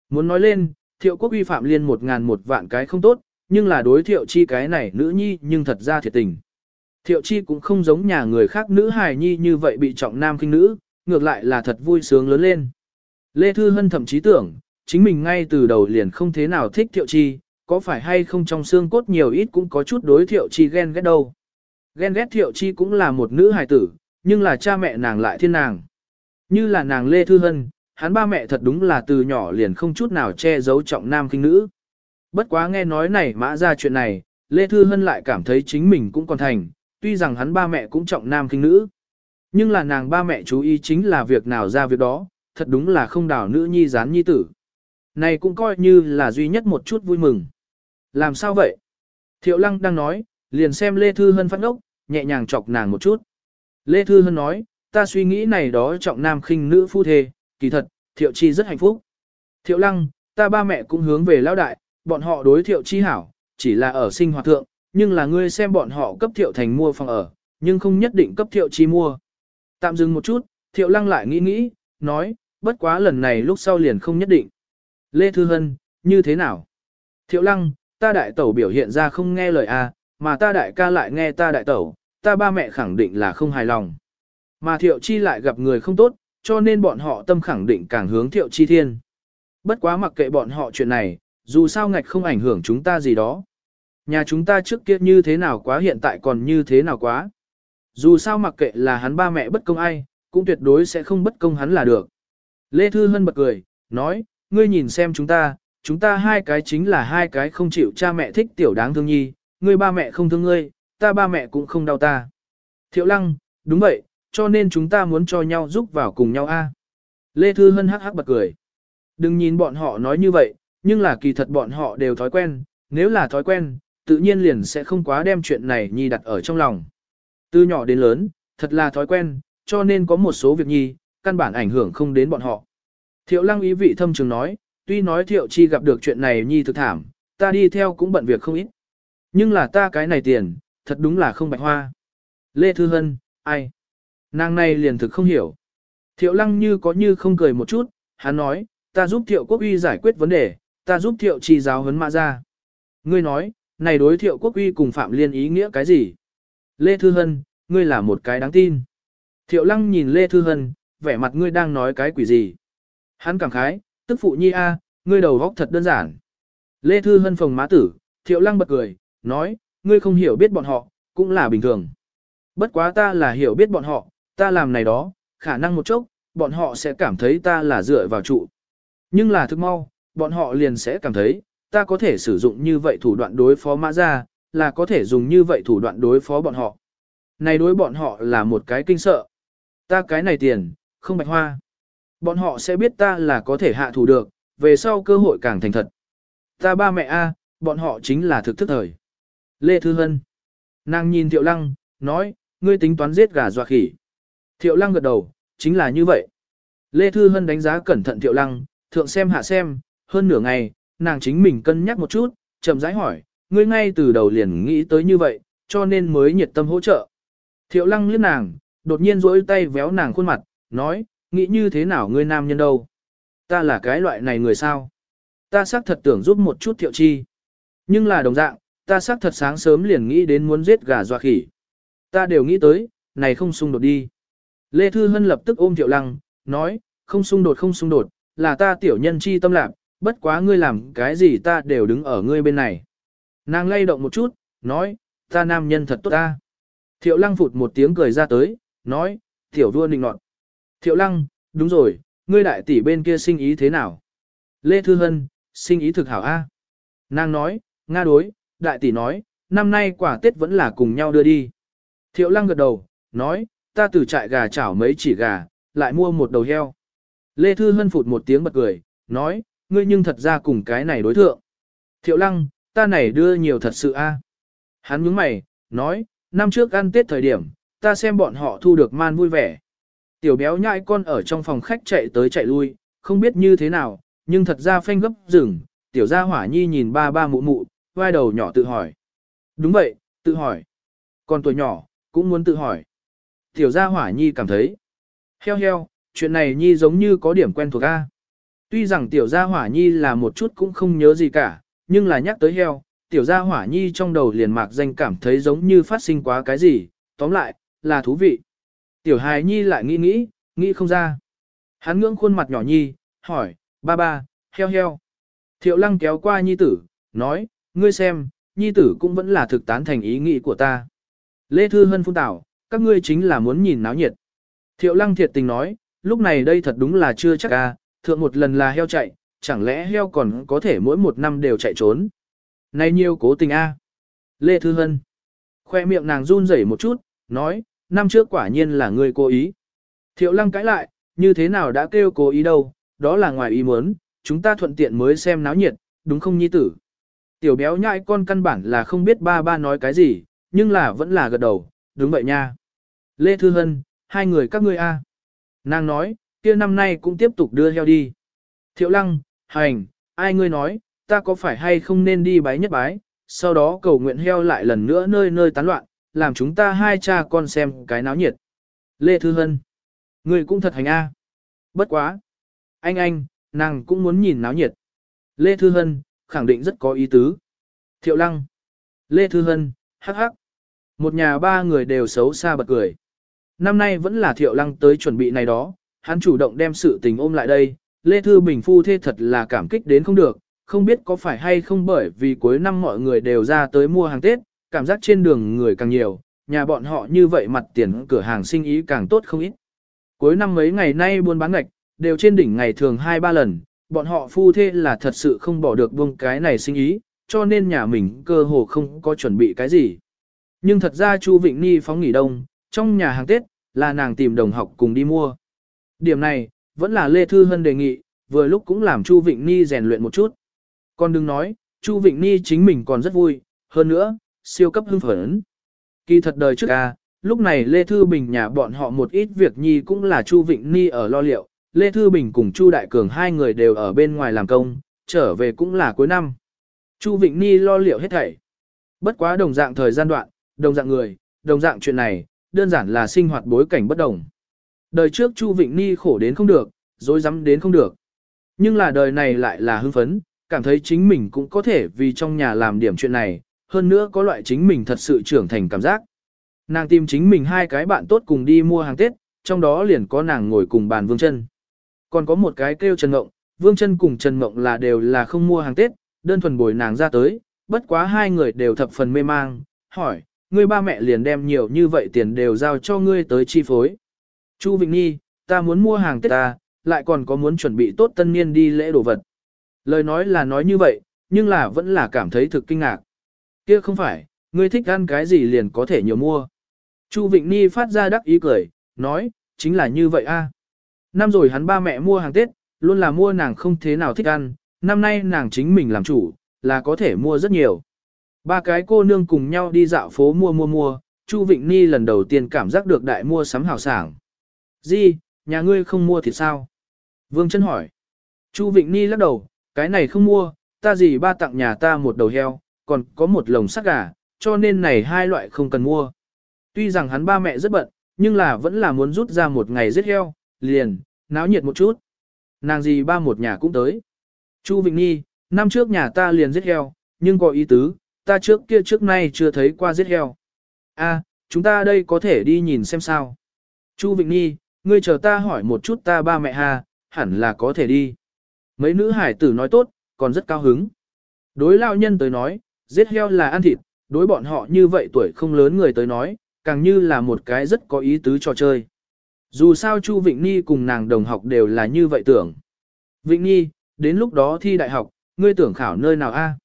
Muốn nói lên, thiệu quốc uy phạm liên một ngàn một vạn cái không tốt, nhưng là đối thiệu chi cái này nữ nhi nhưng thật ra thiệt tình. Thiệu chi cũng không giống nhà người khác nữ hài nhi như vậy bị trọng nam kinh nữ, ngược lại là thật vui sướng lớn lên. Lê Thư Hân thậm chí tưởng, chính mình ngay từ đầu liền không thế nào thích thiệu chi, có phải hay không trong xương cốt nhiều ít cũng có chút đối thiệu chi ghen ghét đâu. Ghen ghét thiệu chi cũng là một nữ hài tử, nhưng là cha mẹ nàng lại thiên nàng. Như là nàng Lê Thư Hân, hắn ba mẹ thật đúng là từ nhỏ liền không chút nào che giấu trọng nam kinh nữ. Bất quá nghe nói này mã ra chuyện này, Lê Thư Hân lại cảm thấy chính mình cũng còn thành, tuy rằng hắn ba mẹ cũng trọng nam kinh nữ. Nhưng là nàng ba mẹ chú ý chính là việc nào ra việc đó, thật đúng là không đảo nữ nhi gián nhi tử. Này cũng coi như là duy nhất một chút vui mừng. Làm sao vậy? Thiệu lăng đang nói, liền xem Lê Thư Hân phát ngốc, nhẹ nhàng chọc nàng một chút. Lê Thư Hân nói, ta suy nghĩ này đó trọng nam khinh nữ phu thề, kỳ thật, Thiệu Chi rất hạnh phúc. Thiệu lăng, ta ba mẹ cũng hướng về lão đại, bọn họ đối Thiệu Chi hảo, chỉ là ở sinh hoạt thượng, nhưng là ngươi xem bọn họ cấp Thiệu Thành mua phòng ở, nhưng không nhất định cấp Thiệu Chi mua. Tạm dừng một chút, Thiệu lăng lại nghĩ nghĩ, nói, bất quá lần này lúc sau liền không nhất định. Lê Thư Hân, như thế nào? Thiệu lăng, ta đại tẩu biểu hiện ra không nghe lời a mà ta đại ca lại nghe ta đại tẩu, ta ba mẹ khẳng định là không hài lòng. Mà thiệu chi lại gặp người không tốt, cho nên bọn họ tâm khẳng định càng hướng thiệu chi thiên. Bất quá mặc kệ bọn họ chuyện này, dù sao ngạch không ảnh hưởng chúng ta gì đó. Nhà chúng ta trước kia như thế nào quá hiện tại còn như thế nào quá. Dù sao mặc kệ là hắn ba mẹ bất công ai, cũng tuyệt đối sẽ không bất công hắn là được. Lê Thư Hân bật cười, nói, ngươi nhìn xem chúng ta, chúng ta hai cái chính là hai cái không chịu cha mẹ thích tiểu đáng thương nhi, ngươi ba mẹ không thương ngươi, ta ba mẹ cũng không đau ta. Thiệu lăng, đúng vậy, cho nên chúng ta muốn cho nhau giúp vào cùng nhau a. Lê Thư Hân hắc hắc bật cười. Đừng nhìn bọn họ nói như vậy, nhưng là kỳ thật bọn họ đều thói quen, nếu là thói quen, tự nhiên liền sẽ không quá đem chuyện này nhi đặt ở trong lòng. Từ nhỏ đến lớn, thật là thói quen, cho nên có một số việc nhi, căn bản ảnh hưởng không đến bọn họ. Thiệu lăng ý vị thâm trường nói, tuy nói thiệu chi gặp được chuyện này nhi thực thảm, ta đi theo cũng bận việc không ít. Nhưng là ta cái này tiền, thật đúng là không bạch hoa. Lê Thư Hân, ai? Nàng này liền thực không hiểu. Thiệu lăng như có như không cười một chút, hắn nói, ta giúp thiệu quốc uy giải quyết vấn đề, ta giúp thiệu chi giáo huấn mã ra. Ngươi nói, này đối thiệu quốc uy cùng Phạm Liên ý nghĩa cái gì? Lê Thư Hân, ngươi là một cái đáng tin. Thiệu lăng nhìn Lê Thư Hân, vẻ mặt ngươi đang nói cái quỷ gì? Hắn cảm khái, tức phụ nhi a, ngươi đầu góc thật đơn giản. Lê Thư Hân phòng má tử, thiệu lăng bật cười, nói, ngươi không hiểu biết bọn họ, cũng là bình thường. Bất quá ta là hiểu biết bọn họ, ta làm này đó, khả năng một chốc, bọn họ sẽ cảm thấy ta là dựa vào trụ. Nhưng là thức mau, bọn họ liền sẽ cảm thấy, ta có thể sử dụng như vậy thủ đoạn đối phó mã ra, là có thể dùng như vậy thủ đoạn đối phó bọn họ. Này đối bọn họ là một cái kinh sợ. Ta cái này tiền, không bạch hoa. Bọn họ sẽ biết ta là có thể hạ thủ được, về sau cơ hội càng thành thật. Ta ba mẹ A, bọn họ chính là thực thức thời. Lê Thư Hân. Nàng nhìn Thiệu Lăng, nói, ngươi tính toán giết gà dọa khỉ. Thiệu Lăng gật đầu, chính là như vậy. Lê Thư Hân đánh giá cẩn thận Thiệu Lăng, thượng xem hạ xem, hơn nửa ngày, nàng chính mình cân nhắc một chút, chậm rãi hỏi, ngươi ngay từ đầu liền nghĩ tới như vậy, cho nên mới nhiệt tâm hỗ trợ. Thiệu Lăng liếc nàng, đột nhiên rỗi tay véo nàng khuôn mặt, nói, nghĩ như thế nào ngươi nam nhân đâu? Ta là cái loại này người sao? Ta xác thật tưởng giúp một chút thiệu chi. Nhưng là đồng dạng, ta xác thật sáng sớm liền nghĩ đến muốn giết gà dọa khỉ. Ta đều nghĩ tới, này không xung đột đi. Lê Thư Hân lập tức ôm thiệu lăng, nói, không xung đột không xung đột, là ta tiểu nhân chi tâm lạc, bất quá ngươi làm cái gì ta đều đứng ở ngươi bên này. Nàng lay động một chút, nói, ta nam nhân thật tốt ta. Thiệu lăng phụt một tiếng cười ra tới, nói, tiểu vua nịnh nọt, Thiệu Lăng, đúng rồi, ngươi đại tỷ bên kia sinh ý thế nào? Lê Thư Hân, sinh ý thực hảo A. Nàng nói, Nga đối, đại tỷ nói, năm nay quả Tết vẫn là cùng nhau đưa đi. Thiệu Lăng gật đầu, nói, ta từ trại gà chảo mấy chỉ gà, lại mua một đầu heo. Lê Thư Hân phụt một tiếng bật cười, nói, ngươi nhưng thật ra cùng cái này đối thượng. Thiệu Lăng, ta này đưa nhiều thật sự a. Hắn nhướng mày, nói, năm trước ăn Tết thời điểm, ta xem bọn họ thu được man vui vẻ, Tiểu béo nhãi con ở trong phòng khách chạy tới chạy lui, không biết như thế nào, nhưng thật ra phanh gấp rừng, tiểu gia hỏa nhi nhìn ba ba mụ mụ, vai đầu nhỏ tự hỏi. Đúng vậy, tự hỏi. Còn tuổi nhỏ, cũng muốn tự hỏi. Tiểu gia hỏa nhi cảm thấy. Heo heo, chuyện này nhi giống như có điểm quen thuộc a. Tuy rằng tiểu gia hỏa nhi là một chút cũng không nhớ gì cả, nhưng là nhắc tới heo, tiểu gia hỏa nhi trong đầu liền mạc danh cảm thấy giống như phát sinh quá cái gì, tóm lại, là thú vị. Tiểu hài nhi lại nghĩ nghĩ, nghĩ không ra. Hắn ngưỡng khuôn mặt nhỏ nhi, hỏi, ba ba, heo heo. Thiệu lăng kéo qua nhi tử, nói, ngươi xem, nhi tử cũng vẫn là thực tán thành ý nghĩ của ta. Lê Thư Hân phun tảo, các ngươi chính là muốn nhìn náo nhiệt. Thiệu lăng thiệt tình nói, lúc này đây thật đúng là chưa chắc ca, thượng một lần là heo chạy, chẳng lẽ heo còn có thể mỗi một năm đều chạy trốn. Này nhiều cố tình a. Lê Thư Hân. Khoe miệng nàng run rẩy một chút, nói, năm trước quả nhiên là ngươi cố ý. Thiệu lăng cãi lại, như thế nào đã kêu cố ý đâu, đó là ngoài ý muốn, chúng ta thuận tiện mới xem náo nhiệt, đúng không nhi tử. Tiểu béo nhãi con căn bản là không biết ba ba nói cái gì, nhưng là vẫn là gật đầu, đúng vậy nha. Lê Thư Hân, hai người các ngươi a. Nàng nói, kia năm nay cũng tiếp tục đưa heo đi. Thiệu lăng, hành, ai ngươi nói, ta có phải hay không nên đi bái nhất bái, sau đó cầu nguyện heo lại lần nữa nơi nơi tán loạn, làm chúng ta hai cha con xem cái náo nhiệt. Lê Thư Hân, người cũng thật hành a. Bất quá. Anh anh, nàng cũng muốn nhìn náo nhiệt. Lê Thư Hân, khẳng định rất có ý tứ. Thiệu Lăng, Lê Thư Hân, hắc hắc. Một nhà ba người đều xấu xa bật cười. Năm nay vẫn là Thiệu Lăng tới chuẩn bị này đó, hắn chủ động đem sự tình ôm lại đây. Lê Thư Bình Phu thê thật là cảm kích đến không được, không biết có phải hay không bởi vì cuối năm mọi người đều ra tới mua hàng Tết, cảm giác trên đường người càng nhiều, nhà bọn họ như vậy mặt tiền cửa hàng sinh ý càng tốt không ít. Cuối năm mấy ngày nay buôn bán ngạch, đều trên đỉnh ngày thường 2-3 lần, bọn họ phu thê là thật sự không bỏ được buông cái này sinh ý, cho nên nhà mình cơ hồ không có chuẩn bị cái gì. Nhưng thật ra Chu Vịnh Ni phóng nghỉ đông, trong nhà hàng Tết, là nàng tìm đồng học cùng đi mua. Điểm này, vẫn là Lê Thư Hân đề nghị, vừa lúc cũng làm Chu Vịnh Ni rèn luyện một chút. Còn đừng nói, Chu Vịnh Ni chính mình còn rất vui, hơn nữa, siêu cấp hưng phấn. Kỳ thật đời trước a, lúc này Lê Thư Bình nhà bọn họ một ít việc nhi cũng là Chu Vịnh Ni ở lo liệu, Lê Thư Bình cùng Chu Đại Cường hai người đều ở bên ngoài làm công, trở về cũng là cuối năm. Chu Vịnh Ni lo liệu hết thảy. Bất quá đồng dạng thời gian đoạn, đồng dạng người, đồng dạng chuyện này, đơn giản là sinh hoạt bối cảnh bất đồng. Đời trước Chu Vịnh Ni khổ đến không được, dối rắm đến không được. Nhưng là đời này lại là hưng phấn, cảm thấy chính mình cũng có thể vì trong nhà làm điểm chuyện này, hơn nữa có loại chính mình thật sự trưởng thành cảm giác. Nàng tìm chính mình hai cái bạn tốt cùng đi mua hàng Tết, trong đó liền có nàng ngồi cùng bàn Vương Trân. Còn có một cái kêu Trần Ngộng, Vương Trân cùng Trần Ngộng là đều là không mua hàng Tết, đơn thuần bồi nàng ra tới, bất quá hai người đều thập phần mê mang, hỏi, ngươi ba mẹ liền đem nhiều như vậy tiền đều giao cho ngươi tới chi phối. Chu Vịnh Nhi, ta muốn mua hàng Tết ta, lại còn có muốn chuẩn bị tốt tân niên đi lễ đồ vật. Lời nói là nói như vậy, nhưng là vẫn là cảm thấy thực kinh ngạc kia không phải, ngươi thích ăn cái gì liền có thể nhiều mua. Chu Vịnh Ni phát ra đắc ý cười, nói, chính là như vậy a. Năm rồi hắn ba mẹ mua hàng Tết, luôn là mua nàng không thế nào thích ăn, năm nay nàng chính mình làm chủ, là có thể mua rất nhiều. Ba cái cô nương cùng nhau đi dạo phố mua mua mua, Chu Vịnh Ni lần đầu tiên cảm giác được đại mua sắm hào sảng. Di, nhà ngươi không mua thì sao? Vương Trân hỏi. Chu Vịnh Ni lắc đầu, cái này không mua, ta gì ba tặng nhà ta một đầu heo, còn có một lồng sắt gà, cho nên này hai loại không cần mua. Tuy rằng hắn ba mẹ rất bận, nhưng là vẫn là muốn rút ra một ngày giết heo, liền, náo nhiệt một chút. Nàng gì ba một nhà cũng tới. Chu Vịnh Nhi, năm trước nhà ta liền giết heo, nhưng có ý tứ, ta trước kia trước nay chưa thấy qua giết heo. a chúng ta đây có thể đi nhìn xem sao. Chu Vịnh Nhi, ngươi chờ ta hỏi một chút ta ba mẹ hà, hẳn là có thể đi. Mấy nữ hải tử nói tốt, còn rất cao hứng. Đối lao nhân tới nói, giết heo là ăn thịt, đối bọn họ như vậy tuổi không lớn người tới nói, càng như là một cái rất có ý tứ trò chơi. Dù sao Chu Vịnh Nhi cùng nàng đồng học đều là như vậy tưởng. Vịnh Nhi, đến lúc đó thi đại học, ngươi tưởng khảo nơi nào a?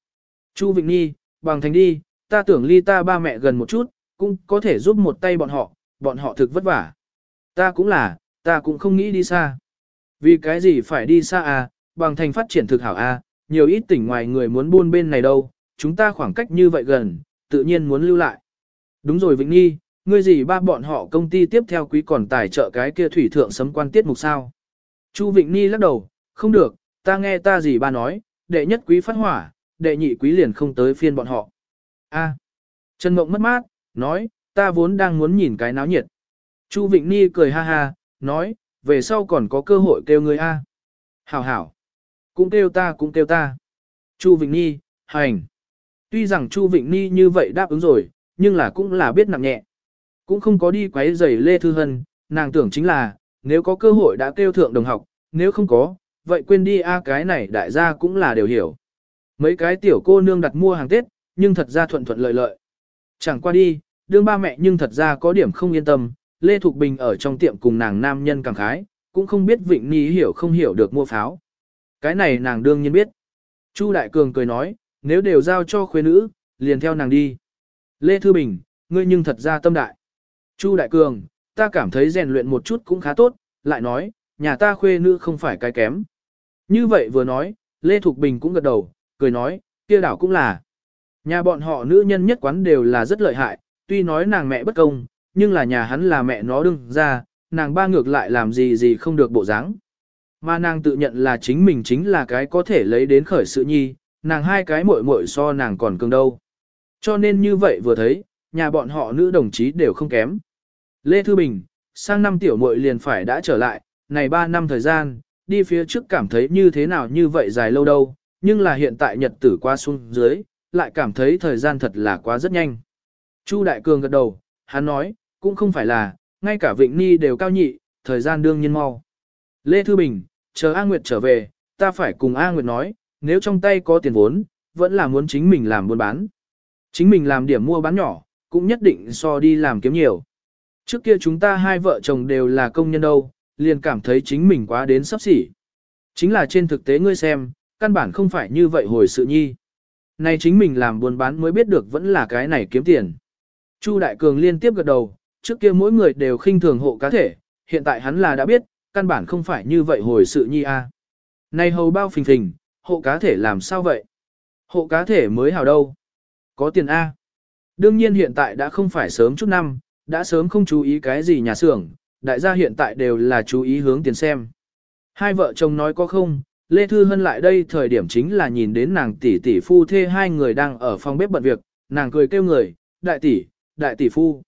Chu Vịnh Nhi, bằng thành đi, ta tưởng ly ta ba mẹ gần một chút, cũng có thể giúp một tay bọn họ, bọn họ thực vất vả. Ta cũng là, ta cũng không nghĩ đi xa. Vì cái gì phải đi xa à, bằng thành phát triển thực hảo a, à, nhiều ít tỉnh ngoài người muốn buôn bên này đâu, chúng ta khoảng cách như vậy gần, tự nhiên muốn lưu lại. Đúng rồi Vĩnh Nghi, ngươi gì ba bọn họ công ty tiếp theo quý còn tài trợ cái kia thủy thượng sấm quan tiết mục sao. Chu vĩnh Ni lắc đầu, không được, ta nghe ta gì ba nói, đệ nhất quý phát hỏa, đệ nhị quý liền không tới phiên bọn họ. A. À. Trần Mộng mất mát, nói, ta vốn đang muốn nhìn cái náo nhiệt. Chu vĩnh Ni cười ha ha, nói, về sau còn có cơ hội kêu ngươi a. Hảo hảo. Cũng kêu ta cũng kêu ta. Chu vĩnh Ni, hành. Tuy rằng Chu Vịnh Ni như vậy đáp ứng rồi, nhưng là cũng là biết nặng nhẹ. Cũng không có đi quấy rầy Lê Thư Hân, nàng tưởng chính là, nếu có cơ hội đã kêu thượng đồng học, nếu không có, vậy quên đi a cái này đại gia cũng là đều hiểu. Mấy cái tiểu cô nương đặt mua hàng Tết, nhưng thật ra thuận thuận lợi lợi. Chẳng qua đi, đương ba mẹ nhưng thật ra có điểm không yên tâm, Lê Thục Bình ở trong tiệm cùng nàng nam nhân càng khái, cũng không biết Vịnh Nhi hiểu không hiểu được mua pháo. Cái này nàng đương nhiên biết. Chu Đại Cường cười nói, nếu đều giao cho khuê nữ, liền theo nàng đi. Lê Thư Bình, ngươi nhưng thật ra tâm đại. Chu Đại Cường, ta cảm thấy rèn luyện một chút cũng khá tốt, lại nói, nhà ta khuê nữ không phải cái kém. Như vậy vừa nói, Lê Thục Bình cũng gật đầu, cười nói, kia đảo cũng là. Nhà bọn họ nữ nhân nhất quán đều là rất lợi hại, tuy nói nàng mẹ bất công, nhưng là nhà hắn là mẹ nó đương ra, nàng ba ngược lại làm gì gì không được bộ dáng. Mà nàng tự nhận là chính mình chính là cái có thể lấy đến khởi sự nhi, nàng hai cái muội muội so nàng còn cường đâu. Cho nên như vậy vừa thấy, nhà bọn họ nữ đồng chí đều không kém. Lê Thư Bình, sang năm tiểu muội liền phải đã trở lại, này 3 năm thời gian, đi phía trước cảm thấy như thế nào như vậy dài lâu đâu, nhưng là hiện tại nhật tử qua xuống dưới, lại cảm thấy thời gian thật là quá rất nhanh. Chu Đại Cường gật đầu, hắn nói, cũng không phải là, ngay cả Vịnh Ni đều cao nhị, thời gian đương nhiên mau. Lê Thư Bình, chờ A Nguyệt trở về, ta phải cùng A Nguyệt nói, nếu trong tay có tiền vốn, vẫn là muốn chính mình làm buôn bán. Chính mình làm điểm mua bán nhỏ, cũng nhất định so đi làm kiếm nhiều. Trước kia chúng ta hai vợ chồng đều là công nhân đâu, liền cảm thấy chính mình quá đến sắp xỉ. Chính là trên thực tế ngươi xem, căn bản không phải như vậy hồi sự nhi. Này chính mình làm buôn bán mới biết được vẫn là cái này kiếm tiền. Chu Đại Cường liên tiếp gật đầu, trước kia mỗi người đều khinh thường hộ cá thể, hiện tại hắn là đã biết, căn bản không phải như vậy hồi sự nhi a. À. Này hầu bao phình phình, hộ cá thể làm sao vậy? Hộ cá thể mới hào đâu? Có tiền A. Đương nhiên hiện tại đã không phải sớm chút năm, đã sớm không chú ý cái gì nhà xưởng, đại gia hiện tại đều là chú ý hướng tiền xem. Hai vợ chồng nói có không, Lê Thư Hân lại đây thời điểm chính là nhìn đến nàng tỷ tỷ phu thê hai người đang ở phòng bếp bận việc, nàng cười kêu người, đại tỷ, đại tỷ phu.